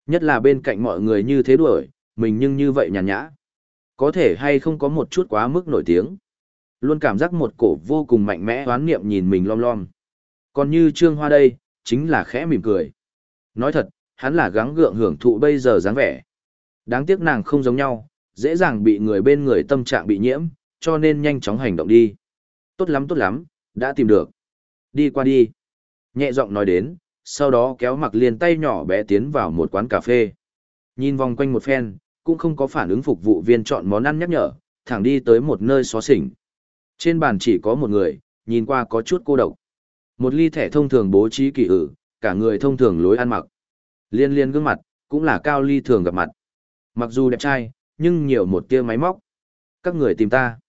Nhất là bên cạnh mọi người như thế đuổi, mình nhưng như vậy nhàn nhã. Có thể hay không có một chút quá mức nổi tiếng. Luôn cảm giác một cổ vô cùng mạnh mẽ oán niệm nhìn mình lom lom. Còn như Trương Hoa đây, chính là khẽ mỉm cười. Nói thật, hắn là gắng gượng hưởng thụ bây giờ dáng vẻ. Đáng tiếc nàng không giống nhau, dễ dàng bị người bên người tâm trạng bị nhiễm, cho nên nhanh chóng hành động đi. Tốt lắm tốt lắm, đã tìm được. Đi qua đi. Nhẹ giọng nói đến, sau đó kéo mặc liền tay nhỏ bé tiến vào một quán cà phê. Nhìn vòng quanh một phen, cũng không có phản ứng phục vụ viên chọn món ăn nhắc nhở, thẳng đi tới một nơi xó xỉnh. Trên bàn chỉ có một người, nhìn qua có chút cô độc. Một ly thẻ thông thường bố trí kỳ ử, cả người thông thường lối ăn mặc. Liên liên gương mặt, cũng là cao ly thường gặp mặt. Mặc dù đẹp trai, nhưng nhiều một tia máy móc. Các người tìm ta.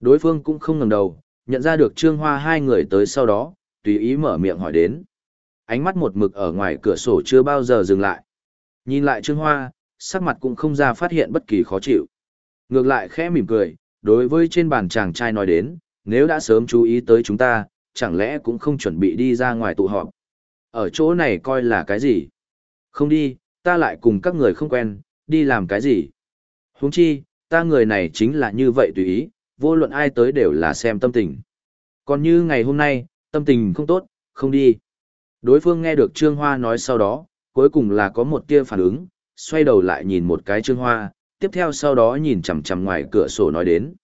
Đối phương cũng không ngẩng đầu, nhận ra được Trương Hoa hai người tới sau đó, tùy ý mở miệng hỏi đến. Ánh mắt một mực ở ngoài cửa sổ chưa bao giờ dừng lại. Nhìn lại Trương Hoa, sắc mặt cũng không ra phát hiện bất kỳ khó chịu. Ngược lại khẽ mỉm cười, đối với trên bàn chàng trai nói đến, nếu đã sớm chú ý tới chúng ta, chẳng lẽ cũng không chuẩn bị đi ra ngoài tụ họp. Ở chỗ này coi là cái gì? Không đi, ta lại cùng các người không quen, đi làm cái gì? Huống chi, ta người này chính là như vậy tùy ý, vô luận ai tới đều là xem tâm tình. Còn như ngày hôm nay, tâm tình không tốt, không đi. Đối phương nghe được Trương Hoa nói sau đó, cuối cùng là có một tia phản ứng, xoay đầu lại nhìn một cái Trương Hoa, tiếp theo sau đó nhìn chằm chằm ngoài cửa sổ nói đến.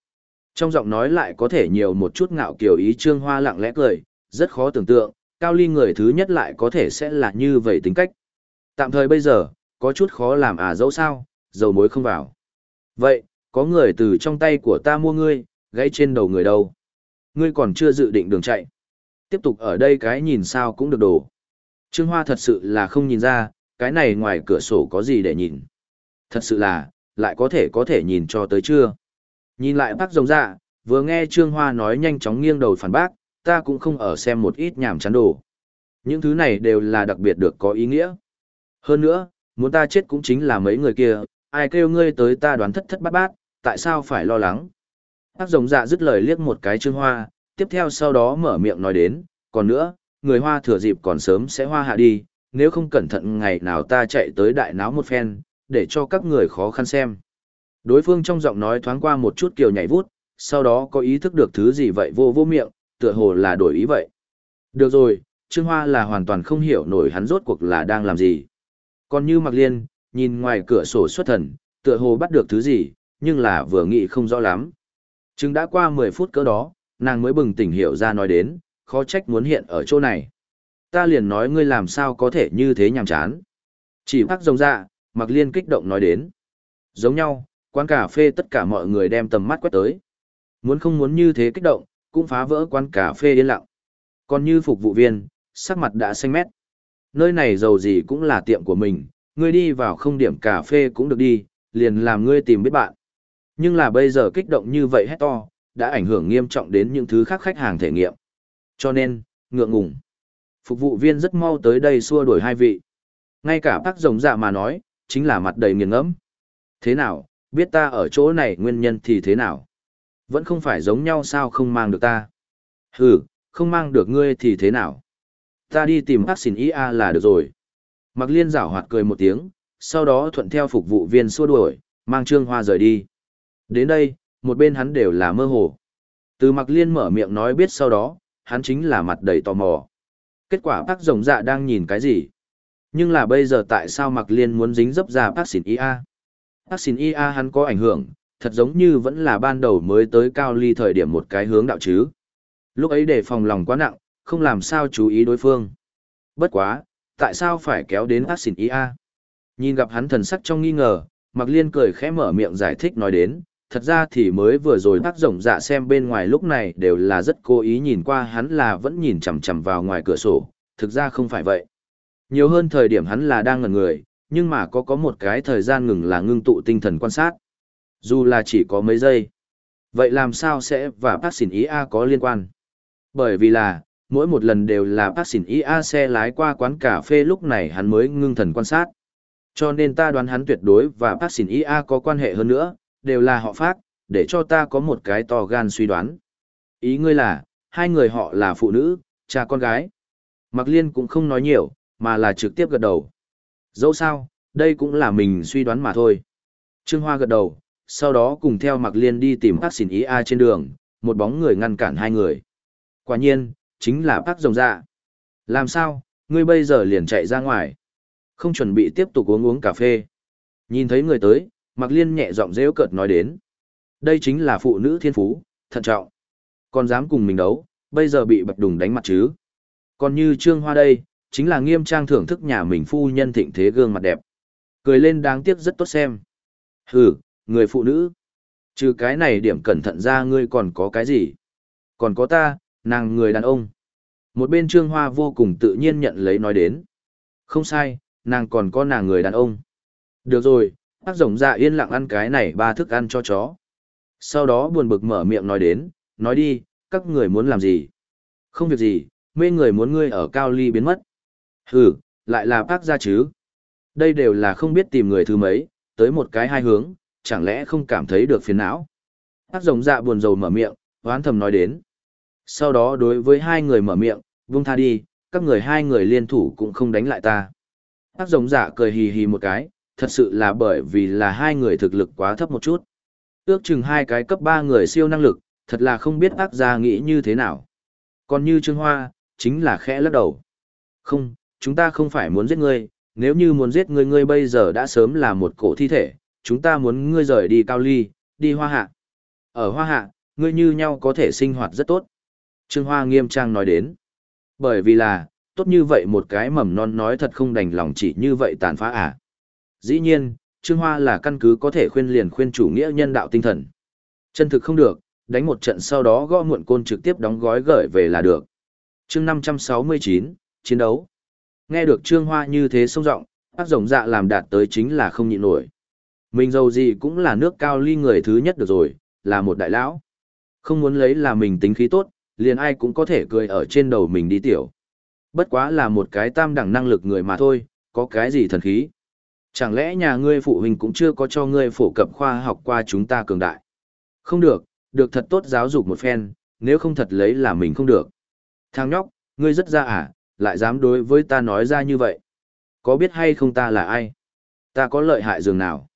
Trong giọng nói lại có thể nhiều một chút ngạo kiều ý Trương Hoa lặng lẽ cười, rất khó tưởng tượng, Cao Ly người thứ nhất lại có thể sẽ là như vậy tính cách. Tạm thời bây giờ, có chút khó làm à dẫu sao, dầu muối không vào. Vậy, có người từ trong tay của ta mua ngươi, gãy trên đầu người đâu. Ngươi còn chưa dự định đường chạy. Tiếp tục ở đây cái nhìn sao cũng được đồ. Trương Hoa thật sự là không nhìn ra, cái này ngoài cửa sổ có gì để nhìn. Thật sự là, lại có thể có thể nhìn cho tới chưa. Nhìn lại bác rồng dạ, vừa nghe Trương Hoa nói nhanh chóng nghiêng đầu phản bác, ta cũng không ở xem một ít nhảm chán đồ. Những thứ này đều là đặc biệt được có ý nghĩa. Hơn nữa, muốn ta chết cũng chính là mấy người kia, ai kêu ngươi tới ta đoán thất thất bát bát, tại sao phải lo lắng. Bác rồng dạ dứt lời liếc một cái Trương Hoa, tiếp theo sau đó mở miệng nói đến, còn nữa, người Hoa thừa dịp còn sớm sẽ hoa hạ đi, nếu không cẩn thận ngày nào ta chạy tới đại náo một phen, để cho các người khó khăn xem. Đối phương trong giọng nói thoáng qua một chút kiều nhảy vút, sau đó có ý thức được thứ gì vậy vô vô miệng, tựa hồ là đổi ý vậy. Được rồi, Trương Hoa là hoàn toàn không hiểu nổi hắn rốt cuộc là đang làm gì. Còn như Mạc Liên, nhìn ngoài cửa sổ xuất thần, tựa hồ bắt được thứ gì, nhưng là vừa nghĩ không rõ lắm. Chứng đã qua 10 phút cỡ đó, nàng mới bừng tỉnh hiểu ra nói đến, khó trách muốn hiện ở chỗ này. Ta liền nói ngươi làm sao có thể như thế nhàm chán. Chỉ bác rồng ra, Mạc Liên kích động nói đến. Giống nhau, quán cà phê tất cả mọi người đem tầm mắt quét tới. Muốn không muốn như thế kích động, cũng phá vỡ quán cà phê yên lặng. Còn như phục vụ viên, sắc mặt đã xanh mét. Nơi này giàu gì cũng là tiệm của mình, ngươi đi vào không điểm cà phê cũng được đi, liền làm ngươi tìm biết bạn. Nhưng là bây giờ kích động như vậy hết to, đã ảnh hưởng nghiêm trọng đến những thứ khác khách hàng thể nghiệm. Cho nên, ngượng ngùng. Phục vụ viên rất mau tới đây xua đuổi hai vị. Ngay cả bác rồng dạ mà nói, chính là mặt đầy nghiền ngẫm. Thế nào, biết ta ở chỗ này nguyên nhân thì thế nào? Vẫn không phải giống nhau sao không mang được ta? Hừ, không mang được ngươi thì thế nào? Ta đi tìm bác xin IA là được rồi. Mặc liên rảo hoạt cười một tiếng, sau đó thuận theo phục vụ viên xua đuổi, mang trương hoa rời đi. Đến đây, một bên hắn đều là mơ hồ. Từ mặc liên mở miệng nói biết sau đó, hắn chính là mặt đầy tò mò. Kết quả bác rồng dạ đang nhìn cái gì? Nhưng là bây giờ tại sao mặc liên muốn dính dấp ra bác xỉn IA? Bác xỉn IA hắn có ảnh hưởng, thật giống như vẫn là ban đầu mới tới cao ly thời điểm một cái hướng đạo chứ. Lúc ấy để phòng lòng quá nặng, không làm sao chú ý đối phương. Bất quá, tại sao phải kéo đến bác xỉn IA? Nhìn gặp hắn thần sắc trong nghi ngờ, Mặc Liên cười khẽ mở miệng giải thích nói đến, thật ra thì mới vừa rồi bác rộng dạ xem bên ngoài lúc này đều là rất cố ý nhìn qua hắn là vẫn nhìn chằm chằm vào ngoài cửa sổ, thực ra không phải vậy. Nhiều hơn thời điểm hắn là đang ngẩn người, nhưng mà có có một cái thời gian ngừng là ngưng tụ tinh thần quan sát. Dù là chỉ có mấy giây. Vậy làm sao sẽ và bác xỉn ý A có liên quan? Bởi vì là, mỗi một lần đều là bác xỉn IA xe lái qua quán cà phê lúc này hắn mới ngưng thần quan sát. Cho nên ta đoán hắn tuyệt đối và bác xỉn IA có quan hệ hơn nữa, đều là họ phát, để cho ta có một cái to gan suy đoán. Ý ngươi là, hai người họ là phụ nữ, cha con gái. Mạc Liên cũng không nói nhiều, mà là trực tiếp gật đầu. Dẫu sao, đây cũng là mình suy đoán mà thôi. Trương Hoa gật đầu, sau đó cùng theo Mạc Liên đi tìm các xin ý a trên đường, một bóng người ngăn cản hai người. Quả nhiên, chính là Park rồng dạ. Làm sao, ngươi bây giờ liền chạy ra ngoài. Không chuẩn bị tiếp tục uống uống cà phê. Nhìn thấy người tới, Mạc Liên nhẹ giọng rêu cợt nói đến. Đây chính là phụ nữ thiên phú, thận trọng. Còn dám cùng mình đấu, bây giờ bị bạch đùng đánh mặt chứ. Còn như Trương Hoa đây, chính là nghiêm trang thưởng thức nhà mình phu nhân thịnh thế gương mặt đẹp. Cười lên đáng tiếc rất tốt xem. Hừ, người phụ nữ. Trừ cái này điểm cẩn thận ra ngươi còn có cái gì? Còn có ta, nàng người đàn ông. Một bên Trương Hoa vô cùng tự nhiên nhận lấy nói đến. Không sai, nàng còn có nàng người đàn ông. Được rồi, bác rồng dạ yên lặng ăn cái này ba thức ăn cho chó. Sau đó buồn bực mở miệng nói đến, nói đi, các người muốn làm gì? Không việc gì, mê người muốn ngươi ở cao ly biến mất. Hừ, lại là bác ra chứ. Đây đều là không biết tìm người thứ mấy, tới một cái hai hướng, chẳng lẽ không cảm thấy được phiền não. Bác rồng dạ buồn rầu mở miệng, hoán thầm nói đến. Sau đó đối với hai người mở miệng, vung tha đi, các người hai người liên thủ cũng không đánh lại ta. Bác rồng dạ cười hì hì một cái, thật sự là bởi vì là hai người thực lực quá thấp một chút. Ước chừng hai cái cấp ba người siêu năng lực, thật là không biết bác gia nghĩ như thế nào. Còn như Trương Hoa, chính là khẽ lắc đầu. Không, chúng ta không phải muốn giết ngươi, nếu như muốn giết ngươi ngươi bây giờ đã sớm là một cổ thi thể, chúng ta muốn ngươi rời đi cao ly, đi hoa hạ. Ở hoa hạ, ngươi như nhau có thể sinh hoạt rất tốt. Trương Hoa nghiêm trang nói đến. Bởi vì là, tốt như vậy một cái mầm non nói thật không đành lòng chỉ như vậy tàn phá à. Dĩ nhiên, Trương Hoa là căn cứ có thể khuyên liền khuyên chủ nghĩa nhân đạo tinh thần. Chân thực không được, đánh một trận sau đó gõ muộn côn trực tiếp đóng gói gửi về là được. chương 569, chiến đấu. Nghe được Trương Hoa như thế sông rộng, bác rồng dạ làm đạt tới chính là không nhịn nổi. Mình giàu gì cũng là nước cao ly người thứ nhất được rồi, là một đại lão. Không muốn lấy là mình tính khí tốt, liền ai cũng có thể cười ở trên đầu mình đi tiểu. Bất quá là một cái tam đẳng năng lực người mà thôi, có cái gì thần khí. Chẳng lẽ nhà ngươi phụ huynh cũng chưa có cho ngươi phổ cập khoa học qua chúng ta cường đại? Không được, được thật tốt giáo dục một phen, nếu không thật lấy là mình không được. Thằng nhóc, ngươi rất ra à, lại dám đối với ta nói ra như vậy. Có biết hay không ta là ai? Ta có lợi hại dường nào?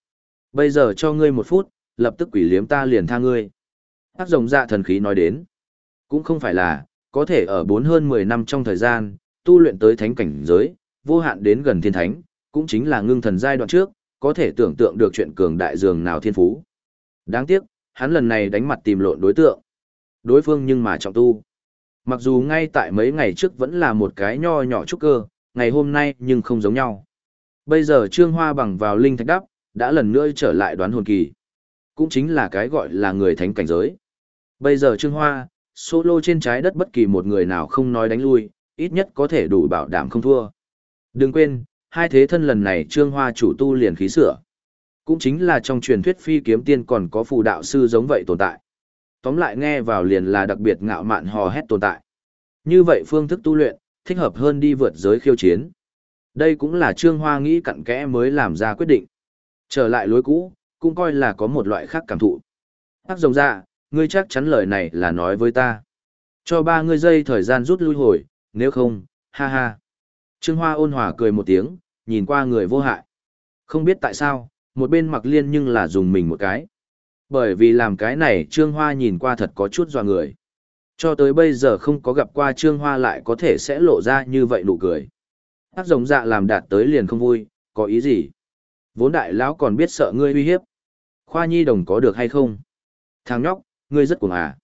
Bây giờ cho ngươi một phút, lập tức quỷ liếm ta liền tha ngươi. Ác rồng dạ thần khí nói đến. Cũng không phải là, có thể ở bốn hơn 10 năm trong thời gian, tu luyện tới thánh cảnh giới, vô hạn đến gần thiên thánh, cũng chính là ngưng thần giai đoạn trước, có thể tưởng tượng được chuyện cường đại dường nào thiên phú. Đáng tiếc, hắn lần này đánh mặt tìm lộn đối tượng. Đối phương nhưng mà trọng tu. Mặc dù ngay tại mấy ngày trước vẫn là một cái nho nhỏ trúc cơ, ngày hôm nay nhưng không giống nhau. Bây giờ Trương Hoa bằng vào linh thạch đắp, đã lần nữa trở lại đoán hồn kỳ. Cũng chính là cái gọi là người thánh cảnh giới. Bây giờ Trương Hoa, solo trên trái đất bất kỳ một người nào không nói đánh lui, ít nhất có thể đủ bảo đảm không thua. Đừng quên, hai thế thân lần này Trương Hoa chủ tu liền khí sửa. Cũng chính là trong truyền thuyết phi kiếm tiên còn có phù đạo sư giống vậy tồn tại. Tóm lại nghe vào liền là đặc biệt ngạo mạn hò hét tồn tại. Như vậy phương thức tu luyện, thích hợp hơn đi vượt giới khiêu chiến. Đây cũng là Trương Hoa nghĩ cặn kẽ mới làm ra quyết định. Trở lại lối cũ, cũng coi là có một loại khác cảm thụ. Hắc rồng ra, ngươi chắc chắn lời này là nói với ta. Cho ba ngươi giây thời gian rút lui hồi, nếu không, ha ha. Trương Hoa ôn hòa cười một tiếng, nhìn qua người vô hại. Không biết tại sao, một bên mặc liên nhưng là dùng mình một cái. Bởi vì làm cái này Trương Hoa nhìn qua thật có chút dò người. Cho tới bây giờ không có gặp qua Trương Hoa lại có thể sẽ lộ ra như vậy nụ cười. Ác giống dạ làm đạt tới liền không vui, có ý gì? Vốn đại lão còn biết sợ ngươi uy hiếp. Khoa nhi đồng có được hay không? Thằng nhóc, ngươi rất cuồng à.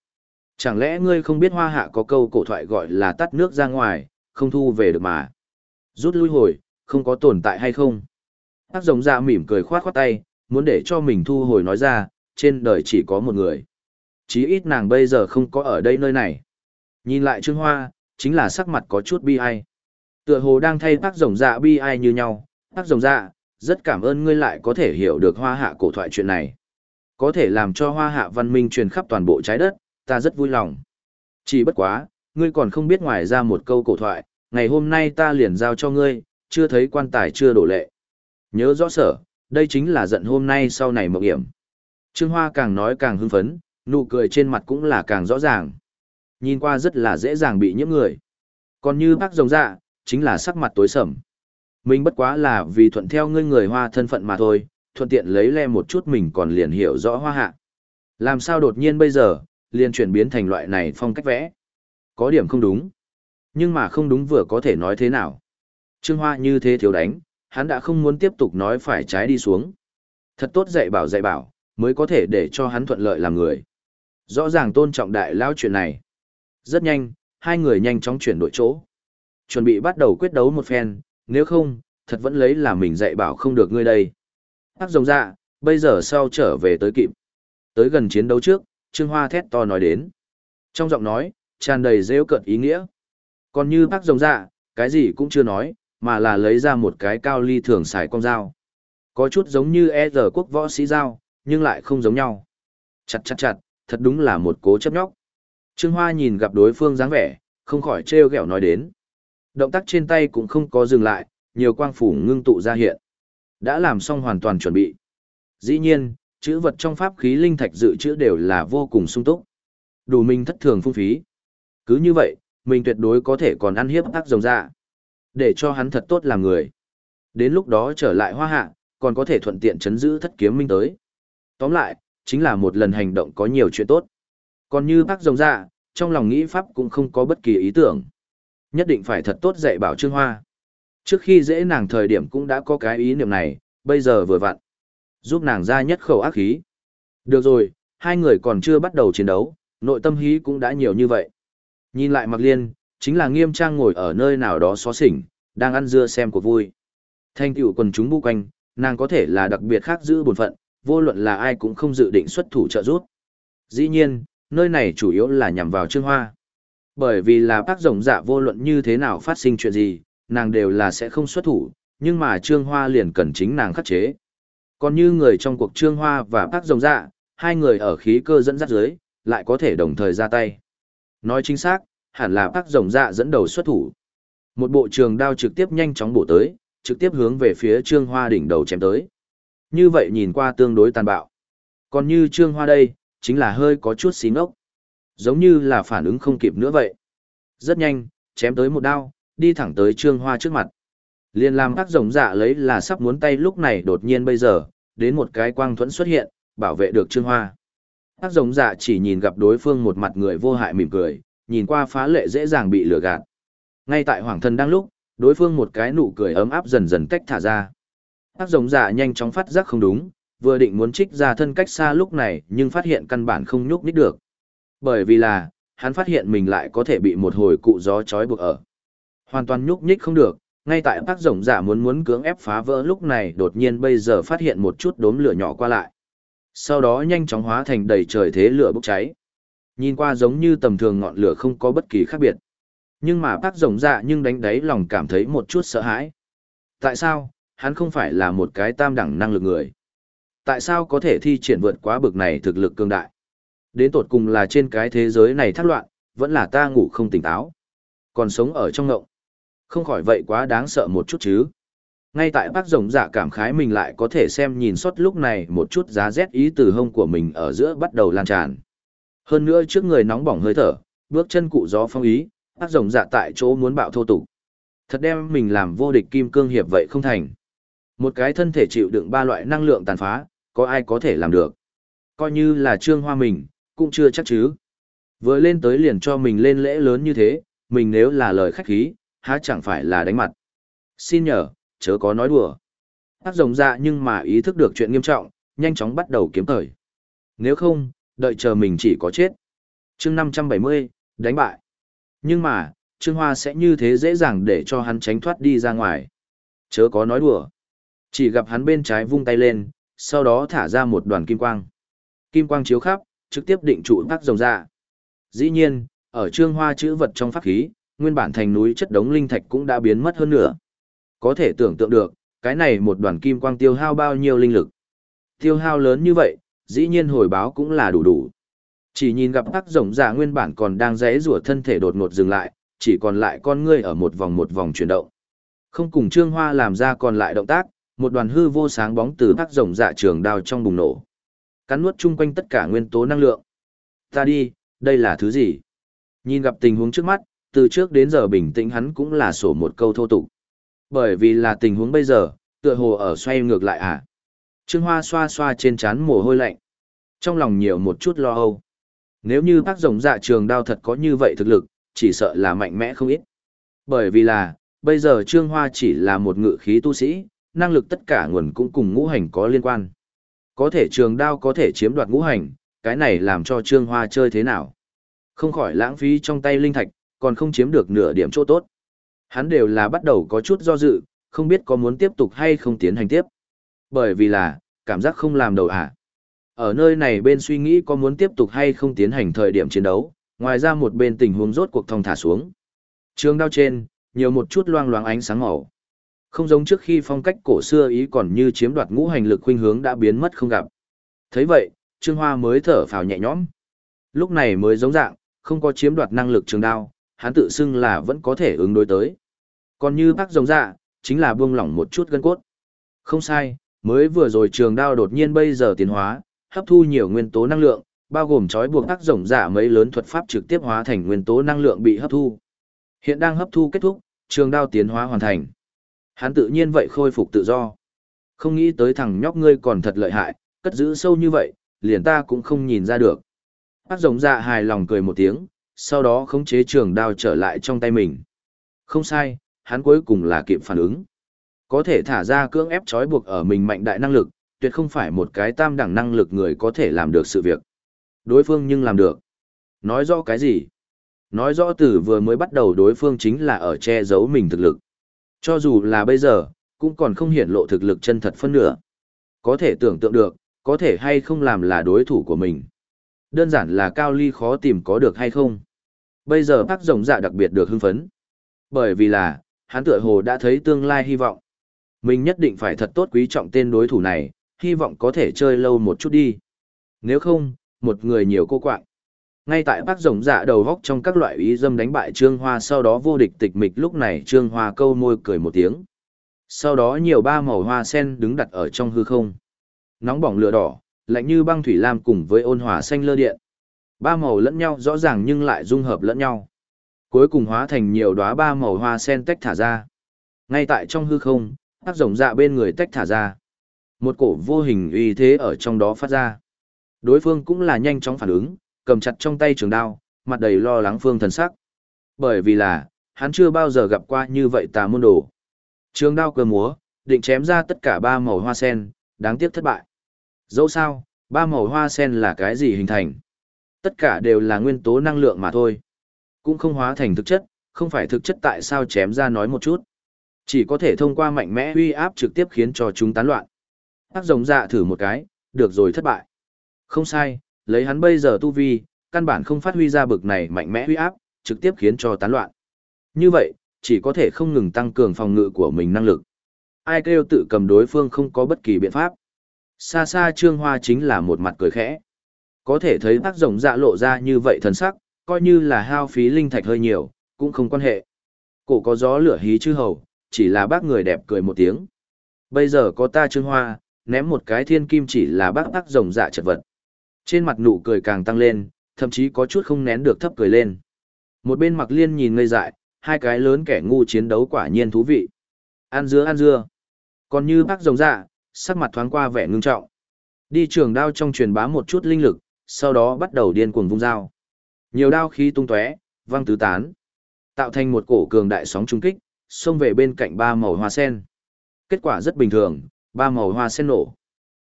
Chẳng lẽ ngươi không biết hoa hạ có câu cổ thoại gọi là tắt nước ra ngoài, không thu về được mà. Rút lui hồi, không có tồn tại hay không? Ác giống dạ mỉm cười khoát khoát tay, muốn để cho mình thu hồi nói ra, trên đời chỉ có một người. Chí ít nàng bây giờ không có ở đây nơi này. Nhìn lại Trương Hoa, chính là sắc mặt có chút bi ai. Tựa hồ đang thay bác rồng dạ bi ai như nhau, bác rồng dạ, rất cảm ơn ngươi lại có thể hiểu được hoa hạ cổ thoại chuyện này. Có thể làm cho hoa hạ văn minh truyền khắp toàn bộ trái đất, ta rất vui lòng. Chỉ bất quá, ngươi còn không biết ngoài ra một câu cổ thoại, ngày hôm nay ta liền giao cho ngươi, chưa thấy quan tài chưa đổ lệ. Nhớ rõ sở, đây chính là giận hôm nay sau này mộng hiểm. Trương Hoa càng nói càng hưng phấn, nụ cười trên mặt cũng là càng rõ ràng. Nhìn qua rất là dễ dàng bị nhiễm người. Còn như bác rồng dạ, chính là sắc mặt tối sầm. Mình bất quá là vì thuận theo ngươi người hoa thân phận mà thôi, thuận tiện lấy le một chút mình còn liền hiểu rõ hoa hạ. Làm sao đột nhiên bây giờ, liền chuyển biến thành loại này phong cách vẽ. Có điểm không đúng. Nhưng mà không đúng vừa có thể nói thế nào. Trương Hoa như thế thiếu đánh, hắn đã không muốn tiếp tục nói phải trái đi xuống. Thật tốt dạy bảo dạy bảo, mới có thể để cho hắn thuận lợi làm người. Rõ ràng tôn trọng đại lao chuyện này. Rất nhanh, hai người nhanh chóng chuyển đổi chỗ. Chuẩn bị bắt đầu quyết đấu một phen, nếu không, thật vẫn lấy là mình dạy bảo không được ngươi đây. Hắc rồng dạ, bây giờ sau trở về tới kịp. Tới gần chiến đấu trước, Trương Hoa thét to nói đến. Trong giọng nói, tràn đầy rêu cợt ý nghĩa. Còn như bác rồng dạ, cái gì cũng chưa nói, mà là lấy ra một cái cao ly thường xài con dao. Có chút giống như e giờ quốc võ sĩ dao, nhưng lại không giống nhau. Chặt chặt chặt, thật đúng là một cố chấp nhóc. Trương Hoa nhìn gặp đối phương dáng vẻ, không khỏi trêu ghẹo nói đến. Động tác trên tay cũng không có dừng lại, nhiều quang phủ ngưng tụ ra hiện. Đã làm xong hoàn toàn chuẩn bị. Dĩ nhiên, chữ vật trong pháp khí linh thạch dự trữ đều là vô cùng sung túc. Đủ mình thất thường phung phí. Cứ như vậy, mình tuyệt đối có thể còn ăn hiếp ác rồng ra. Để cho hắn thật tốt làm người. Đến lúc đó trở lại hoa hạ, còn có thể thuận tiện chấn giữ thất kiếm minh tới. Tóm lại, chính là một lần hành động có nhiều chuyện tốt. Còn như bác rồng dạ, trong lòng nghĩ pháp cũng không có bất kỳ ý tưởng. Nhất định phải thật tốt dạy bảo Trương Hoa. Trước khi dễ nàng thời điểm cũng đã có cái ý niệm này, bây giờ vừa vặn. Giúp nàng ra nhất khẩu ác khí. Được rồi, hai người còn chưa bắt đầu chiến đấu, nội tâm hí cũng đã nhiều như vậy. Nhìn lại Mạc Liên, chính là nghiêm trang ngồi ở nơi nào đó xó xỉnh, đang ăn dưa xem cuộc vui. Thanh tựu quần chúng bu quanh, nàng có thể là đặc biệt khác giữ bổn phận, vô luận là ai cũng không dự định xuất thủ trợ giúp. Dĩ nhiên, nơi này chủ yếu là nhằm vào Trương Hoa. Bởi vì là bác rồng dạ vô luận như thế nào phát sinh chuyện gì, nàng đều là sẽ không xuất thủ, nhưng mà Trương Hoa liền cần chính nàng khắc chế. Còn như người trong cuộc Trương Hoa và bác rồng dạ, hai người ở khí cơ dẫn dắt dưới, lại có thể đồng thời ra tay. Nói chính xác, hẳn là bác rồng dạ dẫn đầu xuất thủ. Một bộ trường đao trực tiếp nhanh chóng bổ tới, trực tiếp hướng về phía Trương Hoa đỉnh đầu chém tới. Như vậy nhìn qua tương đối tàn bạo. Còn như Trương Hoa đây, chính là hơi có chút xí ngốc. Giống như là phản ứng không kịp nữa vậy. Rất nhanh, chém tới một đao, đi thẳng tới Trương Hoa trước mặt. Liên làm các rồng dạ lấy là sắp muốn tay lúc này đột nhiên bây giờ, đến một cái quang thuẫn xuất hiện, bảo vệ được Trương Hoa. Các rồng dạ chỉ nhìn gặp đối phương một mặt người vô hại mỉm cười, nhìn qua phá lệ dễ dàng bị lừa gạt. Ngay tại hoàng thân đang lúc, đối phương một cái nụ cười ấm áp dần dần cách thả ra. Hắc rồng giả nhanh chóng phát giác không đúng, vừa định muốn trích ra thân cách xa lúc này nhưng phát hiện căn bản không nhúc nít được. Bởi vì là, hắn phát hiện mình lại có thể bị một hồi cụ gió chói buộc ở. Hoàn toàn nhúc nhích không được, ngay tại bác rồng giả muốn muốn cưỡng ép phá vỡ lúc này đột nhiên bây giờ phát hiện một chút đốm lửa nhỏ qua lại. Sau đó nhanh chóng hóa thành đầy trời thế lửa bốc cháy. Nhìn qua giống như tầm thường ngọn lửa không có bất kỳ khác biệt. Nhưng mà bác rồng dạ nhưng đánh đáy lòng cảm thấy một chút sợ hãi. Tại sao, hắn không phải là một cái tam đẳng năng lực người? Tại sao có thể thi triển vượt quá bực này thực lực cường đại? Đến tột cùng là trên cái thế giới này thác loạn, vẫn là ta ngủ không tỉnh táo. Còn sống ở trong ngộng. Không khỏi vậy quá đáng sợ một chút chứ. Ngay tại bác rồng dạ cảm khái mình lại có thể xem nhìn suốt lúc này một chút giá rét ý từ hông của mình ở giữa bắt đầu lan tràn. Hơn nữa trước người nóng bỏng hơi thở, bước chân cụ gió phong ý, bác rồng dạ tại chỗ muốn bạo thô tục. Thật đem mình làm vô địch kim cương hiệp vậy không thành. Một cái thân thể chịu đựng ba loại năng lượng tàn phá, có ai có thể làm được. Coi như là trương hoa mình, cũng chưa chắc chứ. Vừa lên tới liền cho mình lên lễ lớn như thế, mình nếu là lời khách khí, há chẳng phải là đánh mặt. Xin nhờ, chớ có nói đùa. Bác rồng dạ nhưng mà ý thức được chuyện nghiêm trọng, nhanh chóng bắt đầu kiếm thời. Nếu không, đợi chờ mình chỉ có chết. chương 570, đánh bại. Nhưng mà, Trương Hoa sẽ như thế dễ dàng để cho hắn tránh thoát đi ra ngoài. Chớ có nói đùa. Chỉ gặp hắn bên trái vung tay lên, sau đó thả ra một đoàn kim quang. Kim quang chiếu khắp, trực tiếp định trụ bác rồng dạ. Dĩ nhiên, ở Trương Hoa chữ vật trong pháp khí, nguyên bản thành núi chất đống linh thạch cũng đã biến mất hơn nữa. Có thể tưởng tượng được, cái này một đoàn kim quang tiêu hao bao nhiêu linh lực. Tiêu hao lớn như vậy, dĩ nhiên hồi báo cũng là đủ đủ. Chỉ nhìn gặp tắc rồng dạ nguyên bản còn đang rẽ rủa thân thể đột ngột dừng lại, chỉ còn lại con ngươi ở một vòng một vòng chuyển động. Không cùng Trương Hoa làm ra còn lại động tác, một đoàn hư vô sáng bóng từ tắc rồng dạ trường đao trong bùng nổ. Cắn nuốt chung quanh tất cả nguyên tố năng lượng. Ta đi, đây là thứ gì? Nhìn gặp tình huống trước mắt, từ trước đến giờ bình tĩnh hắn cũng là sổ một câu thô tục. Bởi vì là tình huống bây giờ, tựa hồ ở xoay ngược lại à. Trương Hoa xoa xoa trên trán mồ hôi lạnh. Trong lòng nhiều một chút lo âu. Nếu như bác rồng dạ trường đao thật có như vậy thực lực, chỉ sợ là mạnh mẽ không ít. Bởi vì là, bây giờ Trương Hoa chỉ là một ngự khí tu sĩ, năng lực tất cả nguồn cũng cùng ngũ hành có liên quan. Có thể trường đao có thể chiếm đoạt ngũ hành, cái này làm cho Trương Hoa chơi thế nào? Không khỏi lãng phí trong tay linh thạch, còn không chiếm được nửa điểm chỗ tốt. Hắn đều là bắt đầu có chút do dự, không biết có muốn tiếp tục hay không tiến hành tiếp. Bởi vì là, cảm giác không làm đầu à. Ở nơi này bên suy nghĩ có muốn tiếp tục hay không tiến hành thời điểm chiến đấu, ngoài ra một bên tình huống rốt cuộc thông thả xuống. Trường đao trên, nhiều một chút loang loáng ánh sáng màu. Không giống trước khi phong cách cổ xưa ý còn như chiếm đoạt ngũ hành lực khuynh hướng đã biến mất không gặp. thấy vậy, Trương Hoa mới thở phào nhẹ nhõm. Lúc này mới giống dạng, không có chiếm đoạt năng lực trường đao, hắn tự xưng là vẫn có thể ứng đối tới. Còn như bác giống dạ, chính là buông lỏng một chút gân cốt. Không sai, mới vừa rồi trường đao đột nhiên bây giờ tiến hóa, hấp thu nhiều nguyên tố năng lượng, bao gồm trói buộc tác rồng giả mấy lớn thuật pháp trực tiếp hóa thành nguyên tố năng lượng bị hấp thu. Hiện đang hấp thu kết thúc, trường đao tiến hóa hoàn thành. Hắn tự nhiên vậy khôi phục tự do. Không nghĩ tới thằng nhóc ngươi còn thật lợi hại, cất giữ sâu như vậy, liền ta cũng không nhìn ra được. Bác rồng dạ hài lòng cười một tiếng, sau đó khống chế trường đao trở lại trong tay mình. Không sai, hắn cuối cùng là kịp phản ứng. Có thể thả ra cưỡng ép trói buộc ở mình mạnh đại năng lực, tuyệt không phải một cái tam đẳng năng lực người có thể làm được sự việc. Đối phương nhưng làm được. Nói rõ cái gì? Nói rõ từ vừa mới bắt đầu đối phương chính là ở che giấu mình thực lực. Cho dù là bây giờ, cũng còn không hiển lộ thực lực chân thật phân nửa. Có thể tưởng tượng được, có thể hay không làm là đối thủ của mình. Đơn giản là cao ly khó tìm có được hay không. Bây giờ bác rồng dạ đặc biệt được hưng phấn. Bởi vì là, hắn tựa hồ đã thấy tương lai hy vọng. Mình nhất định phải thật tốt quý trọng tên đối thủ này, hy vọng có thể chơi lâu một chút đi. Nếu không, một người nhiều cô quạng. Ngay tại bác rồng dạ đầu góc trong các loại ý dâm đánh bại Trương Hoa sau đó vô địch tịch mịch lúc này Trương Hoa câu môi cười một tiếng. Sau đó nhiều ba màu hoa sen đứng đặt ở trong hư không. Nóng bỏng lửa đỏ, lạnh như băng thủy lam cùng với ôn hòa xanh lơ điện. Ba màu lẫn nhau rõ ràng nhưng lại dung hợp lẫn nhau. Cuối cùng hóa thành nhiều đóa ba màu hoa sen tách thả ra. Ngay tại trong hư không, bác rồng dạ bên người tách thả ra. Một cổ vô hình uy thế ở trong đó phát ra. Đối phương cũng là nhanh chóng phản ứng, cầm chặt trong tay trường đao, mặt đầy lo lắng phương thần sắc. Bởi vì là, hắn chưa bao giờ gặp qua như vậy tà môn đồ. Trường đao cơ múa, định chém ra tất cả ba màu hoa sen, đáng tiếc thất bại. Dẫu sao, ba màu hoa sen là cái gì hình thành? Tất cả đều là nguyên tố năng lượng mà thôi. Cũng không hóa thành thực chất, không phải thực chất tại sao chém ra nói một chút. Chỉ có thể thông qua mạnh mẽ uy áp trực tiếp khiến cho chúng tán loạn. Tác rồng dạ thử một cái, được rồi thất bại. Không sai, lấy hắn bây giờ tu vi, căn bản không phát huy ra bực này mạnh mẽ uy áp, trực tiếp khiến cho tán loạn. Như vậy, chỉ có thể không ngừng tăng cường phòng ngự của mình năng lực. Ai kêu tự cầm đối phương không có bất kỳ biện pháp. Xa xa Trương Hoa chính là một mặt cười khẽ. Có thể thấy bác rồng dạ lộ ra như vậy thần sắc, coi như là hao phí linh thạch hơi nhiều, cũng không quan hệ. Cổ có gió lửa hí chư hầu, chỉ là bác người đẹp cười một tiếng. Bây giờ có ta Trương Hoa, ném một cái thiên kim chỉ là bác bác rồng dạ chật vật. Trên mặt nụ cười càng tăng lên, thậm chí có chút không nén được thấp cười lên. Một bên mặc liên nhìn ngây dại, hai cái lớn kẻ ngu chiến đấu quả nhiên thú vị. Ăn dưa ăn dưa. Còn như bác rồng dạ, sắc mặt thoáng qua vẻ ngưng trọng. Đi trường đao trong truyền bá một chút linh lực, sau đó bắt đầu điên cuồng vung dao. Nhiều đao khí tung tóe, văng tứ tán, tạo thành một cổ cường đại sóng trung kích, xông về bên cạnh ba màu hoa sen. Kết quả rất bình thường, ba màu hoa sen nổ.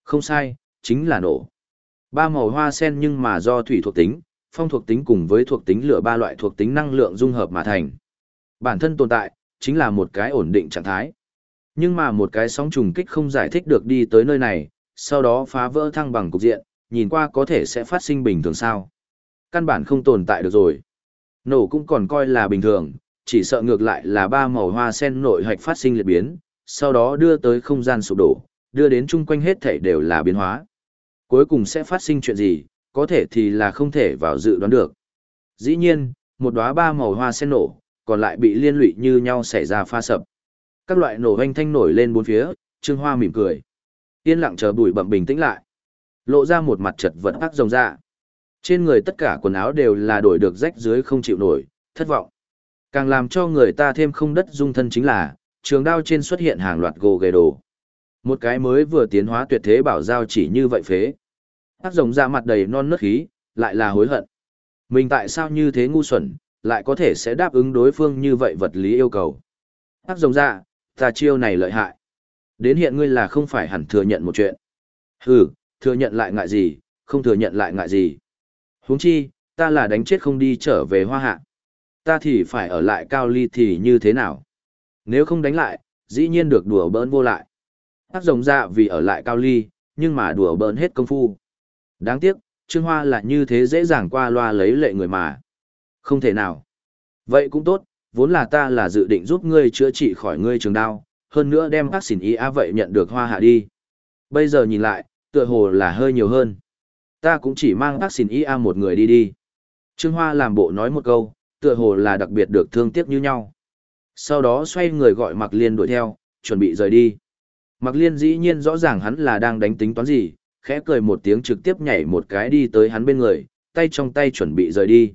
Không sai, chính là nổ. Ba màu hoa sen nhưng mà do thủy thuộc tính, phong thuộc tính cùng với thuộc tính lửa ba loại thuộc tính năng lượng dung hợp mà thành. Bản thân tồn tại, chính là một cái ổn định trạng thái. Nhưng mà một cái sóng trùng kích không giải thích được đi tới nơi này, sau đó phá vỡ thăng bằng cục diện, nhìn qua có thể sẽ phát sinh bình thường sao. Căn bản không tồn tại được rồi. Nổ cũng còn coi là bình thường, chỉ sợ ngược lại là ba màu hoa sen nội hạch phát sinh liệt biến, sau đó đưa tới không gian sụp đổ, đưa đến chung quanh hết thảy đều là biến hóa. Cuối cùng sẽ phát sinh chuyện gì, có thể thì là không thể vào dự đoán được. Dĩ nhiên, một đóa ba màu hoa sen nổ, còn lại bị liên lụy như nhau xảy ra pha sập. Các loại nổ hoanh thanh nổi lên bốn phía, Trương Hoa mỉm cười. Yên lặng chờ bụi bậm bình tĩnh lại. Lộ ra một mặt chật vật ác rồng ra. Trên người tất cả quần áo đều là đổi được rách dưới không chịu nổi, thất vọng. Càng làm cho người ta thêm không đất dung thân chính là, trường đao trên xuất hiện hàng loạt gồ ghề đồ. Một cái mới vừa tiến hóa tuyệt thế bảo giao chỉ như vậy phế. Ác rồng ra mặt đầy non nớt khí, lại là hối hận. Mình tại sao như thế ngu xuẩn, lại có thể sẽ đáp ứng đối phương như vậy vật lý yêu cầu. Ác rồng ra, ta chiêu này lợi hại. Đến hiện ngươi là không phải hẳn thừa nhận một chuyện. Hừ, thừa nhận lại ngại gì, không thừa nhận lại ngại gì. huống chi, ta là đánh chết không đi trở về hoa hạ. Ta thì phải ở lại cao ly thì như thế nào? Nếu không đánh lại, dĩ nhiên được đùa bỡn vô lại. Ác rồng ra vì ở lại cao ly, nhưng mà đùa bỡn hết công phu. Đáng tiếc, Trương Hoa là như thế dễ dàng qua loa lấy lệ người mà. Không thể nào. Vậy cũng tốt, vốn là ta là dự định giúp ngươi chữa trị khỏi ngươi trường đao, hơn nữa đem bác xỉn ý á vậy nhận được hoa hạ đi. Bây giờ nhìn lại, tựa hồ là hơi nhiều hơn. Ta cũng chỉ mang bác xỉn ý a một người đi đi. Trương Hoa làm bộ nói một câu, tựa hồ là đặc biệt được thương tiếc như nhau. Sau đó xoay người gọi Mạc Liên đuổi theo, chuẩn bị rời đi. Mạc Liên dĩ nhiên rõ ràng hắn là đang đánh tính toán gì, khẽ cười một tiếng trực tiếp nhảy một cái đi tới hắn bên người, tay trong tay chuẩn bị rời đi.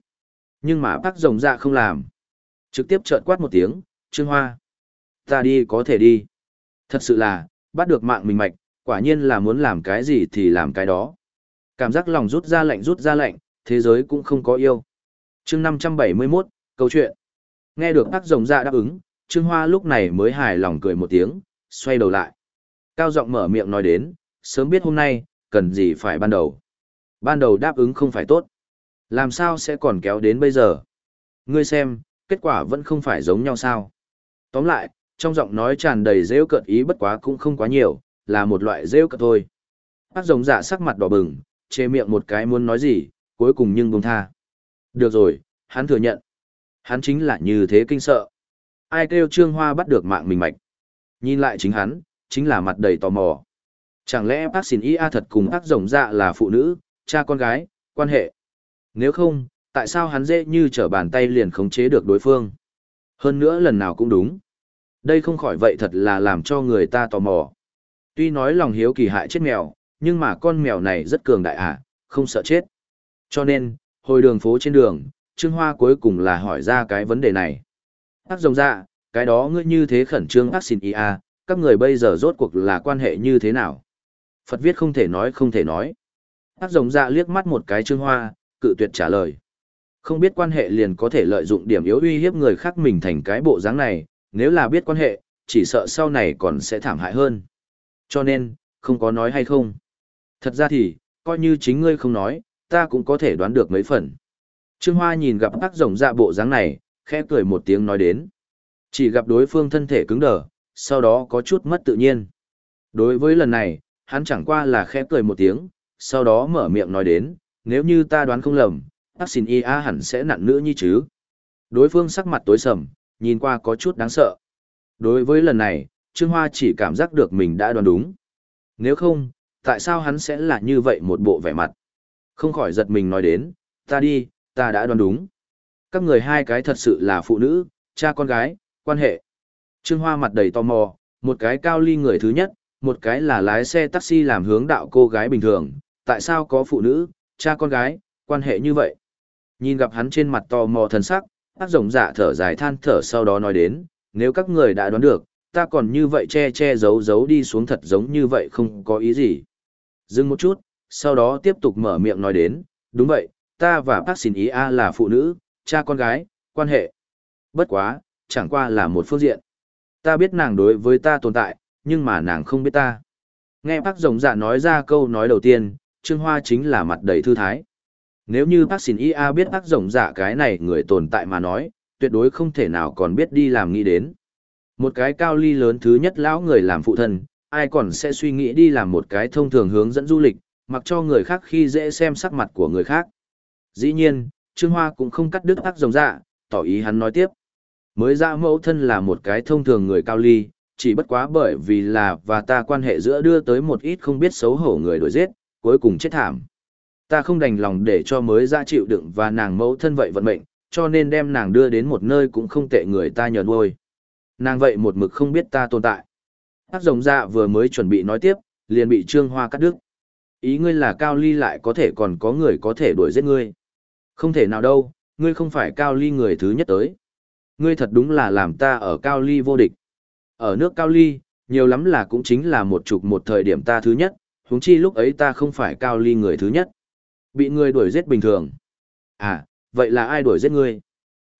Nhưng mà bác rồng dạ không làm. Trực tiếp trợn quát một tiếng, Trương Hoa. Ta đi có thể đi. Thật sự là, bắt được mạng mình mạch, quả nhiên là muốn làm cái gì thì làm cái đó. Cảm giác lòng rút ra lạnh rút ra lạnh, thế giới cũng không có yêu. chương 571, câu chuyện. Nghe được bác rồng dạ đáp ứng, Trương Hoa lúc này mới hài lòng cười một tiếng, xoay đầu lại. Cao giọng mở miệng nói đến, sớm biết hôm nay, cần gì phải ban đầu. Ban đầu đáp ứng không phải tốt. Làm sao sẽ còn kéo đến bây giờ? Ngươi xem, kết quả vẫn không phải giống nhau sao? Tóm lại, trong giọng nói tràn đầy rêu cợt ý bất quá cũng không quá nhiều, là một loại rêu cợt thôi. Bác rồng dạ sắc mặt đỏ bừng, chê miệng một cái muốn nói gì, cuối cùng nhưng buông tha. Được rồi, hắn thừa nhận. Hắn chính là như thế kinh sợ. Ai kêu Trương Hoa bắt được mạng mình mạch. Nhìn lại chính hắn, chính là mặt đầy tò mò. Chẳng lẽ bác xin ý a thật cùng bác rồng dạ là phụ nữ, cha con gái, quan hệ. Nếu không, tại sao hắn dễ như trở bàn tay liền khống chế được đối phương? Hơn nữa lần nào cũng đúng. Đây không khỏi vậy thật là làm cho người ta tò mò. Tuy nói lòng hiếu kỳ hại chết mèo, nhưng mà con mèo này rất cường đại à, không sợ chết. Cho nên, hồi đường phố trên đường, Trương Hoa cuối cùng là hỏi ra cái vấn đề này. Bác rồng dạ, cái đó ngươi như thế khẩn trương bác xin ý à, các người bây giờ rốt cuộc là quan hệ như thế nào? Phật viết không thể nói không thể nói. Ác rồng dạ liếc mắt một cái Trương Hoa, cự tuyệt trả lời. Không biết quan hệ liền có thể lợi dụng điểm yếu uy hiếp người khác mình thành cái bộ dáng này, nếu là biết quan hệ, chỉ sợ sau này còn sẽ thảm hại hơn. Cho nên, không có nói hay không. Thật ra thì, coi như chính ngươi không nói, ta cũng có thể đoán được mấy phần. Trương Hoa nhìn gặp ác rồng dạ bộ dáng này, khẽ cười một tiếng nói đến. Chỉ gặp đối phương thân thể cứng đờ, sau đó có chút mất tự nhiên. Đối với lần này, hắn chẳng qua là khẽ cười một tiếng, sau đó mở miệng nói đến, nếu như ta đoán không lầm, bác xin y a hẳn sẽ nặng nữ như chứ. Đối phương sắc mặt tối sầm, nhìn qua có chút đáng sợ. Đối với lần này, Trương Hoa chỉ cảm giác được mình đã đoán đúng. Nếu không, tại sao hắn sẽ là như vậy một bộ vẻ mặt? Không khỏi giật mình nói đến, ta đi, ta đã đoán đúng. Các người hai cái thật sự là phụ nữ, cha con gái, quan hệ. Trương Hoa mặt đầy tò mò, một cái cao ly người thứ nhất, một cái là lái xe taxi làm hướng đạo cô gái bình thường, tại sao có phụ nữ, cha con gái, quan hệ như vậy. Nhìn gặp hắn trên mặt tò mò thần sắc, ác rồng dạ thở dài than thở sau đó nói đến, nếu các người đã đoán được, ta còn như vậy che che giấu giấu đi xuống thật giống như vậy không có ý gì. Dừng một chút, sau đó tiếp tục mở miệng nói đến, đúng vậy, ta và bác xin ý A là phụ nữ, cha con gái, quan hệ. Bất quá, chẳng qua là một phương diện. Ta biết nàng đối với ta tồn tại, nhưng mà nàng không biết ta. Nghe bác rồng dạ nói ra câu nói đầu tiên, Trương Hoa chính là mặt đầy thư thái. Nếu như bác xin IA biết bác rồng dạ cái này người tồn tại mà nói, tuyệt đối không thể nào còn biết đi làm nghĩ đến. Một cái cao ly lớn thứ nhất lão người làm phụ thân, ai còn sẽ suy nghĩ đi làm một cái thông thường hướng dẫn du lịch, mặc cho người khác khi dễ xem sắc mặt của người khác. Dĩ nhiên, Trương Hoa cũng không cắt đứt bác rồng dạ, tỏ ý hắn nói tiếp. Mới ra mẫu thân là một cái thông thường người cao ly, chỉ bất quá bởi vì là và ta quan hệ giữa đưa tới một ít không biết xấu hổ người đổi giết, cuối cùng chết thảm. Ta không đành lòng để cho mới ra chịu đựng và nàng mẫu thân vậy vận mệnh, cho nên đem nàng đưa đến một nơi cũng không tệ người ta nhờ nuôi. Nàng vậy một mực không biết ta tồn tại. Hắc rồng dạ vừa mới chuẩn bị nói tiếp, liền bị Trương Hoa cắt đứt. Ý ngươi là Cao Ly lại có thể còn có người có thể đuổi giết ngươi. Không thể nào đâu, ngươi không phải Cao Ly người thứ nhất tới. Ngươi thật đúng là làm ta ở Cao Ly vô địch. Ở nước Cao Ly, nhiều lắm là cũng chính là một chục một thời điểm ta thứ nhất, huống chi lúc ấy ta không phải Cao Ly người thứ nhất. Bị người đuổi giết bình thường. À, vậy là ai đuổi giết ngươi?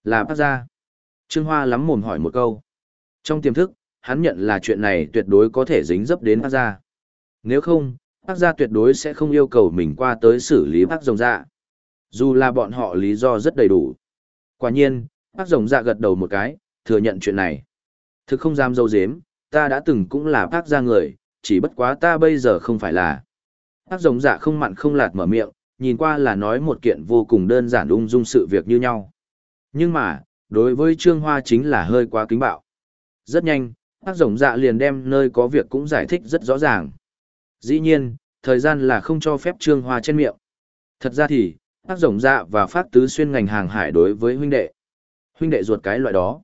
Là bác gia. Trương Hoa lắm mồm hỏi một câu. Trong tiềm thức, hắn nhận là chuyện này tuyệt đối có thể dính dấp đến bác gia. Nếu không, bác gia tuyệt đối sẽ không yêu cầu mình qua tới xử lý bác rồng dạ. Dù là bọn họ lý do rất đầy đủ. Quả nhiên, bác rồng dạ gật đầu một cái, thừa nhận chuyện này. Thực không dám dâu dếm, ta đã từng cũng là bác gia người, chỉ bất quá ta bây giờ không phải là. Bác giống dạ không mặn không lạt mở miệng, nhìn qua là nói một kiện vô cùng đơn giản ung dung sự việc như nhau. Nhưng mà, đối với Trương Hoa chính là hơi quá kính bạo. Rất nhanh, bác giống dạ liền đem nơi có việc cũng giải thích rất rõ ràng. Dĩ nhiên, thời gian là không cho phép Trương Hoa trên miệng. Thật ra thì, bác giống dạ và phát tứ xuyên ngành hàng hải đối với huynh đệ. Huynh đệ ruột cái loại đó.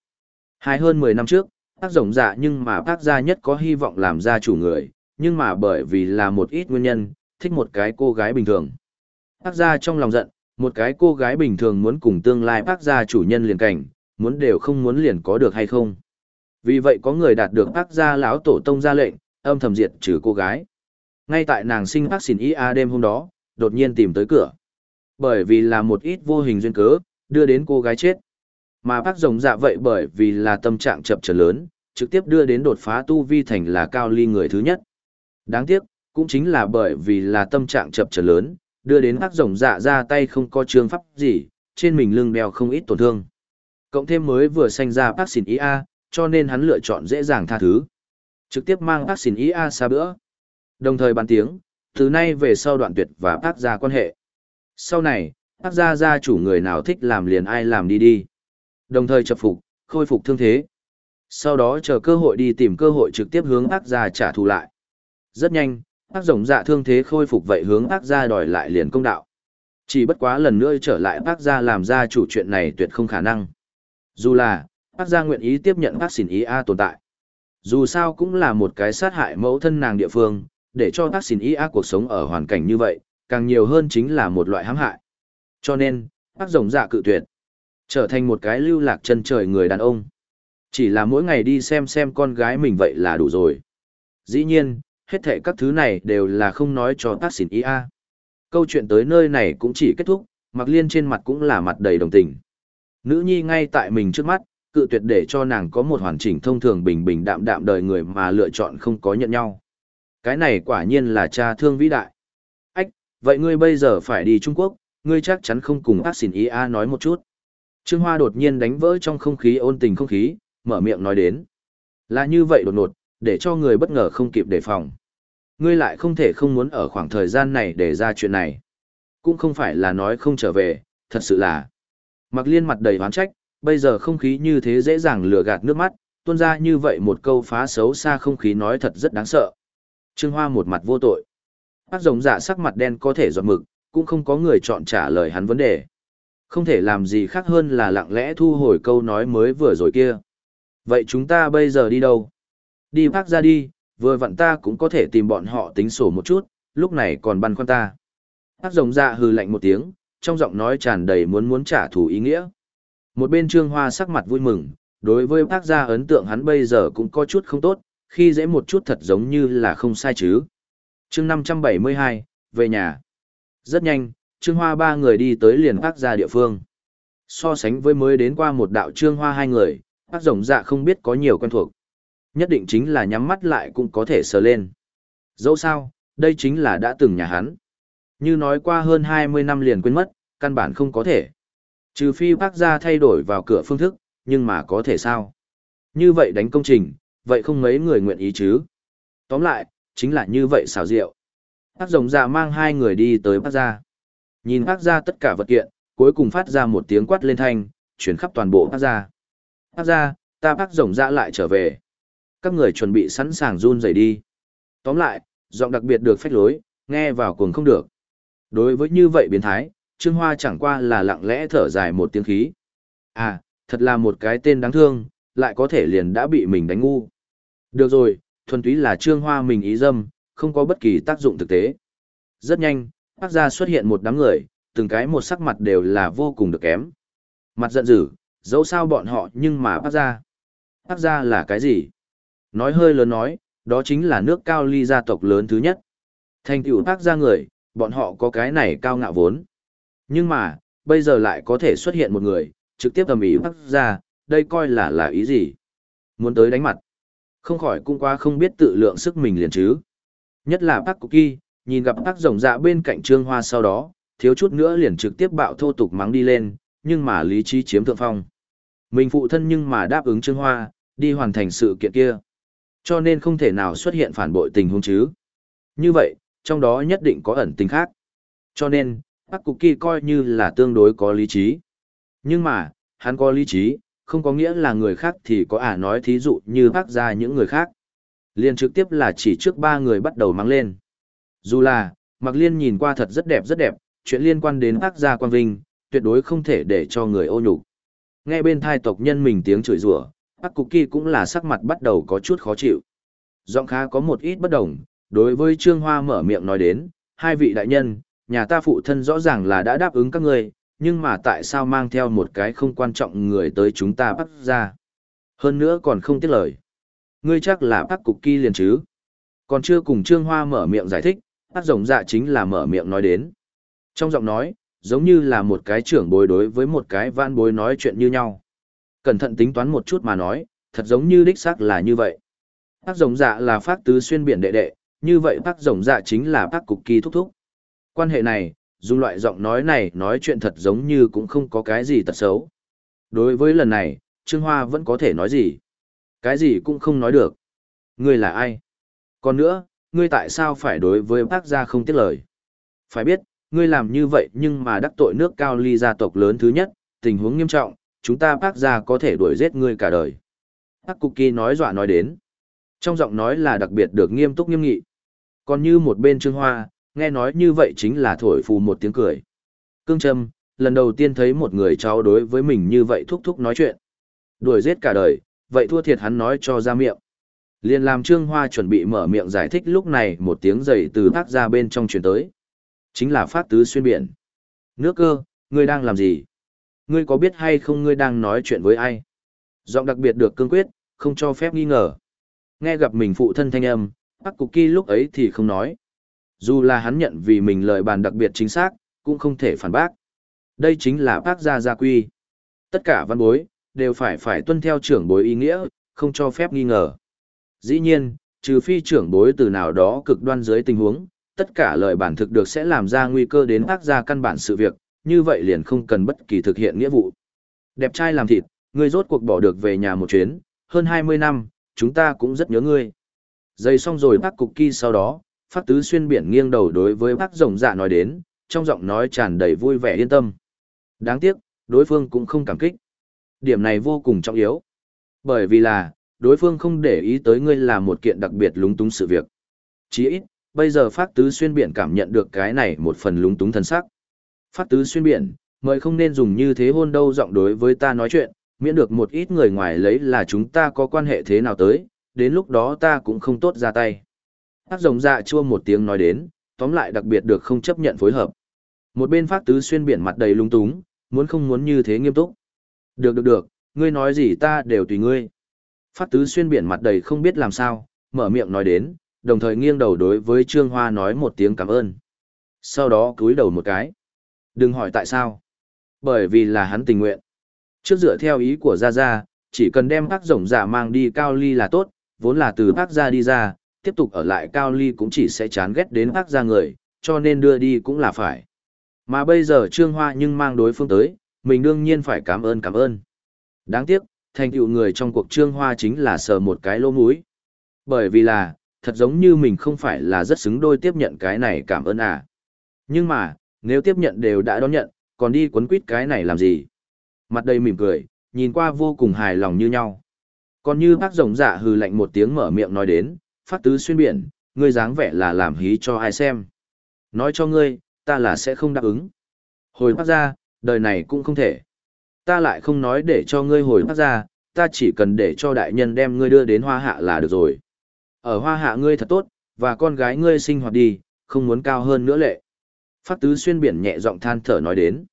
Hai hơn 10 năm trước, bác rồng dạ nhưng mà bác gia nhất có hy vọng làm gia chủ người, nhưng mà bởi vì là một ít nguyên nhân, thích một cái cô gái bình thường. Bác gia trong lòng giận, một cái cô gái bình thường muốn cùng tương lai bác gia chủ nhân liền cảnh, muốn đều không muốn liền có được hay không. Vì vậy có người đạt được bác gia lão tổ tông ra lệnh, âm thầm diệt trừ cô gái. Ngay tại nàng sinh bác xỉn ý a đêm hôm đó, đột nhiên tìm tới cửa. Bởi vì là một ít vô hình duyên cớ, đưa đến cô gái chết. Mà bác rồng dạ vậy bởi vì là tâm trạng chậm trở lớn, trực tiếp đưa đến đột phá tu vi thành là cao ly người thứ nhất. Đáng tiếc, cũng chính là bởi vì là tâm trạng chậm trở lớn, đưa đến bác rồng dạ ra tay không có trương pháp gì, trên mình lưng đeo không ít tổn thương. Cộng thêm mới vừa sanh ra bác xỉn ý A, cho nên hắn lựa chọn dễ dàng tha thứ. Trực tiếp mang bác xỉn ý A xa bữa. Đồng thời bàn tiếng, từ nay về sau đoạn tuyệt và bác gia quan hệ. Sau này, bác gia gia chủ người nào thích làm liền ai làm đi đi. Đồng thời chập phục, khôi phục thương thế. Sau đó chờ cơ hội đi tìm cơ hội trực tiếp hướng Ác gia trả thù lại. Rất nhanh, Ác rồng dạ thương thế khôi phục vậy hướng Ác gia đòi lại liền công đạo. Chỉ bất quá lần nữa trở lại Ác gia làm gia chủ chuyện này tuyệt không khả năng. Dù là, Ác gia nguyện ý tiếp nhận Ác xỉn ý A tồn tại. Dù sao cũng là một cái sát hại mẫu thân nàng địa phương, để cho Ác xỉn ý A cuộc sống ở hoàn cảnh như vậy, càng nhiều hơn chính là một loại hãm hại. Cho nên, Ác rồng dạ cự tuyệt. Trở thành một cái lưu lạc chân trời người đàn ông. Chỉ là mỗi ngày đi xem xem con gái mình vậy là đủ rồi. Dĩ nhiên, hết thệ các thứ này đều là không nói cho tác xỉn ý a. Câu chuyện tới nơi này cũng chỉ kết thúc, mặc liên trên mặt cũng là mặt đầy đồng tình. Nữ nhi ngay tại mình trước mắt, cự tuyệt để cho nàng có một hoàn chỉnh thông thường bình bình đạm đạm đời người mà lựa chọn không có nhận nhau. Cái này quả nhiên là cha thương vĩ đại. Ách, vậy ngươi bây giờ phải đi Trung Quốc, ngươi chắc chắn không cùng ác xỉn ý a nói một chút. Trương Hoa đột nhiên đánh vỡ trong không khí ôn tình không khí, mở miệng nói đến. Là như vậy đột ngột, để cho người bất ngờ không kịp đề phòng. Ngươi lại không thể không muốn ở khoảng thời gian này để ra chuyện này. Cũng không phải là nói không trở về, thật sự là. Mặc liên mặt đầy oán trách, bây giờ không khí như thế dễ dàng lừa gạt nước mắt, tuôn ra như vậy một câu phá xấu xa không khí nói thật rất đáng sợ. Trương Hoa một mặt vô tội. Bác rồng giả sắc mặt đen có thể giọt mực, cũng không có người chọn trả lời hắn vấn đề. Không thể làm gì khác hơn là lặng lẽ thu hồi câu nói mới vừa rồi kia. Vậy chúng ta bây giờ đi đâu? Đi bác ra đi, vừa vặn ta cũng có thể tìm bọn họ tính sổ một chút, lúc này còn băn khoăn ta. Bác rồng dạ hừ lạnh một tiếng, trong giọng nói tràn đầy muốn muốn trả thù ý nghĩa. Một bên trương hoa sắc mặt vui mừng, đối với bác gia ấn tượng hắn bây giờ cũng có chút không tốt, khi dễ một chút thật giống như là không sai chứ. chương 572, về nhà. Rất nhanh, trương hoa ba người đi tới liền bác ra địa phương. So sánh với mới đến qua một đạo trương hoa hai người, bác rồng dạ không biết có nhiều quen thuộc. Nhất định chính là nhắm mắt lại cũng có thể sờ lên. Dẫu sao, đây chính là đã từng nhà hắn. Như nói qua hơn 20 năm liền quên mất, căn bản không có thể. Trừ phi bác ra thay đổi vào cửa phương thức, nhưng mà có thể sao? Như vậy đánh công trình, vậy không mấy người nguyện ý chứ? Tóm lại, chính là như vậy xảo diệu. Bác rồng dạ mang hai người đi tới Bắc gia. Nhìn ác ra tất cả vật kiện, cuối cùng phát ra một tiếng quát lên thanh, chuyển khắp toàn bộ ác ra ác ra ta bác rồng ra lại trở về. Các người chuẩn bị sẵn sàng run rẩy đi. Tóm lại, giọng đặc biệt được phách lối, nghe vào cuồng không được. Đối với như vậy biến thái, Trương Hoa chẳng qua là lặng lẽ thở dài một tiếng khí. À, thật là một cái tên đáng thương, lại có thể liền đã bị mình đánh ngu. Được rồi, thuần túy là Trương Hoa mình ý dâm, không có bất kỳ tác dụng thực tế. Rất nhanh, bác gia xuất hiện một đám người, từng cái một sắc mặt đều là vô cùng được kém. Mặt giận dữ, dẫu sao bọn họ nhưng mà bác gia. Bác gia là cái gì? Nói hơi lớn nói, đó chính là nước cao ly gia tộc lớn thứ nhất. Thành tựu bác gia người, bọn họ có cái này cao ngạo vốn. Nhưng mà, bây giờ lại có thể xuất hiện một người, trực tiếp tầm ý bác gia, đây coi là là ý gì? Muốn tới đánh mặt. Không khỏi cũng qua không biết tự lượng sức mình liền chứ. Nhất là bác Cookie, nhìn gặp bác rồng dạ bên cạnh trương hoa sau đó, thiếu chút nữa liền trực tiếp bạo thô tục mắng đi lên, nhưng mà lý trí chiếm thượng phong. Mình phụ thân nhưng mà đáp ứng trương hoa, đi hoàn thành sự kiện kia. Cho nên không thể nào xuất hiện phản bội tình huống chứ. Như vậy, trong đó nhất định có ẩn tình khác. Cho nên, bác Kỳ coi như là tương đối có lý trí. Nhưng mà, hắn có lý trí, không có nghĩa là người khác thì có ả à nói thí dụ như bác ra những người khác. Liên trực tiếp là chỉ trước ba người bắt đầu mang lên. Dù là, Mạc Liên nhìn qua thật rất đẹp rất đẹp, chuyện liên quan đến ác gia quan vinh, tuyệt đối không thể để cho người ô nhục. Nghe bên thai tộc nhân mình tiếng chửi rủa, bác Cục Kỳ cũng là sắc mặt bắt đầu có chút khó chịu. Giọng khá có một ít bất đồng, đối với Trương Hoa mở miệng nói đến, hai vị đại nhân, nhà ta phụ thân rõ ràng là đã đáp ứng các người, nhưng mà tại sao mang theo một cái không quan trọng người tới chúng ta bắt ra. Hơn nữa còn không tiếc lời. Ngươi chắc là bác cục kỳ liền chứ. Còn chưa cùng Trương Hoa mở miệng giải thích, bác rồng dạ chính là mở miệng nói đến. Trong giọng nói, giống như là một cái trưởng bối đối với một cái van bối nói chuyện như nhau. Cẩn thận tính toán một chút mà nói, thật giống như đích xác là như vậy. Bác rồng dạ là phát tứ xuyên biển đệ đệ, như vậy bác rồng dạ chính là bác cục kỳ thúc thúc. Quan hệ này, dùng loại giọng nói này nói chuyện thật giống như cũng không có cái gì tật xấu. Đối với lần này, Trương Hoa vẫn có thể nói gì. Cái gì cũng không nói được. Ngươi là ai? Còn nữa, ngươi tại sao phải đối với bác gia không tiếc lời? Phải biết, ngươi làm như vậy nhưng mà đắc tội nước cao ly gia tộc lớn thứ nhất, tình huống nghiêm trọng, chúng ta bác gia có thể đuổi giết ngươi cả đời. Bác Cục Kỳ nói dọa nói đến. Trong giọng nói là đặc biệt được nghiêm túc nghiêm nghị. Còn như một bên Trương Hoa, nghe nói như vậy chính là thổi phù một tiếng cười. Cương Trâm, lần đầu tiên thấy một người cháu đối với mình như vậy thúc thúc nói chuyện. Đuổi giết cả đời, vậy thua thiệt hắn nói cho ra miệng. Liên làm Trương Hoa chuẩn bị mở miệng giải thích lúc này một tiếng giày từ phát ra bên trong truyền tới. Chính là phát tứ xuyên biển. Nước cơ, ngươi đang làm gì? Ngươi có biết hay không ngươi đang nói chuyện với ai? Giọng đặc biệt được cương quyết, không cho phép nghi ngờ. Nghe gặp mình phụ thân thanh âm, Bắc Cục Kỳ lúc ấy thì không nói. Dù là hắn nhận vì mình lời bàn đặc biệt chính xác, cũng không thể phản bác. Đây chính là bác gia gia quy. Tất cả văn bối, đều phải phải tuân theo trưởng bối ý nghĩa, không cho phép nghi ngờ. Dĩ nhiên, trừ phi trưởng bối từ nào đó cực đoan dưới tình huống, tất cả lời bản thực được sẽ làm ra nguy cơ đến bác gia căn bản sự việc, như vậy liền không cần bất kỳ thực hiện nghĩa vụ. Đẹp trai làm thịt, ngươi rốt cuộc bỏ được về nhà một chuyến, hơn 20 năm, chúng ta cũng rất nhớ ngươi. Dây xong rồi bác cục kỳ sau đó, phát tứ xuyên biển nghiêng đầu đối với bác rồng dạ nói đến, trong giọng nói tràn đầy vui vẻ yên tâm. Đáng tiếc, đối phương cũng không cảm kích. Điểm này vô cùng trọng yếu. Bởi vì là, đối phương không để ý tới ngươi là một kiện đặc biệt lúng túng sự việc. Chỉ ít, bây giờ phát tứ xuyên biển cảm nhận được cái này một phần lúng túng thần sắc. Phát tứ xuyên biển, mời không nên dùng như thế hôn đâu giọng đối với ta nói chuyện, miễn được một ít người ngoài lấy là chúng ta có quan hệ thế nào tới, đến lúc đó ta cũng không tốt ra tay. Phát rồng dạ chua một tiếng nói đến, tóm lại đặc biệt được không chấp nhận phối hợp. Một bên phát tứ xuyên biển mặt đầy lung túng, muốn không muốn như thế nghiêm túc. Được được được, ngươi nói gì ta đều tùy ngươi. Phát tứ xuyên biển mặt đầy không biết làm sao, mở miệng nói đến, đồng thời nghiêng đầu đối với Trương Hoa nói một tiếng cảm ơn. Sau đó cúi đầu một cái. Đừng hỏi tại sao. Bởi vì là hắn tình nguyện. Trước dựa theo ý của Gia Gia, chỉ cần đem bác rồng giả mang đi cao ly là tốt, vốn là từ bác gia đi ra, tiếp tục ở lại cao ly cũng chỉ sẽ chán ghét đến bác gia người, cho nên đưa đi cũng là phải. Mà bây giờ Trương Hoa nhưng mang đối phương tới, mình đương nhiên phải cảm ơn cảm ơn. Đáng tiếc, thành tựu người trong cuộc Trương Hoa chính là sờ một cái lỗ mũi. Bởi vì là, thật giống như mình không phải là rất xứng đôi tiếp nhận cái này cảm ơn à. Nhưng mà, nếu tiếp nhận đều đã đón nhận, còn đi quấn quýt cái này làm gì? Mặt đầy mỉm cười, nhìn qua vô cùng hài lòng như nhau. Còn như bác rồng dạ hừ lạnh một tiếng mở miệng nói đến, phát tứ xuyên biển, ngươi dáng vẻ là làm hí cho ai xem. Nói cho ngươi, ta là sẽ không đáp ứng. Hồi bác ra, đời này cũng không thể. Ta lại không nói để cho ngươi hồi Bắc ra, ta chỉ cần để cho đại nhân đem ngươi đưa đến hoa hạ là được rồi. Ở hoa hạ ngươi thật tốt, và con gái ngươi sinh hoạt đi, không muốn cao hơn nữa lệ. Phát tứ xuyên biển nhẹ giọng than thở nói đến.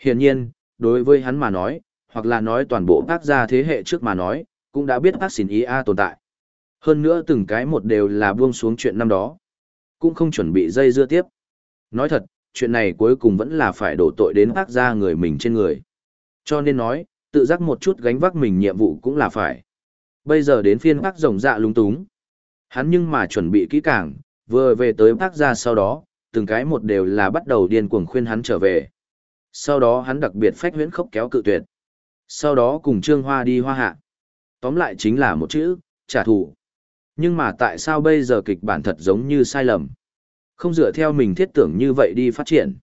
Hiển nhiên, đối với hắn mà nói, hoặc là nói toàn bộ bác gia thế hệ trước mà nói, cũng đã biết bác xin ý A tồn tại. Hơn nữa từng cái một đều là buông xuống chuyện năm đó. Cũng không chuẩn bị dây dưa tiếp. Nói thật, chuyện này cuối cùng vẫn là phải đổ tội đến bác gia người mình trên người. Cho nên nói, tự giác một chút gánh vác mình nhiệm vụ cũng là phải. Bây giờ đến phiên bác rồng dạ lung túng. Hắn nhưng mà chuẩn bị kỹ càng, vừa về tới bác gia sau đó, từng cái một đều là bắt đầu điên cuồng khuyên hắn trở về. Sau đó hắn đặc biệt phách huyễn khốc kéo cự tuyệt. Sau đó cùng Trương Hoa đi hoa hạ. Tóm lại chính là một chữ, trả thù. Nhưng mà tại sao bây giờ kịch bản thật giống như sai lầm? Không dựa theo mình thiết tưởng như vậy đi phát triển.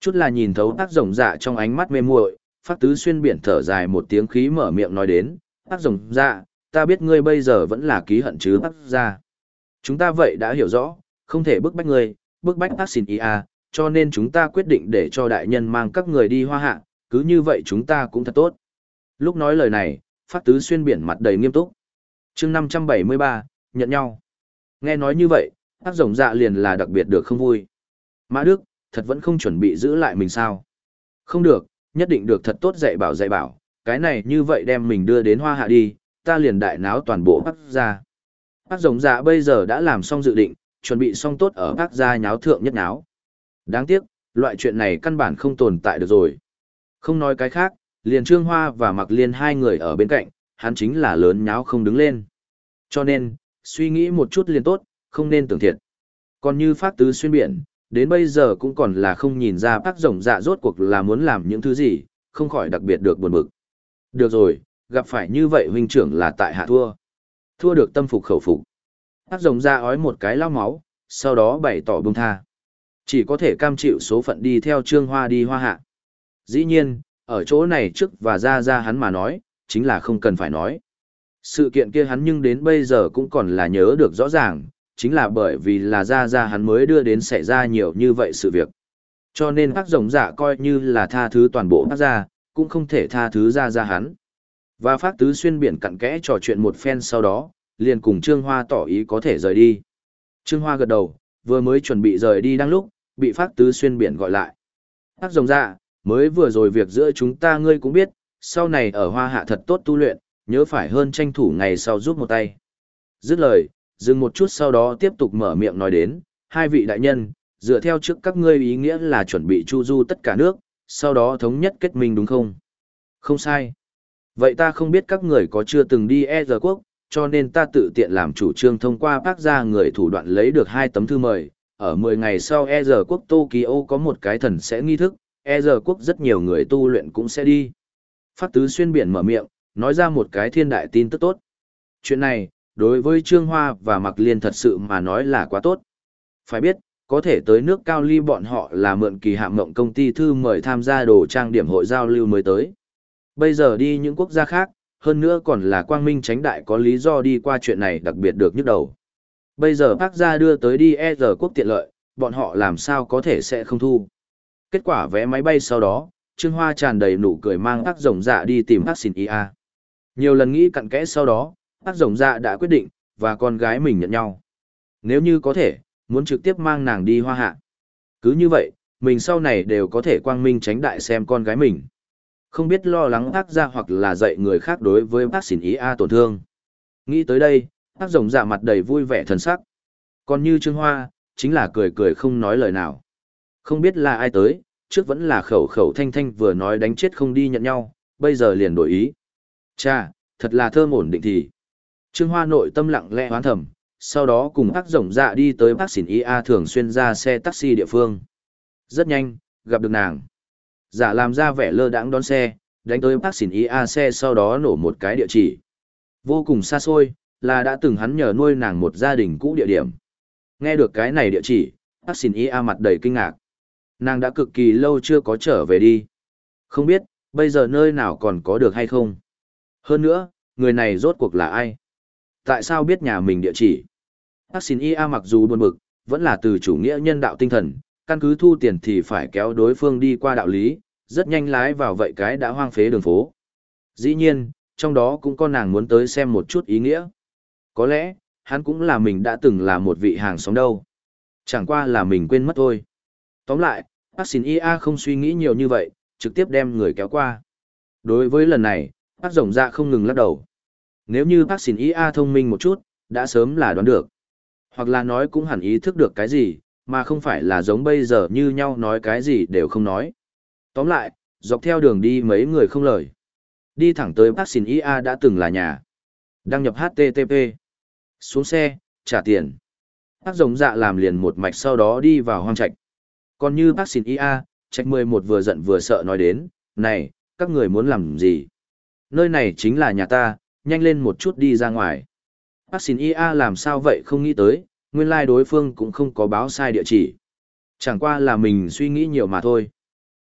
Chút là nhìn thấu tác rồng dạ trong ánh mắt mê muội, phát tứ xuyên biển thở dài một tiếng khí mở miệng nói đến, Ác rồng dạ, ta biết ngươi bây giờ vẫn là ký hận chứ tác ra. Chúng ta vậy đã hiểu rõ, không thể bức bách ngươi, bức bách ác xin ý à, cho nên chúng ta quyết định để cho đại nhân mang các người đi hoa hạ, cứ như vậy chúng ta cũng thật tốt. Lúc nói lời này, phát tứ xuyên biển mặt đầy nghiêm túc. chương 573, nhận nhau. Nghe nói như vậy, ác rồng dạ liền là đặc biệt được không vui. Mã Đức, thật vẫn không chuẩn bị giữ lại mình sao. Không được, nhất định được thật tốt dạy bảo dạy bảo, cái này như vậy đem mình đưa đến hoa hạ đi, ta liền đại náo toàn bộ bắc ra. Bác rồng dạ bây giờ đã làm xong dự định, chuẩn bị xong tốt ở bác gia nháo thượng nhất náo. Đáng tiếc, loại chuyện này căn bản không tồn tại được rồi. Không nói cái khác, liền Trương Hoa và Mặc Liên hai người ở bên cạnh, hắn chính là lớn nháo không đứng lên. Cho nên, suy nghĩ một chút liền tốt, không nên tưởng thiệt. Còn như phát tứ xuyên biển, đến bây giờ cũng còn là không nhìn ra bác rồng dạ rốt cuộc là muốn làm những thứ gì, không khỏi đặc biệt được buồn bực. Được rồi, gặp phải như vậy huynh trưởng là tại hạ thua. Thua được tâm phục khẩu phục. Bác rồng dạ ói một cái lao máu, sau đó bày tỏ bông tha. Chỉ có thể cam chịu số phận đi theo trương hoa đi hoa hạ. Dĩ nhiên, ở chỗ này trước và ra ra hắn mà nói, chính là không cần phải nói. Sự kiện kia hắn nhưng đến bây giờ cũng còn là nhớ được rõ ràng, chính là bởi vì là ra ra hắn mới đưa đến xảy ra nhiều như vậy sự việc. Cho nên các rồng giả coi như là tha thứ toàn bộ bác ra, cũng không thể tha thứ ra ra hắn. Và phát tứ xuyên biển cặn kẽ trò chuyện một phen sau đó, liền cùng Trương Hoa tỏ ý có thể rời đi. Trương Hoa gật đầu, vừa mới chuẩn bị rời đi đang lúc, bị phát tứ xuyên biển gọi lại. Các rồng dạ, mới vừa rồi việc giữa chúng ta ngươi cũng biết, sau này ở hoa hạ thật tốt tu luyện, nhớ phải hơn tranh thủ ngày sau giúp một tay. Dứt lời, dừng một chút sau đó tiếp tục mở miệng nói đến, hai vị đại nhân, dựa theo trước các ngươi ý nghĩa là chuẩn bị chu du tất cả nước, sau đó thống nhất kết minh đúng không? Không sai. Vậy ta không biết các người có chưa từng đi e giờ quốc, cho nên ta tự tiện làm chủ trương thông qua bác gia người thủ đoạn lấy được hai tấm thư mời. Ở 10 ngày sau e giờ quốc Tokyo có một cái thần sẽ nghi thức, e giờ quốc rất nhiều người tu luyện cũng sẽ đi. Phát tứ xuyên biển mở miệng, nói ra một cái thiên đại tin tức tốt. Chuyện này, đối với Trương Hoa và Mạc Liên thật sự mà nói là quá tốt. Phải biết, có thể tới nước cao ly bọn họ là mượn kỳ hạm mộng công ty thư mời tham gia đồ trang điểm hội giao lưu mới tới. Bây giờ đi những quốc gia khác, hơn nữa còn là quang minh tránh đại có lý do đi qua chuyện này đặc biệt được nhức đầu. Bây giờ bác gia đưa tới đi e giờ quốc tiện lợi, bọn họ làm sao có thể sẽ không thu. Kết quả vé máy bay sau đó, Trương Hoa tràn đầy nụ cười mang bác rồng dạ đi tìm bác xin IA. Nhiều lần nghĩ cặn kẽ sau đó, bác rồng dạ đã quyết định, và con gái mình nhận nhau. Nếu như có thể, muốn trực tiếp mang nàng đi hoa hạ. Cứ như vậy, mình sau này đều có thể quang minh tránh đại xem con gái mình. Không biết lo lắng bác ra hoặc là dạy người khác đối với bác xỉn ý A à tổn thương. Nghĩ tới đây, bác rồng dạ mặt đầy vui vẻ thần sắc. Còn như Trương Hoa, chính là cười cười không nói lời nào. Không biết là ai tới, trước vẫn là khẩu khẩu thanh thanh vừa nói đánh chết không đi nhận nhau, bây giờ liền đổi ý. Cha, thật là thơm ổn định thì. Trương Hoa nội tâm lặng lẽ hoán thầm, sau đó cùng bác rộng dạ đi tới bác xỉn IA thường xuyên ra xe taxi địa phương. Rất nhanh, gặp được nàng. Giả làm ra vẻ lơ đãng đón xe, đánh tới bác xỉn IA xe sau đó nổ một cái địa chỉ. Vô cùng xa xôi, là đã từng hắn nhờ nuôi nàng một gia đình cũ địa điểm. Nghe được cái này địa chỉ, bác xỉn IA mặt đầy kinh ngạc. Nàng đã cực kỳ lâu chưa có trở về đi. Không biết, bây giờ nơi nào còn có được hay không. Hơn nữa, người này rốt cuộc là ai? Tại sao biết nhà mình địa chỉ? Bác xin IA mặc dù buồn bực, vẫn là từ chủ nghĩa nhân đạo tinh thần, căn cứ thu tiền thì phải kéo đối phương đi qua đạo lý, rất nhanh lái vào vậy cái đã hoang phế đường phố. Dĩ nhiên, trong đó cũng có nàng muốn tới xem một chút ý nghĩa. Có lẽ, hắn cũng là mình đã từng là một vị hàng xóm đâu. Chẳng qua là mình quên mất thôi. Tóm lại, bác xin IA không suy nghĩ nhiều như vậy, trực tiếp đem người kéo qua. Đối với lần này, bác rồng ra không ngừng lắc đầu. Nếu như bác xin IA thông minh một chút, đã sớm là đoán được. Hoặc là nói cũng hẳn ý thức được cái gì, mà không phải là giống bây giờ như nhau nói cái gì đều không nói. Tóm lại, dọc theo đường đi mấy người không lời. Đi thẳng tới bác xin IA đã từng là nhà. Đăng nhập HTTP. Xuống xe, trả tiền. Bác giống dạ làm liền một mạch sau đó đi vào hoang trạch. Còn như bác xin IA, trạch 11 vừa giận vừa sợ nói đến, này, các người muốn làm gì? Nơi này chính là nhà ta, nhanh lên một chút đi ra ngoài. Bác xin IA làm sao vậy không nghĩ tới, nguyên lai like đối phương cũng không có báo sai địa chỉ. Chẳng qua là mình suy nghĩ nhiều mà thôi.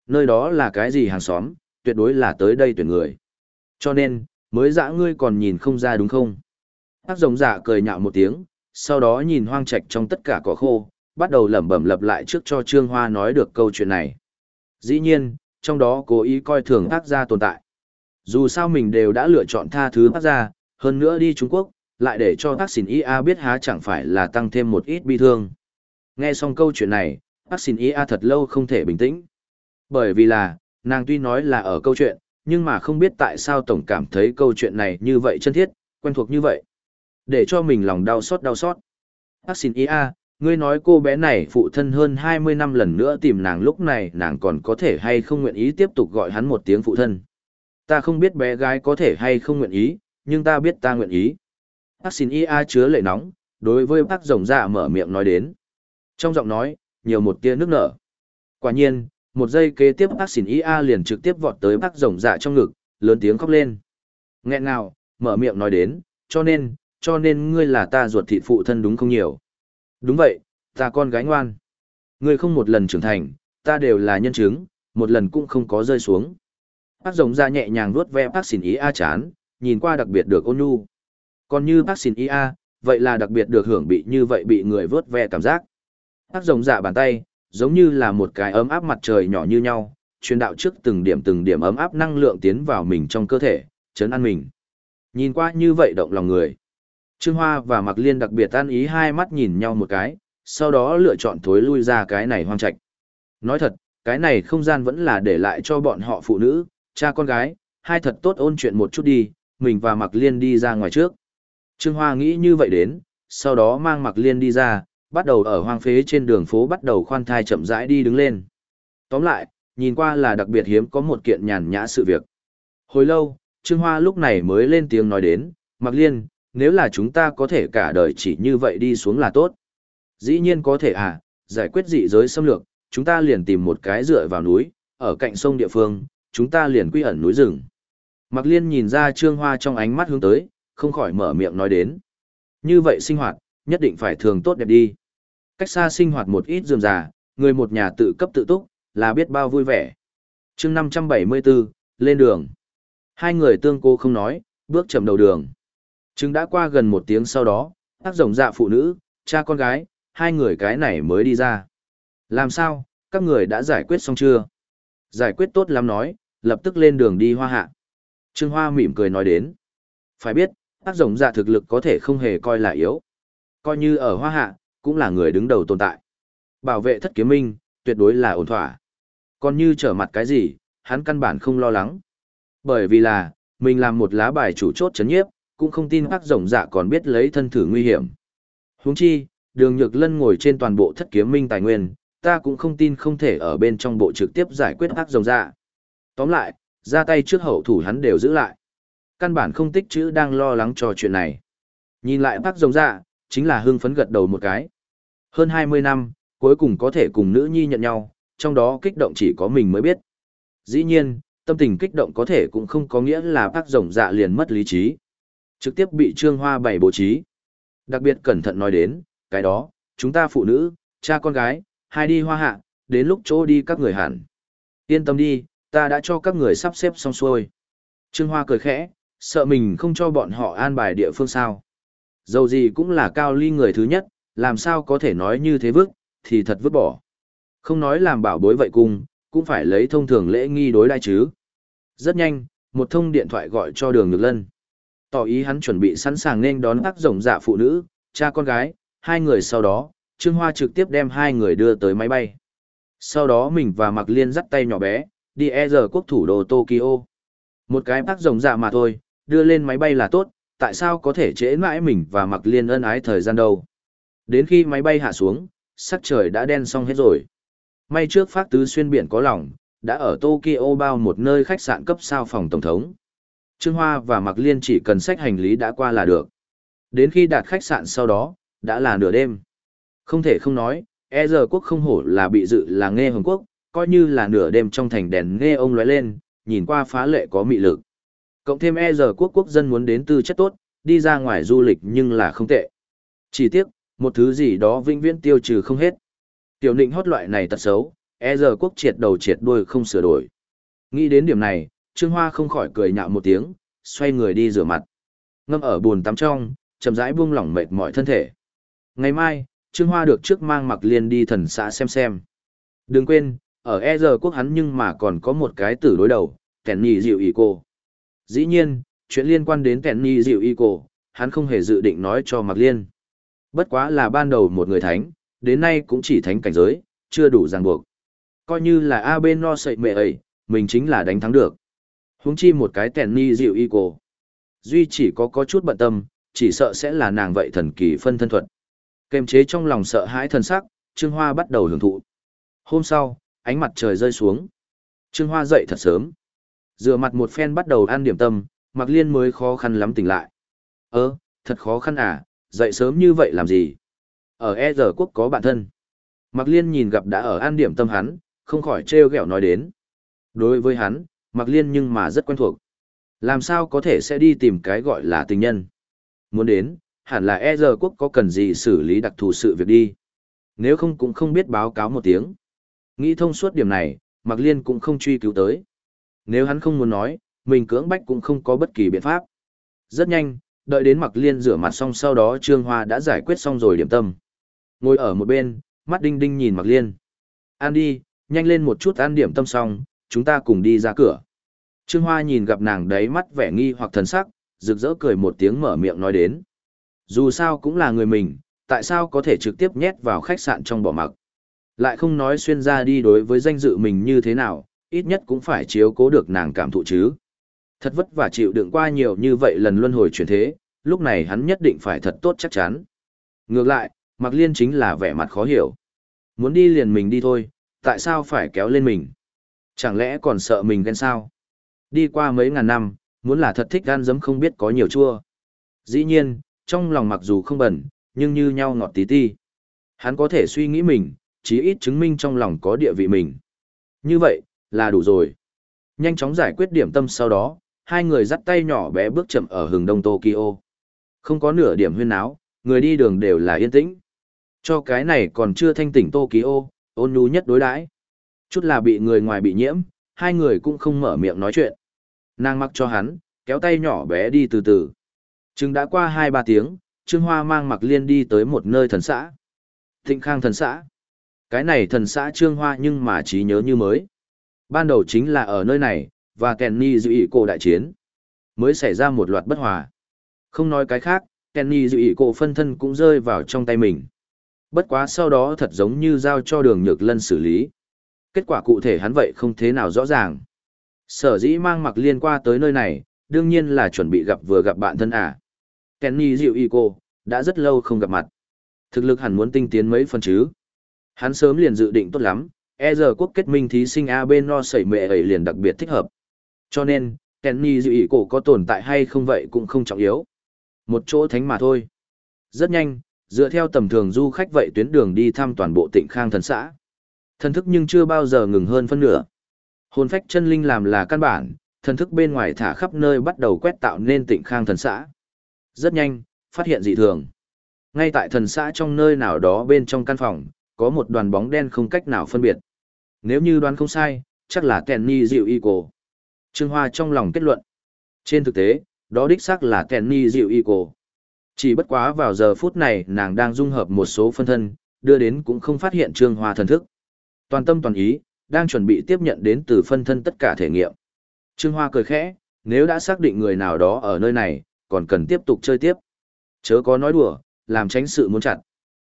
Nơi đó là cái gì hàng xóm, tuyệt đối là tới đây tuyển người. Cho nên, mới dã ngươi còn nhìn không ra đúng không? Bác rồng dạ cười nhạo một tiếng, sau đó nhìn hoang trạch trong tất cả cỏ khô, bắt đầu lẩm bẩm lập lại trước cho Trương Hoa nói được câu chuyện này. Dĩ nhiên, trong đó cố ý coi thường ác gia tồn tại. Dù sao mình đều đã lựa chọn tha thứ bác ra, hơn nữa đi Trung Quốc, lại để cho bác xin IA biết há chẳng phải là tăng thêm một ít bi thương. Nghe xong câu chuyện này, bác xin IA thật lâu không thể bình tĩnh. Bởi vì là, nàng tuy nói là ở câu chuyện, nhưng mà không biết tại sao tổng cảm thấy câu chuyện này như vậy chân thiết, quen thuộc như vậy. Để cho mình lòng đau xót đau xót. Bác xin IA, ngươi nói cô bé này phụ thân hơn 20 năm lần nữa tìm nàng lúc này nàng còn có thể hay không nguyện ý tiếp tục gọi hắn một tiếng phụ thân. Ta không biết bé gái có thể hay không nguyện ý, nhưng ta biết ta nguyện ý. Bác xin ia chứa lệ nóng, đối với bác rồng dạ mở miệng nói đến. Trong giọng nói, nhiều một tia nước nở. Quả nhiên, một giây kế tiếp bác xin ia liền trực tiếp vọt tới bác rồng dạ trong ngực lớn tiếng khóc lên nghẹn nào, mở miệng nói đến cho nên cho nên ngươi là ta ruột thịt phụ thân đúng không nhiều đúng vậy ta con gái ngoan ngươi không một lần trưởng thành ta đều là nhân chứng một lần cũng không có rơi xuống bác rồng ra nhẹ nhàng vuốt ve bác xin ý a chán nhìn qua đặc biệt được ôn nhu còn như bác xin ý a, vậy là đặc biệt được hưởng bị như vậy bị người vớt ve cảm giác bác rồng dạ bàn tay giống như là một cái ấm áp mặt trời nhỏ như nhau, truyền đạo trước từng điểm từng điểm ấm áp năng lượng tiến vào mình trong cơ thể, chấn an mình. Nhìn qua như vậy động lòng người. Trương Hoa và Mặc Liên đặc biệt an ý hai mắt nhìn nhau một cái, sau đó lựa chọn thối lui ra cái này hoang trạch. Nói thật, cái này không gian vẫn là để lại cho bọn họ phụ nữ, cha con gái, hai thật tốt ôn chuyện một chút đi, mình và Mạc Liên đi ra ngoài trước. Trương Hoa nghĩ như vậy đến, sau đó mang Mạc Liên đi ra, bắt đầu ở hoang phế trên đường phố bắt đầu khoan thai chậm rãi đi đứng lên. Tóm lại, nhìn qua là đặc biệt hiếm có một kiện nhàn nhã sự việc. Hồi lâu, Trương Hoa lúc này mới lên tiếng nói đến, Mạc Liên, nếu là chúng ta có thể cả đời chỉ như vậy đi xuống là tốt. Dĩ nhiên có thể à, giải quyết dị giới xâm lược, chúng ta liền tìm một cái dựa vào núi, ở cạnh sông địa phương, chúng ta liền quy ẩn núi rừng. Mạc Liên nhìn ra Trương Hoa trong ánh mắt hướng tới, không khỏi mở miệng nói đến. Như vậy sinh hoạt, nhất định phải thường tốt đẹp đi cách xa sinh hoạt một ít dườm già, người một nhà tự cấp tự túc, là biết bao vui vẻ. chương 574, lên đường. Hai người tương cô không nói, bước chậm đầu đường. Chứng đã qua gần một tiếng sau đó, tác rồng dạ phụ nữ, cha con gái, hai người cái này mới đi ra. Làm sao, các người đã giải quyết xong chưa? Giải quyết tốt lắm nói, lập tức lên đường đi hoa hạ. Trương Hoa mỉm cười nói đến. Phải biết, tác rồng dạ thực lực có thể không hề coi là yếu. Coi như ở hoa hạ, cũng là người đứng đầu tồn tại. Bảo vệ thất kiếm minh, tuyệt đối là ổn thỏa. Còn như trở mặt cái gì, hắn căn bản không lo lắng. Bởi vì là, mình làm một lá bài chủ chốt chấn nhiếp, cũng không tin bác rồng dạ còn biết lấy thân thử nguy hiểm. Huống chi, đường nhược lân ngồi trên toàn bộ thất kiếm minh tài nguyên, ta cũng không tin không thể ở bên trong bộ trực tiếp giải quyết bác rồng dạ. Tóm lại, ra tay trước hậu thủ hắn đều giữ lại. Căn bản không tích chữ đang lo lắng cho chuyện này. Nhìn lại bác rồng dạ, chính là hưng phấn gật đầu một cái. Hơn 20 năm, cuối cùng có thể cùng nữ nhi nhận nhau, trong đó kích động chỉ có mình mới biết. Dĩ nhiên, tâm tình kích động có thể cũng không có nghĩa là bác rồng dạ liền mất lý trí. Trực tiếp bị trương hoa bày bố trí. Đặc biệt cẩn thận nói đến, cái đó, chúng ta phụ nữ, cha con gái, hai đi hoa hạ, đến lúc chỗ đi các người hẳn. Yên tâm đi, ta đã cho các người sắp xếp xong xuôi. Trương Hoa cười khẽ, sợ mình không cho bọn họ an bài địa phương sao. Dầu gì cũng là cao ly người thứ nhất, làm sao có thể nói như thế vứt, thì thật vứt bỏ. Không nói làm bảo bối vậy cùng, cũng phải lấy thông thường lễ nghi đối đai chứ. Rất nhanh, một thông điện thoại gọi cho đường nhược lân. Tỏ ý hắn chuẩn bị sẵn sàng nên đón các rồng dạ phụ nữ, cha con gái, hai người sau đó, Trương Hoa trực tiếp đem hai người đưa tới máy bay. Sau đó mình và Mạc Liên dắt tay nhỏ bé, đi e giờ quốc thủ đô Tokyo. Một cái bác rồng dạ mà thôi, đưa lên máy bay là tốt, tại sao có thể trễ mãi mình và mặc Liên ân ái thời gian đâu. Đến khi máy bay hạ xuống, sắc trời đã đen xong hết rồi. May trước phát tứ xuyên biển có lòng, đã ở Tokyo bao một nơi khách sạn cấp sao phòng tổng thống. Trương Hoa và Mạc Liên chỉ cần sách hành lý đã qua là được. Đến khi đạt khách sạn sau đó, đã là nửa đêm. Không thể không nói, e giờ quốc không hổ là bị dự là nghe Hồng Quốc, coi như là nửa đêm trong thành đèn nghe ông lóe lên, nhìn qua phá lệ có mị lực. Cộng thêm e giờ quốc quốc dân muốn đến tư chất tốt, đi ra ngoài du lịch nhưng là không tệ. Chỉ tiếc, một thứ gì đó vĩnh viễn tiêu trừ không hết. Tiểu định hót loại này tật xấu, e giờ quốc triệt đầu triệt đuôi không sửa đổi. Nghĩ đến điểm này, Trương Hoa không khỏi cười nhạo một tiếng, xoay người đi rửa mặt. Ngâm ở bồn tắm trong, chậm rãi buông lỏng mệt mỏi thân thể. Ngày mai, Trương Hoa được trước mang mặc liên đi thần xã xem xem. Đừng quên, ở e giờ quốc hắn nhưng mà còn có một cái tử đối đầu, Tèn nhì dịu ý cô. Dĩ nhiên, chuyện liên quan đến Tèn nhì dịu ý cô, hắn không hề dự định nói cho mặc liên. Bất quá là ban đầu một người thánh, đến nay cũng chỉ thánh cảnh giới, chưa đủ ràng buộc. Coi như là A bên no sậy mẹ ấy, mình chính là đánh thắng được. Huống chi một cái tèn nhì dịu y cô. Duy chỉ có có chút bận tâm, chỉ sợ sẽ là nàng vậy thần kỳ phân thân thuật. Kềm chế trong lòng sợ hãi thần sắc, Trương Hoa bắt đầu hưởng thụ. Hôm sau, ánh mặt trời rơi xuống. Trương Hoa dậy thật sớm. Rửa mặt một phen bắt đầu ăn điểm tâm, Mạc Liên mới khó khăn lắm tỉnh lại. Ơ, thật khó khăn à, dậy sớm như vậy làm gì? Ở E giờ quốc có bạn thân. Mạc Liên nhìn gặp đã ở an điểm tâm hắn, không khỏi trêu ghẹo nói đến. Đối với hắn, Mạc Liên nhưng mà rất quen thuộc. Làm sao có thể sẽ đi tìm cái gọi là tình nhân? Muốn đến, hẳn là e giờ quốc có cần gì xử lý đặc thù sự việc đi. Nếu không cũng không biết báo cáo một tiếng. Nghĩ thông suốt điểm này, Mạc Liên cũng không truy cứu tới. Nếu hắn không muốn nói, mình cưỡng bách cũng không có bất kỳ biện pháp. Rất nhanh, đợi đến Mạc Liên rửa mặt xong sau đó Trương Hoa đã giải quyết xong rồi điểm tâm. Ngồi ở một bên, mắt đinh đinh nhìn Mạc Liên. An đi, nhanh lên một chút ăn điểm tâm xong, chúng ta cùng đi ra cửa. Trương Hoa nhìn gặp nàng đấy mắt vẻ nghi hoặc thần sắc, rực rỡ cười một tiếng mở miệng nói đến. Dù sao cũng là người mình, tại sao có thể trực tiếp nhét vào khách sạn trong bỏ mặc. Lại không nói xuyên ra đi đối với danh dự mình như thế nào, ít nhất cũng phải chiếu cố được nàng cảm thụ chứ. Thật vất vả chịu đựng qua nhiều như vậy lần luân hồi chuyển thế, lúc này hắn nhất định phải thật tốt chắc chắn. Ngược lại, Mạc Liên chính là vẻ mặt khó hiểu. Muốn đi liền mình đi thôi, tại sao phải kéo lên mình? Chẳng lẽ còn sợ mình ghen sao? Đi qua mấy ngàn năm, muốn là thật thích gan dấm không biết có nhiều chua. Dĩ nhiên, trong lòng mặc dù không bẩn, nhưng như nhau ngọt tí ti. Hắn có thể suy nghĩ mình, chí ít chứng minh trong lòng có địa vị mình. Như vậy, là đủ rồi. Nhanh chóng giải quyết điểm tâm sau đó, hai người dắt tay nhỏ bé bước chậm ở hừng đông Tokyo. Không có nửa điểm huyên áo, người đi đường đều là yên tĩnh. Cho cái này còn chưa thanh tỉnh Tokyo, ôn nhu nhất đối đãi. Chút là bị người ngoài bị nhiễm, hai người cũng không mở miệng nói chuyện. Nàng mặc cho hắn, kéo tay nhỏ bé đi từ từ. Chừng đã qua hai ba tiếng, Trương Hoa mang mặc liên đi tới một nơi thần xã. Thịnh Khang thần xã. Cái này thần xã Trương Hoa nhưng mà trí nhớ như mới. Ban đầu chính là ở nơi này, và Kenny dự ý cổ đại chiến. Mới xảy ra một loạt bất hòa. Không nói cái khác, Kenny dự ý cổ phân thân cũng rơi vào trong tay mình. Bất quá sau đó thật giống như giao cho đường nhược lân xử lý. Kết quả cụ thể hắn vậy không thế nào rõ ràng. Sở dĩ mang mặc liên qua tới nơi này, đương nhiên là chuẩn bị gặp vừa gặp bạn thân à. Kenny dịu y cô, đã rất lâu không gặp mặt. Thực lực hẳn muốn tinh tiến mấy phần chứ. Hắn sớm liền dự định tốt lắm, e giờ quốc kết minh thí sinh A bên no sẩy mệ ấy liền đặc biệt thích hợp. Cho nên, Kenny dịu ý cổ có tồn tại hay không vậy cũng không trọng yếu. Một chỗ thánh mà thôi. Rất nhanh, dựa theo tầm thường du khách vậy tuyến đường đi thăm toàn bộ tỉnh khang thần xã. Thần thức nhưng chưa bao giờ ngừng hơn phân nửa. Hồn phách chân linh làm là căn bản, thần thức bên ngoài thả khắp nơi bắt đầu quét tạo nên tỉnh khang thần xã. Rất nhanh, phát hiện dị thường. Ngay tại thần xã trong nơi nào đó bên trong căn phòng, có một đoàn bóng đen không cách nào phân biệt. Nếu như đoán không sai, chắc là Kenny Diệu y cổ. Trương Hoa trong lòng kết luận. Trên thực tế, đó đích xác là Kenny Diệu y cổ. Chỉ bất quá vào giờ phút này nàng đang dung hợp một số phân thân, đưa đến cũng không phát hiện Trương Hoa thần thức. Toàn tâm toàn ý, đang chuẩn bị tiếp nhận đến từ phân thân tất cả thể nghiệm. Trương Hoa cười khẽ, nếu đã xác định người nào đó ở nơi này, còn cần tiếp tục chơi tiếp. Chớ có nói đùa, làm tránh sự muốn chặt.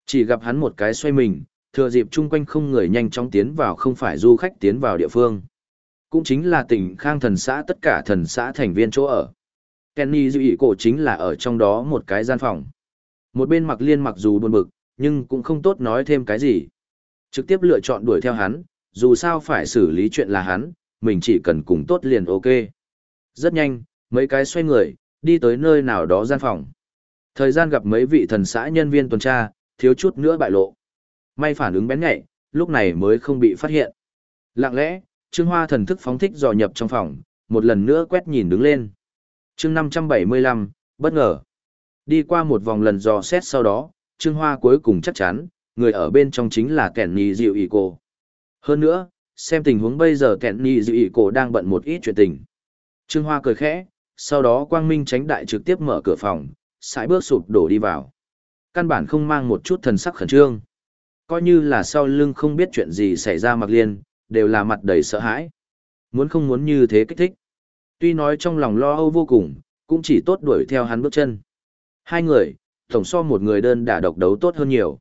Chỉ gặp hắn một cái xoay mình, thừa dịp chung quanh không người nhanh chóng tiến vào không phải du khách tiến vào địa phương. Cũng chính là tỉnh Khang thần xã tất cả thần xã thành viên chỗ ở. Kenny dự ý cổ chính là ở trong đó một cái gian phòng. Một bên mặc liên mặc dù buồn bực, nhưng cũng không tốt nói thêm cái gì. Trực tiếp lựa chọn đuổi theo hắn, dù sao phải xử lý chuyện là hắn, mình chỉ cần cùng tốt liền ok. Rất nhanh, mấy cái xoay người, đi tới nơi nào đó gian phòng. Thời gian gặp mấy vị thần xã nhân viên tuần tra, thiếu chút nữa bại lộ. May phản ứng bén nhạy, lúc này mới không bị phát hiện. Lặng lẽ, Trương Hoa thần thức phóng thích dò nhập trong phòng, một lần nữa quét nhìn đứng lên. Chương 575, bất ngờ. Đi qua một vòng lần dò xét sau đó, Trương Hoa cuối cùng chắc chắn, người ở bên trong chính là kẻn nhì dịu ý cổ. Hơn nữa, xem tình huống bây giờ kẻn nhì dịu ý cổ đang bận một ít chuyện tình. Trương Hoa cười khẽ, sau đó Quang Minh tránh đại trực tiếp mở cửa phòng, sải bước sụp đổ đi vào. Căn bản không mang một chút thần sắc khẩn trương. Coi như là sau lưng không biết chuyện gì xảy ra mặc liên, đều là mặt đầy sợ hãi. Muốn không muốn như thế kích thích. Tuy nói trong lòng lo âu vô cùng, cũng chỉ tốt đuổi theo hắn bước chân. Hai người, tổng so một người đơn đả độc đấu tốt hơn nhiều.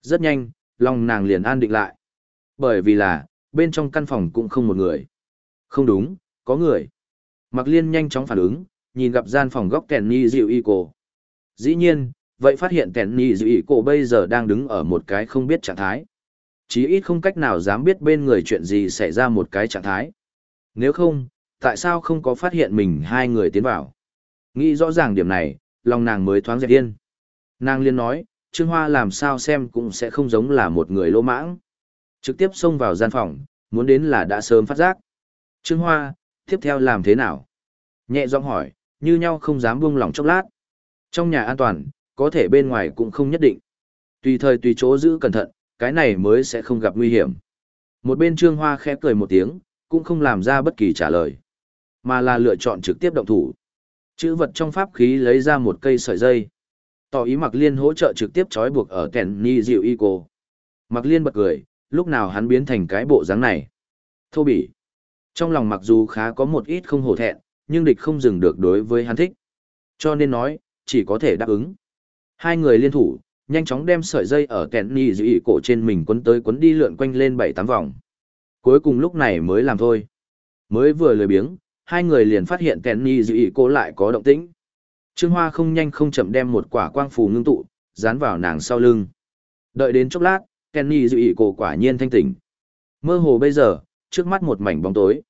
Rất nhanh, lòng nàng liền an định lại. Bởi vì là, bên trong căn phòng cũng không một người. Không đúng, có người. Mặc liên nhanh chóng phản ứng, nhìn gặp gian phòng góc kèn ni dịu y cổ. Dĩ nhiên, vậy phát hiện kèn nhì dịu cổ bây giờ đang đứng ở một cái không biết trạng thái. Chí ít không cách nào dám biết bên người chuyện gì xảy ra một cái trạng thái. Nếu không, tại sao không có phát hiện mình hai người tiến vào? Nghĩ rõ ràng điểm này, lòng nàng mới thoáng dẹp yên. Nàng liên nói, Trương Hoa làm sao xem cũng sẽ không giống là một người lỗ mãng. Trực tiếp xông vào gian phòng, muốn đến là đã sớm phát giác. Trương Hoa, tiếp theo làm thế nào? Nhẹ giọng hỏi, như nhau không dám buông lỏng chốc lát. Trong nhà an toàn, có thể bên ngoài cũng không nhất định. Tùy thời tùy chỗ giữ cẩn thận, cái này mới sẽ không gặp nguy hiểm. Một bên Trương Hoa khẽ cười một tiếng, cũng không làm ra bất kỳ trả lời, mà là lựa chọn trực tiếp động thủ. Chữ vật trong pháp khí lấy ra một cây sợi dây. Tỏ ý Mạc Liên hỗ trợ trực tiếp trói buộc ở kèn ni dịu y cô. Mạc Liên bật cười, lúc nào hắn biến thành cái bộ dáng này. Thô bỉ. Trong lòng mặc dù khá có một ít không hổ thẹn, nhưng địch không dừng được đối với hắn thích. Cho nên nói, chỉ có thể đáp ứng. Hai người liên thủ, nhanh chóng đem sợi dây ở kẹn nì dịu cổ trên mình quấn tới quấn đi lượn quanh lên bảy tám vòng. Cuối cùng lúc này mới làm thôi. Mới vừa lười biếng, hai người liền phát hiện kẹn nì dịu cổ lại có động tĩnh. Trương Hoa không nhanh không chậm đem một quả quang phù ngưng tụ, dán vào nàng sau lưng. Đợi đến chốc lát, Kenny dự ý cổ quả nhiên thanh tỉnh. Mơ hồ bây giờ, trước mắt một mảnh bóng tối.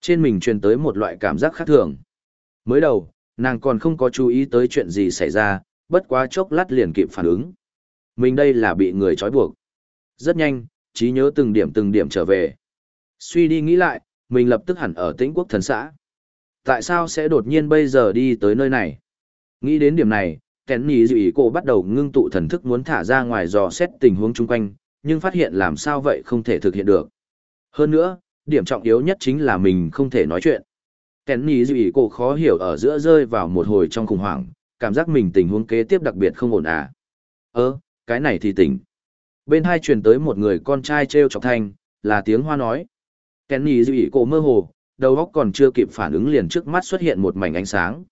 Trên mình truyền tới một loại cảm giác khác thường. Mới đầu, nàng còn không có chú ý tới chuyện gì xảy ra, bất quá chốc lát liền kịp phản ứng. Mình đây là bị người trói buộc. Rất nhanh, trí nhớ từng điểm từng điểm trở về. Suy đi nghĩ lại, mình lập tức hẳn ở tĩnh quốc thần xã. Tại sao sẽ đột nhiên bây giờ đi tới nơi này? Nghĩ đến điểm này, kén nhì dự ý cô bắt đầu ngưng tụ thần thức muốn thả ra ngoài dò xét tình huống chung quanh, nhưng phát hiện làm sao vậy không thể thực hiện được. Hơn nữa, điểm trọng yếu nhất chính là mình không thể nói chuyện. Kén nhì dự ý cô khó hiểu ở giữa rơi vào một hồi trong khủng hoảng, cảm giác mình tình huống kế tiếp đặc biệt không ổn à. Ơ, cái này thì tỉnh. Bên hai truyền tới một người con trai treo chọc thanh, là tiếng hoa nói. kenny nhì dự ý cô mơ hồ, đầu óc còn chưa kịp phản ứng liền trước mắt xuất hiện một mảnh ánh sáng.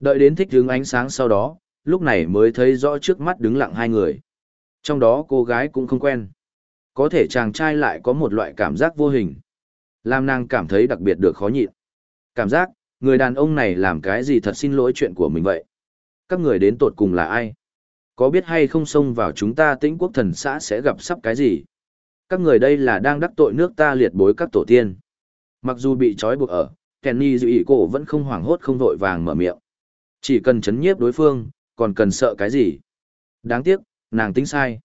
Đợi đến thích hướng ánh sáng sau đó, lúc này mới thấy rõ trước mắt đứng lặng hai người. Trong đó cô gái cũng không quen. Có thể chàng trai lại có một loại cảm giác vô hình. Làm nàng cảm thấy đặc biệt được khó nhịn. Cảm giác, người đàn ông này làm cái gì thật xin lỗi chuyện của mình vậy. Các người đến tột cùng là ai? Có biết hay không xông vào chúng ta tĩnh quốc thần xã sẽ gặp sắp cái gì? Các người đây là đang đắc tội nước ta liệt bối các tổ tiên. Mặc dù bị trói buộc ở, Kenny dự ý cổ vẫn không hoảng hốt không vội vàng mở miệng. Chỉ cần chấn nhiếp đối phương, còn cần sợ cái gì? Đáng tiếc, nàng tính sai.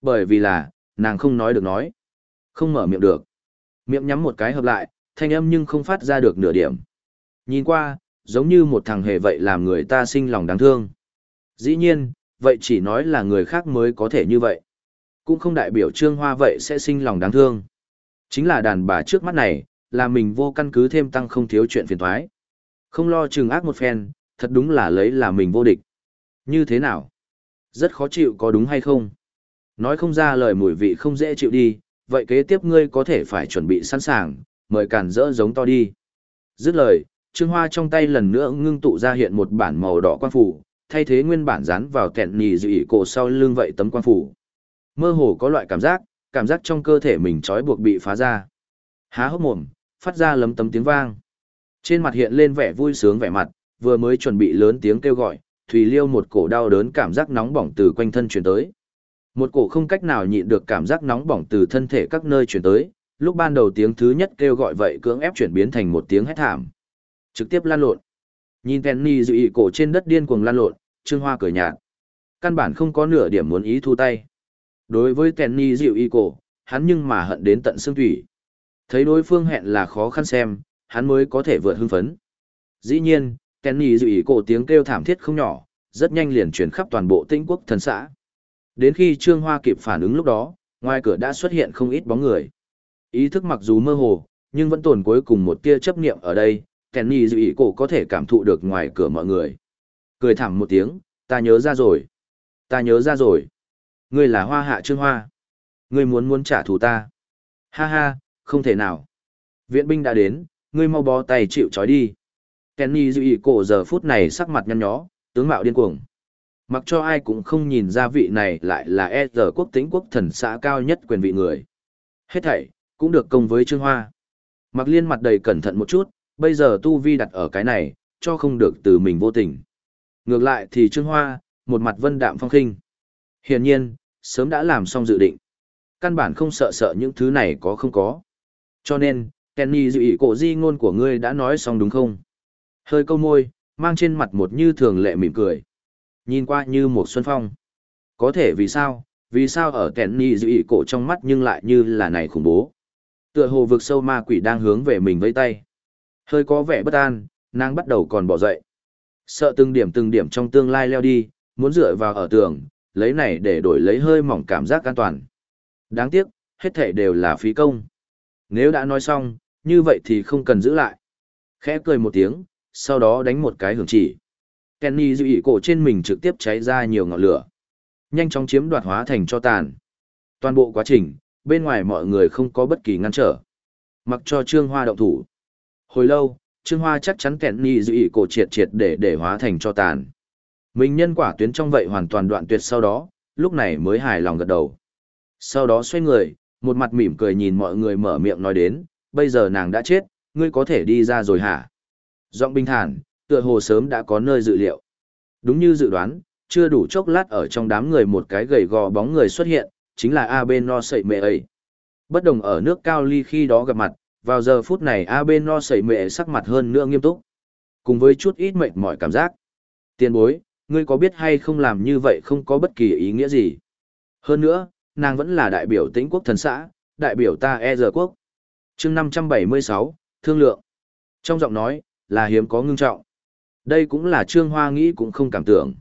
Bởi vì là, nàng không nói được nói. Không mở miệng được. Miệng nhắm một cái hợp lại, thanh âm nhưng không phát ra được nửa điểm. Nhìn qua, giống như một thằng hề vậy làm người ta sinh lòng đáng thương. Dĩ nhiên, vậy chỉ nói là người khác mới có thể như vậy. Cũng không đại biểu trương hoa vậy sẽ sinh lòng đáng thương. Chính là đàn bà trước mắt này, là mình vô căn cứ thêm tăng không thiếu chuyện phiền thoái. Không lo trừng ác một phen, thật đúng là lấy là mình vô địch. Như thế nào? Rất khó chịu có đúng hay không? Nói không ra lời mùi vị không dễ chịu đi, vậy kế tiếp ngươi có thể phải chuẩn bị sẵn sàng, mời càn rỡ giống to đi. Dứt lời, Trương Hoa trong tay lần nữa ngưng tụ ra hiện một bản màu đỏ quan phủ, thay thế nguyên bản dán vào kẹn nhì dị cổ sau lưng vậy tấm quan phủ. Mơ hồ có loại cảm giác, cảm giác trong cơ thể mình trói buộc bị phá ra. Há hốc mồm, phát ra lấm tấm tiếng vang. Trên mặt hiện lên vẻ vui sướng vẻ mặt, vừa mới chuẩn bị lớn tiếng kêu gọi, Thùy Liêu một cổ đau đớn cảm giác nóng bỏng từ quanh thân truyền tới. Một cổ không cách nào nhịn được cảm giác nóng bỏng từ thân thể các nơi truyền tới, lúc ban đầu tiếng thứ nhất kêu gọi vậy cưỡng ép chuyển biến thành một tiếng hét thảm. Trực tiếp lan lộn. Nhìn Penny dự ý cổ trên đất điên cuồng lan lộn, Trương Hoa cười nhạt. Căn bản không có nửa điểm muốn ý thu tay. Đối với Penny dịu y cổ, hắn nhưng mà hận đến tận xương thủy. Thấy đối phương hẹn là khó khăn xem, hắn mới có thể vượt hưng phấn. Dĩ nhiên, Kenny dịu ý cổ tiếng kêu thảm thiết không nhỏ, rất nhanh liền truyền khắp toàn bộ tinh quốc thần xã. Đến khi Trương Hoa kịp phản ứng lúc đó, ngoài cửa đã xuất hiện không ít bóng người. Ý thức mặc dù mơ hồ, nhưng vẫn tồn cuối cùng một tia chấp niệm ở đây, kèn nhì dư ý cổ có thể cảm thụ được ngoài cửa mọi người. Cười thảm một tiếng, ta nhớ ra rồi. Ta nhớ ra rồi. Ngươi là hoa hạ Trương Hoa. Ngươi muốn muốn trả thù ta. Ha ha, không thể nào. Viện binh đã đến, ngươi mau bó tay chịu trói đi. Kenny dư ý cổ giờ phút này sắc mặt nhăn nhó, tướng mạo điên cuồng. Mặc cho ai cũng không nhìn ra vị này lại là e giờ quốc tính quốc thần xã cao nhất quyền vị người. Hết thảy, cũng được công với Trương Hoa. Mặc liên mặt đầy cẩn thận một chút, bây giờ tu vi đặt ở cái này, cho không được từ mình vô tình. Ngược lại thì Trương Hoa, một mặt vân đạm phong khinh. Hiển nhiên, sớm đã làm xong dự định. Căn bản không sợ sợ những thứ này có không có. Cho nên, Kenny dự ý cổ di ngôn của ngươi đã nói xong đúng không? Hơi câu môi, mang trên mặt một như thường lệ mỉm cười. Nhìn qua như một xuân phong. Có thể vì sao, vì sao ở Kenny dự ý cổ trong mắt nhưng lại như là này khủng bố. Tựa hồ vực sâu ma quỷ đang hướng về mình với tay. Hơi có vẻ bất an, nàng bắt đầu còn bỏ dậy. Sợ từng điểm từng điểm trong tương lai leo đi, muốn dựa vào ở tường, lấy này để đổi lấy hơi mỏng cảm giác an toàn. Đáng tiếc, hết thể đều là phí công. Nếu đã nói xong, như vậy thì không cần giữ lại. Khẽ cười một tiếng, sau đó đánh một cái hưởng chỉ. Kenny dự ý cổ trên mình trực tiếp cháy ra nhiều ngọn lửa. Nhanh chóng chiếm đoạt hóa thành cho tàn. Toàn bộ quá trình, bên ngoài mọi người không có bất kỳ ngăn trở. Mặc cho Trương Hoa động thủ. Hồi lâu, Trương Hoa chắc chắn kẹn dự dị cổ triệt triệt để để hóa thành cho tàn. Mình nhân quả tuyến trong vậy hoàn toàn đoạn tuyệt sau đó, lúc này mới hài lòng gật đầu. Sau đó xoay người, một mặt mỉm cười nhìn mọi người mở miệng nói đến, bây giờ nàng đã chết, ngươi có thể đi ra rồi hả? Giọng bình thản, tựa hồ sớm đã có nơi dự liệu. Đúng như dự đoán, chưa đủ chốc lát ở trong đám người một cái gầy gò bóng người xuất hiện, chính là A bên no sậy mẹ ấy. Bất đồng ở nước cao ly khi đó gặp mặt, vào giờ phút này AB no sẩy mệ sắc mặt hơn nữa nghiêm túc. Cùng với chút ít mệt mỏi cảm giác. Tiên bối, ngươi có biết hay không làm như vậy không có bất kỳ ý nghĩa gì. Hơn nữa, nàng vẫn là đại biểu tĩnh quốc thần xã, đại biểu ta e giờ quốc. chương 576, thương lượng. Trong giọng nói, là hiếm có ngưng trọng. Đây cũng là Trương Hoa nghĩ cũng không cảm tưởng.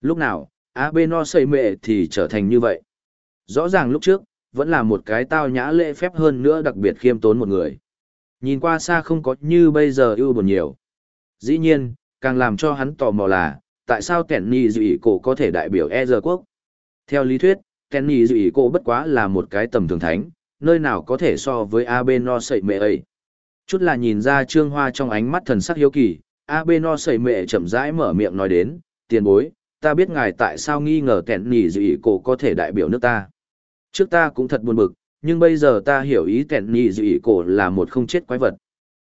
Lúc nào, AB no xây mệ thì trở thành như vậy. Rõ ràng lúc trước, vẫn là một cái tao nhã lễ phép hơn nữa đặc biệt khiêm tốn một người. Nhìn qua xa không có như bây giờ ưu buồn nhiều. Dĩ nhiên, càng làm cho hắn tò mò là, tại sao kẻn nì dự ý cổ có thể đại biểu e giờ quốc? Theo lý thuyết, Kenny dự ý cổ bất quá là một cái tầm thường thánh, nơi nào có thể so với AB no sậy mẹ ấy. Chút là nhìn ra trương hoa trong ánh mắt thần sắc hiếu kỳ, AB no sậy mẹ chậm rãi mở miệng nói đến, tiền bối, ta biết ngài tại sao nghi ngờ Kenny dự ý cổ có thể đại biểu nước ta. Trước ta cũng thật buồn bực, nhưng bây giờ ta hiểu ý Kenny dự ý cô là một không chết quái vật.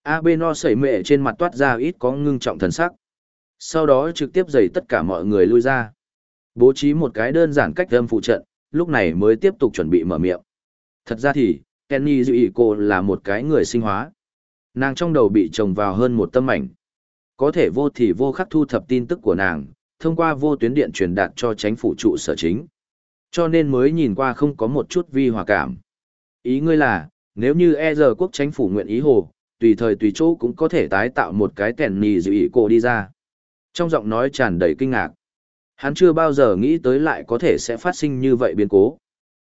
AB no sẩy mẹ trên mặt toát ra ít có ngưng trọng thần sắc. Sau đó trực tiếp dày tất cả mọi người lui ra. Bố trí một cái đơn giản cách âm phụ trận, lúc này mới tiếp tục chuẩn bị mở miệng. Thật ra thì, Kenny dự ý cô là một cái người sinh hóa. Nàng trong đầu bị trồng vào hơn một tâm ảnh. Có thể vô thì vô khắc thu thập tin tức của nàng, thông qua vô tuyến điện truyền đạt cho chính phủ trụ sở chính. Cho nên mới nhìn qua không có một chút vi hòa cảm. Ý ngươi là, nếu như e giờ quốc chính phủ nguyện ý hồ, tùy thời tùy chỗ cũng có thể tái tạo một cái tèn nì dự ý cô đi ra. Trong giọng nói tràn đầy kinh ngạc. Hắn chưa bao giờ nghĩ tới lại có thể sẽ phát sinh như vậy biến cố.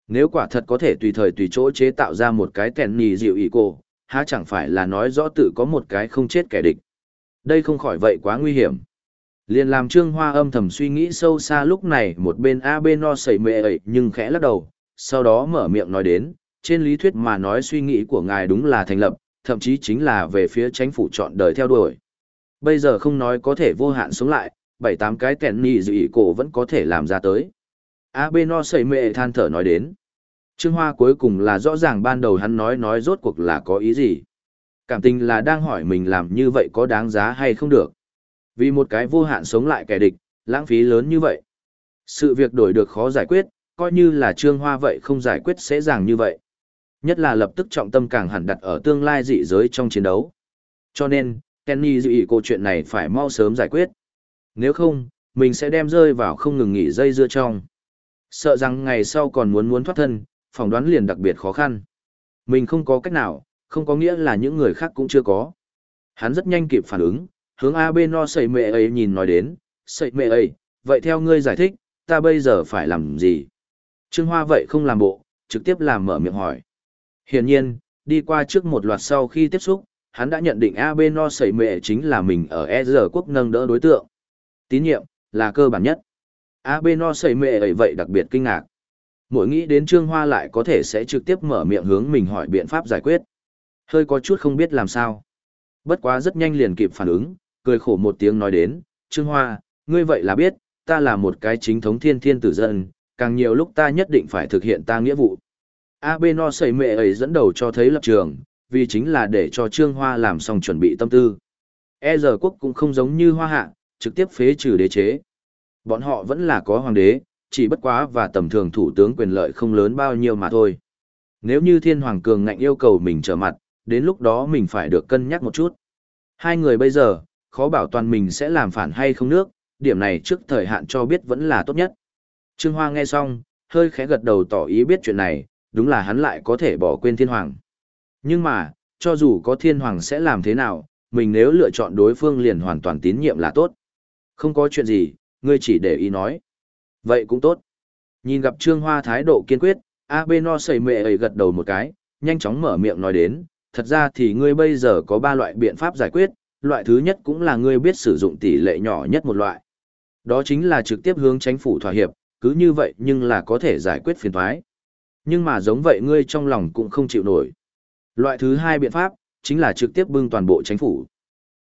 Nếu quả thật có thể tùy thời tùy chỗ chế tạo ra một cái tèn nì dịu ý cô, há chẳng phải là nói rõ tự có một cái không chết kẻ địch. Đây không khỏi vậy quá nguy hiểm. Liền làm trương hoa âm thầm suy nghĩ sâu xa lúc này một bên A bên no sẩy mệ ấy nhưng khẽ lắc đầu, sau đó mở miệng nói đến, trên lý thuyết mà nói suy nghĩ của ngài đúng là thành lập, thậm chí chính là về phía chính phủ chọn đời theo đuổi. Bây giờ không nói có thể vô hạn sống lại, bảy tám cái kẹn nhì dị cổ vẫn có thể làm ra tới. a bên no sẩy mệ than thở nói đến. Trương Hoa cuối cùng là rõ ràng ban đầu hắn nói nói rốt cuộc là có ý gì. Cảm tình là đang hỏi mình làm như vậy có đáng giá hay không được. Vì một cái vô hạn sống lại kẻ địch, lãng phí lớn như vậy. Sự việc đổi được khó giải quyết, coi như là Trương Hoa vậy không giải quyết dễ dàng như vậy. Nhất là lập tức trọng tâm càng hẳn đặt ở tương lai dị giới trong chiến đấu. Cho nên, Kenny dự ý câu chuyện này phải mau sớm giải quyết. Nếu không, mình sẽ đem rơi vào không ngừng nghỉ dây dưa trong. Sợ rằng ngày sau còn muốn muốn thoát thân, phỏng đoán liền đặc biệt khó khăn. Mình không có cách nào, không có nghĩa là những người khác cũng chưa có. Hắn rất nhanh kịp phản ứng, hướng AB no sẩy mẹ ấy nhìn nói đến, sẩy mẹ ấy, vậy theo ngươi giải thích, ta bây giờ phải làm gì? Trương Hoa vậy không làm bộ, trực tiếp làm mở miệng hỏi. Hiển nhiên, đi qua trước một loạt sau khi tiếp xúc, hắn đã nhận định AB no sẩy mẹ chính là mình ở Ez quốc nâng đỡ đối tượng. Tín nhiệm, là cơ bản nhất. AB no sẩy mẹ ấy vậy đặc biệt kinh ngạc. Mỗi nghĩ đến Trương Hoa lại có thể sẽ trực tiếp mở miệng hướng mình hỏi biện pháp giải quyết. Hơi có chút không biết làm sao. Bất quá rất nhanh liền kịp phản ứng, cười khổ một tiếng nói đến, Trương Hoa, ngươi vậy là biết, ta là một cái chính thống thiên thiên tử dân, càng nhiều lúc ta nhất định phải thực hiện ta nghĩa vụ. AB no sẩy mẹ ấy dẫn đầu cho thấy lập trường, vì chính là để cho Trương Hoa làm xong chuẩn bị tâm tư. E giờ quốc cũng không giống như Hoa Hạ, trực tiếp phế trừ đế chế. Bọn họ vẫn là có hoàng đế, chỉ bất quá và tầm thường thủ tướng quyền lợi không lớn bao nhiêu mà thôi. Nếu như thiên hoàng cường ngạnh yêu cầu mình trở mặt, đến lúc đó mình phải được cân nhắc một chút. Hai người bây giờ, khó bảo toàn mình sẽ làm phản hay không nước, điểm này trước thời hạn cho biết vẫn là tốt nhất. Trương Hoa nghe xong, hơi khẽ gật đầu tỏ ý biết chuyện này, đúng là hắn lại có thể bỏ quên thiên hoàng. Nhưng mà, cho dù có thiên hoàng sẽ làm thế nào, mình nếu lựa chọn đối phương liền hoàn toàn tín nhiệm là tốt. Không có chuyện gì, ngươi chỉ để ý nói. Vậy cũng tốt. Nhìn gặp Trương Hoa thái độ kiên quyết, AB no sầy mệ ấy gật đầu một cái, nhanh chóng mở miệng nói đến, thật ra thì ngươi bây giờ có ba loại biện pháp giải quyết, loại thứ nhất cũng là ngươi biết sử dụng tỷ lệ nhỏ nhất một loại. Đó chính là trực tiếp hướng chính phủ thỏa hiệp, cứ như vậy nhưng là có thể giải quyết phiền toái. Nhưng mà giống vậy ngươi trong lòng cũng không chịu nổi. Loại thứ hai biện pháp, chính là trực tiếp bưng toàn bộ chính phủ.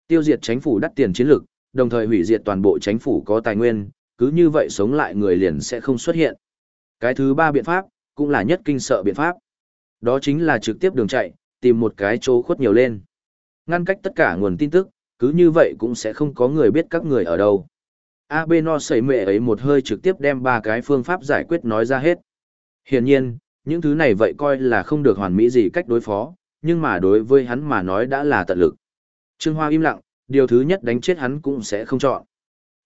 Tiêu diệt chính phủ đắt tiền chiến lược, đồng thời hủy diệt toàn bộ chính phủ có tài nguyên, cứ như vậy sống lại người liền sẽ không xuất hiện. Cái thứ ba biện pháp, cũng là nhất kinh sợ biện pháp. Đó chính là trực tiếp đường chạy, tìm một cái chỗ khuất nhiều lên. Ngăn cách tất cả nguồn tin tức, cứ như vậy cũng sẽ không có người biết các người ở đâu. AB no sẩy mẹ ấy một hơi trực tiếp đem ba cái phương pháp giải quyết nói ra hết. Hiển nhiên, những thứ này vậy coi là không được hoàn mỹ gì cách đối phó, nhưng mà đối với hắn mà nói đã là tận lực. Trương Hoa im lặng, điều thứ nhất đánh chết hắn cũng sẽ không chọn.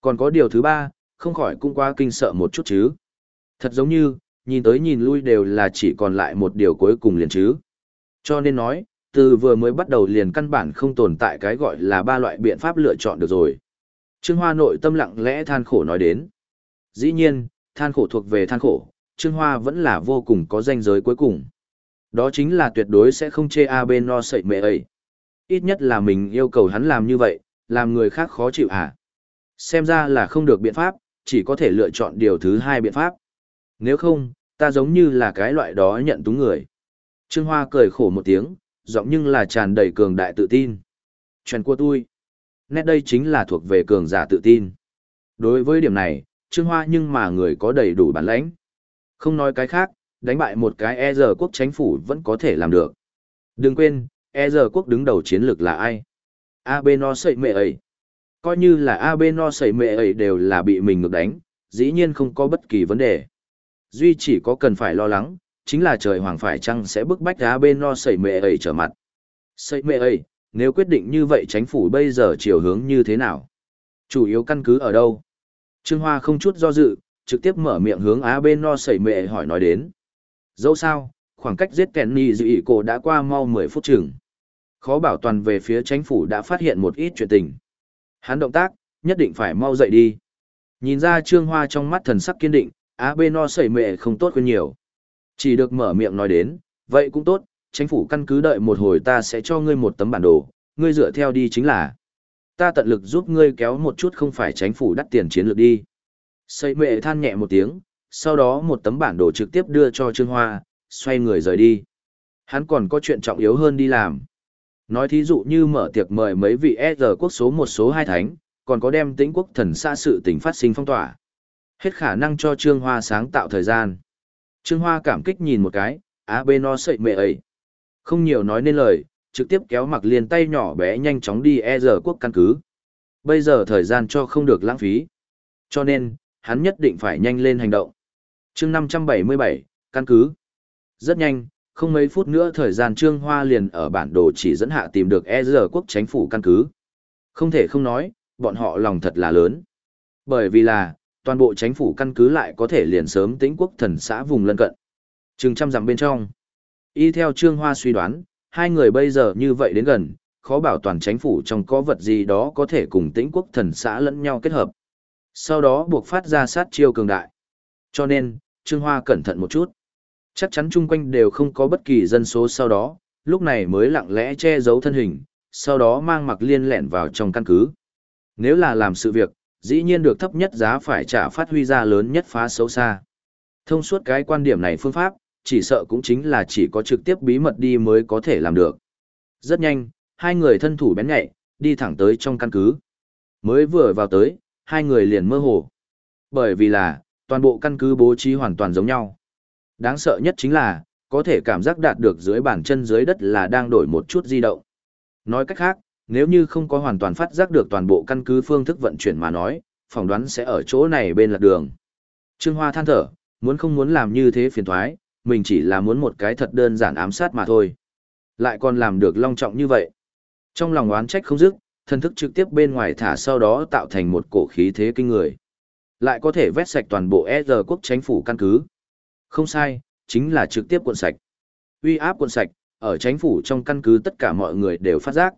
Còn có điều thứ ba, không khỏi cũng quá kinh sợ một chút chứ. Thật giống như, nhìn tới nhìn lui đều là chỉ còn lại một điều cuối cùng liền chứ. Cho nên nói, từ vừa mới bắt đầu liền căn bản không tồn tại cái gọi là ba loại biện pháp lựa chọn được rồi. Trương Hoa nội tâm lặng lẽ than khổ nói đến. Dĩ nhiên, than khổ thuộc về than khổ, Trương Hoa vẫn là vô cùng có danh giới cuối cùng. Đó chính là tuyệt đối sẽ không chê A bên no sậy mẹ ấy. Ít nhất là mình yêu cầu hắn làm như vậy, làm người khác khó chịu hả? Xem ra là không được biện pháp, chỉ có thể lựa chọn điều thứ hai biện pháp. Nếu không, ta giống như là cái loại đó nhận túng người. Trương Hoa cười khổ một tiếng, giọng nhưng là tràn đầy cường đại tự tin. Chuyện của tôi. Nét đây chính là thuộc về cường giả tự tin. Đối với điểm này, Trương Hoa nhưng mà người có đầy đủ bản lãnh. Không nói cái khác, đánh bại một cái e giờ quốc chính phủ vẫn có thể làm được. Đừng quên, e giờ quốc đứng đầu chiến lược là ai? AB no sậy mẹ ấy. Coi như là AB no sậy mẹ ấy đều là bị mình ngược đánh, dĩ nhiên không có bất kỳ vấn đề. Duy chỉ có cần phải lo lắng, chính là trời hoàng phải chăng sẽ bức bách AB no sẩy mẹ ấy trở mặt. Sẩy mẹ ấy, nếu quyết định như vậy chính phủ bây giờ chiều hướng như thế nào? Chủ yếu căn cứ ở đâu? Trương Hoa không chút do dự, trực tiếp mở miệng hướng á bên no sẩy mệ hỏi nói đến. Dẫu sao, khoảng cách giết kèn nì dự ý cổ đã qua mau 10 phút chừng. Khó bảo toàn về phía chính phủ đã phát hiện một ít chuyện tình. Hắn động tác, nhất định phải mau dậy đi. Nhìn ra trương hoa trong mắt thần sắc kiên định, á bên no sẩy mệ không tốt hơn nhiều. Chỉ được mở miệng nói đến, vậy cũng tốt, chính phủ căn cứ đợi một hồi ta sẽ cho ngươi một tấm bản đồ, ngươi dựa theo đi chính là. Ta tận lực giúp ngươi kéo một chút không phải chính phủ đắt tiền chiến lược đi. Xây mệ than nhẹ một tiếng, sau đó một tấm bản đồ trực tiếp đưa cho Trương Hoa, xoay người rời đi. hắn còn có chuyện trọng yếu hơn đi làm. Nói thí dụ như mở tiệc mời mấy vị S quốc số một số hai thánh, còn có đem tĩnh quốc thần xa sự tình phát sinh phong tỏa. Hết khả năng cho Trương Hoa sáng tạo thời gian. Trương Hoa cảm kích nhìn một cái, á bê nó sậy mẹ ấy. Không nhiều nói nên lời, trực tiếp kéo mặc liền tay nhỏ bé nhanh chóng đi e giờ quốc căn cứ. Bây giờ thời gian cho không được lãng phí. Cho nên, hắn nhất định phải nhanh lên hành động. chương 577, căn cứ. Rất nhanh, không mấy phút nữa thời gian Trương Hoa liền ở bản đồ chỉ dẫn hạ tìm được e giờ quốc chính phủ căn cứ. Không thể không nói, bọn họ lòng thật là lớn. Bởi vì là, toàn bộ chính phủ căn cứ lại có thể liền sớm tĩnh quốc thần xã vùng lân cận. Chừng trăm dặm bên trong. Y theo Trương Hoa suy đoán, hai người bây giờ như vậy đến gần, khó bảo toàn chính phủ trong có vật gì đó có thể cùng tĩnh quốc thần xã lẫn nhau kết hợp. Sau đó buộc phát ra sát chiêu cường đại. Cho nên, Trương Hoa cẩn thận một chút. Chắc chắn chung quanh đều không có bất kỳ dân số sau đó, lúc này mới lặng lẽ che giấu thân hình, sau đó mang mặc liên lẹn vào trong căn cứ. Nếu là làm sự việc, dĩ nhiên được thấp nhất giá phải trả phát huy ra lớn nhất phá xấu xa. Thông suốt cái quan điểm này phương pháp, chỉ sợ cũng chính là chỉ có trực tiếp bí mật đi mới có thể làm được. Rất nhanh, hai người thân thủ bén nhạy, đi thẳng tới trong căn cứ. Mới vừa vào tới, hai người liền mơ hồ. Bởi vì là, toàn bộ căn cứ bố trí hoàn toàn giống nhau. Đáng sợ nhất chính là, có thể cảm giác đạt được dưới bàn chân dưới đất là đang đổi một chút di động. Nói cách khác, nếu như không có hoàn toàn phát giác được toàn bộ căn cứ phương thức vận chuyển mà nói, phỏng đoán sẽ ở chỗ này bên lật đường. Trương Hoa than thở, muốn không muốn làm như thế phiền thoái, mình chỉ là muốn một cái thật đơn giản ám sát mà thôi. Lại còn làm được long trọng như vậy. Trong lòng oán trách không dứt, thần thức trực tiếp bên ngoài thả sau đó tạo thành một cổ khí thế kinh người. Lại có thể vét sạch toàn bộ E quốc chính phủ căn cứ. Không sai, chính là trực tiếp cuộn sạch. Uy áp cuộn sạch, ở chính phủ trong căn cứ tất cả mọi người đều phát giác.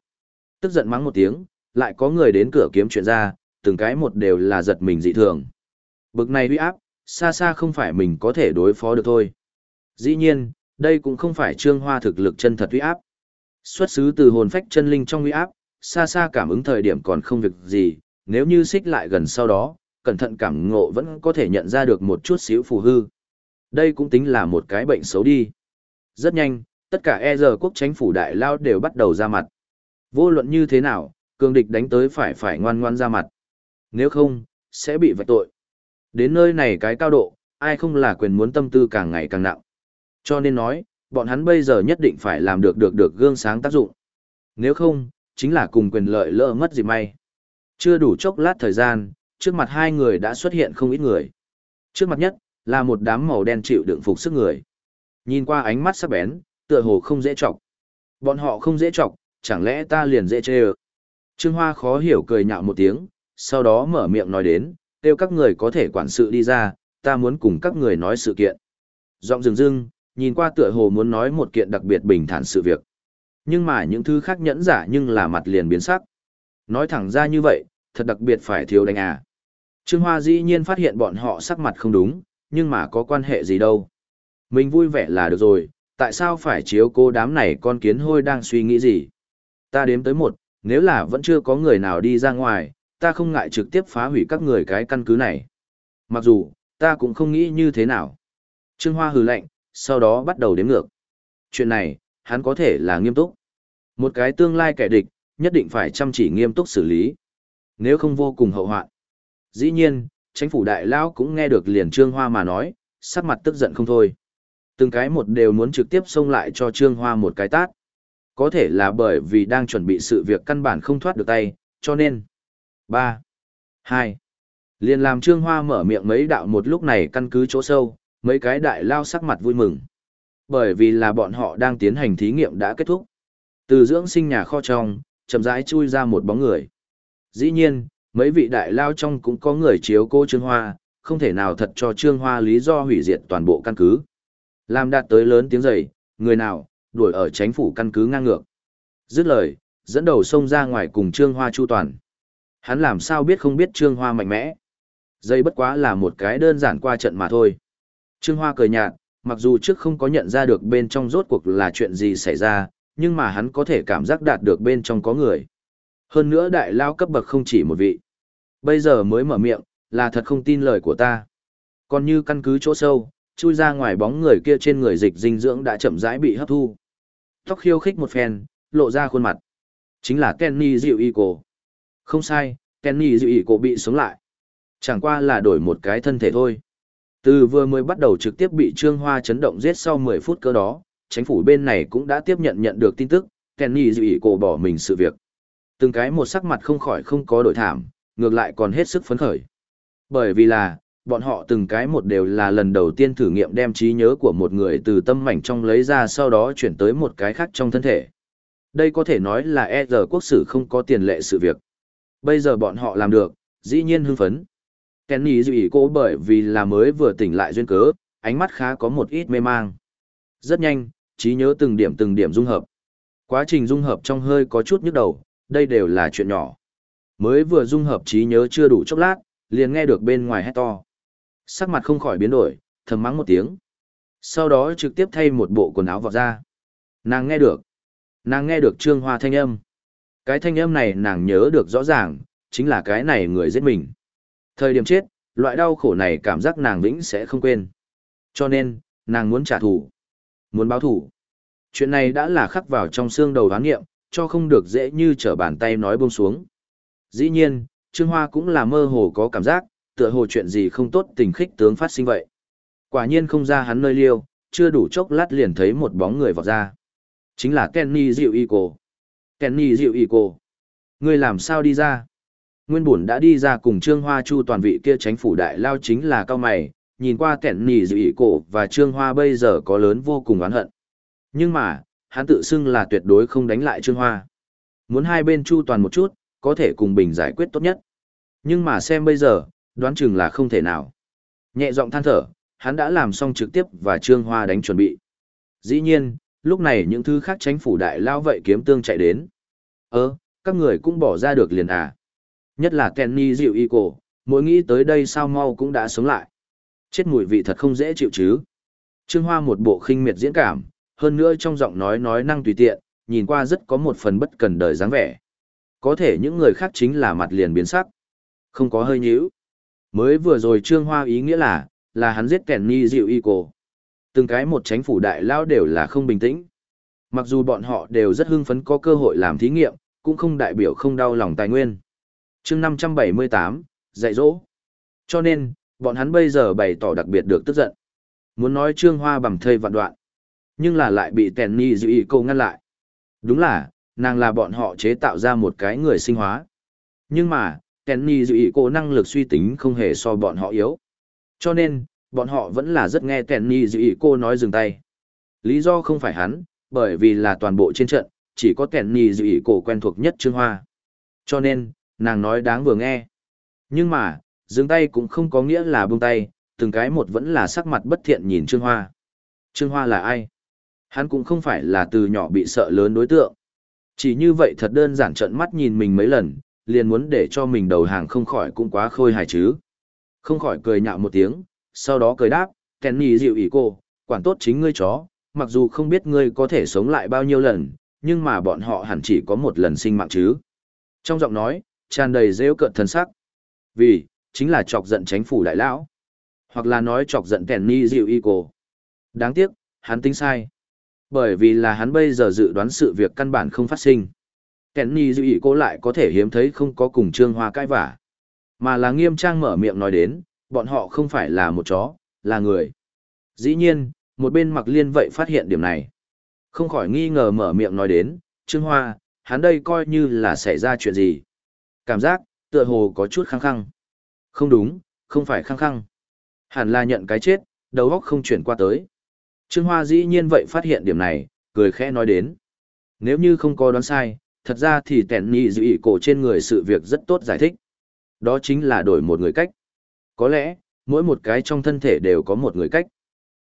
Tức giận mắng một tiếng, lại có người đến cửa kiếm chuyện ra, từng cái một đều là giật mình dị thường. Bực này uy áp, xa xa không phải mình có thể đối phó được thôi. Dĩ nhiên, đây cũng không phải trương hoa thực lực chân thật uy áp. Xuất xứ từ hồn phách chân linh trong uy áp, xa xa cảm ứng thời điểm còn không việc gì, nếu như xích lại gần sau đó, cẩn thận cảm ngộ vẫn có thể nhận ra được một chút xíu phù hư. Đây cũng tính là một cái bệnh xấu đi. Rất nhanh, tất cả e giờ quốc chính phủ đại lao đều bắt đầu ra mặt. Vô luận như thế nào, cường địch đánh tới phải phải ngoan ngoan ra mặt. Nếu không, sẽ bị vạch tội. Đến nơi này cái cao độ, ai không là quyền muốn tâm tư càng ngày càng nặng. Cho nên nói, bọn hắn bây giờ nhất định phải làm được được được gương sáng tác dụng. Nếu không, chính là cùng quyền lợi lỡ mất gì may. Chưa đủ chốc lát thời gian, trước mặt hai người đã xuất hiện không ít người. Trước mặt nhất, là một đám màu đen chịu đựng phục sức người. Nhìn qua ánh mắt sắc bén, tựa hồ không dễ chọc. Bọn họ không dễ chọc, chẳng lẽ ta liền dễ chê ơ. Trương Hoa khó hiểu cười nhạo một tiếng, sau đó mở miệng nói đến, kêu các người có thể quản sự đi ra, ta muốn cùng các người nói sự kiện. Giọng rừng rưng, nhìn qua tựa hồ muốn nói một kiện đặc biệt bình thản sự việc. Nhưng mà những thứ khác nhẫn giả nhưng là mặt liền biến sắc. Nói thẳng ra như vậy, thật đặc biệt phải thiếu đánh à. Trương Hoa dĩ nhiên phát hiện bọn họ sắc mặt không đúng, nhưng mà có quan hệ gì đâu. Mình vui vẻ là được rồi, tại sao phải chiếu cô đám này con kiến hôi đang suy nghĩ gì. Ta đếm tới một, nếu là vẫn chưa có người nào đi ra ngoài, ta không ngại trực tiếp phá hủy các người cái căn cứ này. Mặc dù, ta cũng không nghĩ như thế nào. Trương Hoa hừ lạnh, sau đó bắt đầu đếm ngược. Chuyện này, hắn có thể là nghiêm túc. Một cái tương lai kẻ địch, nhất định phải chăm chỉ nghiêm túc xử lý. Nếu không vô cùng hậu hoạn. Dĩ nhiên, chính phủ đại lão cũng nghe được liền Trương Hoa mà nói, sắc mặt tức giận không thôi. Từng cái một đều muốn trực tiếp xông lại cho Trương Hoa một cái tát. Có thể là bởi vì đang chuẩn bị sự việc căn bản không thoát được tay, cho nên. 3. 2. Liền làm Trương Hoa mở miệng mấy đạo một lúc này căn cứ chỗ sâu, mấy cái đại lao sắc mặt vui mừng. Bởi vì là bọn họ đang tiến hành thí nghiệm đã kết thúc. Từ dưỡng sinh nhà kho trong, chậm rãi chui ra một bóng người. Dĩ nhiên, mấy vị đại lao trong cũng có người chiếu cô Trương Hoa, không thể nào thật cho Trương Hoa lý do hủy diệt toàn bộ căn cứ. Làm đạt tới lớn tiếng dậy, người nào, đuổi ở chánh phủ căn cứ ngang ngược. Dứt lời, dẫn đầu xông ra ngoài cùng Trương Hoa chu toàn. Hắn làm sao biết không biết Trương Hoa mạnh mẽ. Dây bất quá là một cái đơn giản qua trận mà thôi. Trương Hoa cười nhạt, mặc dù trước không có nhận ra được bên trong rốt cuộc là chuyện gì xảy ra, nhưng mà hắn có thể cảm giác đạt được bên trong có người. Hơn nữa đại lao cấp bậc không chỉ một vị. Bây giờ mới mở miệng, là thật không tin lời của ta. Còn như căn cứ chỗ sâu, chui ra ngoài bóng người kia trên người dịch dinh dưỡng đã chậm rãi bị hấp thu. Tóc khiêu khích một phen, lộ ra khuôn mặt. Chính là Kenny Diệu Y Cổ. Không sai, Kenny Diệu Y Cổ bị sống lại. Chẳng qua là đổi một cái thân thể thôi. Từ vừa mới bắt đầu trực tiếp bị Trương Hoa chấn động giết sau 10 phút cơ đó, chính phủ bên này cũng đã tiếp nhận nhận được tin tức, Kenny Diệu Y Cổ bỏ mình sự việc. Từng cái một sắc mặt không khỏi không có đổi thảm, ngược lại còn hết sức phấn khởi. Bởi vì là, bọn họ từng cái một đều là lần đầu tiên thử nghiệm đem trí nhớ của một người từ tâm mảnh trong lấy ra sau đó chuyển tới một cái khác trong thân thể. Đây có thể nói là e giờ quốc sử không có tiền lệ sự việc. Bây giờ bọn họ làm được, dĩ nhiên hưng phấn. Kenny dù ý cô bởi vì là mới vừa tỉnh lại duyên cớ, ánh mắt khá có một ít mê mang. Rất nhanh, trí nhớ từng điểm từng điểm dung hợp. Quá trình dung hợp trong hơi có chút nhức đầu, đây đều là chuyện nhỏ. Mới vừa dung hợp trí nhớ chưa đủ chốc lát, liền nghe được bên ngoài hét to. Sắc mặt không khỏi biến đổi, thầm mắng một tiếng. Sau đó trực tiếp thay một bộ quần áo vào ra. Nàng nghe được. Nàng nghe được trương hoa thanh âm. Cái thanh âm này nàng nhớ được rõ ràng, chính là cái này người giết mình. Thời điểm chết, loại đau khổ này cảm giác nàng vĩnh sẽ không quên. Cho nên, nàng muốn trả thù. Muốn báo thù. Chuyện này đã là khắc vào trong xương đầu đoán nghiệm, cho không được dễ như trở bàn tay nói buông xuống. Dĩ nhiên, Trương Hoa cũng là mơ hồ có cảm giác, tựa hồ chuyện gì không tốt tình khích tướng phát sinh vậy. Quả nhiên không ra hắn nơi liêu, chưa đủ chốc lát liền thấy một bóng người vọt ra. Chính là Kenny Diệu Y Cổ. Kenny Diệu Y Cổ, Người làm sao đi ra? Nguyên bổn đã đi ra cùng Trương Hoa Chu toàn vị kia tránh phủ đại lao chính là cao mày, nhìn qua Kenny Diệu Y Cổ và Trương Hoa bây giờ có lớn vô cùng oán hận. Nhưng mà, hắn tự xưng là tuyệt đối không đánh lại Trương Hoa. Muốn hai bên Chu toàn một chút, có thể cùng bình giải quyết tốt nhất. Nhưng mà xem bây giờ, đoán chừng là không thể nào. Nhẹ giọng than thở, hắn đã làm xong trực tiếp và Trương Hoa đánh chuẩn bị. Dĩ nhiên, lúc này những thứ khác tránh phủ đại lao vậy kiếm tương chạy đến. Ơ, các người cũng bỏ ra được liền à. Nhất là Kenny dịu y cổ, mỗi nghĩ tới đây sao mau cũng đã sống lại. Chết mùi vị thật không dễ chịu chứ. Trương Hoa một bộ khinh miệt diễn cảm, hơn nữa trong giọng nói nói năng tùy tiện, nhìn qua rất có một phần bất cần đời dáng vẻ. Có thể những người khác chính là mặt liền biến sắc. Không có hơi nhíu. Mới vừa rồi Trương Hoa ý nghĩa là, là hắn giết kẻ ni dịu y cổ. Từng cái một chánh phủ đại lao đều là không bình tĩnh. Mặc dù bọn họ đều rất hưng phấn có cơ hội làm thí nghiệm, cũng không đại biểu không đau lòng tài nguyên. chương 578, dạy dỗ. Cho nên, bọn hắn bây giờ bày tỏ đặc biệt được tức giận. Muốn nói Trương Hoa bằng thây vạn đoạn. Nhưng là lại bị tèn ni dịu y cô ngăn lại. Đúng là, nàng là bọn họ chế tạo ra một cái người sinh hóa. Nhưng mà, Kenny dự ý cô năng lực suy tính không hề so bọn họ yếu. Cho nên, bọn họ vẫn là rất nghe Kenny dự ý cô nói dừng tay. Lý do không phải hắn, bởi vì là toàn bộ trên trận, chỉ có Kenny dự ý cô quen thuộc nhất Trương Hoa. Cho nên, nàng nói đáng vừa nghe. Nhưng mà, dừng tay cũng không có nghĩa là buông tay, từng cái một vẫn là sắc mặt bất thiện nhìn Trương Hoa. Trương Hoa là ai? Hắn cũng không phải là từ nhỏ bị sợ lớn đối tượng. Chỉ như vậy thật đơn giản trận mắt nhìn mình mấy lần, liền muốn để cho mình đầu hàng không khỏi cũng quá khôi hài chứ. Không khỏi cười nhạo một tiếng, sau đó cười đáp, Kenny dịu ý cô, quản tốt chính ngươi chó, mặc dù không biết ngươi có thể sống lại bao nhiêu lần, nhưng mà bọn họ hẳn chỉ có một lần sinh mạng chứ. Trong giọng nói, tràn đầy rêu cợt thân sắc. Vì, chính là chọc giận tránh phủ đại lão. Hoặc là nói chọc giận Kenny dịu ý cô. Đáng tiếc, hắn tính sai. Bởi vì là hắn bây giờ dự đoán sự việc căn bản không phát sinh. Kenny dư ý cô lại có thể hiếm thấy không có cùng Trương Hoa cãi vả. Mà là nghiêm trang mở miệng nói đến, bọn họ không phải là một chó, là người. Dĩ nhiên, một bên mặc liên vậy phát hiện điểm này. Không khỏi nghi ngờ mở miệng nói đến, Trương Hoa, hắn đây coi như là xảy ra chuyện gì. Cảm giác, tựa hồ có chút khăng khăng. Không đúng, không phải khăng khăng. Hẳn là nhận cái chết, đầu óc không chuyển qua tới. Trương Hoa dĩ nhiên vậy phát hiện điểm này, cười khẽ nói đến. Nếu như không có đoán sai, thật ra thì tẹn nhị dị cổ trên người sự việc rất tốt giải thích. Đó chính là đổi một người cách. Có lẽ, mỗi một cái trong thân thể đều có một người cách.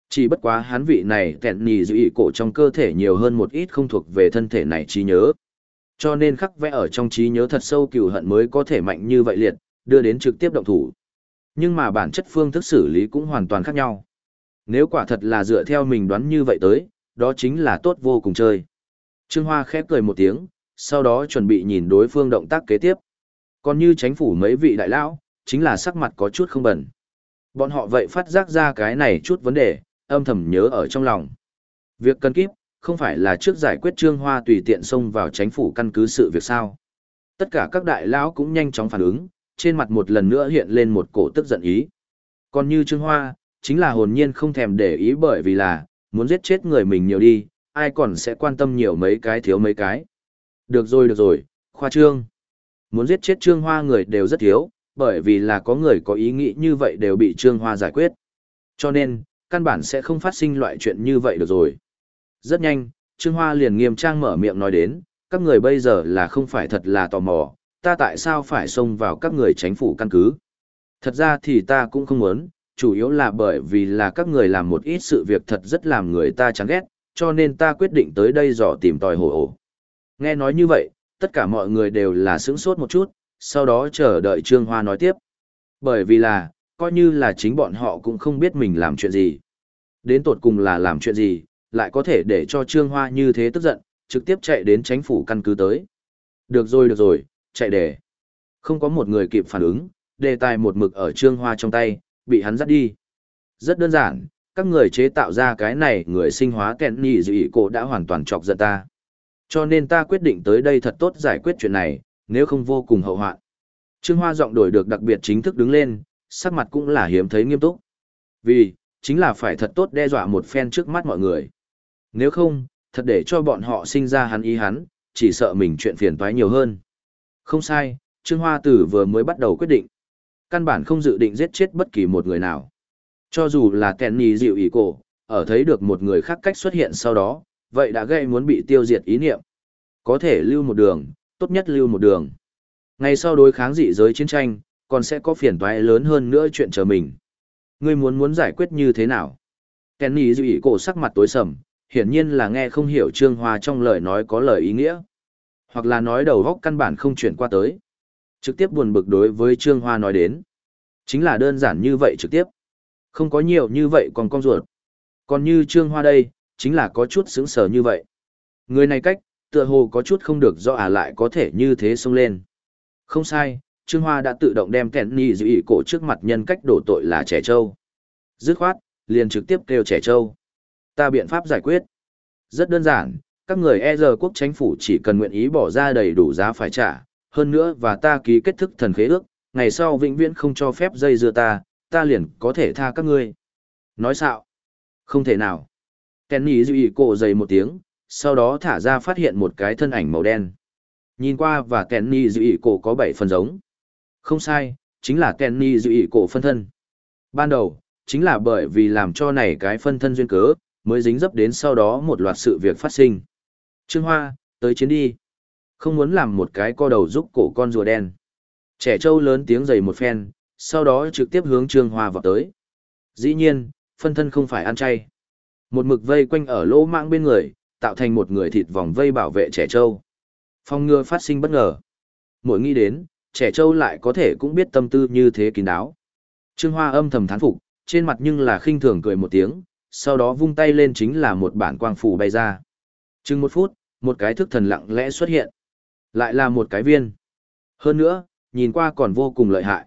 Chỉ bất quá hắn vị này tẹn nhị dị cổ trong cơ thể nhiều hơn một ít không thuộc về thân thể này trí nhớ. Cho nên khắc vẽ ở trong trí nhớ thật sâu cừu hận mới có thể mạnh như vậy liệt, đưa đến trực tiếp động thủ. Nhưng mà bản chất phương thức xử lý cũng hoàn toàn khác nhau. Nếu quả thật là dựa theo mình đoán như vậy tới, đó chính là tốt vô cùng chơi. Trương Hoa khép cười một tiếng, sau đó chuẩn bị nhìn đối phương động tác kế tiếp. Còn như chánh phủ mấy vị đại lão, chính là sắc mặt có chút không bẩn. Bọn họ vậy phát giác ra cái này chút vấn đề, âm thầm nhớ ở trong lòng. Việc cần kíp, không phải là trước giải quyết Trương Hoa tùy tiện xông vào chánh phủ căn cứ sự việc sao. Tất cả các đại lão cũng nhanh chóng phản ứng, trên mặt một lần nữa hiện lên một cổ tức giận ý. Còn như Trương Hoa, chính là hồn nhiên không thèm để ý bởi vì là, muốn giết chết người mình nhiều đi, ai còn sẽ quan tâm nhiều mấy cái thiếu mấy cái. Được rồi được rồi, khoa trương. Muốn giết chết Trương Hoa người đều rất thiếu, bởi vì là có người có ý nghĩ như vậy đều bị Trương Hoa giải quyết. Cho nên, căn bản sẽ không phát sinh loại chuyện như vậy được rồi. Rất nhanh, Trương Hoa liền nghiêm trang mở miệng nói đến, các người bây giờ là không phải thật là tò mò, ta tại sao phải xông vào các người tránh phủ căn cứ. Thật ra thì ta cũng không muốn, chủ yếu là bởi vì là các người làm một ít sự việc thật rất làm người ta chán ghét, cho nên ta quyết định tới đây dò tìm tòi hổ ổ. Nghe nói như vậy, tất cả mọi người đều là sững sốt một chút, sau đó chờ đợi Trương Hoa nói tiếp. Bởi vì là, coi như là chính bọn họ cũng không biết mình làm chuyện gì. Đến tột cùng là làm chuyện gì, lại có thể để cho Trương Hoa như thế tức giận, trực tiếp chạy đến chính phủ căn cứ tới. Được rồi được rồi, chạy để. Không có một người kịp phản ứng, đề tài một mực ở Trương Hoa trong tay, bị hắn dắt đi. Rất đơn giản, các người chế tạo ra cái này người sinh hóa kẹn nhị dị cổ đã hoàn toàn chọc giận ta. Cho nên ta quyết định tới đây thật tốt giải quyết chuyện này, nếu không vô cùng hậu hoạn. Trương Hoa giọng đổi được đặc biệt chính thức đứng lên, sắc mặt cũng là hiếm thấy nghiêm túc. Vì, chính là phải thật tốt đe dọa một phen trước mắt mọi người. Nếu không, thật để cho bọn họ sinh ra hắn ý hắn, chỉ sợ mình chuyện phiền toái nhiều hơn. Không sai, Trương Hoa Tử vừa mới bắt đầu quyết định. Căn bản không dự định giết chết bất kỳ một người nào. Cho dù là kèn nì dịu ý cổ, ở thấy được một người khác cách xuất hiện sau đó, vậy đã gây muốn bị tiêu diệt ý niệm. Có thể lưu một đường, tốt nhất lưu một đường. Ngày sau đối kháng dị giới chiến tranh, còn sẽ có phiền toái lớn hơn nữa chuyện chờ mình. Ngươi muốn muốn giải quyết như thế nào? Kenny dị ý cổ sắc mặt tối sầm, hiển nhiên là nghe không hiểu Trương Hoa trong lời nói có lời ý nghĩa. Hoặc là nói đầu góc căn bản không chuyển qua tới. Trực tiếp buồn bực đối với Trương Hoa nói đến. Chính là đơn giản như vậy trực tiếp. Không có nhiều như vậy còn con ruột. Còn như Trương Hoa đây, chính là có chút sững sờ như vậy. Người này cách, tựa hồ có chút không được do à lại có thể như thế xông lên. Không sai, Trương Hoa đã tự động đem kẹn nì dự ý cổ trước mặt nhân cách đổ tội là trẻ trâu. Dứt khoát, liền trực tiếp kêu trẻ trâu. Ta biện pháp giải quyết. Rất đơn giản, các người e giờ quốc chính phủ chỉ cần nguyện ý bỏ ra đầy đủ giá phải trả, hơn nữa và ta ký kết thức thần khế ước, ngày sau vĩnh viễn không cho phép dây dưa ta, ta liền có thể tha các ngươi. Nói sao? Không thể nào. Kenny dư ý cổ dày một tiếng, sau đó thả ra phát hiện một cái thân ảnh màu đen. Nhìn qua và Kenny dư ý cổ có bảy phần giống. Không sai, chính là Kenny dư ý cổ phân thân. Ban đầu, chính là bởi vì làm cho này cái phân thân duyên cớ, mới dính dấp đến sau đó một loạt sự việc phát sinh. Trương Hoa, tới chiến đi. Không muốn làm một cái co đầu giúp cổ con rùa đen. Trẻ trâu lớn tiếng dày một phen, sau đó trực tiếp hướng Trương Hoa vào tới. Dĩ nhiên, phân thân không phải ăn chay. Một mực vây quanh ở lỗ mạng bên người, tạo thành một người thịt vòng vây bảo vệ trẻ trâu. Phong ngừa phát sinh bất ngờ. Mỗi nghĩ đến, trẻ trâu lại có thể cũng biết tâm tư như thế kín đáo. Trương Hoa âm thầm thán phục, trên mặt nhưng là khinh thường cười một tiếng, sau đó vung tay lên chính là một bản quang phủ bay ra. Chừng một phút, một cái thức thần lặng lẽ xuất hiện. Lại là một cái viên. Hơn nữa, nhìn qua còn vô cùng lợi hại.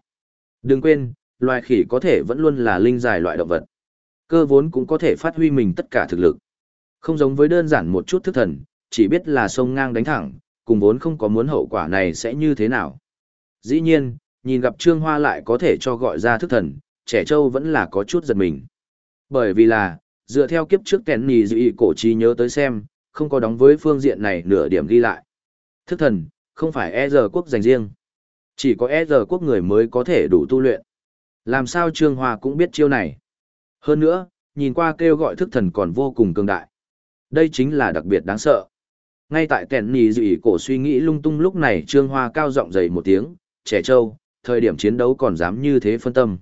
Đừng quên, loài khỉ có thể vẫn luôn là linh dài loại động vật. Cơ vốn cũng có thể phát huy mình tất cả thực lực. Không giống với đơn giản một chút thức thần, chỉ biết là sông ngang đánh thẳng, cùng vốn không có muốn hậu quả này sẽ như thế nào. Dĩ nhiên, nhìn gặp Trương Hoa lại có thể cho gọi ra thức thần, trẻ trâu vẫn là có chút giật mình. Bởi vì là, dựa theo kiếp trước kèn nì dị cổ trí nhớ tới xem, không có đóng với phương diện này nửa điểm ghi lại. Thức thần, không phải e giờ quốc dành riêng. Chỉ có e giờ quốc người mới có thể đủ tu luyện. Làm sao Trương Hoa cũng biết chiêu này. Hơn nữa, nhìn qua kêu gọi thức thần còn vô cùng cường đại. Đây chính là đặc biệt đáng sợ. Ngay tại kèn nì dị cổ suy nghĩ lung tung lúc này Trương Hoa cao giọng dày một tiếng, trẻ trâu, thời điểm chiến đấu còn dám như thế phân tâm.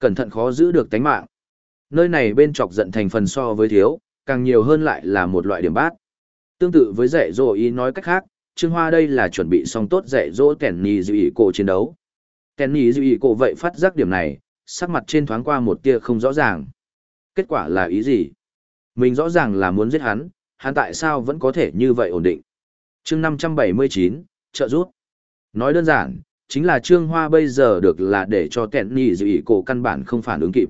Cẩn thận khó giữ được tánh mạng. Nơi này bên chọc giận thành phần so với thiếu, càng nhiều hơn lại là một loại điểm bát. Tương tự với dạy dỗ ý nói cách khác, Trương Hoa đây là chuẩn bị xong tốt dạy dỗ kẻn nì dị cổ chiến đấu. Kẻn nì dị cổ vậy phát giác điểm này, sắc mặt trên thoáng qua một tia không rõ ràng. Kết quả là ý gì? Mình rõ ràng là muốn giết hắn, hắn tại sao vẫn có thể như vậy ổn định? chương 579, trợ rút. Nói đơn giản, chính là Trương Hoa bây giờ được là để cho kẹn nì dự ý cổ căn bản không phản ứng kịp.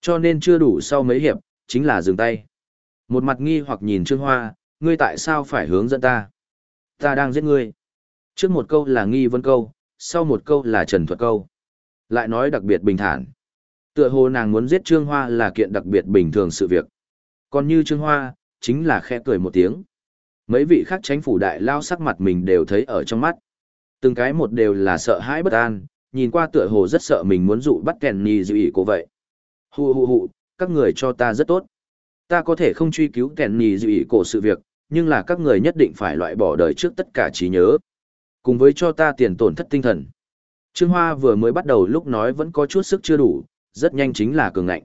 Cho nên chưa đủ sau mấy hiệp, chính là dừng tay. Một mặt nghi hoặc nhìn Trương Hoa, ngươi tại sao phải hướng dẫn ta? Ta đang giết ngươi. Trước một câu là nghi vấn câu, sau một câu là trần thuật câu. Lại nói đặc biệt bình thản. Tựa hồ nàng muốn giết Trương Hoa là kiện đặc biệt bình thường sự việc. Còn như Trương Hoa, chính là khẽ cười một tiếng. Mấy vị khác tránh phủ đại lao sắc mặt mình đều thấy ở trong mắt. Từng cái một đều là sợ hãi bất an, nhìn qua tựa hồ rất sợ mình muốn dụ bắt kèn nì dự ý cô vậy. Hù hù hù, các người cho ta rất tốt. Ta có thể không truy cứu kèn nì dự ý cổ sự việc, nhưng là các người nhất định phải loại bỏ đời trước tất cả trí nhớ. Cùng với cho ta tiền tổn thất tinh thần. Trương Hoa vừa mới bắt đầu lúc nói vẫn có chút sức chưa đủ, rất nhanh chính là cường ngạnh.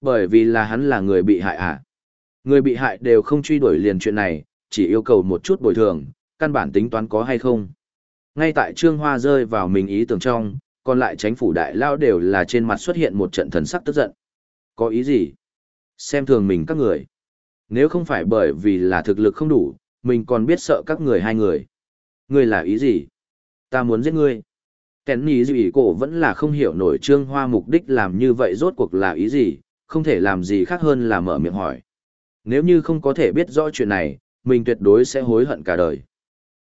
Bởi vì là hắn là người bị hại à. Người bị hại đều không truy đuổi liền chuyện này, chỉ yêu cầu một chút bồi thường, căn bản tính toán có hay không. Ngay tại Trương Hoa rơi vào mình ý tưởng trong, còn lại Chánh phủ đại lao đều là trên mặt xuất hiện một trận thần sắc tức giận. Có ý gì? Xem thường mình các người. Nếu không phải bởi vì là thực lực không đủ, mình còn biết sợ các người hai người. Ngươi là ý gì? Ta muốn giết ngươi. Kẻ nhì dị cổ vẫn là không hiểu nổi Trương Hoa mục đích làm như vậy rốt cuộc là ý gì, không thể làm gì khác hơn là mở miệng hỏi. Nếu như không có thể biết rõ chuyện này, mình tuyệt đối sẽ hối hận cả đời.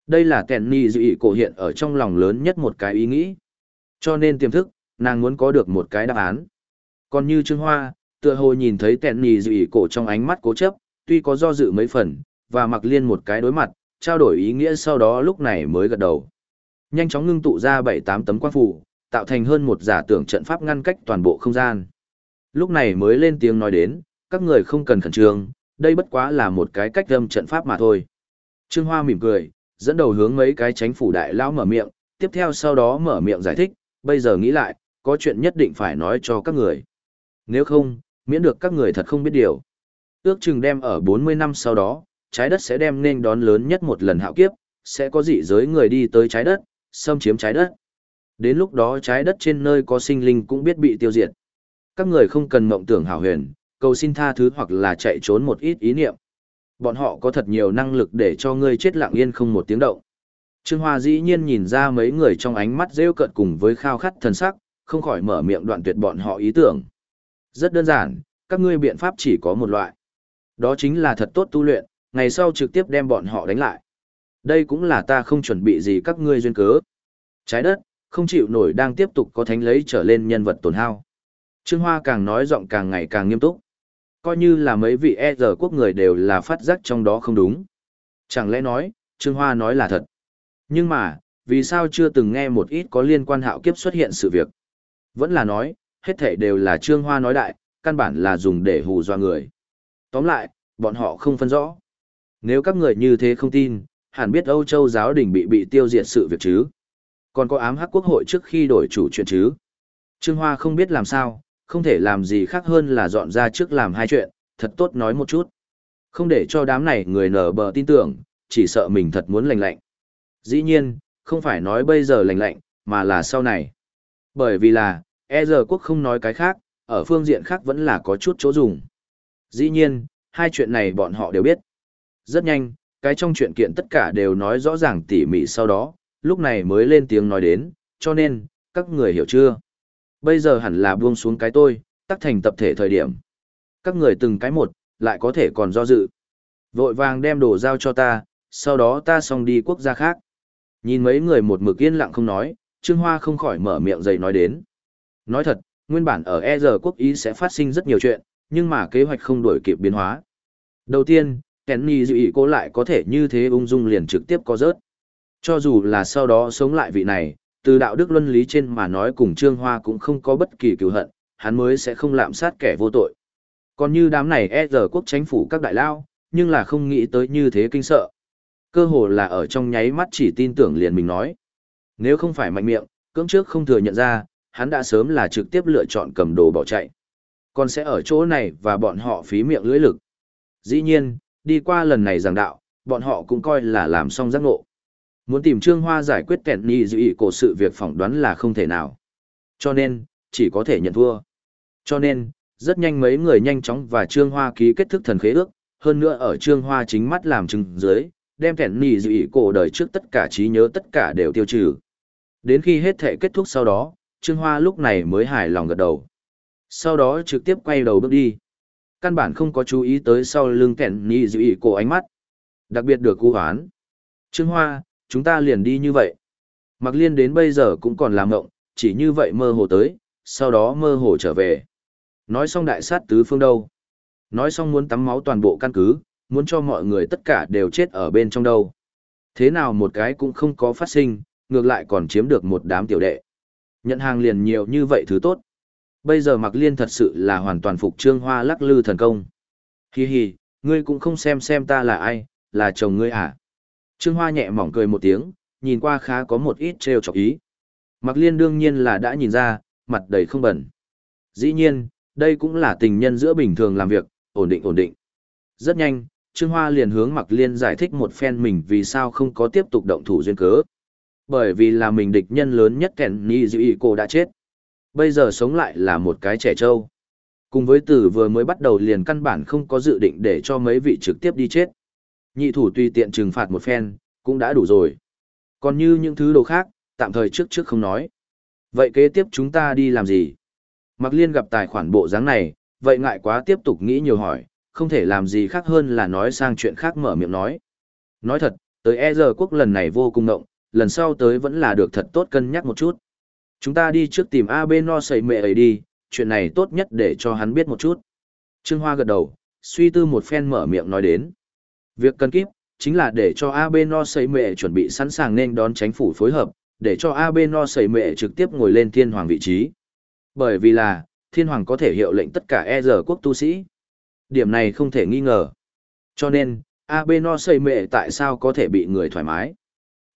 Đây là kẻn nì dị cổ hiện ở trong lòng lớn nhất một cái ý nghĩ. Cho nên tiềm thức, nàng muốn có được một cái đáp án. Còn như Trương Hoa, tựa hồ nhìn thấy kẻn nì dị cổ trong ánh mắt cố chấp, tuy có do dự mấy phần, và mặc liên một cái đối mặt, trao đổi ý nghĩa sau đó lúc này mới gật đầu. Nhanh chóng ngưng tụ ra 7-8 tấm quang phủ, tạo thành hơn một giả tưởng trận pháp ngăn cách toàn bộ không gian. Lúc này mới lên tiếng nói đến, các người không cần khẩn trương, đây bất quá là một cái cách âm trận pháp mà thôi. Trương Hoa mỉm cười, dẫn đầu hướng mấy cái chánh phủ đại lão mở miệng, tiếp theo sau đó mở miệng giải thích, bây giờ nghĩ lại, có chuyện nhất định phải nói cho các người. Nếu không, miễn được các người thật không biết điều. Ước chừng đem ở 40 năm sau đó, trái đất sẽ đem nên đón lớn nhất một lần hạo kiếp, sẽ có dị giới người đi tới trái đất, xâm chiếm trái đất. Đến lúc đó trái đất trên nơi có sinh linh cũng biết bị tiêu diệt. Các người không cần mộng tưởng hảo huyền, cầu xin tha thứ hoặc là chạy trốn một ít ý niệm. Bọn họ có thật nhiều năng lực để cho ngươi chết lặng yên không một tiếng động. Trương Hoa dĩ nhiên nhìn ra mấy người trong ánh mắt rêu cợt cùng với khao khát thần sắc, không khỏi mở miệng đoạn tuyệt bọn họ ý tưởng. Rất đơn giản, các ngươi biện pháp chỉ có một loại. Đó chính là thật tốt tu luyện, ngày sau trực tiếp đem bọn họ đánh lại. Đây cũng là ta không chuẩn bị gì các ngươi duyên cớ. Trái đất, không chịu nổi đang tiếp tục có thánh lấy trở lên nhân vật tổn hao. Trương Hoa càng nói giọng càng ngày càng nghiêm túc. Coi như là mấy vị e giờ quốc người đều là phát giác trong đó không đúng. Chẳng lẽ nói, Trương Hoa nói là thật. Nhưng mà, vì sao chưa từng nghe một ít có liên quan hạo kiếp xuất hiện sự việc? Vẫn là nói, hết thảy đều là Trương Hoa nói đại, căn bản là dùng để hù dọa người. Tóm lại, bọn họ không phân rõ. Nếu các người như thế không tin, hẳn biết Âu Châu giáo đình bị bị tiêu diệt sự việc chứ. Còn có ám hắc quốc hội trước khi đổi chủ chuyện chứ. Trương Hoa không biết làm sao, không thể làm gì khác hơn là dọn ra trước làm hai chuyện, thật tốt nói một chút. Không để cho đám này người nở bờ tin tưởng, chỉ sợ mình thật muốn lành lạnh. Dĩ nhiên, không phải nói bây giờ lành lạnh, mà là sau này. Bởi vì là, e giờ quốc không nói cái khác, ở phương diện khác vẫn là có chút chỗ dùng. Dĩ nhiên, hai chuyện này bọn họ đều biết. Rất nhanh, cái trong chuyện kiện tất cả đều nói rõ ràng tỉ mỉ sau đó, lúc này mới lên tiếng nói đến, cho nên, các người hiểu chưa? Bây giờ hẳn là buông xuống cái tôi, tắc thành tập thể thời điểm. Các người từng cái một, lại có thể còn do dự. Vội vàng đem đồ giao cho ta, sau đó ta xong đi quốc gia khác. Nhìn mấy người một mực yên lặng không nói, Trương Hoa không khỏi mở miệng dày nói đến. Nói thật, nguyên bản ở E giờ quốc ý sẽ phát sinh rất nhiều chuyện, nhưng mà kế hoạch không đổi kịp biến hóa. Đầu tiên, Kenny dự ý cô lại có thể như thế ung dung liền trực tiếp có rớt. Cho dù là sau đó sống lại vị này, từ đạo đức luân lý trên mà nói cùng Trương Hoa cũng không có bất kỳ cựu hận, hắn mới sẽ không lạm sát kẻ vô tội. Còn như đám này e giờ quốc chính phủ các đại lao, nhưng là không nghĩ tới như thế kinh sợ. Cơ hồ là ở trong nháy mắt chỉ tin tưởng liền mình nói. Nếu không phải mạnh miệng, cưỡng trước không thừa nhận ra, hắn đã sớm là trực tiếp lựa chọn cầm đồ bỏ chạy. Còn sẽ ở chỗ này và bọn họ phí miệng lưỡi lực. Dĩ nhiên, đi qua lần này giảng đạo, bọn họ cũng coi là làm xong giác ngộ. Muốn tìm Trương Hoa giải quyết kẹn nì dự ý cổ sự việc phỏng đoán là không thể nào. Cho nên, chỉ có thể nhận thua. Cho nên, rất nhanh mấy người nhanh chóng và Trương Hoa ký kết thức thần khế ước, hơn nữa ở Trương Hoa chính mắt làm chứng dưới, đem kẹn nì dự ý cổ đời trước tất cả trí nhớ tất cả đều tiêu trừ. Đến khi hết thể kết thúc sau đó, Trương Hoa lúc này mới hài lòng gật đầu. Sau đó trực tiếp quay đầu bước đi. Căn bản không có chú ý tới sau lưng kẹn nhị dịu ý cổ ánh mắt. Đặc biệt được cú hoán. Trương Hoa, chúng ta liền đi như vậy. Mặc liên đến bây giờ cũng còn làm ngộng, chỉ như vậy mơ hồ tới, sau đó mơ hồ trở về. Nói xong đại sát tứ phương đâu. Nói xong muốn tắm máu toàn bộ căn cứ, muốn cho mọi người tất cả đều chết ở bên trong đâu. Thế nào một cái cũng không có phát sinh, ngược lại còn chiếm được một đám tiểu đệ. Nhận hàng liền nhiều như vậy thứ tốt. Bây giờ Mạc Liên thật sự là hoàn toàn phục Trương Hoa lắc lư thần công. Hi hi, ngươi cũng không xem xem ta là ai, là chồng ngươi à? Trương Hoa nhẹ mỏng cười một tiếng, nhìn qua khá có một ít trêu chọc ý. Mạc Liên đương nhiên là đã nhìn ra, mặt đầy không bẩn. Dĩ nhiên, đây cũng là tình nhân giữa bình thường làm việc, ổn định ổn định. Rất nhanh, Trương Hoa liền hướng Mạc Liên giải thích một phen mình vì sao không có tiếp tục động thủ duyên cớ. Bởi vì là mình địch nhân lớn nhất kẻn ni dư cô đã chết. Bây giờ sống lại là một cái trẻ trâu. Cùng với tử vừa mới bắt đầu liền căn bản không có dự định để cho mấy vị trực tiếp đi chết. Nhị thủ tùy tiện trừng phạt một phen, cũng đã đủ rồi. Còn như những thứ đồ khác, tạm thời trước trước không nói. Vậy kế tiếp chúng ta đi làm gì? Mặc liên gặp tài khoản bộ dáng này, vậy ngại quá tiếp tục nghĩ nhiều hỏi, không thể làm gì khác hơn là nói sang chuyện khác mở miệng nói. Nói thật, tới e giờ quốc lần này vô cùng động, lần sau tới vẫn là được thật tốt cân nhắc một chút. Chúng ta đi trước tìm AB no sầy mẹ ấy đi, chuyện này tốt nhất để cho hắn biết một chút. Trương Hoa gật đầu, suy tư một phen mở miệng nói đến. Việc cần kíp, chính là để cho AB no sầy mẹ chuẩn bị sẵn sàng nên đón chính phủ phối hợp, để cho AB no sầy mẹ trực tiếp ngồi lên thiên hoàng vị trí. Bởi vì là, thiên hoàng có thể hiệu lệnh tất cả e giờ quốc tu sĩ. Điểm này không thể nghi ngờ. Cho nên, AB no sầy mẹ tại sao có thể bị người thoải mái?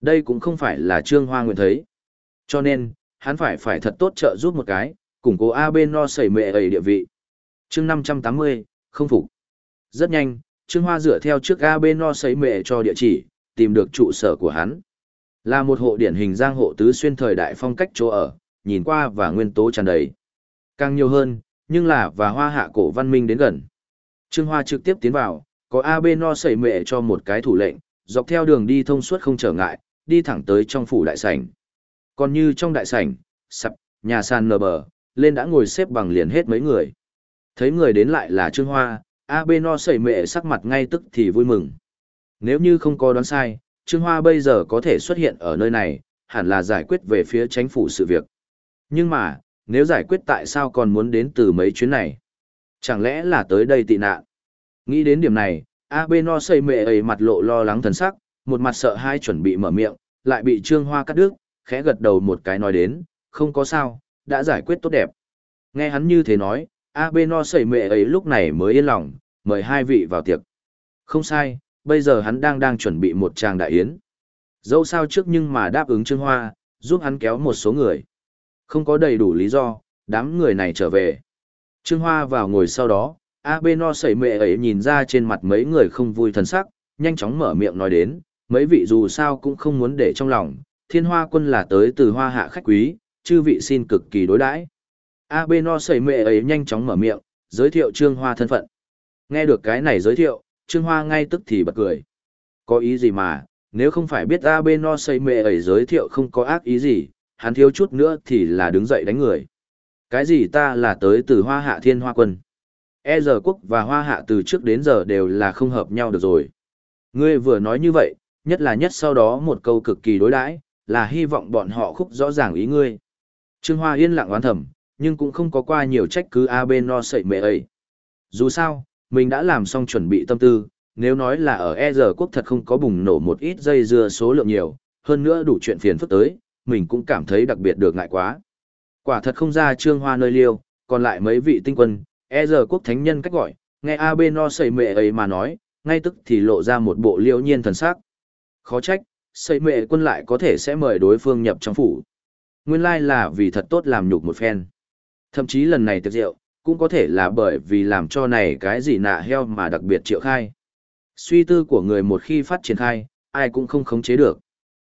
Đây cũng không phải là Trương Hoa nguyện thấy. Cho nên, hắn phải phải thật tốt trợ giúp một cái, củng cố AB no sẩy mệ ấy địa vị. chương 580, không phục. Rất nhanh, Trương Hoa dựa theo trước AB no sẩy mệ cho địa chỉ, tìm được trụ sở của hắn. Là một hộ điển hình giang hộ tứ xuyên thời đại phong cách chỗ ở, nhìn qua và nguyên tố tràn đầy. Càng nhiều hơn, nhưng là và hoa hạ cổ văn minh đến gần. Trương Hoa trực tiếp tiến vào, có AB no sẩy mệ cho một cái thủ lệnh, dọc theo đường đi thông suốt không trở ngại, đi thẳng tới trong phủ đại sảnh. Còn như trong đại sảnh, sập, nhà sàn nờ bờ, lên đã ngồi xếp bằng liền hết mấy người. Thấy người đến lại là Trương Hoa, A B no sẩy mệ sắc mặt ngay tức thì vui mừng. Nếu như không có đoán sai, Trương Hoa bây giờ có thể xuất hiện ở nơi này, hẳn là giải quyết về phía chính phủ sự việc. Nhưng mà, nếu giải quyết tại sao còn muốn đến từ mấy chuyến này? Chẳng lẽ là tới đây tị nạn? Nghĩ đến điểm này, A B no sẩy mệ ấy mặt lộ lo lắng thần sắc, một mặt sợ hai chuẩn bị mở miệng, lại bị Trương Hoa cắt đứt, khẽ gật đầu một cái nói đến, không có sao, đã giải quyết tốt đẹp. Nghe hắn như thế nói, AB no sẩy mệ ấy lúc này mới yên lòng, mời hai vị vào tiệc. Không sai, bây giờ hắn đang đang chuẩn bị một tràng đại yến. Dẫu sao trước nhưng mà đáp ứng Trương Hoa, giúp hắn kéo một số người. Không có đầy đủ lý do, đám người này trở về. Trương Hoa vào ngồi sau đó, AB no sẩy mệ ấy nhìn ra trên mặt mấy người không vui thần sắc, nhanh chóng mở miệng nói đến, mấy vị dù sao cũng không muốn để trong lòng, thiên hoa quân là tới từ hoa hạ khách quý, chư vị xin cực kỳ đối đãi. A B no sẩy mệ ấy nhanh chóng mở miệng, giới thiệu Trương Hoa thân phận. Nghe được cái này giới thiệu, Trương Hoa ngay tức thì bật cười. Có ý gì mà, nếu không phải biết A B no sẩy mệ ấy giới thiệu không có ác ý gì, hắn thiếu chút nữa thì là đứng dậy đánh người. Cái gì ta là tới từ hoa hạ thiên hoa quân. E giờ quốc và hoa hạ từ trước đến giờ đều là không hợp nhau được rồi. Ngươi vừa nói như vậy, nhất là nhất sau đó một câu cực kỳ đối đãi, là hy vọng bọn họ khúc rõ ràng ý ngươi. Trương Hoa yên lặng oán thầm, nhưng cũng không có qua nhiều trách cứ AB no sậy mẹ ấy. Dù sao, mình đã làm xong chuẩn bị tâm tư, nếu nói là ở E giờ quốc thật không có bùng nổ một ít dây dưa số lượng nhiều, hơn nữa đủ chuyện phiền phức tới, mình cũng cảm thấy đặc biệt được ngại quá. Quả thật không ra Trương Hoa nơi liêu, còn lại mấy vị tinh quân, E giờ quốc thánh nhân cách gọi, nghe AB no sậy mẹ ấy mà nói, ngay tức thì lộ ra một bộ liễu nhiên thần sắc. Khó trách, xây mệ quân lại có thể sẽ mời đối phương nhập trong phủ. Nguyên lai là vì thật tốt làm nhục một phen. Thậm chí lần này tiệc rượu, cũng có thể là bởi vì làm cho này cái gì nạ heo mà đặc biệt triệu khai. Suy tư của người một khi phát triển khai, ai cũng không khống chế được.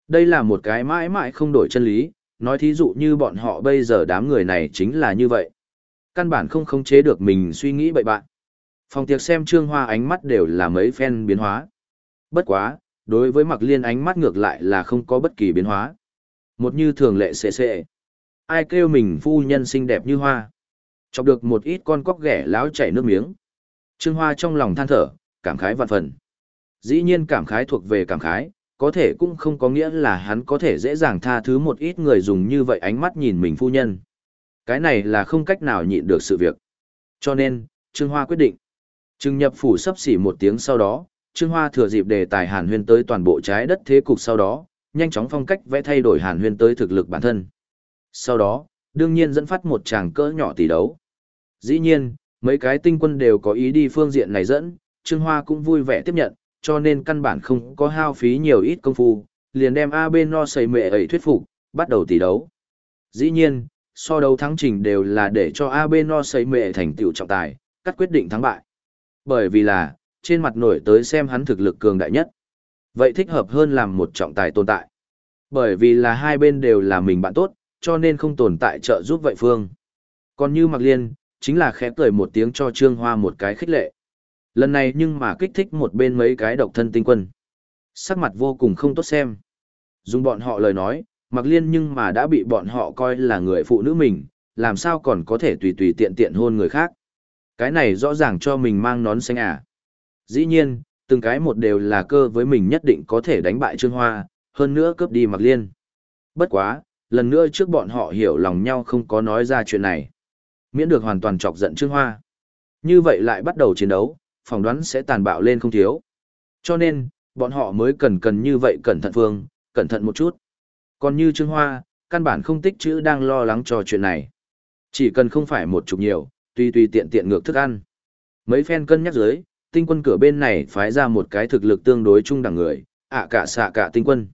Đây là một cái mãi mãi không đổi chân lý, nói thí dụ như bọn họ bây giờ đám người này chính là như vậy. Căn bản không khống chế được mình suy nghĩ bậy bạn. Phòng tiệc xem trương hoa ánh mắt đều là mấy phen biến hóa. Bất quá, đối với mặc liên ánh mắt ngược lại là không có bất kỳ biến hóa. Một như thường lệ xệ xệ. Ai kêu mình phu nhân xinh đẹp như hoa. Chọc được một ít con cóc ghẻ láo chảy nước miếng. Trương Hoa trong lòng than thở, cảm khái vạn phần. Dĩ nhiên cảm khái thuộc về cảm khái, có thể cũng không có nghĩa là hắn có thể dễ dàng tha thứ một ít người dùng như vậy ánh mắt nhìn mình phu nhân. Cái này là không cách nào nhịn được sự việc. Cho nên, Trương Hoa quyết định. Trừng nhập phủ sắp xỉ một tiếng sau đó, Trương Hoa thừa dịp đề tài Hàn Huyên tới toàn bộ trái đất thế cục sau đó, nhanh chóng phong cách vẽ thay đổi Hàn Huyên tới thực lực bản thân. Sau đó, đương nhiên dẫn phát một tràng cỡ nhỏ tỷ đấu. Dĩ nhiên, mấy cái tinh quân đều có ý đi phương diện này dẫn, Trương Hoa cũng vui vẻ tiếp nhận, cho nên căn bản không có hao phí nhiều ít công phu, liền đem A bên no Sầy mệ ấy thuyết phục, bắt đầu tỷ đấu. Dĩ nhiên, so đấu thắng trình đều là để cho A bên no Sầy mệ thành tựu trọng tài, cắt quyết định thắng bại. Bởi vì là, trên mặt nổi tới xem hắn thực lực cường đại nhất. Vậy thích hợp hơn làm một trọng tài tồn tại. Bởi vì là hai bên đều là mình bạn tốt, cho nên không tồn tại trợ giúp vậy phương. Còn như Mạc Liên, chính là khẽ cười một tiếng cho Trương Hoa một cái khích lệ. Lần này nhưng mà kích thích một bên mấy cái độc thân tinh quân. Sắc mặt vô cùng không tốt xem. Dùng bọn họ lời nói, Mạc Liên nhưng mà đã bị bọn họ coi là người phụ nữ mình, làm sao còn có thể tùy tùy tiện tiện hôn người khác. Cái này rõ ràng cho mình mang nón xanh à. Dĩ nhiên, từng cái một đều là cơ với mình nhất định có thể đánh bại Trương Hoa, hơn nữa cướp đi Mạc Liên. Bất quá, lần nữa trước bọn họ hiểu lòng nhau không có nói ra chuyện này. Miễn được hoàn toàn chọc giận Trương Hoa. Như vậy lại bắt đầu chiến đấu, phỏng đoán sẽ tàn bạo lên không thiếu. Cho nên, bọn họ mới cần cần như vậy cẩn thận phương, cẩn thận một chút. Còn như Trương Hoa, căn bản không tích chữ đang lo lắng cho chuyện này. Chỉ cần không phải một chục nhiều, tùy tùy tiện tiện ngược thức ăn. Mấy phen cân nhắc dưới, tinh quân cửa bên này phái ra một cái thực lực tương đối chung đẳng người, ạ cả xạ cả tinh quân.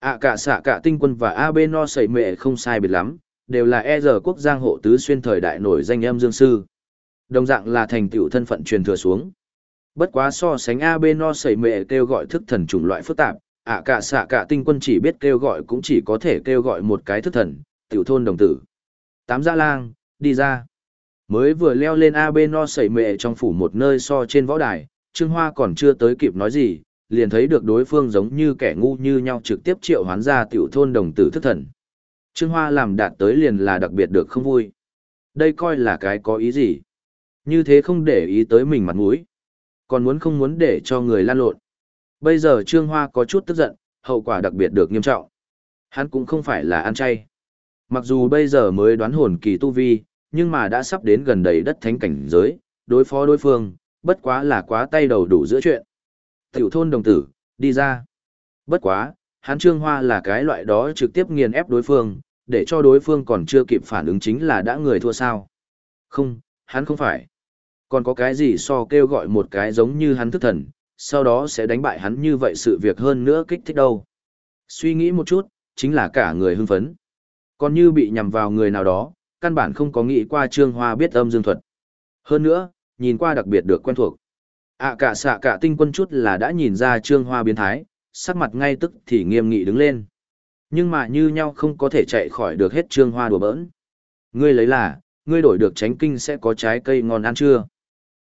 ạ cả xạ cả tinh quân và AB no sẩy mệ không sai biệt lắm, đều là e giờ quốc giang hộ tứ xuyên thời đại nổi danh em dương sư. Đồng dạng là thành tựu thân phận truyền thừa xuống. Bất quá so sánh AB no sẩy mệ kêu gọi thức thần chủng loại phức tạp, ạ cả xạ cả tinh quân chỉ biết kêu gọi cũng chỉ có thể kêu gọi một cái thức thần, tiểu thôn đồng tử. Tám gia lang, đi ra. Mới vừa leo lên AB no sẩy mệ trong phủ một nơi so trên võ đài, Trương Hoa còn chưa tới kịp nói gì, liền thấy được đối phương giống như kẻ ngu như nhau trực tiếp triệu hoán ra tiểu thôn đồng tử thức thần. Trương Hoa làm đạt tới liền là đặc biệt được không vui. Đây coi là cái có ý gì? Như thế không để ý tới mình mặt mũi. Còn muốn không muốn để cho người lan lộn. Bây giờ Trương Hoa có chút tức giận, hậu quả đặc biệt được nghiêm trọng. Hắn cũng không phải là ăn chay. Mặc dù bây giờ mới đoán hồn kỳ tu vi, nhưng mà đã sắp đến gần đầy đất thánh cảnh giới, đối phó đối phương, bất quá là quá tay đầu đủ giữa chuyện. Tiểu thôn đồng tử, đi ra. Bất quá, hắn Trương Hoa là cái loại đó trực tiếp nghiền ép đối phương, để cho đối phương còn chưa kịp phản ứng chính là đã người thua sao. Không, hắn không phải. Còn có cái gì so kêu gọi một cái giống như hắn thức thần, sau đó sẽ đánh bại hắn như vậy sự việc hơn nữa kích thích đâu. Suy nghĩ một chút, chính là cả người hưng phấn. Còn như bị nhằm vào người nào đó, căn bản không có nghĩ qua Trương Hoa biết âm dương thuật. Hơn nữa, nhìn qua đặc biệt được quen thuộc. ạ cả xạ cả tinh quân chút là đã nhìn ra Trương Hoa biến thái, sắc mặt ngay tức thì nghiêm nghị đứng lên. Nhưng mà như nhau không có thể chạy khỏi được hết Trương Hoa đùa bỡn. Ngươi lấy là, ngươi đổi được tránh kinh sẽ có trái cây ngon ăn chưa?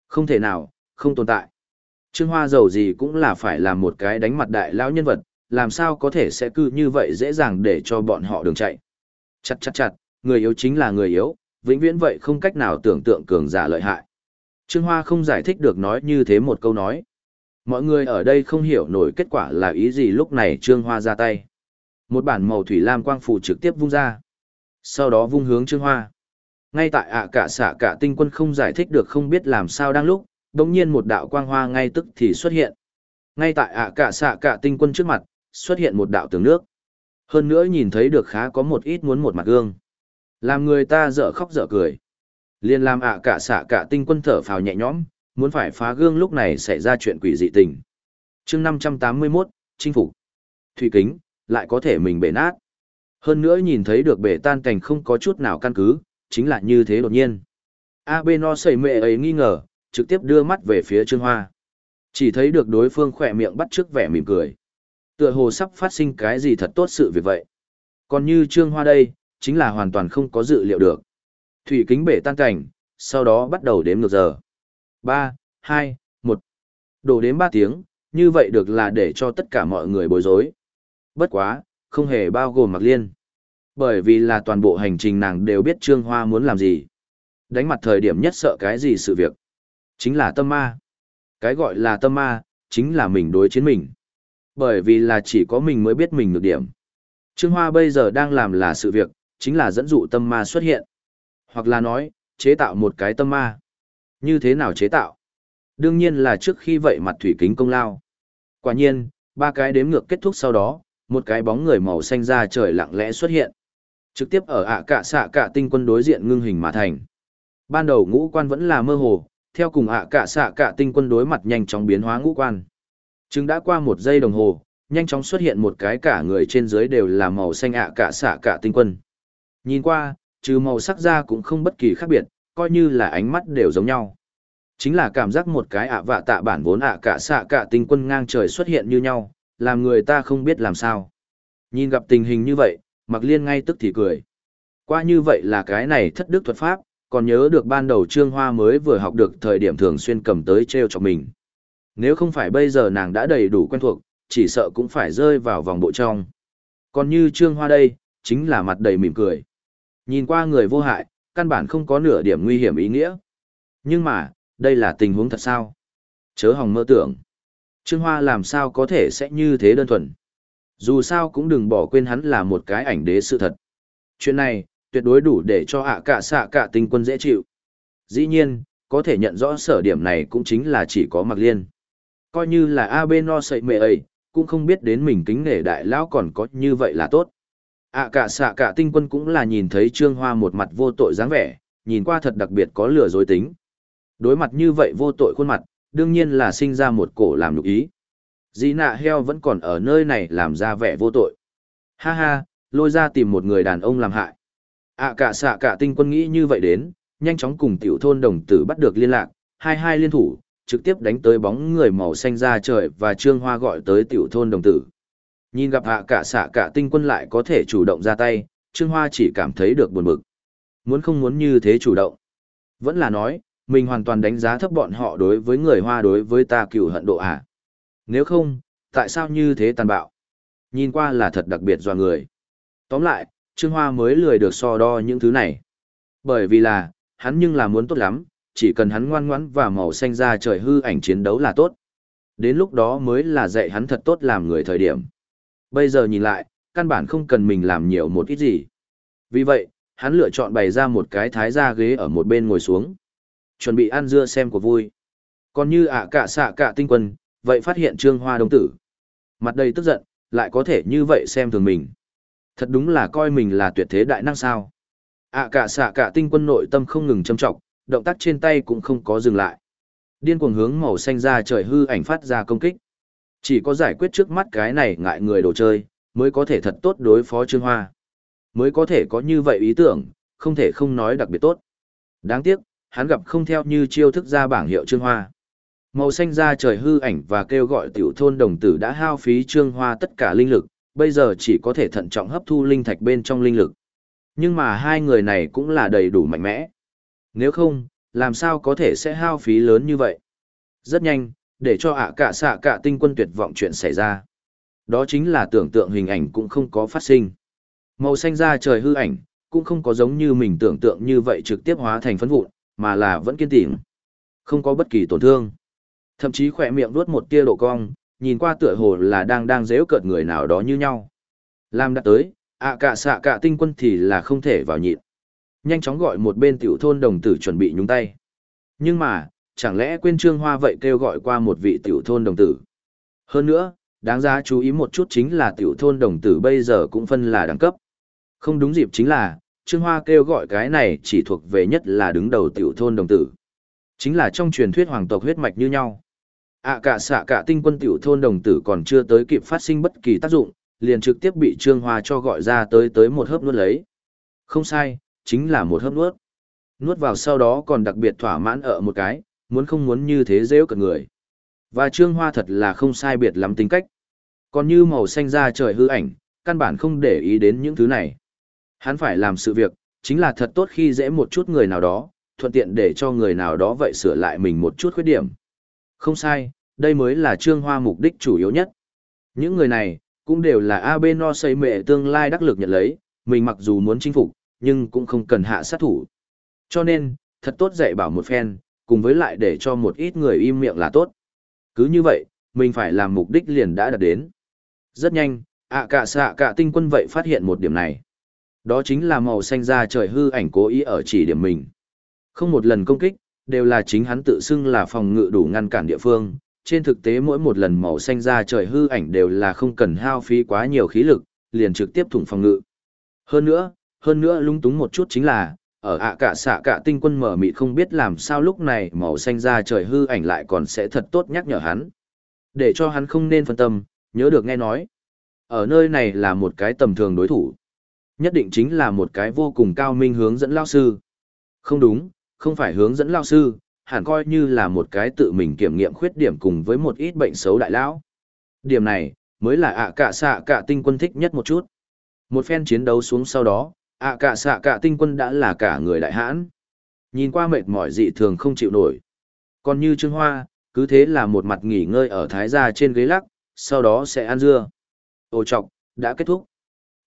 Không thể nào, không tồn tại. Trương Hoa giàu gì cũng là phải làm một cái đánh mặt đại lão nhân vật, làm sao có thể sẽ cứ như vậy dễ dàng để cho bọn họ đường chạy. Chặt chặt chặt, người yếu chính là người yếu, vĩnh viễn vậy không cách nào tưởng tượng cường giả lợi hại. Trương Hoa không giải thích được nói như thế một câu nói. Mọi người ở đây không hiểu nổi kết quả là ý gì lúc này Trương Hoa ra tay. Một bản màu thủy lam quang phủ trực tiếp vung ra. Sau đó vung hướng Trương Hoa. Ngay tại ạ cả xạ cả tinh quân không giải thích được không biết làm sao đang lúc, đồng nhiên một đạo quang hoa ngay tức thì xuất hiện. Ngay tại ạ cả xạ cả tinh quân trước mặt, xuất hiện một đạo tường nước. Hơn nữa nhìn thấy được khá có một ít muốn một mặt gương. Làm người ta dở khóc dở cười. Liên làm ạ cả xạ cả tinh quân thở phào nhẹ nhõm, muốn phải phá gương lúc này xảy ra chuyện quỷ dị tình. chương 581, chinh phục. Thủy kính, lại có thể mình bể nát. Hơn nữa nhìn thấy được bể tan cảnh không có chút nào căn cứ, chính là như thế đột nhiên. A B no sẩy mệ ấy nghi ngờ, trực tiếp đưa mắt về phía Trương Hoa. Chỉ thấy được đối phương khỏe miệng bắt trước vẻ mỉm cười. Tựa hồ sắp phát sinh cái gì thật tốt sự việc vậy. Còn như Trương Hoa đây, chính là hoàn toàn không có dự liệu được. Thủy kính bể tan cảnh, sau đó bắt đầu đếm ngược giờ. 3, 2, 1. Đổ đếm 3 tiếng, như vậy được là để cho tất cả mọi người bối rối. Bất quá, không hề bao gồm Mạc Liên. Bởi vì là toàn bộ hành trình nàng đều biết Trương Hoa muốn làm gì. Đánh mặt thời điểm nhất sợ cái gì sự việc. Chính là tâm ma. Cái gọi là tâm ma, chính là mình đối chiến mình. Bởi vì là chỉ có mình mới biết mình được điểm. Trương Hoa bây giờ đang làm là sự việc, chính là dẫn dụ tâm ma xuất hiện. Hoặc là nói, chế tạo một cái tâm ma. Như thế nào chế tạo? Đương nhiên là trước khi vậy mặt thủy kính công lao. Quả nhiên, ba cái đếm ngược kết thúc sau đó, một cái bóng người màu xanh ra trời lặng lẽ xuất hiện. Trực tiếp ở ạ cả xạ cả tinh quân đối diện ngưng hình mà thành. Ban đầu ngũ quan vẫn là mơ hồ, theo cùng ạ cả xạ cả tinh quân đối mặt nhanh chóng biến hóa ngũ quan. Chứng đã qua một giây đồng hồ, nhanh chóng xuất hiện một cái cả người trên dưới đều là màu xanh ạ cả xạ cả tinh quân. Nhìn qua, trừ màu sắc da cũng không bất kỳ khác biệt, coi như là ánh mắt đều giống nhau. Chính là cảm giác một cái ạ vạ tạ bản vốn ạ cả xạ cả tinh quân ngang trời xuất hiện như nhau, làm người ta không biết làm sao. Nhìn gặp tình hình như vậy, Mặc Liên ngay tức thì cười. Qua như vậy là cái này thất đức thuật pháp, còn nhớ được ban đầu Trương Hoa mới vừa học được thời điểm thường xuyên cầm tới treo cho mình. Nếu không phải bây giờ nàng đã đầy đủ quen thuộc, chỉ sợ cũng phải rơi vào vòng bộ trong. Còn như Trương Hoa đây, chính là mặt đầy mỉm cười. Nhìn qua người vô hại, căn bản không có nửa điểm nguy hiểm ý nghĩa. Nhưng mà, đây là tình huống thật sao? Chớ hòng mơ tưởng. Trương Hoa làm sao có thể sẽ như thế đơn thuần. Dù sao cũng đừng bỏ quên hắn là một cái ảnh đế sự thật. Chuyện này, tuyệt đối đủ để cho ạ cả xạ cả tinh quân dễ chịu. Dĩ nhiên, có thể nhận rõ sở điểm này cũng chính là chỉ có mặc liên. Coi như là AB no sậy mẹ ấy, cũng không biết đến mình kính nể đại lão còn có như vậy là tốt ạ cả xạ cả tinh quân cũng là nhìn thấy trương hoa một mặt vô tội dáng vẻ, nhìn qua thật đặc biệt có lừa dối tính. Đối mặt như vậy vô tội khuôn mặt, đương nhiên là sinh ra một cổ làm nhục ý. Dĩ nạ heo vẫn còn ở nơi này làm ra vẻ vô tội. Ha ha, lôi ra tìm một người đàn ông làm hại. ạ cả xạ cả tinh quân nghĩ như vậy đến, nhanh chóng cùng tiểu thôn đồng tử bắt được liên lạc, hai hai liên thủ, trực tiếp đánh tới bóng người màu xanh ra trời và trương hoa gọi tới tiểu thôn đồng tử. Nhìn gặp hạ cả xạ cả tinh quân lại có thể chủ động ra tay, trương hoa chỉ cảm thấy được buồn bực. Muốn không muốn như thế chủ động. Vẫn là nói, mình hoàn toàn đánh giá thấp bọn họ đối với người hoa đối với ta cựu hận độ à. Nếu không, tại sao như thế tàn bạo? Nhìn qua là thật đặc biệt dò người. Tóm lại, Trương Hoa mới lười được so đo những thứ này. Bởi vì là, hắn nhưng là muốn tốt lắm, chỉ cần hắn ngoan ngoãn và màu xanh ra trời hư ảnh chiến đấu là tốt. Đến lúc đó mới là dạy hắn thật tốt làm người thời điểm. Bây giờ nhìn lại, căn bản không cần mình làm nhiều một ít gì. Vì vậy, hắn lựa chọn bày ra một cái thái gia ghế ở một bên ngồi xuống. Chuẩn bị ăn dưa xem của vui. Còn như ạ cả xạ cả tinh quân, vậy phát hiện trương hoa đông tử. Mặt đầy tức giận, lại có thể như vậy xem thường mình. Thật đúng là coi mình là tuyệt thế đại năng sao. ạ cả xạ cả tinh quân nội tâm không ngừng châm trọng, động tác trên tay cũng không có dừng lại. Điên cuồng hướng màu xanh ra trời hư ảnh phát ra công kích. Chỉ có giải quyết trước mắt cái này ngại người đồ chơi, mới có thể thật tốt đối phó Trương Hoa. Mới có thể có như vậy ý tưởng, không thể không nói đặc biệt tốt. Đáng tiếc, hắn gặp không theo như chiêu thức ra bảng hiệu Trương Hoa. Màu xanh ra trời hư ảnh và kêu gọi tiểu thôn đồng tử đã hao phí Trương Hoa tất cả linh lực, bây giờ chỉ có thể thận trọng hấp thu linh thạch bên trong linh lực. Nhưng mà hai người này cũng là đầy đủ mạnh mẽ. Nếu không, làm sao có thể sẽ hao phí lớn như vậy? Rất nhanh, để cho ạ cả xạ cả tinh quân tuyệt vọng chuyện xảy ra. Đó chính là tưởng tượng hình ảnh cũng không có phát sinh. Màu xanh ra trời hư ảnh, cũng không có giống như mình tưởng tượng như vậy trực tiếp hóa thành phấn vụn, mà là vẫn kiên tĩnh. Không có bất kỳ tổn thương. Thậm chí khỏe miệng nuốt một tia độ cong, nhìn qua tựa hồ là đang đang dễu cợt người nào đó như nhau. Làm đã tới, ạ cả xạ cả tinh quân thì là không thể vào nhịn. Nhanh chóng gọi một bên tiểu thôn đồng tử chuẩn bị nhúng tay. Nhưng mà, chẳng lẽ quên trương hoa vậy kêu gọi qua một vị tiểu thôn đồng tử. Hơn nữa, đáng giá chú ý một chút chính là tiểu thôn đồng tử bây giờ cũng phân là đẳng cấp. Không đúng dịp chính là, trương hoa kêu gọi cái này chỉ thuộc về nhất là đứng đầu tiểu thôn đồng tử. Chính là trong truyền thuyết hoàng tộc huyết mạch như nhau. ạ cả xạ cả tinh quân tiểu thôn đồng tử còn chưa tới kịp phát sinh bất kỳ tác dụng, liền trực tiếp bị trương hoa cho gọi ra tới tới một hớp nuốt lấy. Không sai, chính là một hớp nuốt. Nuốt vào sau đó còn đặc biệt thỏa mãn ở một cái, muốn không muốn như thế dễ cận người. Và trương hoa thật là không sai biệt lắm tính cách. Còn như màu xanh da trời hư ảnh, căn bản không để ý đến những thứ này. Hắn phải làm sự việc, chính là thật tốt khi dễ một chút người nào đó, thuận tiện để cho người nào đó vậy sửa lại mình một chút khuyết điểm. Không sai, đây mới là trương hoa mục đích chủ yếu nhất. Những người này, cũng đều là AB no xây mệ tương lai đắc lực nhận lấy, mình mặc dù muốn chinh phục, nhưng cũng không cần hạ sát thủ. Cho nên, thật tốt dạy bảo một phen, cùng với lại để cho một ít người im miệng là tốt. Cứ như vậy, mình phải làm mục đích liền đã đạt đến. Rất nhanh, ạ cả xạ cả tinh quân vậy phát hiện một điểm này. Đó chính là màu xanh da trời hư ảnh cố ý ở chỉ điểm mình. Không một lần công kích, đều là chính hắn tự xưng là phòng ngự đủ ngăn cản địa phương. Trên thực tế mỗi một lần màu xanh da trời hư ảnh đều là không cần hao phí quá nhiều khí lực, liền trực tiếp thủng phòng ngự. Hơn nữa, hơn nữa lung túng một chút chính là, ở ạ cả xạ cả tinh quân mở mịt không biết làm sao lúc này màu xanh da trời hư ảnh lại còn sẽ thật tốt nhắc nhở hắn. Để cho hắn không nên phân tâm, nhớ được nghe nói. Ở nơi này là một cái tầm thường đối thủ. Nhất định chính là một cái vô cùng cao minh hướng dẫn lao sư. Không đúng, không phải hướng dẫn lao sư, hẳn coi như là một cái tự mình kiểm nghiệm khuyết điểm cùng với một ít bệnh xấu đại lão. Điểm này, mới là ạ cả xạ cả tinh quân thích nhất một chút. Một phen chiến đấu xuống sau đó, ạ cả xạ cả tinh quân đã là cả người đại hãn. Nhìn qua mệt mỏi dị thường không chịu nổi. Còn như Trương Hoa, cứ thế là một mặt nghỉ ngơi ở thái gia trên ghế lắc, sau đó sẽ ăn dưa. Ô trọc, đã kết thúc.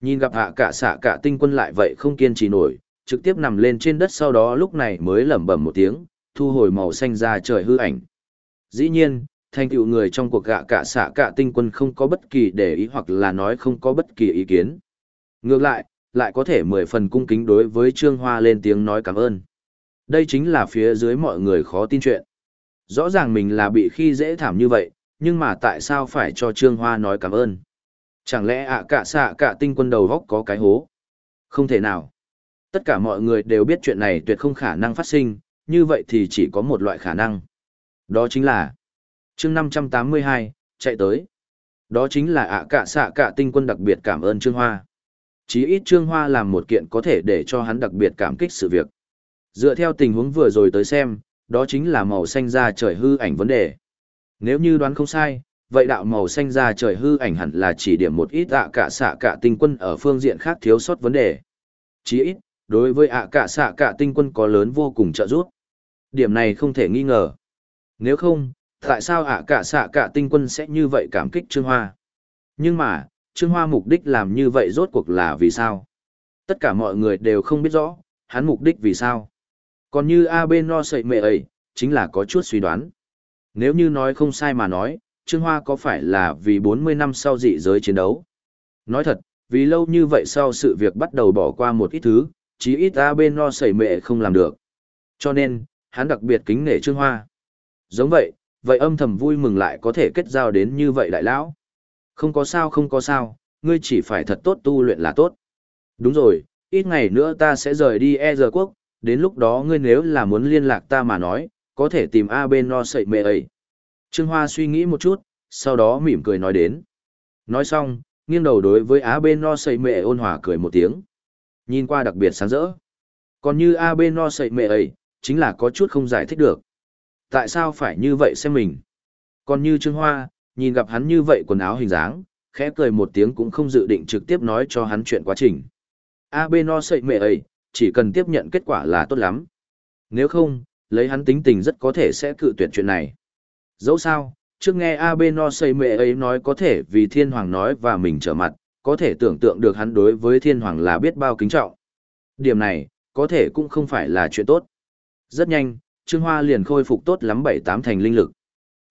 Nhìn gặp hạ cả xạ cả tinh quân lại vậy không kiên trì nổi, trực tiếp nằm lên trên đất sau đó lúc này mới lẩm bẩm một tiếng, thu hồi màu xanh ra trời hư ảnh. Dĩ nhiên, thành tựu người trong cuộc gạ cả xạ cả tinh quân không có bất kỳ để ý hoặc là nói không có bất kỳ ý kiến. Ngược lại, lại có thể mười phần cung kính đối với Trương Hoa lên tiếng nói cảm ơn. Đây chính là phía dưới mọi người khó tin chuyện. Rõ ràng mình là bị khi dễ thảm như vậy, nhưng mà tại sao phải cho Trương Hoa nói cảm ơn? Chẳng lẽ ạ cả xạ cả tinh quân đầu góc có cái hố? Không thể nào. Tất cả mọi người đều biết chuyện này tuyệt không khả năng phát sinh, như vậy thì chỉ có một loại khả năng. Đó chính là chương 582, chạy tới. Đó chính là ạ cả xạ cả tinh quân đặc biệt cảm ơn Trương Hoa. Chí ít Trương Hoa làm một kiện có thể để cho hắn đặc biệt cảm kích sự việc. Dựa theo tình huống vừa rồi tới xem, đó chính là màu xanh da trời hư ảnh vấn đề. Nếu như đoán không sai, vậy đạo màu xanh da trời hư ảnh hẳn là chỉ điểm một ít ạ cả xạ cả tinh quân ở phương diện khác thiếu sót vấn đề. Chí ít, đối với ạ cả xạ cả tinh quân có lớn vô cùng trợ giúp. Điểm này không thể nghi ngờ. Nếu không, tại sao ạ cả xạ cả tinh quân sẽ như vậy cảm kích Trương Hoa? Nhưng mà, Trương Hoa mục đích làm như vậy rốt cuộc là vì sao? Tất cả mọi người đều không biết rõ, hắn mục đích vì sao. Còn như A bên no sậy mẹ ấy, chính là có chút suy đoán. Nếu như nói không sai mà nói, Trương Hoa có phải là vì 40 năm sau dị giới chiến đấu? Nói thật, vì lâu như vậy sau sự việc bắt đầu bỏ qua một ít thứ, chí ít A bên no sẩy mẹ không làm được. Cho nên, hắn đặc biệt kính nể Trương Hoa. Giống vậy, vậy âm thầm vui mừng lại có thể kết giao đến như vậy đại lão. Không có sao không có sao, ngươi chỉ phải thật tốt tu luyện là tốt. Đúng rồi, ít ngày nữa ta sẽ rời đi e giờ quốc, đến lúc đó ngươi nếu là muốn liên lạc ta mà nói, có thể tìm A bên no sậy mẹ ấy. Trương Hoa suy nghĩ một chút, sau đó mỉm cười nói đến. Nói xong, nghiêng đầu đối với A bên no sậy mẹ ôn hòa cười một tiếng. Nhìn qua đặc biệt sáng rỡ. Còn như A bên no sậy mẹ ấy, chính là có chút không giải thích được. Tại sao phải như vậy xem mình? Còn như Trương Hoa, nhìn gặp hắn như vậy quần áo hình dáng, khẽ cười một tiếng cũng không dự định trực tiếp nói cho hắn chuyện quá trình. A no sậy mẹ ấy, chỉ cần tiếp nhận kết quả là tốt lắm. Nếu không, lấy hắn tính tình rất có thể sẽ cự tuyệt chuyện này. Dẫu sao, trước nghe Abeno Sậy mẹ ấy nói có thể vì thiên hoàng nói và mình trở mặt, có thể tưởng tượng được hắn đối với thiên hoàng là biết bao kính trọng. Điểm này, có thể cũng không phải là chuyện tốt. Rất nhanh, Trương Hoa liền khôi phục tốt lắm bảy tám thành linh lực.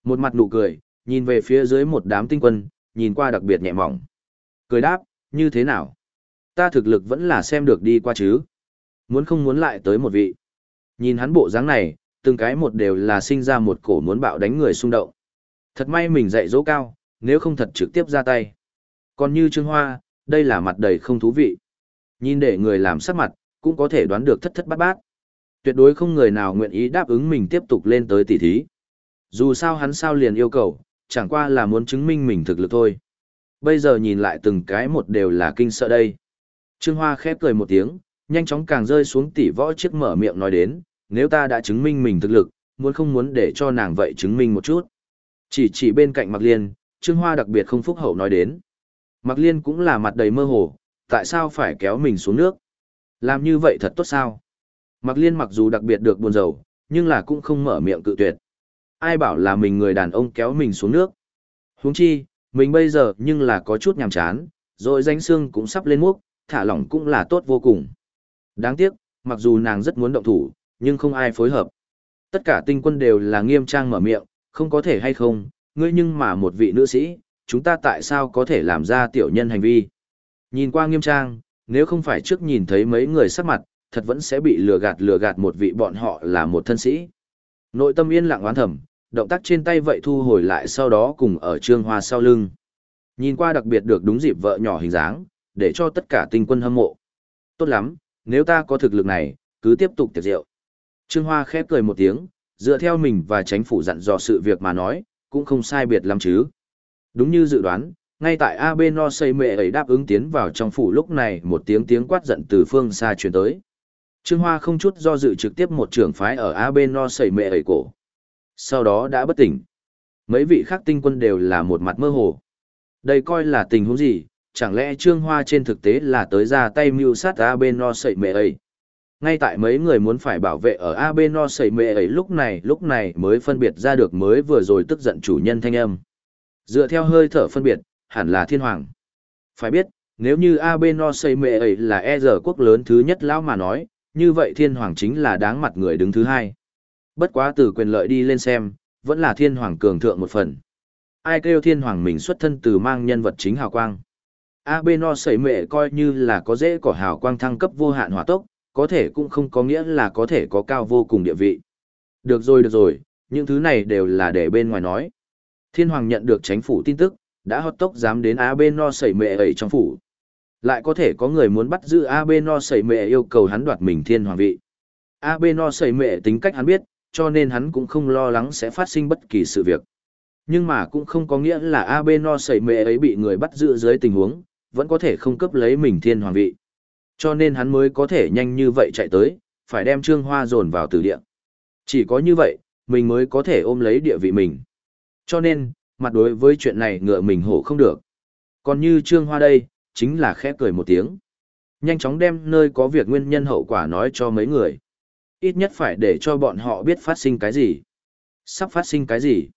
Một mặt nụ cười, nhìn về phía dưới một đám tinh quân, nhìn qua đặc biệt nhẹ mỏng. Cười đáp, như thế nào? Ta thực lực vẫn là xem được đi qua chứ. Muốn không muốn lại tới một vị. Nhìn hắn bộ dáng này, từng cái một đều là sinh ra một cổ muốn bạo đánh người xung động. Thật may mình dạy dỗ cao, nếu không thật trực tiếp ra tay. Còn như Trương Hoa, đây là mặt đầy không thú vị. Nhìn để người làm sắc mặt, cũng có thể đoán được thất thất bát bát. Tuyệt đối không người nào nguyện ý đáp ứng mình tiếp tục lên tới tỷ thí. Dù sao hắn sao liền yêu cầu, chẳng qua là muốn chứng minh mình thực lực thôi. Bây giờ nhìn lại từng cái một đều là kinh sợ đây. Trương Hoa khép cười một tiếng, nhanh chóng càng rơi xuống tỷ võ chiếc mở miệng nói đến, nếu ta đã chứng minh mình thực lực, muốn không muốn để cho nàng vậy chứng minh một chút. Chỉ chỉ bên cạnh Mạc Liên, Trương Hoa đặc biệt không phúc hậu nói đến. Mạc Liên cũng là mặt đầy mơ hồ, tại sao phải kéo mình xuống nước? Làm như vậy thật tốt sao? Mạc Liên mặc dù đặc biệt được buồn rầu, nhưng là cũng không mở miệng cự tuyệt. Ai bảo là mình người đàn ông kéo mình xuống nước? Huống chi, mình bây giờ nhưng là có chút nhàm chán, rồi danh xương cũng sắp lên múc, thả lỏng cũng là tốt vô cùng. Đáng tiếc, mặc dù nàng rất muốn động thủ, nhưng không ai phối hợp. Tất cả tinh quân đều là nghiêm trang mở miệng, không có thể hay không, ngươi nhưng mà một vị nữ sĩ, chúng ta tại sao có thể làm ra tiểu nhân hành vi. Nhìn qua nghiêm trang, nếu không phải trước nhìn thấy mấy người sắc mặt, thật vẫn sẽ bị lừa gạt lừa gạt một vị bọn họ là một thân sĩ. Nội tâm yên lặng oán thầm, động tác trên tay vậy thu hồi lại sau đó cùng ở trương hoa sau lưng. Nhìn qua đặc biệt được đúng dịp vợ nhỏ hình dáng, để cho tất cả tinh quân hâm mộ. Tốt lắm, nếu ta có thực lực này, cứ tiếp tục tiệc rượu. Trương Hoa khép cười một tiếng, dựa theo mình và tránh phủ dặn dò sự việc mà nói, cũng không sai biệt lắm chứ. Đúng như dự đoán, ngay tại AB No xây mệ ấy đáp ứng tiến vào trong phủ lúc này một tiếng tiếng quát giận từ phương xa truyền tới. Trương Hoa không chút do dự trực tiếp một trưởng phái ở AB No xây mệ ấy cổ. Sau đó đã bất tỉnh. Mấy vị khác tinh quân đều là một mặt mơ hồ. Đây coi là tình huống gì, chẳng lẽ Trương Hoa trên thực tế là tới ra tay mưu sát a bên No xây mẹ ấy. Ngay tại mấy người muốn phải bảo vệ ở a bên No xây mẹ ấy lúc này lúc này mới phân biệt ra được mới vừa rồi tức giận chủ nhân thanh âm. Dựa theo hơi thở phân biệt, hẳn là thiên hoàng. Phải biết, nếu như AB no xây mẹ ấy là e giờ quốc lớn thứ nhất lão mà nói, như vậy thiên hoàng chính là đáng mặt người đứng thứ hai. Bất quá từ quyền lợi đi lên xem, vẫn là thiên hoàng cường thượng một phần. Ai kêu thiên hoàng mình xuất thân từ mang nhân vật chính hào quang. AB no xây mệ coi như là có dễ cỏ hào quang thăng cấp vô hạn hỏa tốc, có thể cũng không có nghĩa là có thể có cao vô cùng địa vị. Được rồi được rồi, những thứ này đều là để bên ngoài nói. Thiên hoàng nhận được chính phủ tin tức, đã hot tốc dám đến AB no sẩy mệ ấy trong phủ. Lại có thể có người muốn bắt giữ AB no sẩy mệ yêu cầu hắn đoạt mình thiên hoàng vị. AB no sẩy mệ tính cách hắn biết, cho nên hắn cũng không lo lắng sẽ phát sinh bất kỳ sự việc. Nhưng mà cũng không có nghĩa là AB no sẩy mệ ấy bị người bắt giữ dưới tình huống, vẫn có thể không cấp lấy mình thiên hoàng vị. Cho nên hắn mới có thể nhanh như vậy chạy tới, phải đem trương hoa dồn vào tử địa. Chỉ có như vậy, mình mới có thể ôm lấy địa vị mình. Cho nên, mặt đối với chuyện này ngựa mình hổ không được. Còn như Trương Hoa đây, chính là khẽ cười một tiếng. Nhanh chóng đem nơi có việc nguyên nhân hậu quả nói cho mấy người. Ít nhất phải để cho bọn họ biết phát sinh cái gì. Sắp phát sinh cái gì?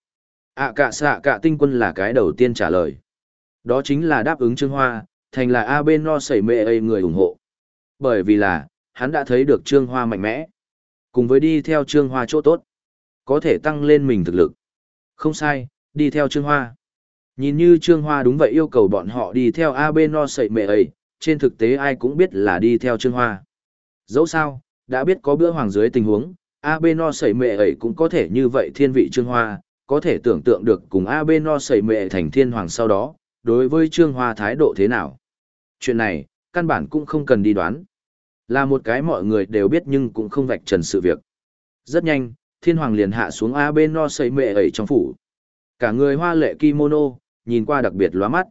ạ cả xạ cả tinh quân là cái đầu tiên trả lời. Đó chính là đáp ứng Trương Hoa, thành là A bên no sẩy mệ ấy người ủng hộ. Bởi vì là, hắn đã thấy được Trương Hoa mạnh mẽ. Cùng với đi theo Trương Hoa chỗ tốt. Có thể tăng lên mình thực lực. Không sai, đi theo Trương Hoa. Nhìn như Trương Hoa đúng vậy yêu cầu bọn họ đi theo AB no sẩy mệ ấy, trên thực tế ai cũng biết là đi theo Trương Hoa. Dẫu sao, đã biết có bữa hoàng dưới tình huống, AB no sẩy mẹ ấy cũng có thể như vậy thiên vị Trương Hoa, có thể tưởng tượng được cùng AB no sẩy mẹ thành thiên hoàng sau đó, đối với Trương Hoa thái độ thế nào. Chuyện này, căn bản cũng không cần đi đoán. Là một cái mọi người đều biết nhưng cũng không vạch trần sự việc. Rất nhanh, thiên hoàng liền hạ xuống AB no sẩy mẹ ấy trong phủ. Cả người hoa lệ kimono, nhìn qua đặc biệt lóa mắt.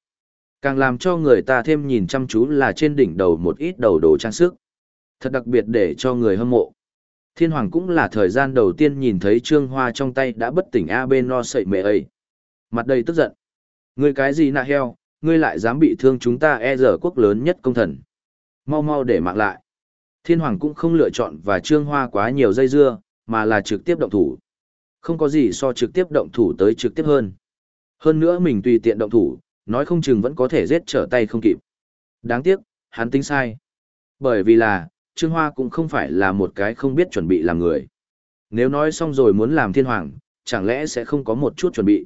Càng làm cho người ta thêm nhìn chăm chú là trên đỉnh đầu một ít đầu đồ trang sức. Thật đặc biệt để cho người hâm mộ. Thiên Hoàng cũng là thời gian đầu tiên nhìn thấy Trương Hoa trong tay đã bất tỉnh A bên no sậy mẹ ấy. Mặt đầy tức giận. Ngươi cái gì nạ heo, ngươi lại dám bị thương chúng ta e giờ quốc lớn nhất công thần. Mau mau để mạng lại. Thiên Hoàng cũng không lựa chọn và Trương Hoa quá nhiều dây dưa, mà là trực tiếp động thủ. Không có gì so trực tiếp động thủ tới trực tiếp hơn. Hơn nữa mình tùy tiện động thủ, nói không chừng vẫn có thể giết trở tay không kịp. Đáng tiếc, hắn tính sai. Bởi vì là, Trương Hoa cũng không phải là một cái không biết chuẩn bị làm người. Nếu nói xong rồi muốn làm thiên hoàng, chẳng lẽ sẽ không có một chút chuẩn bị.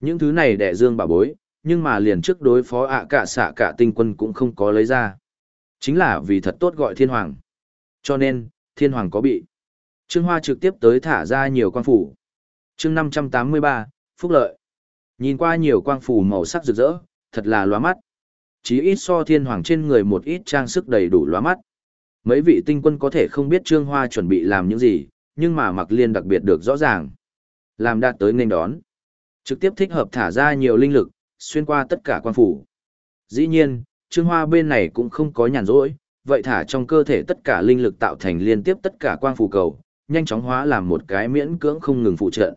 Những thứ này đẻ dương bà bối, nhưng mà liền trước đối phó ạ cả xạ cả tinh quân cũng không có lấy ra. Chính là vì thật tốt gọi thiên hoàng. Cho nên, thiên hoàng có bị. Trương Hoa trực tiếp tới thả ra nhiều quan phủ chương 583, Phúc Lợi. Nhìn qua nhiều quang phủ màu sắc rực rỡ, thật là loa mắt. Chí ít so thiên hoàng trên người một ít trang sức đầy đủ loa mắt. Mấy vị tinh quân có thể không biết Trương Hoa chuẩn bị làm những gì, nhưng mà mặc liên đặc biệt được rõ ràng. Làm đạt tới nên đón. Trực tiếp thích hợp thả ra nhiều linh lực, xuyên qua tất cả quan phủ. Dĩ nhiên, Trương Hoa bên này cũng không có nhàn rỗi, vậy thả trong cơ thể tất cả linh lực tạo thành liên tiếp tất cả quang phủ cầu, nhanh chóng hóa làm một cái miễn cưỡng không ngừng phụ trợ.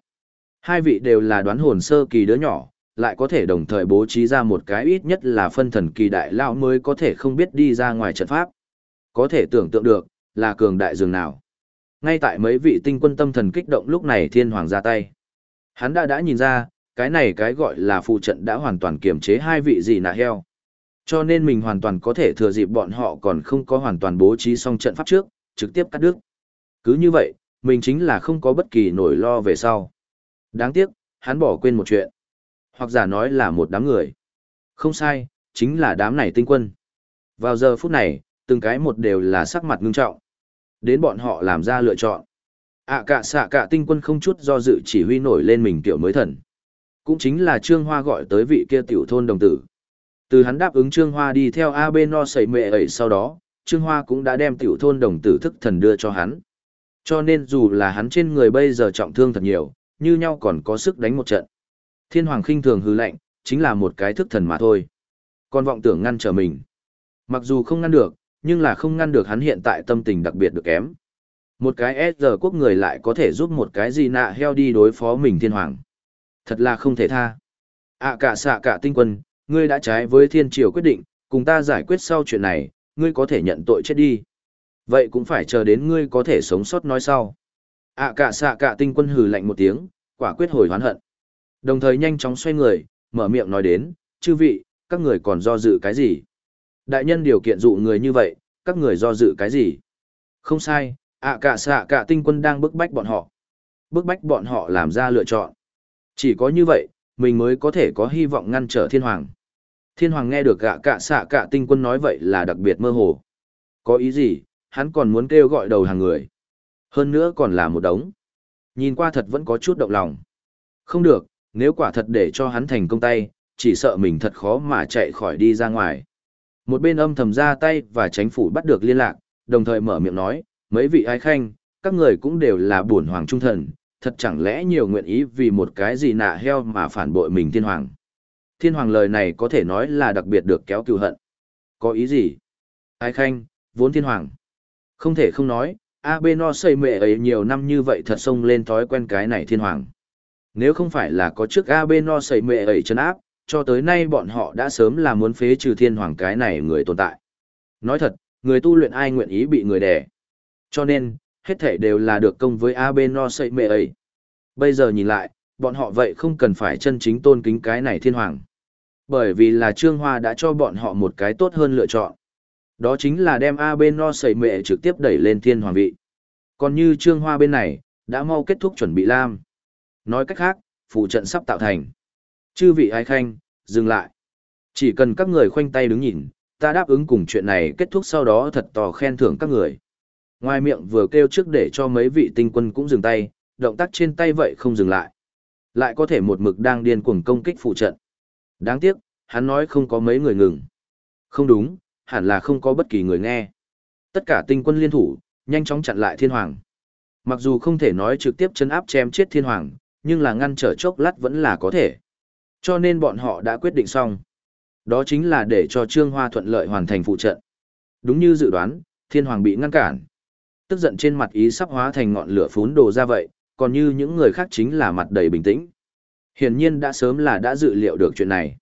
Hai vị đều là đoán hồn sơ kỳ đứa nhỏ, lại có thể đồng thời bố trí ra một cái ít nhất là phân thần kỳ đại lão mới có thể không biết đi ra ngoài trận pháp. Có thể tưởng tượng được, là cường đại dường nào. Ngay tại mấy vị tinh quân tâm thần kích động lúc này thiên hoàng ra tay. Hắn đã đã nhìn ra, cái này cái gọi là phụ trận đã hoàn toàn kiềm chế hai vị gì nạ heo. Cho nên mình hoàn toàn có thể thừa dịp bọn họ còn không có hoàn toàn bố trí xong trận pháp trước, trực tiếp cắt đứt. Cứ như vậy, mình chính là không có bất kỳ nỗi lo về sau. Đáng tiếc, hắn bỏ quên một chuyện. Hoặc giả nói là một đám người. Không sai, chính là đám này tinh quân. Vào giờ phút này, từng cái một đều là sắc mặt ngưng trọng. Đến bọn họ làm ra lựa chọn. ạ cả xạ cả tinh quân không chút do dự chỉ huy nổi lên mình tiểu mới thần. Cũng chính là Trương Hoa gọi tới vị kia tiểu thôn đồng tử. Từ hắn đáp ứng Trương Hoa đi theo A bên no sẩy mệ ấy sau đó, Trương Hoa cũng đã đem tiểu thôn đồng tử thức thần đưa cho hắn. Cho nên dù là hắn trên người bây giờ trọng thương thật nhiều, như nhau còn có sức đánh một trận. Thiên Hoàng khinh thường hư lạnh, chính là một cái thức thần mà thôi. Còn vọng tưởng ngăn trở mình. Mặc dù không ngăn được, nhưng là không ngăn được hắn hiện tại tâm tình đặc biệt được kém. Một cái S quốc người lại có thể giúp một cái gì nạ heo đi đối phó mình thiên hoàng. Thật là không thể tha. À cả xạ cả tinh quân, ngươi đã trái với thiên triều quyết định, cùng ta giải quyết sau chuyện này, ngươi có thể nhận tội chết đi. Vậy cũng phải chờ đến ngươi có thể sống sót nói sau. À cả xạ cả tinh quân hừ lạnh một tiếng, quả quyết hồi hoán hận. Đồng thời nhanh chóng xoay người, mở miệng nói đến, chư vị, các người còn do dự cái gì? Đại nhân điều kiện dụ người như vậy, các người do dự cái gì? Không sai, ạ cả xạ cả tinh quân đang bức bách bọn họ. Bức bách bọn họ làm ra lựa chọn. Chỉ có như vậy, mình mới có thể có hy vọng ngăn trở thiên hoàng. Thiên hoàng nghe được gạ cả xạ cả tinh quân nói vậy là đặc biệt mơ hồ. Có ý gì, hắn còn muốn kêu gọi đầu hàng người. Hơn nữa còn là một đống. Nhìn qua thật vẫn có chút động lòng. Không được, nếu quả thật để cho hắn thành công tay, chỉ sợ mình thật khó mà chạy khỏi đi ra ngoài. Một bên âm thầm ra tay và tránh phủ bắt được liên lạc, đồng thời mở miệng nói, mấy vị ái khanh, các người cũng đều là bổn hoàng trung thần, thật chẳng lẽ nhiều nguyện ý vì một cái gì nạ heo mà phản bội mình thiên hoàng. Thiên hoàng lời này có thể nói là đặc biệt được kéo cựu hận. Có ý gì? Ái khanh, vốn thiên hoàng. Không thể không nói, AB no xây mệ ấy nhiều năm như vậy thật xông lên thói quen cái này thiên hoàng. Nếu không phải là có trước AB no xây mệ ấy chân áp, cho tới nay bọn họ đã sớm là muốn phế trừ thiên hoàng cái này người tồn tại. Nói thật, người tu luyện ai nguyện ý bị người đẻ. Cho nên, hết thể đều là được công với AB no xây Mê ấy. Bây giờ nhìn lại, bọn họ vậy không cần phải chân chính tôn kính cái này thiên hoàng. Bởi vì là Trương Hoa đã cho bọn họ một cái tốt hơn lựa chọn. Đó chính là đem AB no sẩy Mê trực tiếp đẩy lên thiên hoàng vị. Còn như Trương Hoa bên này, đã mau kết thúc chuẩn bị lam. Nói cách khác, phụ trận sắp tạo thành. Chư vị ai khanh, dừng lại. Chỉ cần các người khoanh tay đứng nhìn, ta đáp ứng cùng chuyện này kết thúc sau đó thật tò khen thưởng các người. Ngoài miệng vừa kêu trước để cho mấy vị tinh quân cũng dừng tay, động tác trên tay vậy không dừng lại. Lại có thể một mực đang điên cuồng công kích phụ trận. Đáng tiếc, hắn nói không có mấy người ngừng. Không đúng, hẳn là không có bất kỳ người nghe. Tất cả tinh quân liên thủ, nhanh chóng chặn lại thiên hoàng. Mặc dù không thể nói trực tiếp chấn áp chém chết thiên hoàng, nhưng là ngăn trở chốc lát vẫn là có thể. Cho nên bọn họ đã quyết định xong. Đó chính là để cho Trương Hoa thuận lợi hoàn thành phụ trận. Đúng như dự đoán, thiên hoàng bị ngăn cản. Tức giận trên mặt ý sắp hóa thành ngọn lửa phún đồ ra vậy, còn như những người khác chính là mặt đầy bình tĩnh. Hiển nhiên đã sớm là đã dự liệu được chuyện này.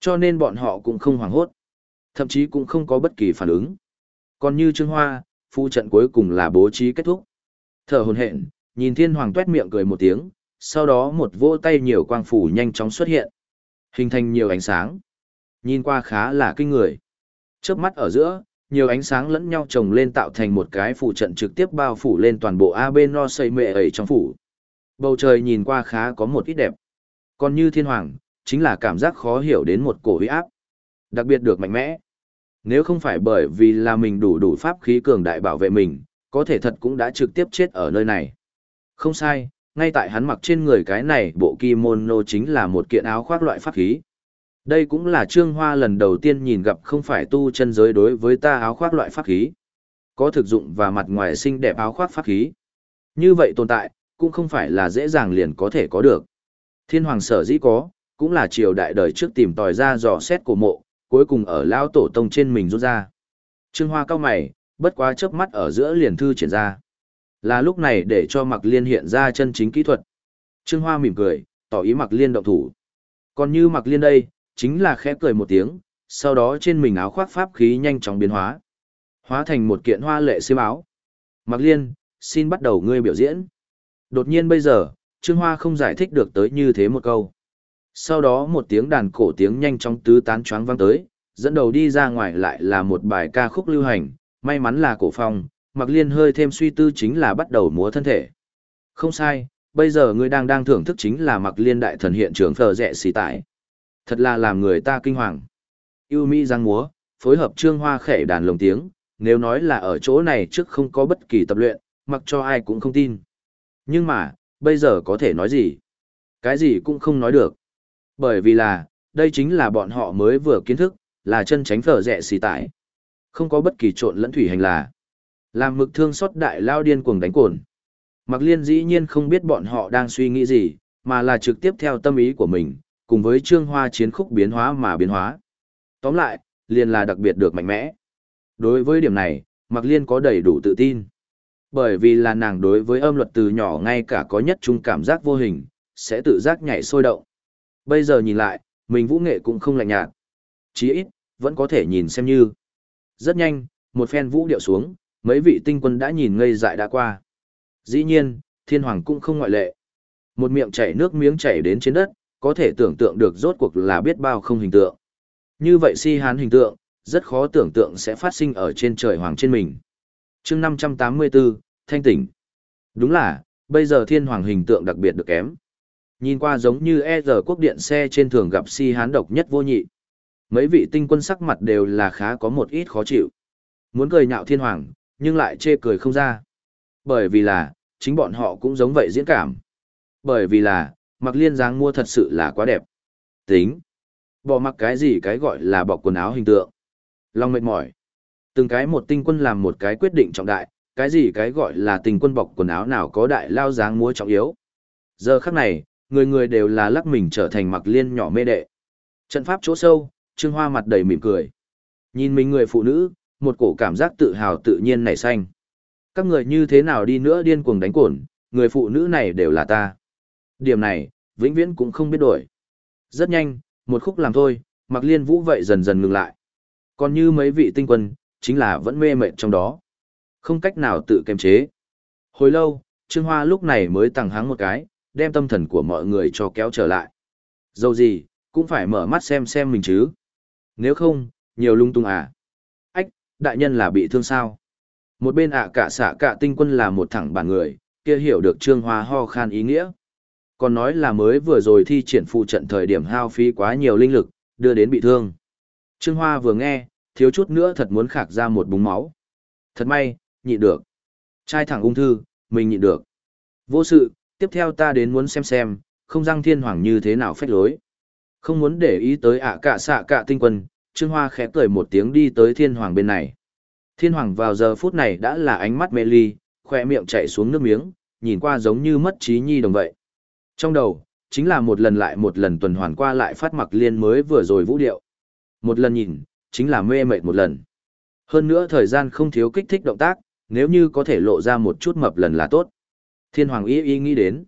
Cho nên bọn họ cũng không hoảng hốt. Thậm chí cũng không có bất kỳ phản ứng. Còn như Trương Hoa, phụ trận cuối cùng là bố trí kết thúc. Thở hồn hện, nhìn thiên hoàng tuét miệng cười một tiếng, sau đó một vỗ tay nhiều quang phủ nhanh chóng xuất hiện. Hình thành nhiều ánh sáng. Nhìn qua khá là kinh người. Chớp mắt ở giữa, nhiều ánh sáng lẫn nhau chồng lên tạo thành một cái phủ trận trực tiếp bao phủ lên toàn bộ AB no xây mệ ấy trong phủ. Bầu trời nhìn qua khá có một ít đẹp. Còn như thiên hoàng, chính là cảm giác khó hiểu đến một cổ huy áp. Đặc biệt được mạnh mẽ. Nếu không phải bởi vì là mình đủ đủ pháp khí cường đại bảo vệ mình, có thể thật cũng đã trực tiếp chết ở nơi này. Không sai, ngay tại hắn mặc trên người cái này bộ kimono chính là một kiện áo khoác loại pháp khí. Đây cũng là Trương Hoa lần đầu tiên nhìn gặp không phải tu chân giới đối với ta áo khoác loại pháp khí. Có thực dụng và mặt ngoài xinh đẹp áo khoác pháp khí. Như vậy tồn tại, cũng không phải là dễ dàng liền có thể có được. Thiên hoàng sở dĩ có, cũng là triều đại đời trước tìm tòi ra dò xét cổ mộ, cuối cùng ở lao tổ tông trên mình rút ra. Trương Hoa cao mày, bất quá chớp mắt ở giữa liền thư triển ra. Là lúc này để cho Mặc Liên hiện ra chân chính kỹ thuật. Trương Hoa mỉm cười, tỏ ý Mặc Liên động thủ. Còn như Mặc Liên đây, chính là khẽ cười một tiếng, sau đó trên mình áo khoác pháp khí nhanh chóng biến hóa. Hóa thành một kiện hoa lệ xiêm áo. Mặc Liên, xin bắt đầu ngươi biểu diễn. Đột nhiên bây giờ, Trương Hoa không giải thích được tới như thế một câu. Sau đó một tiếng đàn cổ tiếng nhanh chóng tứ tán choáng vang tới, dẫn đầu đi ra ngoài lại là một bài ca khúc lưu hành, may mắn là cổ phong, Mặc Liên hơi thêm suy tư chính là bắt đầu múa thân thể. Không sai, bây giờ ngươi đang đang thưởng thức chính là Mặc Liên đại thần hiện trường phờ rẻ xì tải. Thật là làm người ta kinh hoàng. Yêu Mỹ giang múa, phối hợp trương hoa khẽ đàn lồng tiếng, nếu nói là ở chỗ này trước không có bất kỳ tập luyện, mặc cho ai cũng không tin. Nhưng mà, bây giờ có thể nói gì? Cái gì cũng không nói được. Bởi vì là, đây chính là bọn họ mới vừa kiến thức, là chân tránh phở rẻ xì tải. Không có bất kỳ trộn lẫn thủy hành là. Làm mực thương xót đại lao điên cuồng đánh cồn. Mặc liên dĩ nhiên không biết bọn họ đang suy nghĩ gì, mà là trực tiếp theo tâm ý của mình, cùng với trương hoa chiến khúc biến hóa mà biến hóa. Tóm lại, liền là đặc biệt được mạnh mẽ. Đối với điểm này, Mặc Liên có đầy đủ tự tin. Bởi vì là nàng đối với âm luật từ nhỏ ngay cả có nhất chung cảm giác vô hình, sẽ tự giác nhảy sôi động. Bây giờ nhìn lại, mình vũ nghệ cũng không lạnh nhạt. Chí ít, vẫn có thể nhìn xem như. Rất nhanh, một phen vũ điệu xuống, mấy vị tinh quân đã nhìn ngây dại đã qua. Dĩ nhiên, thiên hoàng cũng không ngoại lệ. Một miệng chảy nước miếng chảy đến trên đất, có thể tưởng tượng được rốt cuộc là biết bao không hình tượng. Như vậy si hán hình tượng, rất khó tưởng tượng sẽ phát sinh ở trên trời hoàng trên mình. chương 584, Thanh tỉnh. Đúng là, bây giờ thiên hoàng hình tượng đặc biệt được kém. Nhìn qua giống như e giờ quốc điện xe trên thường gặp si hán độc nhất vô nhị. Mấy vị tinh quân sắc mặt đều là khá có một ít khó chịu. Muốn cười nhạo thiên hoàng, nhưng lại chê cười không ra. Bởi vì là, chính bọn họ cũng giống vậy diễn cảm. Bởi vì là, mặc liên dáng mua thật sự là quá đẹp. Tính. Bỏ mặc cái gì cái gọi là bọc quần áo hình tượng. long mệt mỏi. Từng cái một tinh quân làm một cái quyết định trọng đại, cái gì cái gọi là tình quân bọc quần áo nào có đại lao dáng múa trọng yếu. Giờ khắc này, người người đều là lắc mình trở thành mặc liên nhỏ mê đệ. Trận pháp chỗ sâu, Trương Hoa mặt đầy mỉm cười. Nhìn mình người phụ nữ, một cổ cảm giác tự hào tự nhiên nảy xanh. Các người như thế nào đi nữa điên cuồng đánh cổn, người phụ nữ này đều là ta. Điểm này, vĩnh viễn cũng không biết đổi. Rất nhanh, một khúc làm thôi, mặc liên vũ vậy dần dần ngừng lại. Còn như mấy vị tinh quân, chính là vẫn mê mệt trong đó. Không cách nào tự kiềm chế. Hồi lâu, Trương Hoa lúc này mới tăng háng một cái, đem tâm thần của mọi người cho kéo trở lại. Dầu gì, cũng phải mở mắt xem xem mình chứ. Nếu không, nhiều lung tung à. Đại nhân là bị thương sao? Một bên ạ cả xạ cả tinh quân là một thẳng bản người, kia hiểu được Trương Hoa ho khan ý nghĩa. Còn nói là mới vừa rồi thi triển phụ trận thời điểm hao phí quá nhiều linh lực, đưa đến bị thương. Trương Hoa vừa nghe, thiếu chút nữa thật muốn khạc ra một búng máu. Thật may, nhịn được. Trai thẳng ung thư, mình nhịn được. Vô sự, tiếp theo ta đến muốn xem xem, không răng thiên hoàng như thế nào phách lối. Không muốn để ý tới ạ cả xạ cả tinh quân, Trương Hoa khẽ cười một tiếng đi tới thiên hoàng bên này. Thiên hoàng vào giờ phút này đã là ánh mắt mê ly, khoe miệng chạy xuống nước miếng, nhìn qua giống như mất trí nhi đồng vậy. Trong đầu, chính là một lần lại một lần tuần hoàn qua lại phát mặc liên mới vừa rồi vũ điệu. Một lần nhìn, chính là mê mệt một lần. Hơn nữa thời gian không thiếu kích thích động tác, nếu như có thể lộ ra một chút mập lần là tốt. Thiên Hoàng y y nghĩ đến.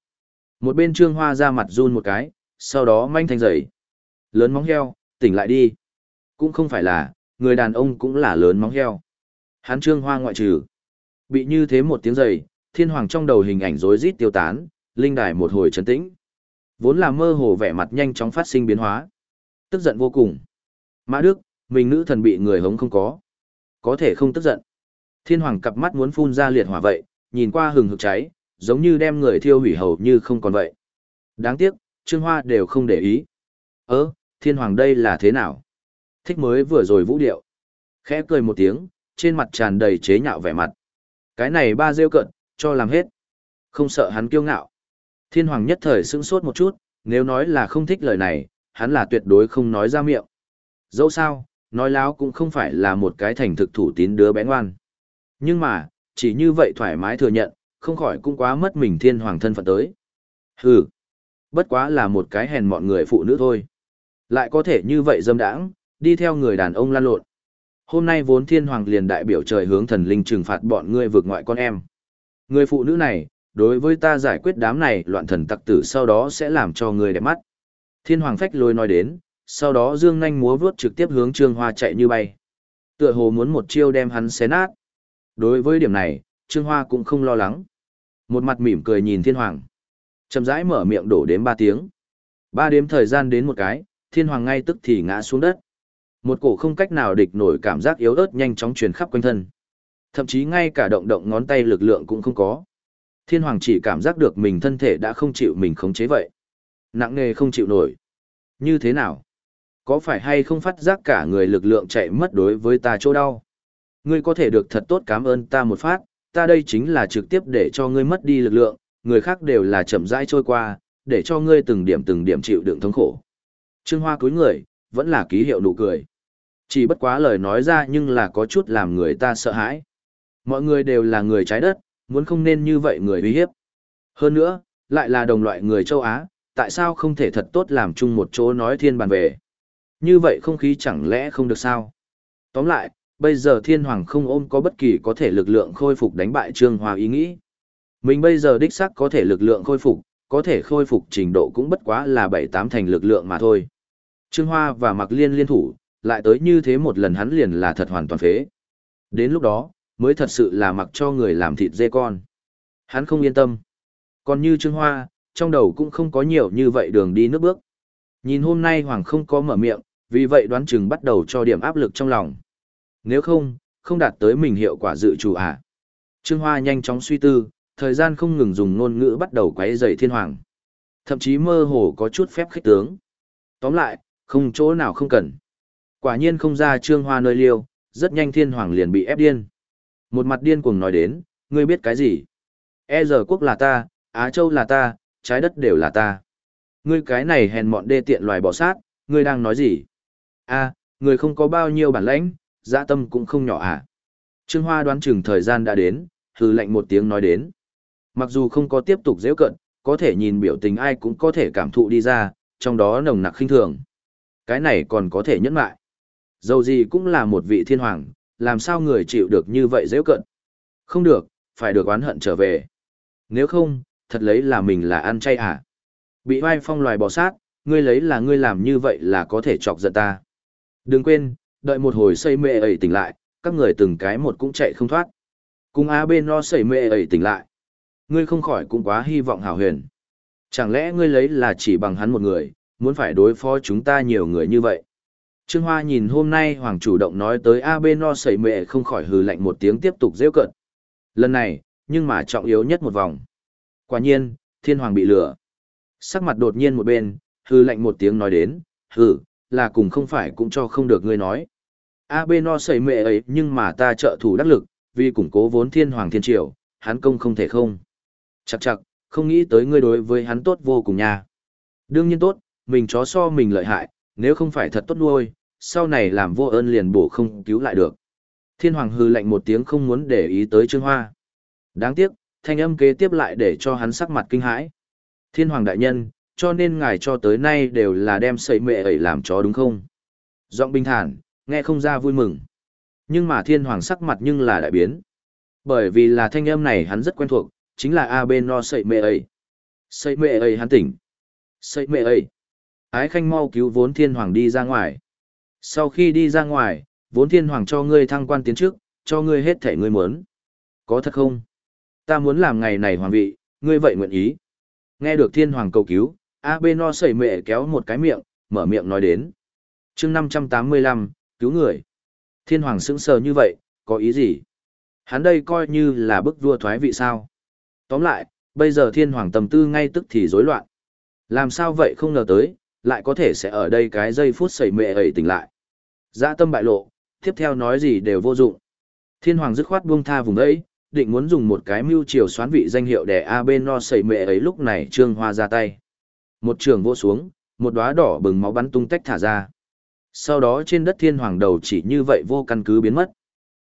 Một bên trương hoa ra mặt run một cái, sau đó manh thành dậy. Lớn móng heo, tỉnh lại đi. Cũng không phải là, người đàn ông cũng là lớn móng heo. Hắn trương hoa ngoại trừ. Bị như thế một tiếng giày, thiên hoàng trong đầu hình ảnh rối rít tiêu tán, linh đài một hồi trấn tĩnh. Vốn là mơ hồ vẻ mặt nhanh chóng phát sinh biến hóa. Tức giận vô cùng. Mã Đức, mình nữ thần bị người hống không có. Có thể không tức giận. Thiên hoàng cặp mắt muốn phun ra liệt hỏa vậy, nhìn qua hừng hực cháy, giống như đem người thiêu hủy hầu như không còn vậy. Đáng tiếc, Trương Hoa đều không để ý. Ơ, thiên hoàng đây là thế nào? Thích mới vừa rồi vũ điệu. Khẽ cười một tiếng, trên mặt tràn đầy chế nhạo vẻ mặt. Cái này ba rêu cận, cho làm hết. Không sợ hắn kiêu ngạo. Thiên hoàng nhất thời sững sốt một chút, nếu nói là không thích lời này, hắn là tuyệt đối không nói ra miệng. Dẫu sao, nói láo cũng không phải là một cái thành thực thủ tín đứa bé ngoan. Nhưng mà, chỉ như vậy thoải mái thừa nhận, không khỏi cũng quá mất mình thiên hoàng thân phận tới. Hừ, bất quá là một cái hèn mọn người phụ nữ thôi. Lại có thể như vậy dâm đãng, đi theo người đàn ông lan lộn. Hôm nay vốn thiên hoàng liền đại biểu trời hướng thần linh trừng phạt bọn ngươi vượt ngoại con em. Người phụ nữ này, đối với ta giải quyết đám này loạn thần tặc tử sau đó sẽ làm cho người đẹp mắt. Thiên hoàng phách lôi nói đến, sau đó dương nhanh múa vuốt trực tiếp hướng trương hoa chạy như bay. Tựa hồ muốn một chiêu đem hắn xé nát. Đối với điểm này, trương hoa cũng không lo lắng. Một mặt mỉm cười nhìn thiên hoàng. chậm rãi mở miệng đổ đến ba tiếng. Ba đếm thời gian đến một cái, thiên hoàng ngay tức thì ngã xuống đất. Một cổ không cách nào địch nổi cảm giác yếu ớt nhanh chóng truyền khắp quanh thân. Thậm chí ngay cả động động ngón tay lực lượng cũng không có. Thiên hoàng chỉ cảm giác được mình thân thể đã không chịu mình khống chế vậy. Nặng nề không chịu nổi. Như thế nào? Có phải hay không phát giác cả người lực lượng chạy mất đối với ta chỗ đau? Ngươi có thể được thật tốt cảm ơn ta một phát, ta đây chính là trực tiếp để cho ngươi mất đi lực lượng, người khác đều là chậm rãi trôi qua, để cho ngươi từng điểm từng điểm chịu đựng thống khổ. Trương Hoa cúi người, vẫn là ký hiệu nụ cười. Chỉ bất quá lời nói ra nhưng là có chút làm người ta sợ hãi. Mọi người đều là người trái đất, muốn không nên như vậy người uy hiếp. Hơn nữa, lại là đồng loại người châu Á, tại sao không thể thật tốt làm chung một chỗ nói thiên bàn về. Như vậy không khí chẳng lẽ không được sao? Tóm lại, bây giờ thiên hoàng không ôm có bất kỳ có thể lực lượng khôi phục đánh bại trương hòa ý nghĩ. Mình bây giờ đích xác có thể lực lượng khôi phục, có thể khôi phục trình độ cũng bất quá là bảy tám thành lực lượng mà thôi. Trương Hoa và Mạc Liên liên thủ, lại tới như thế một lần hắn liền là thật hoàn toàn phế. Đến lúc đó, mới thật sự là mặc cho người làm thịt dê con. Hắn không yên tâm. Còn như Trương Hoa, trong đầu cũng không có nhiều như vậy đường đi nước bước. Nhìn hôm nay Hoàng không có mở miệng, vì vậy đoán chừng bắt đầu cho điểm áp lực trong lòng. Nếu không, không đạt tới mình hiệu quả dự chủ à. Trương Hoa nhanh chóng suy tư, thời gian không ngừng dùng ngôn ngữ bắt đầu quấy rầy thiên hoàng. Thậm chí mơ hồ có chút phép khích tướng. Tóm lại, không chỗ nào không cần. Quả nhiên không ra Trương Hoa nơi liêu, rất nhanh thiên hoàng liền bị ép điên. Một mặt điên cuồng nói đến, ngươi biết cái gì? E giờ quốc là ta, Á Châu là ta, trái đất đều là ta. Ngươi cái này hèn mọn đê tiện loài bỏ sát, ngươi đang nói gì? a à, không có bao nhiêu bản lãnh, dạ tâm cũng không nhỏ à? Trương Hoa đoán chừng thời gian đã đến, hừ lạnh một tiếng nói đến. Mặc dù không có tiếp tục dễ cận, có thể nhìn biểu tình ai cũng có thể cảm thụ đi ra, trong đó nồng nặc khinh thường. Cái này còn có thể nhẫn lại. Dầu gì cũng là một vị thiên hoàng, làm sao người chịu được như vậy dễ cận. Không được, phải được oán hận trở về. Nếu không, thật lấy là mình là ăn chay à? Bị oai phong loài bò sát, ngươi lấy là ngươi làm như vậy là có thể chọc giận ta. Đừng quên, đợi một hồi xây mê ấy tỉnh lại, các người từng cái một cũng chạy không thoát. Cùng A bên no xây mê ấy tỉnh lại. Ngươi không khỏi cũng quá hy vọng hào huyền. Chẳng lẽ ngươi lấy là chỉ bằng hắn một người, muốn phải đối phó chúng ta nhiều người như vậy? Trương Hoa nhìn hôm nay Hoàng chủ động nói tới A no sẩy mệ không khỏi hừ lạnh một tiếng tiếp tục rêu cận. Lần này, nhưng mà trọng yếu nhất một vòng. Quả nhiên, thiên hoàng bị lừa. Sắc mặt đột nhiên một bên, hừ lạnh một tiếng nói đến, hừ, là cùng không phải cũng cho không được ngươi nói. A no sẩy mệ ấy nhưng mà ta trợ thủ đắc lực, vì củng cố vốn thiên hoàng thiên triều, hắn công không thể không. Chặt chặt, không nghĩ tới ngươi đối với hắn tốt vô cùng nha. Đương nhiên tốt, mình chó so mình lợi hại, nếu không phải thật tốt nuôi, sau này làm vô ơn liền bổ không cứu lại được. Thiên Hoàng hư lạnh một tiếng không muốn để ý tới Trương Hoa. Đáng tiếc, thanh âm kế tiếp lại để cho hắn sắc mặt kinh hãi. Thiên Hoàng đại nhân, cho nên ngài cho tới nay đều là đem sậy mẹ ấy làm chó đúng không? Giọng bình thản, nghe không ra vui mừng. Nhưng mà Thiên Hoàng sắc mặt nhưng là đại biến. Bởi vì là thanh âm này hắn rất quen thuộc, chính là A bên no sậy mẹ ấy. Sậy mẹ ấy hắn tỉnh. Sậy mẹ ấy. Ái khanh mau cứu vốn thiên hoàng đi ra ngoài. Sau khi đi ra ngoài, vốn thiên hoàng cho ngươi thăng quan tiến trước, cho ngươi hết thể ngươi muốn. Có thật không? Ta muốn làm ngày này hoàng vị, ngươi vậy nguyện ý. Nghe được thiên hoàng cầu cứu, A B no sẩy mệ kéo một cái miệng, mở miệng nói đến. chương 585, cứu người. Thiên hoàng sững sờ như vậy, có ý gì? Hắn đây coi như là bức vua thoái vị sao? Tóm lại, bây giờ thiên hoàng tầm tư ngay tức thì rối loạn. Làm sao vậy không ngờ tới, lại có thể sẽ ở đây cái giây phút sẩy mệ ấy tỉnh lại. Dã tâm bại lộ, tiếp theo nói gì đều vô dụng. Thiên hoàng dứt khoát buông tha vùng ấy, định muốn dùng một cái mưu chiều xoán vị danh hiệu để A bên no sẩy mệ ấy lúc này trương hoa ra tay. Một trường vô xuống, một đóa đỏ bừng máu bắn tung tách thả ra. Sau đó trên đất thiên hoàng đầu chỉ như vậy vô căn cứ biến mất.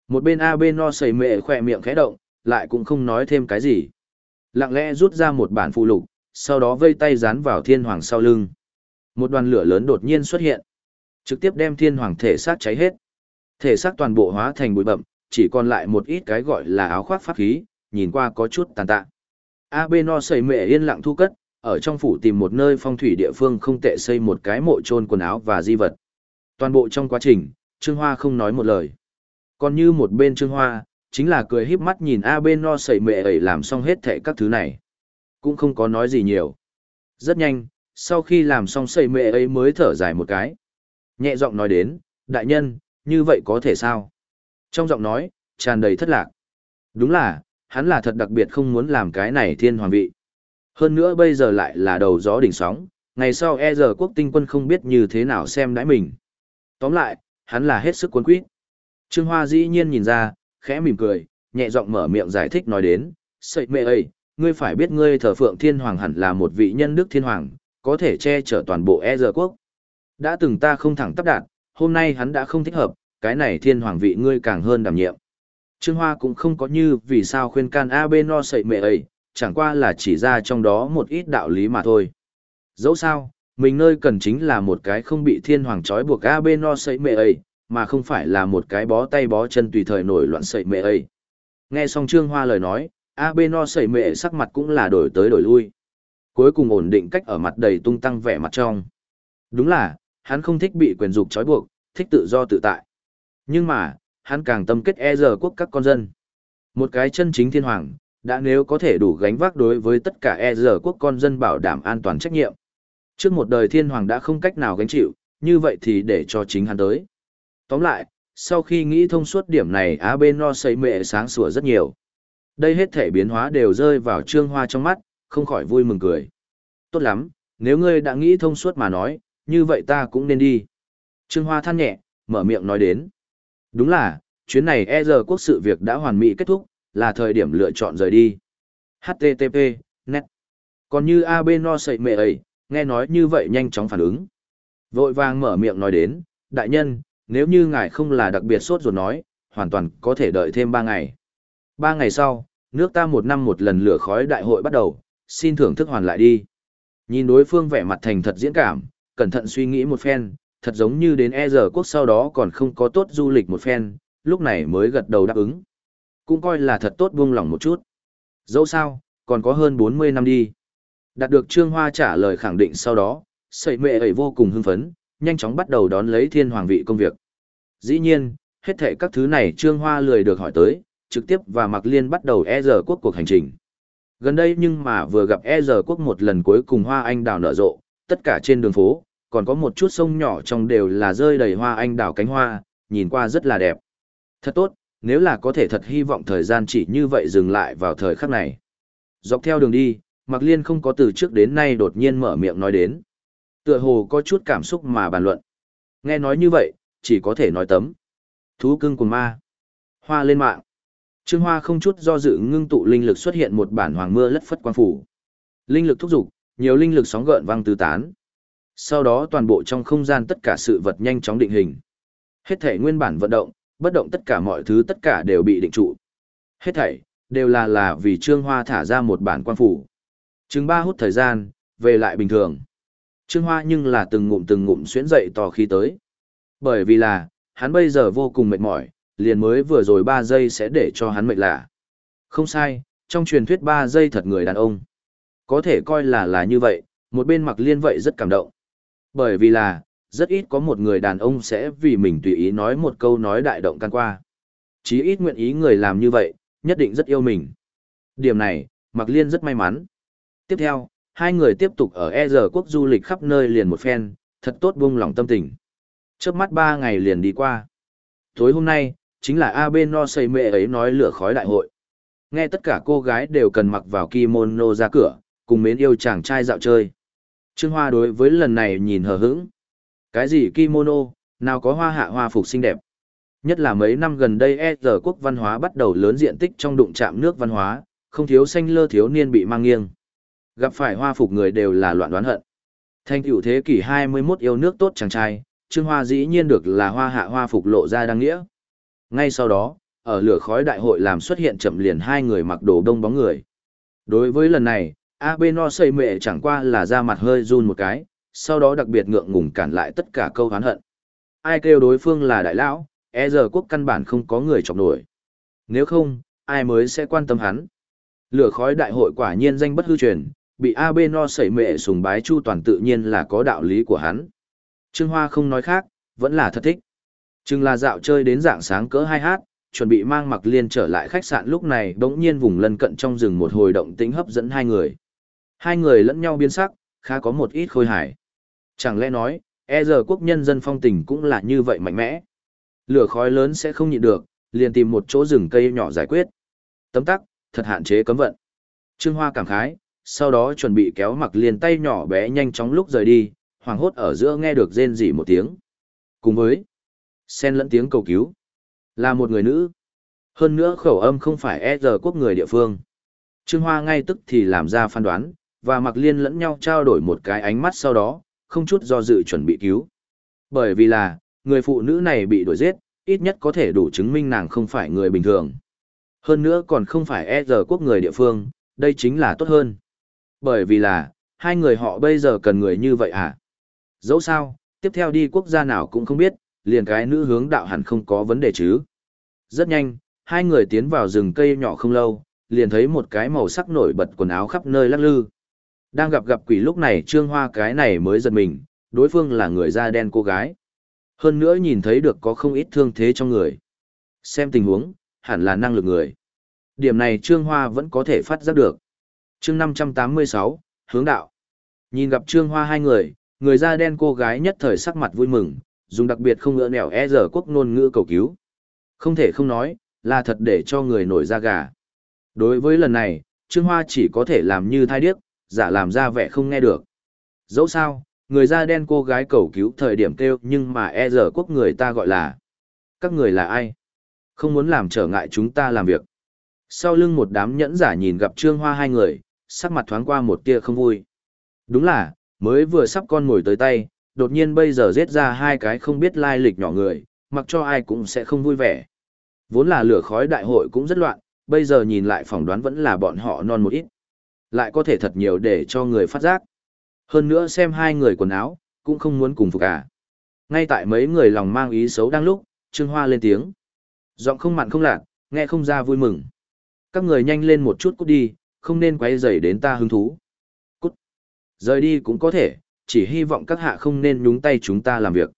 Một bên A bên no sẩy mệ khỏe miệng khẽ động, lại cũng không nói thêm cái gì. Lặng lẽ rút ra một bản phụ lục, sau đó vây tay dán vào thiên hoàng sau lưng. Một đoàn lửa lớn đột nhiên xuất hiện, trực tiếp đem thiên hoàng thể xác cháy hết. Thể xác toàn bộ hóa thành bụi bậm, chỉ còn lại một ít cái gọi là áo khoác pháp khí, nhìn qua có chút tàn tạ. A B no sẩy mẹ yên lặng thu cất, ở trong phủ tìm một nơi phong thủy địa phương không tệ xây một cái mộ chôn quần áo và di vật. Toàn bộ trong quá trình, Trương Hoa không nói một lời. Còn như một bên Trương Hoa, chính là cười híp mắt nhìn A B no sẩy mẹ ấy làm xong hết thệ các thứ này. Cũng không có nói gì nhiều. Rất nhanh, sau khi làm xong xây mệ ấy mới thở dài một cái. Nhẹ giọng nói đến, đại nhân, như vậy có thể sao? Trong giọng nói, tràn đầy thất lạc. Đúng là, hắn là thật đặc biệt không muốn làm cái này thiên hoàng vị. Hơn nữa bây giờ lại là đầu gió đỉnh sóng, ngày sau e giờ quốc tinh quân không biết như thế nào xem đãi mình. Tóm lại, hắn là hết sức cuốn quýt. Trương Hoa dĩ nhiên nhìn ra, khẽ mỉm cười, nhẹ giọng mở miệng giải thích nói đến, sậy mẹ ơi, ngươi phải biết ngươi thờ phượng thiên hoàng hẳn là một vị nhân đức thiên hoàng, có thể che chở toàn bộ e giờ quốc. Đã từng ta không thẳng tắp đạt, hôm nay hắn đã không thích hợp, cái này thiên hoàng vị ngươi càng hơn đảm nhiệm. Trương Hoa cũng không có như vì sao khuyên can AB no sậy mẹ ấy, chẳng qua là chỉ ra trong đó một ít đạo lý mà thôi. Dẫu sao, mình nơi cần chính là một cái không bị thiên hoàng trói buộc AB no sậy mẹ ấy, mà không phải là một cái bó tay bó chân tùy thời nổi loạn sậy mẹ ấy. Nghe xong Trương Hoa lời nói, AB no sậy mẹ sắc mặt cũng là đổi tới đổi lui. Cuối cùng ổn định cách ở mặt đầy tung tăng vẻ mặt trong. Đúng là, hắn không thích bị quyền dục trói buộc, thích tự do tự tại. Nhưng mà, hắn càng tâm kết e giờ quốc các con dân. Một cái chân chính thiên hoàng, đã nếu có thể đủ gánh vác đối với tất cả e giờ quốc con dân bảo đảm an toàn trách nhiệm. Trước một đời thiên hoàng đã không cách nào gánh chịu, như vậy thì để cho chính hắn tới. Tóm lại, sau khi nghĩ thông suốt điểm này á bên no xây mệ sáng sủa rất nhiều. Đây hết thể biến hóa đều rơi vào trương hoa trong mắt, không khỏi vui mừng cười. Tốt lắm, nếu ngươi đã nghĩ thông suốt mà nói, như vậy ta cũng nên đi. Trương Hoa than nhẹ, mở miệng nói đến. Đúng là, chuyến này e giờ quốc sự việc đã hoàn mỹ kết thúc, là thời điểm lựa chọn rời đi. HTTP, net. Còn như AB no sậy mẹ ấy, nghe nói như vậy nhanh chóng phản ứng. Vội vàng mở miệng nói đến, đại nhân, nếu như ngài không là đặc biệt sốt ruột nói, hoàn toàn có thể đợi thêm 3 ngày. 3 ngày sau, nước ta một năm một lần lửa khói đại hội bắt đầu, xin thưởng thức hoàn lại đi. Nhìn đối phương vẻ mặt thành thật diễn cảm, cẩn thận suy nghĩ một phen, thật giống như đến e giờ quốc sau đó còn không có tốt du lịch một phen, lúc này mới gật đầu đáp ứng. Cũng coi là thật tốt buông lòng một chút. Dẫu sao, còn có hơn 40 năm đi. Đạt được Trương Hoa trả lời khẳng định sau đó, sợi mẹ ấy vô cùng hưng phấn, nhanh chóng bắt đầu đón lấy thiên hoàng vị công việc. Dĩ nhiên, hết thể các thứ này Trương Hoa lười được hỏi tới, trực tiếp và Mạc Liên bắt đầu e giờ quốc cuộc hành trình. Gần đây nhưng mà vừa gặp e giờ quốc một lần cuối cùng Hoa Anh đào nở rộ, tất cả trên đường phố, còn có một chút sông nhỏ trong đều là rơi đầy hoa anh đào cánh hoa, nhìn qua rất là đẹp. Thật tốt, nếu là có thể thật hy vọng thời gian chỉ như vậy dừng lại vào thời khắc này. Dọc theo đường đi, Mạc Liên không có từ trước đến nay đột nhiên mở miệng nói đến. Tựa hồ có chút cảm xúc mà bàn luận. Nghe nói như vậy, chỉ có thể nói tấm. Thú cưng cùng ma. Hoa lên mạng. Trương Hoa không chút do dự ngưng tụ linh lực xuất hiện một bản hoàng mưa lất phất quang phủ. Linh lực thúc dục, nhiều linh lực sóng gợn vang tứ tán. Sau đó toàn bộ trong không gian tất cả sự vật nhanh chóng định hình. Hết thể nguyên bản vận động, bất động tất cả mọi thứ tất cả đều bị định trụ. Hết thảy, đều là là vì Trương Hoa thả ra một bản quan phủ. Trừng ba hút thời gian, về lại bình thường. Trương Hoa nhưng là từng ngụm từng ngụm xuyến dậy tò khi tới. Bởi vì là, hắn bây giờ vô cùng mệt mỏi, liền mới vừa rồi 3 giây sẽ để cho hắn mệt lạ. Không sai, trong truyền thuyết 3 giây thật người đàn ông. Có thể coi là là như vậy, một bên mặc liên vậy rất cảm động. Bởi vì là, rất ít có một người đàn ông sẽ vì mình tùy ý nói một câu nói đại động can qua. Chí ít nguyện ý người làm như vậy, nhất định rất yêu mình. Điểm này, Mạc Liên rất may mắn. Tiếp theo, hai người tiếp tục ở E giờ quốc du lịch khắp nơi liền một phen, thật tốt buông lòng tâm tình. Trước mắt ba ngày liền đi qua. Tối hôm nay, chính là AB no xây mẹ ấy nói lửa khói đại hội. Nghe tất cả cô gái đều cần mặc vào kimono ra cửa, cùng mến yêu chàng trai dạo chơi. Trương Hoa đối với lần này nhìn hờ hững. Cái gì kimono, nào có hoa hạ hoa phục xinh đẹp. Nhất là mấy năm gần đây e giờ quốc văn hóa bắt đầu lớn diện tích trong đụng chạm nước văn hóa, không thiếu xanh lơ thiếu niên bị mang nghiêng. Gặp phải hoa phục người đều là loạn đoán hận. Thanh tiểu thế kỷ 21 yêu nước tốt chàng trai, Trương Hoa dĩ nhiên được là hoa hạ hoa phục lộ ra đăng nghĩa. Ngay sau đó, ở lửa khói đại hội làm xuất hiện chậm liền hai người mặc đồ đông bóng người. Đối với lần này, AB no xây mệ chẳng qua là ra mặt hơi run một cái, sau đó đặc biệt ngượng ngùng cản lại tất cả câu hán hận. Ai kêu đối phương là đại lão, e giờ quốc căn bản không có người chọc nổi. Nếu không, ai mới sẽ quan tâm hắn. Lửa khói đại hội quả nhiên danh bất hư truyền, bị AB no sẩy mệ sùng bái chu toàn tự nhiên là có đạo lý của hắn. Trương Hoa không nói khác, vẫn là thật thích chừng là dạo chơi đến dạng sáng cỡ hai hát, chuẩn bị mang mặc liên trở lại khách sạn lúc này bỗng nhiên vùng lân cận trong rừng một hồi động tĩnh hấp dẫn hai người. Hai người lẫn nhau biến sắc, khá có một ít khôi hài. Chẳng lẽ nói, e giờ quốc nhân dân phong tình cũng là như vậy mạnh mẽ. Lửa khói lớn sẽ không nhịn được, liền tìm một chỗ rừng cây nhỏ giải quyết. Tấm tắc, thật hạn chế cấm vận. Trương Hoa cảm khái, sau đó chuẩn bị kéo mặc liền tay nhỏ bé nhanh chóng lúc rời đi, hoàng hốt ở giữa nghe được rên rỉ một tiếng. Cùng với, xen lẫn tiếng cầu cứu, là một người nữ. Hơn nữa khẩu âm không phải e giờ quốc người địa phương. Trương Hoa ngay tức thì làm ra phán đoán, và mặc liên lẫn nhau trao đổi một cái ánh mắt sau đó, không chút do dự chuẩn bị cứu. Bởi vì là, người phụ nữ này bị đuổi giết, ít nhất có thể đủ chứng minh nàng không phải người bình thường. Hơn nữa còn không phải e giờ quốc người địa phương, đây chính là tốt hơn. Bởi vì là, hai người họ bây giờ cần người như vậy à? Dẫu sao, tiếp theo đi quốc gia nào cũng không biết, liền cái nữ hướng đạo hẳn không có vấn đề chứ. Rất nhanh, hai người tiến vào rừng cây nhỏ không lâu, liền thấy một cái màu sắc nổi bật quần áo khắp nơi lắc lư. Đang gặp gặp quỷ lúc này trương hoa cái này mới giật mình, đối phương là người da đen cô gái. Hơn nữa nhìn thấy được có không ít thương thế trong người. Xem tình huống, hẳn là năng lực người. Điểm này trương hoa vẫn có thể phát giác được. chương 586, hướng đạo. Nhìn gặp trương hoa hai người, người da đen cô gái nhất thời sắc mặt vui mừng, dùng đặc biệt không ngỡ nẻo e giờ quốc ngôn ngữ cầu cứu. Không thể không nói, là thật để cho người nổi da gà. Đối với lần này, Trương Hoa chỉ có thể làm như thai điếc, giả làm ra vẻ không nghe được. Dẫu sao, người da đen cô gái cầu cứu thời điểm kêu nhưng mà e giờ quốc người ta gọi là. Các người là ai? Không muốn làm trở ngại chúng ta làm việc. Sau lưng một đám nhẫn giả nhìn gặp Trương Hoa hai người, sắc mặt thoáng qua một tia không vui. Đúng là, mới vừa sắp con ngồi tới tay, đột nhiên bây giờ giết ra hai cái không biết lai lịch nhỏ người, mặc cho ai cũng sẽ không vui vẻ. Vốn là lửa khói đại hội cũng rất loạn, bây giờ nhìn lại phỏng đoán vẫn là bọn họ non một ít. Lại có thể thật nhiều để cho người phát giác. Hơn nữa xem hai người quần áo, cũng không muốn cùng phục à Ngay tại mấy người lòng mang ý xấu đang lúc, Trương Hoa lên tiếng. Giọng không mặn không lạc, nghe không ra vui mừng. Các người nhanh lên một chút cút đi, không nên quay rầy đến ta hứng thú. Cút. Rời đi cũng có thể, chỉ hy vọng các hạ không nên nhúng tay chúng ta làm việc.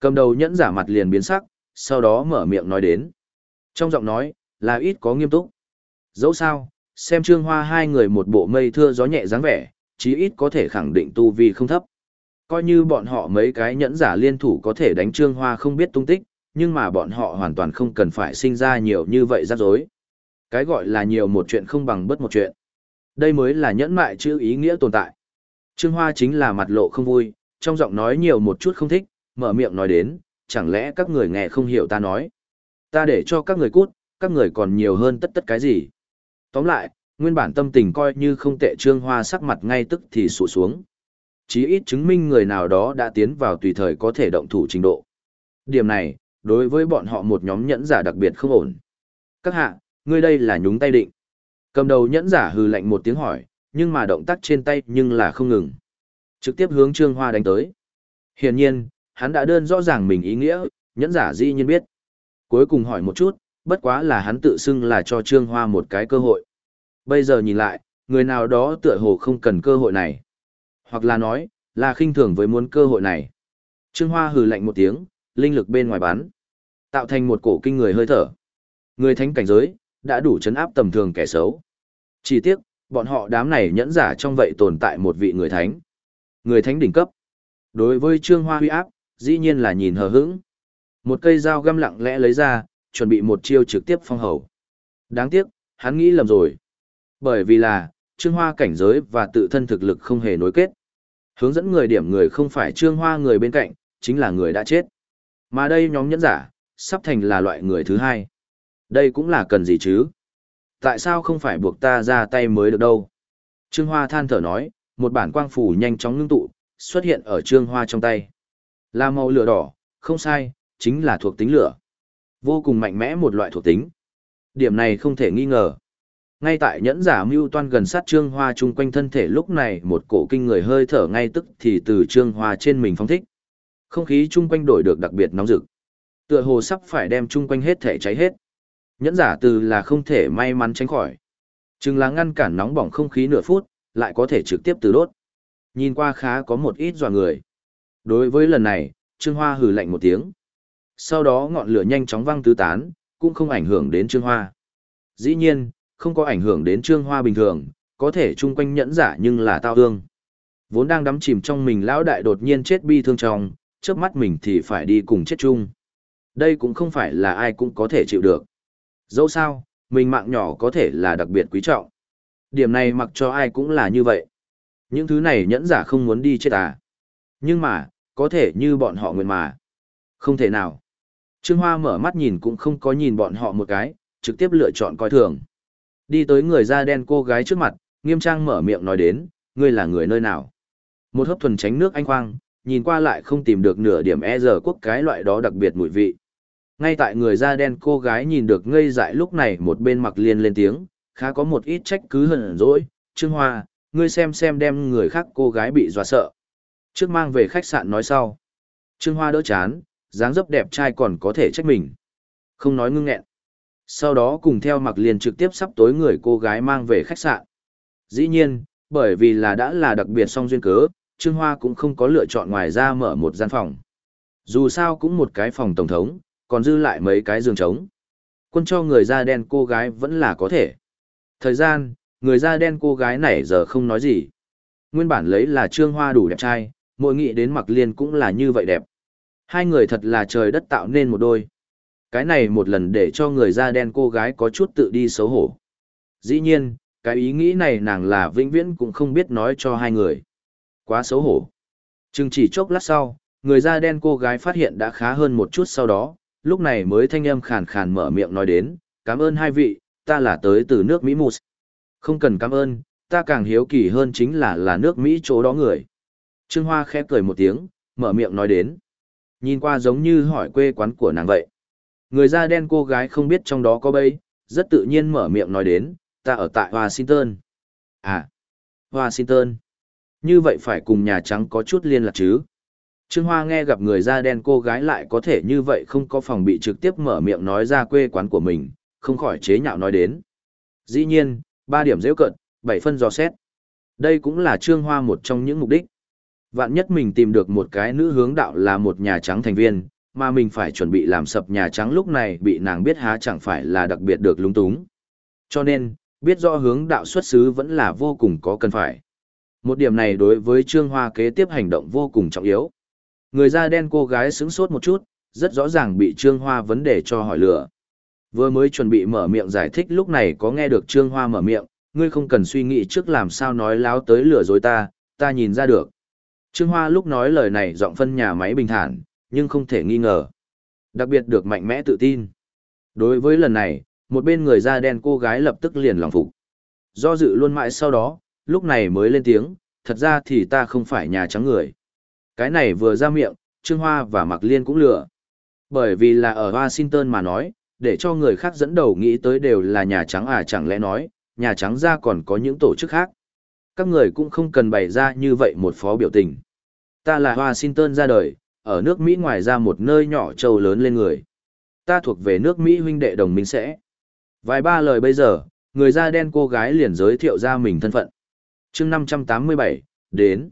Cầm đầu nhẫn giả mặt liền biến sắc, sau đó mở miệng nói đến. Trong giọng nói, là ít có nghiêm túc. Dẫu sao, xem trương hoa hai người một bộ mây thưa gió nhẹ dáng vẻ, chí ít có thể khẳng định tu vi không thấp. Coi như bọn họ mấy cái nhẫn giả liên thủ có thể đánh trương hoa không biết tung tích, nhưng mà bọn họ hoàn toàn không cần phải sinh ra nhiều như vậy rắc rối. Cái gọi là nhiều một chuyện không bằng bất một chuyện. Đây mới là nhẫn mại chữ ý nghĩa tồn tại. Trương Hoa chính là mặt lộ không vui, trong giọng nói nhiều một chút không thích, mở miệng nói đến, chẳng lẽ các người nghe không hiểu ta nói. Ta để cho các người cút, các người còn nhiều hơn tất tất cái gì. Tóm lại, nguyên bản tâm tình coi như không tệ Trương Hoa sắc mặt ngay tức thì sụ xuống. Chí ít chứng minh người nào đó đã tiến vào tùy thời có thể động thủ trình độ. Điểm này, đối với bọn họ một nhóm nhẫn giả đặc biệt không ổn. Các hạ, ngươi đây là nhúng tay định. Cầm đầu nhẫn giả hừ lạnh một tiếng hỏi, nhưng mà động tác trên tay nhưng là không ngừng. Trực tiếp hướng Trương Hoa đánh tới. Hiển nhiên, hắn đã đơn rõ ràng mình ý nghĩa, nhẫn giả dĩ nhiên biết. Cuối cùng hỏi một chút, bất quá là hắn tự xưng là cho Trương Hoa một cái cơ hội. Bây giờ nhìn lại, người nào đó tựa hồ không cần cơ hội này. Hoặc là nói, là khinh thường với muốn cơ hội này. Trương Hoa hừ lạnh một tiếng, linh lực bên ngoài bắn. Tạo thành một cổ kinh người hơi thở. Người thánh cảnh giới, đã đủ chấn áp tầm thường kẻ xấu. Chỉ tiếc, bọn họ đám này nhẫn giả trong vậy tồn tại một vị người thánh. Người thánh đỉnh cấp. Đối với Trương Hoa huy áp, dĩ nhiên là nhìn hờ hững. Một cây dao găm lặng lẽ lấy ra, chuẩn bị một chiêu trực tiếp phong hầu. Đáng tiếc, hắn nghĩ lầm rồi. Bởi vì là, Trương Hoa cảnh giới và tự thân thực lực không hề nối kết. Hướng dẫn người điểm người không phải Trương Hoa người bên cạnh, chính là người đã chết. Mà đây nhóm nhẫn giả, sắp thành là loại người thứ hai. Đây cũng là cần gì chứ? Tại sao không phải buộc ta ra tay mới được đâu? Trương Hoa than thở nói, một bản quang phủ nhanh chóng ngưng tụ, xuất hiện ở Trương Hoa trong tay. Là màu lửa đỏ, không sai, chính là thuộc tính lửa. Vô cùng mạnh mẽ một loại thuộc tính. Điểm này không thể nghi ngờ. Ngay tại nhẫn giả mưu toan gần sát Trương Hoa chung quanh thân thể lúc này một cổ kinh người hơi thở ngay tức thì từ Trương Hoa trên mình phóng thích. Không khí chung quanh đổi được đặc biệt nóng rực. Tựa hồ sắp phải đem chung quanh hết thể cháy hết. Nhẫn giả từ là không thể may mắn tránh khỏi. Chừng là ngăn cản nóng bỏng không khí nửa phút, lại có thể trực tiếp từ đốt. Nhìn qua khá có một ít dò người. Đối với lần này, Trương Hoa hừ lạnh một tiếng. Sau đó ngọn lửa nhanh chóng văng tứ tán, cũng không ảnh hưởng đến Trương Hoa. Dĩ nhiên, không có ảnh hưởng đến Trương Hoa bình thường, có thể chung quanh nhẫn giả nhưng là tao thương. Vốn đang đắm chìm trong mình lão đại đột nhiên chết bi thương trong, trước mắt mình thì phải đi cùng chết chung. Đây cũng không phải là ai cũng có thể chịu được. Dẫu sao, mình mạng nhỏ có thể là đặc biệt quý trọng. Điểm này mặc cho ai cũng là như vậy. Những thứ này nhẫn giả không muốn đi chết à. Nhưng mà, có thể như bọn họ nguyện mà. Không thể nào. Trương Hoa mở mắt nhìn cũng không có nhìn bọn họ một cái, trực tiếp lựa chọn coi thường. Đi tới người da đen cô gái trước mặt, nghiêm trang mở miệng nói đến, ngươi là người nơi nào. Một hớp thuần tránh nước anh khoang, nhìn qua lại không tìm được nửa điểm e giờ quốc cái loại đó đặc biệt mùi vị. Ngay tại người da đen cô gái nhìn được ngây dại lúc này một bên mặc liền lên tiếng, khá có một ít trách cứ hận dỗi, Trương Hoa, ngươi xem xem đem người khác cô gái bị dọa sợ. Trước mang về khách sạn nói sau. Trương Hoa đỡ chán, dáng dấp đẹp trai còn có thể trách mình. Không nói ngưng nghẹn. Sau đó cùng theo mặc liền trực tiếp sắp tối người cô gái mang về khách sạn. Dĩ nhiên, bởi vì là đã là đặc biệt song duyên cớ, Trương Hoa cũng không có lựa chọn ngoài ra mở một gian phòng. Dù sao cũng một cái phòng tổng thống, còn dư lại mấy cái giường trống. Quân cho người da đen cô gái vẫn là có thể. Thời gian, người da đen cô gái này giờ không nói gì. Nguyên bản lấy là Trương Hoa đủ đẹp trai, mỗi nghĩ đến mặc liên cũng là như vậy đẹp. Hai người thật là trời đất tạo nên một đôi. Cái này một lần để cho người da đen cô gái có chút tự đi xấu hổ. Dĩ nhiên, cái ý nghĩ này nàng là vĩnh viễn cũng không biết nói cho hai người. Quá xấu hổ. Chừng chỉ chốc lát sau, người da đen cô gái phát hiện đã khá hơn một chút sau đó, lúc này mới thanh âm khàn khàn mở miệng nói đến, cảm ơn hai vị, ta là tới từ nước Mỹ Mùs. Không cần cảm ơn, ta càng hiếu kỳ hơn chính là là nước Mỹ chỗ đó người. Trương Hoa khẽ cười một tiếng, mở miệng nói đến. Nhìn qua giống như hỏi quê quán của nàng vậy. Người da đen cô gái không biết trong đó có bấy, rất tự nhiên mở miệng nói đến, ta ở tại Washington. À, Washington. Như vậy phải cùng Nhà Trắng có chút liên lạc chứ. Trương Hoa nghe gặp người da đen cô gái lại có thể như vậy không có phòng bị trực tiếp mở miệng nói ra quê quán của mình, không khỏi chế nhạo nói đến. Dĩ nhiên, ba điểm dễ cận, bảy phân dò xét. Đây cũng là Trương Hoa một trong những mục đích. Vạn nhất mình tìm được một cái nữ hướng đạo là một nhà trắng thành viên, mà mình phải chuẩn bị làm sập nhà trắng lúc này bị nàng biết há chẳng phải là đặc biệt được lung túng. Cho nên, biết rõ hướng đạo xuất xứ vẫn là vô cùng có cần phải. Một điểm này đối với Trương Hoa kế tiếp hành động vô cùng trọng yếu. Người da đen cô gái sững sốt một chút, rất rõ ràng bị Trương Hoa vấn đề cho hỏi lửa. Vừa mới chuẩn bị mở miệng giải thích lúc này có nghe được Trương Hoa mở miệng, ngươi không cần suy nghĩ trước làm sao nói láo tới lửa dối ta, ta nhìn ra được. Trương Hoa lúc nói lời này giọng phân nhà máy bình thản, nhưng không thể nghi ngờ. Đặc biệt được mạnh mẽ tự tin. Đối với lần này, một bên người da đen cô gái lập tức liền lòng phục. Do dự luôn mãi sau đó, lúc này mới lên tiếng, thật ra thì ta không phải nhà trắng người. Cái này vừa ra miệng, Trương Hoa và Mạc Liên cũng lừa. Bởi vì là ở Washington mà nói, để cho người khác dẫn đầu nghĩ tới đều là nhà trắng à chẳng lẽ nói, nhà trắng ra còn có những tổ chức khác. Các người cũng không cần bày ra như vậy một phó biểu tình. Ta là Washington ra đời, ở nước Mỹ ngoài ra một nơi nhỏ châu lớn lên người. Ta thuộc về nước Mỹ huynh đệ đồng minh sẽ. Vài ba lời bây giờ, người da đen cô gái liền giới thiệu ra mình thân phận. chương 587, đến.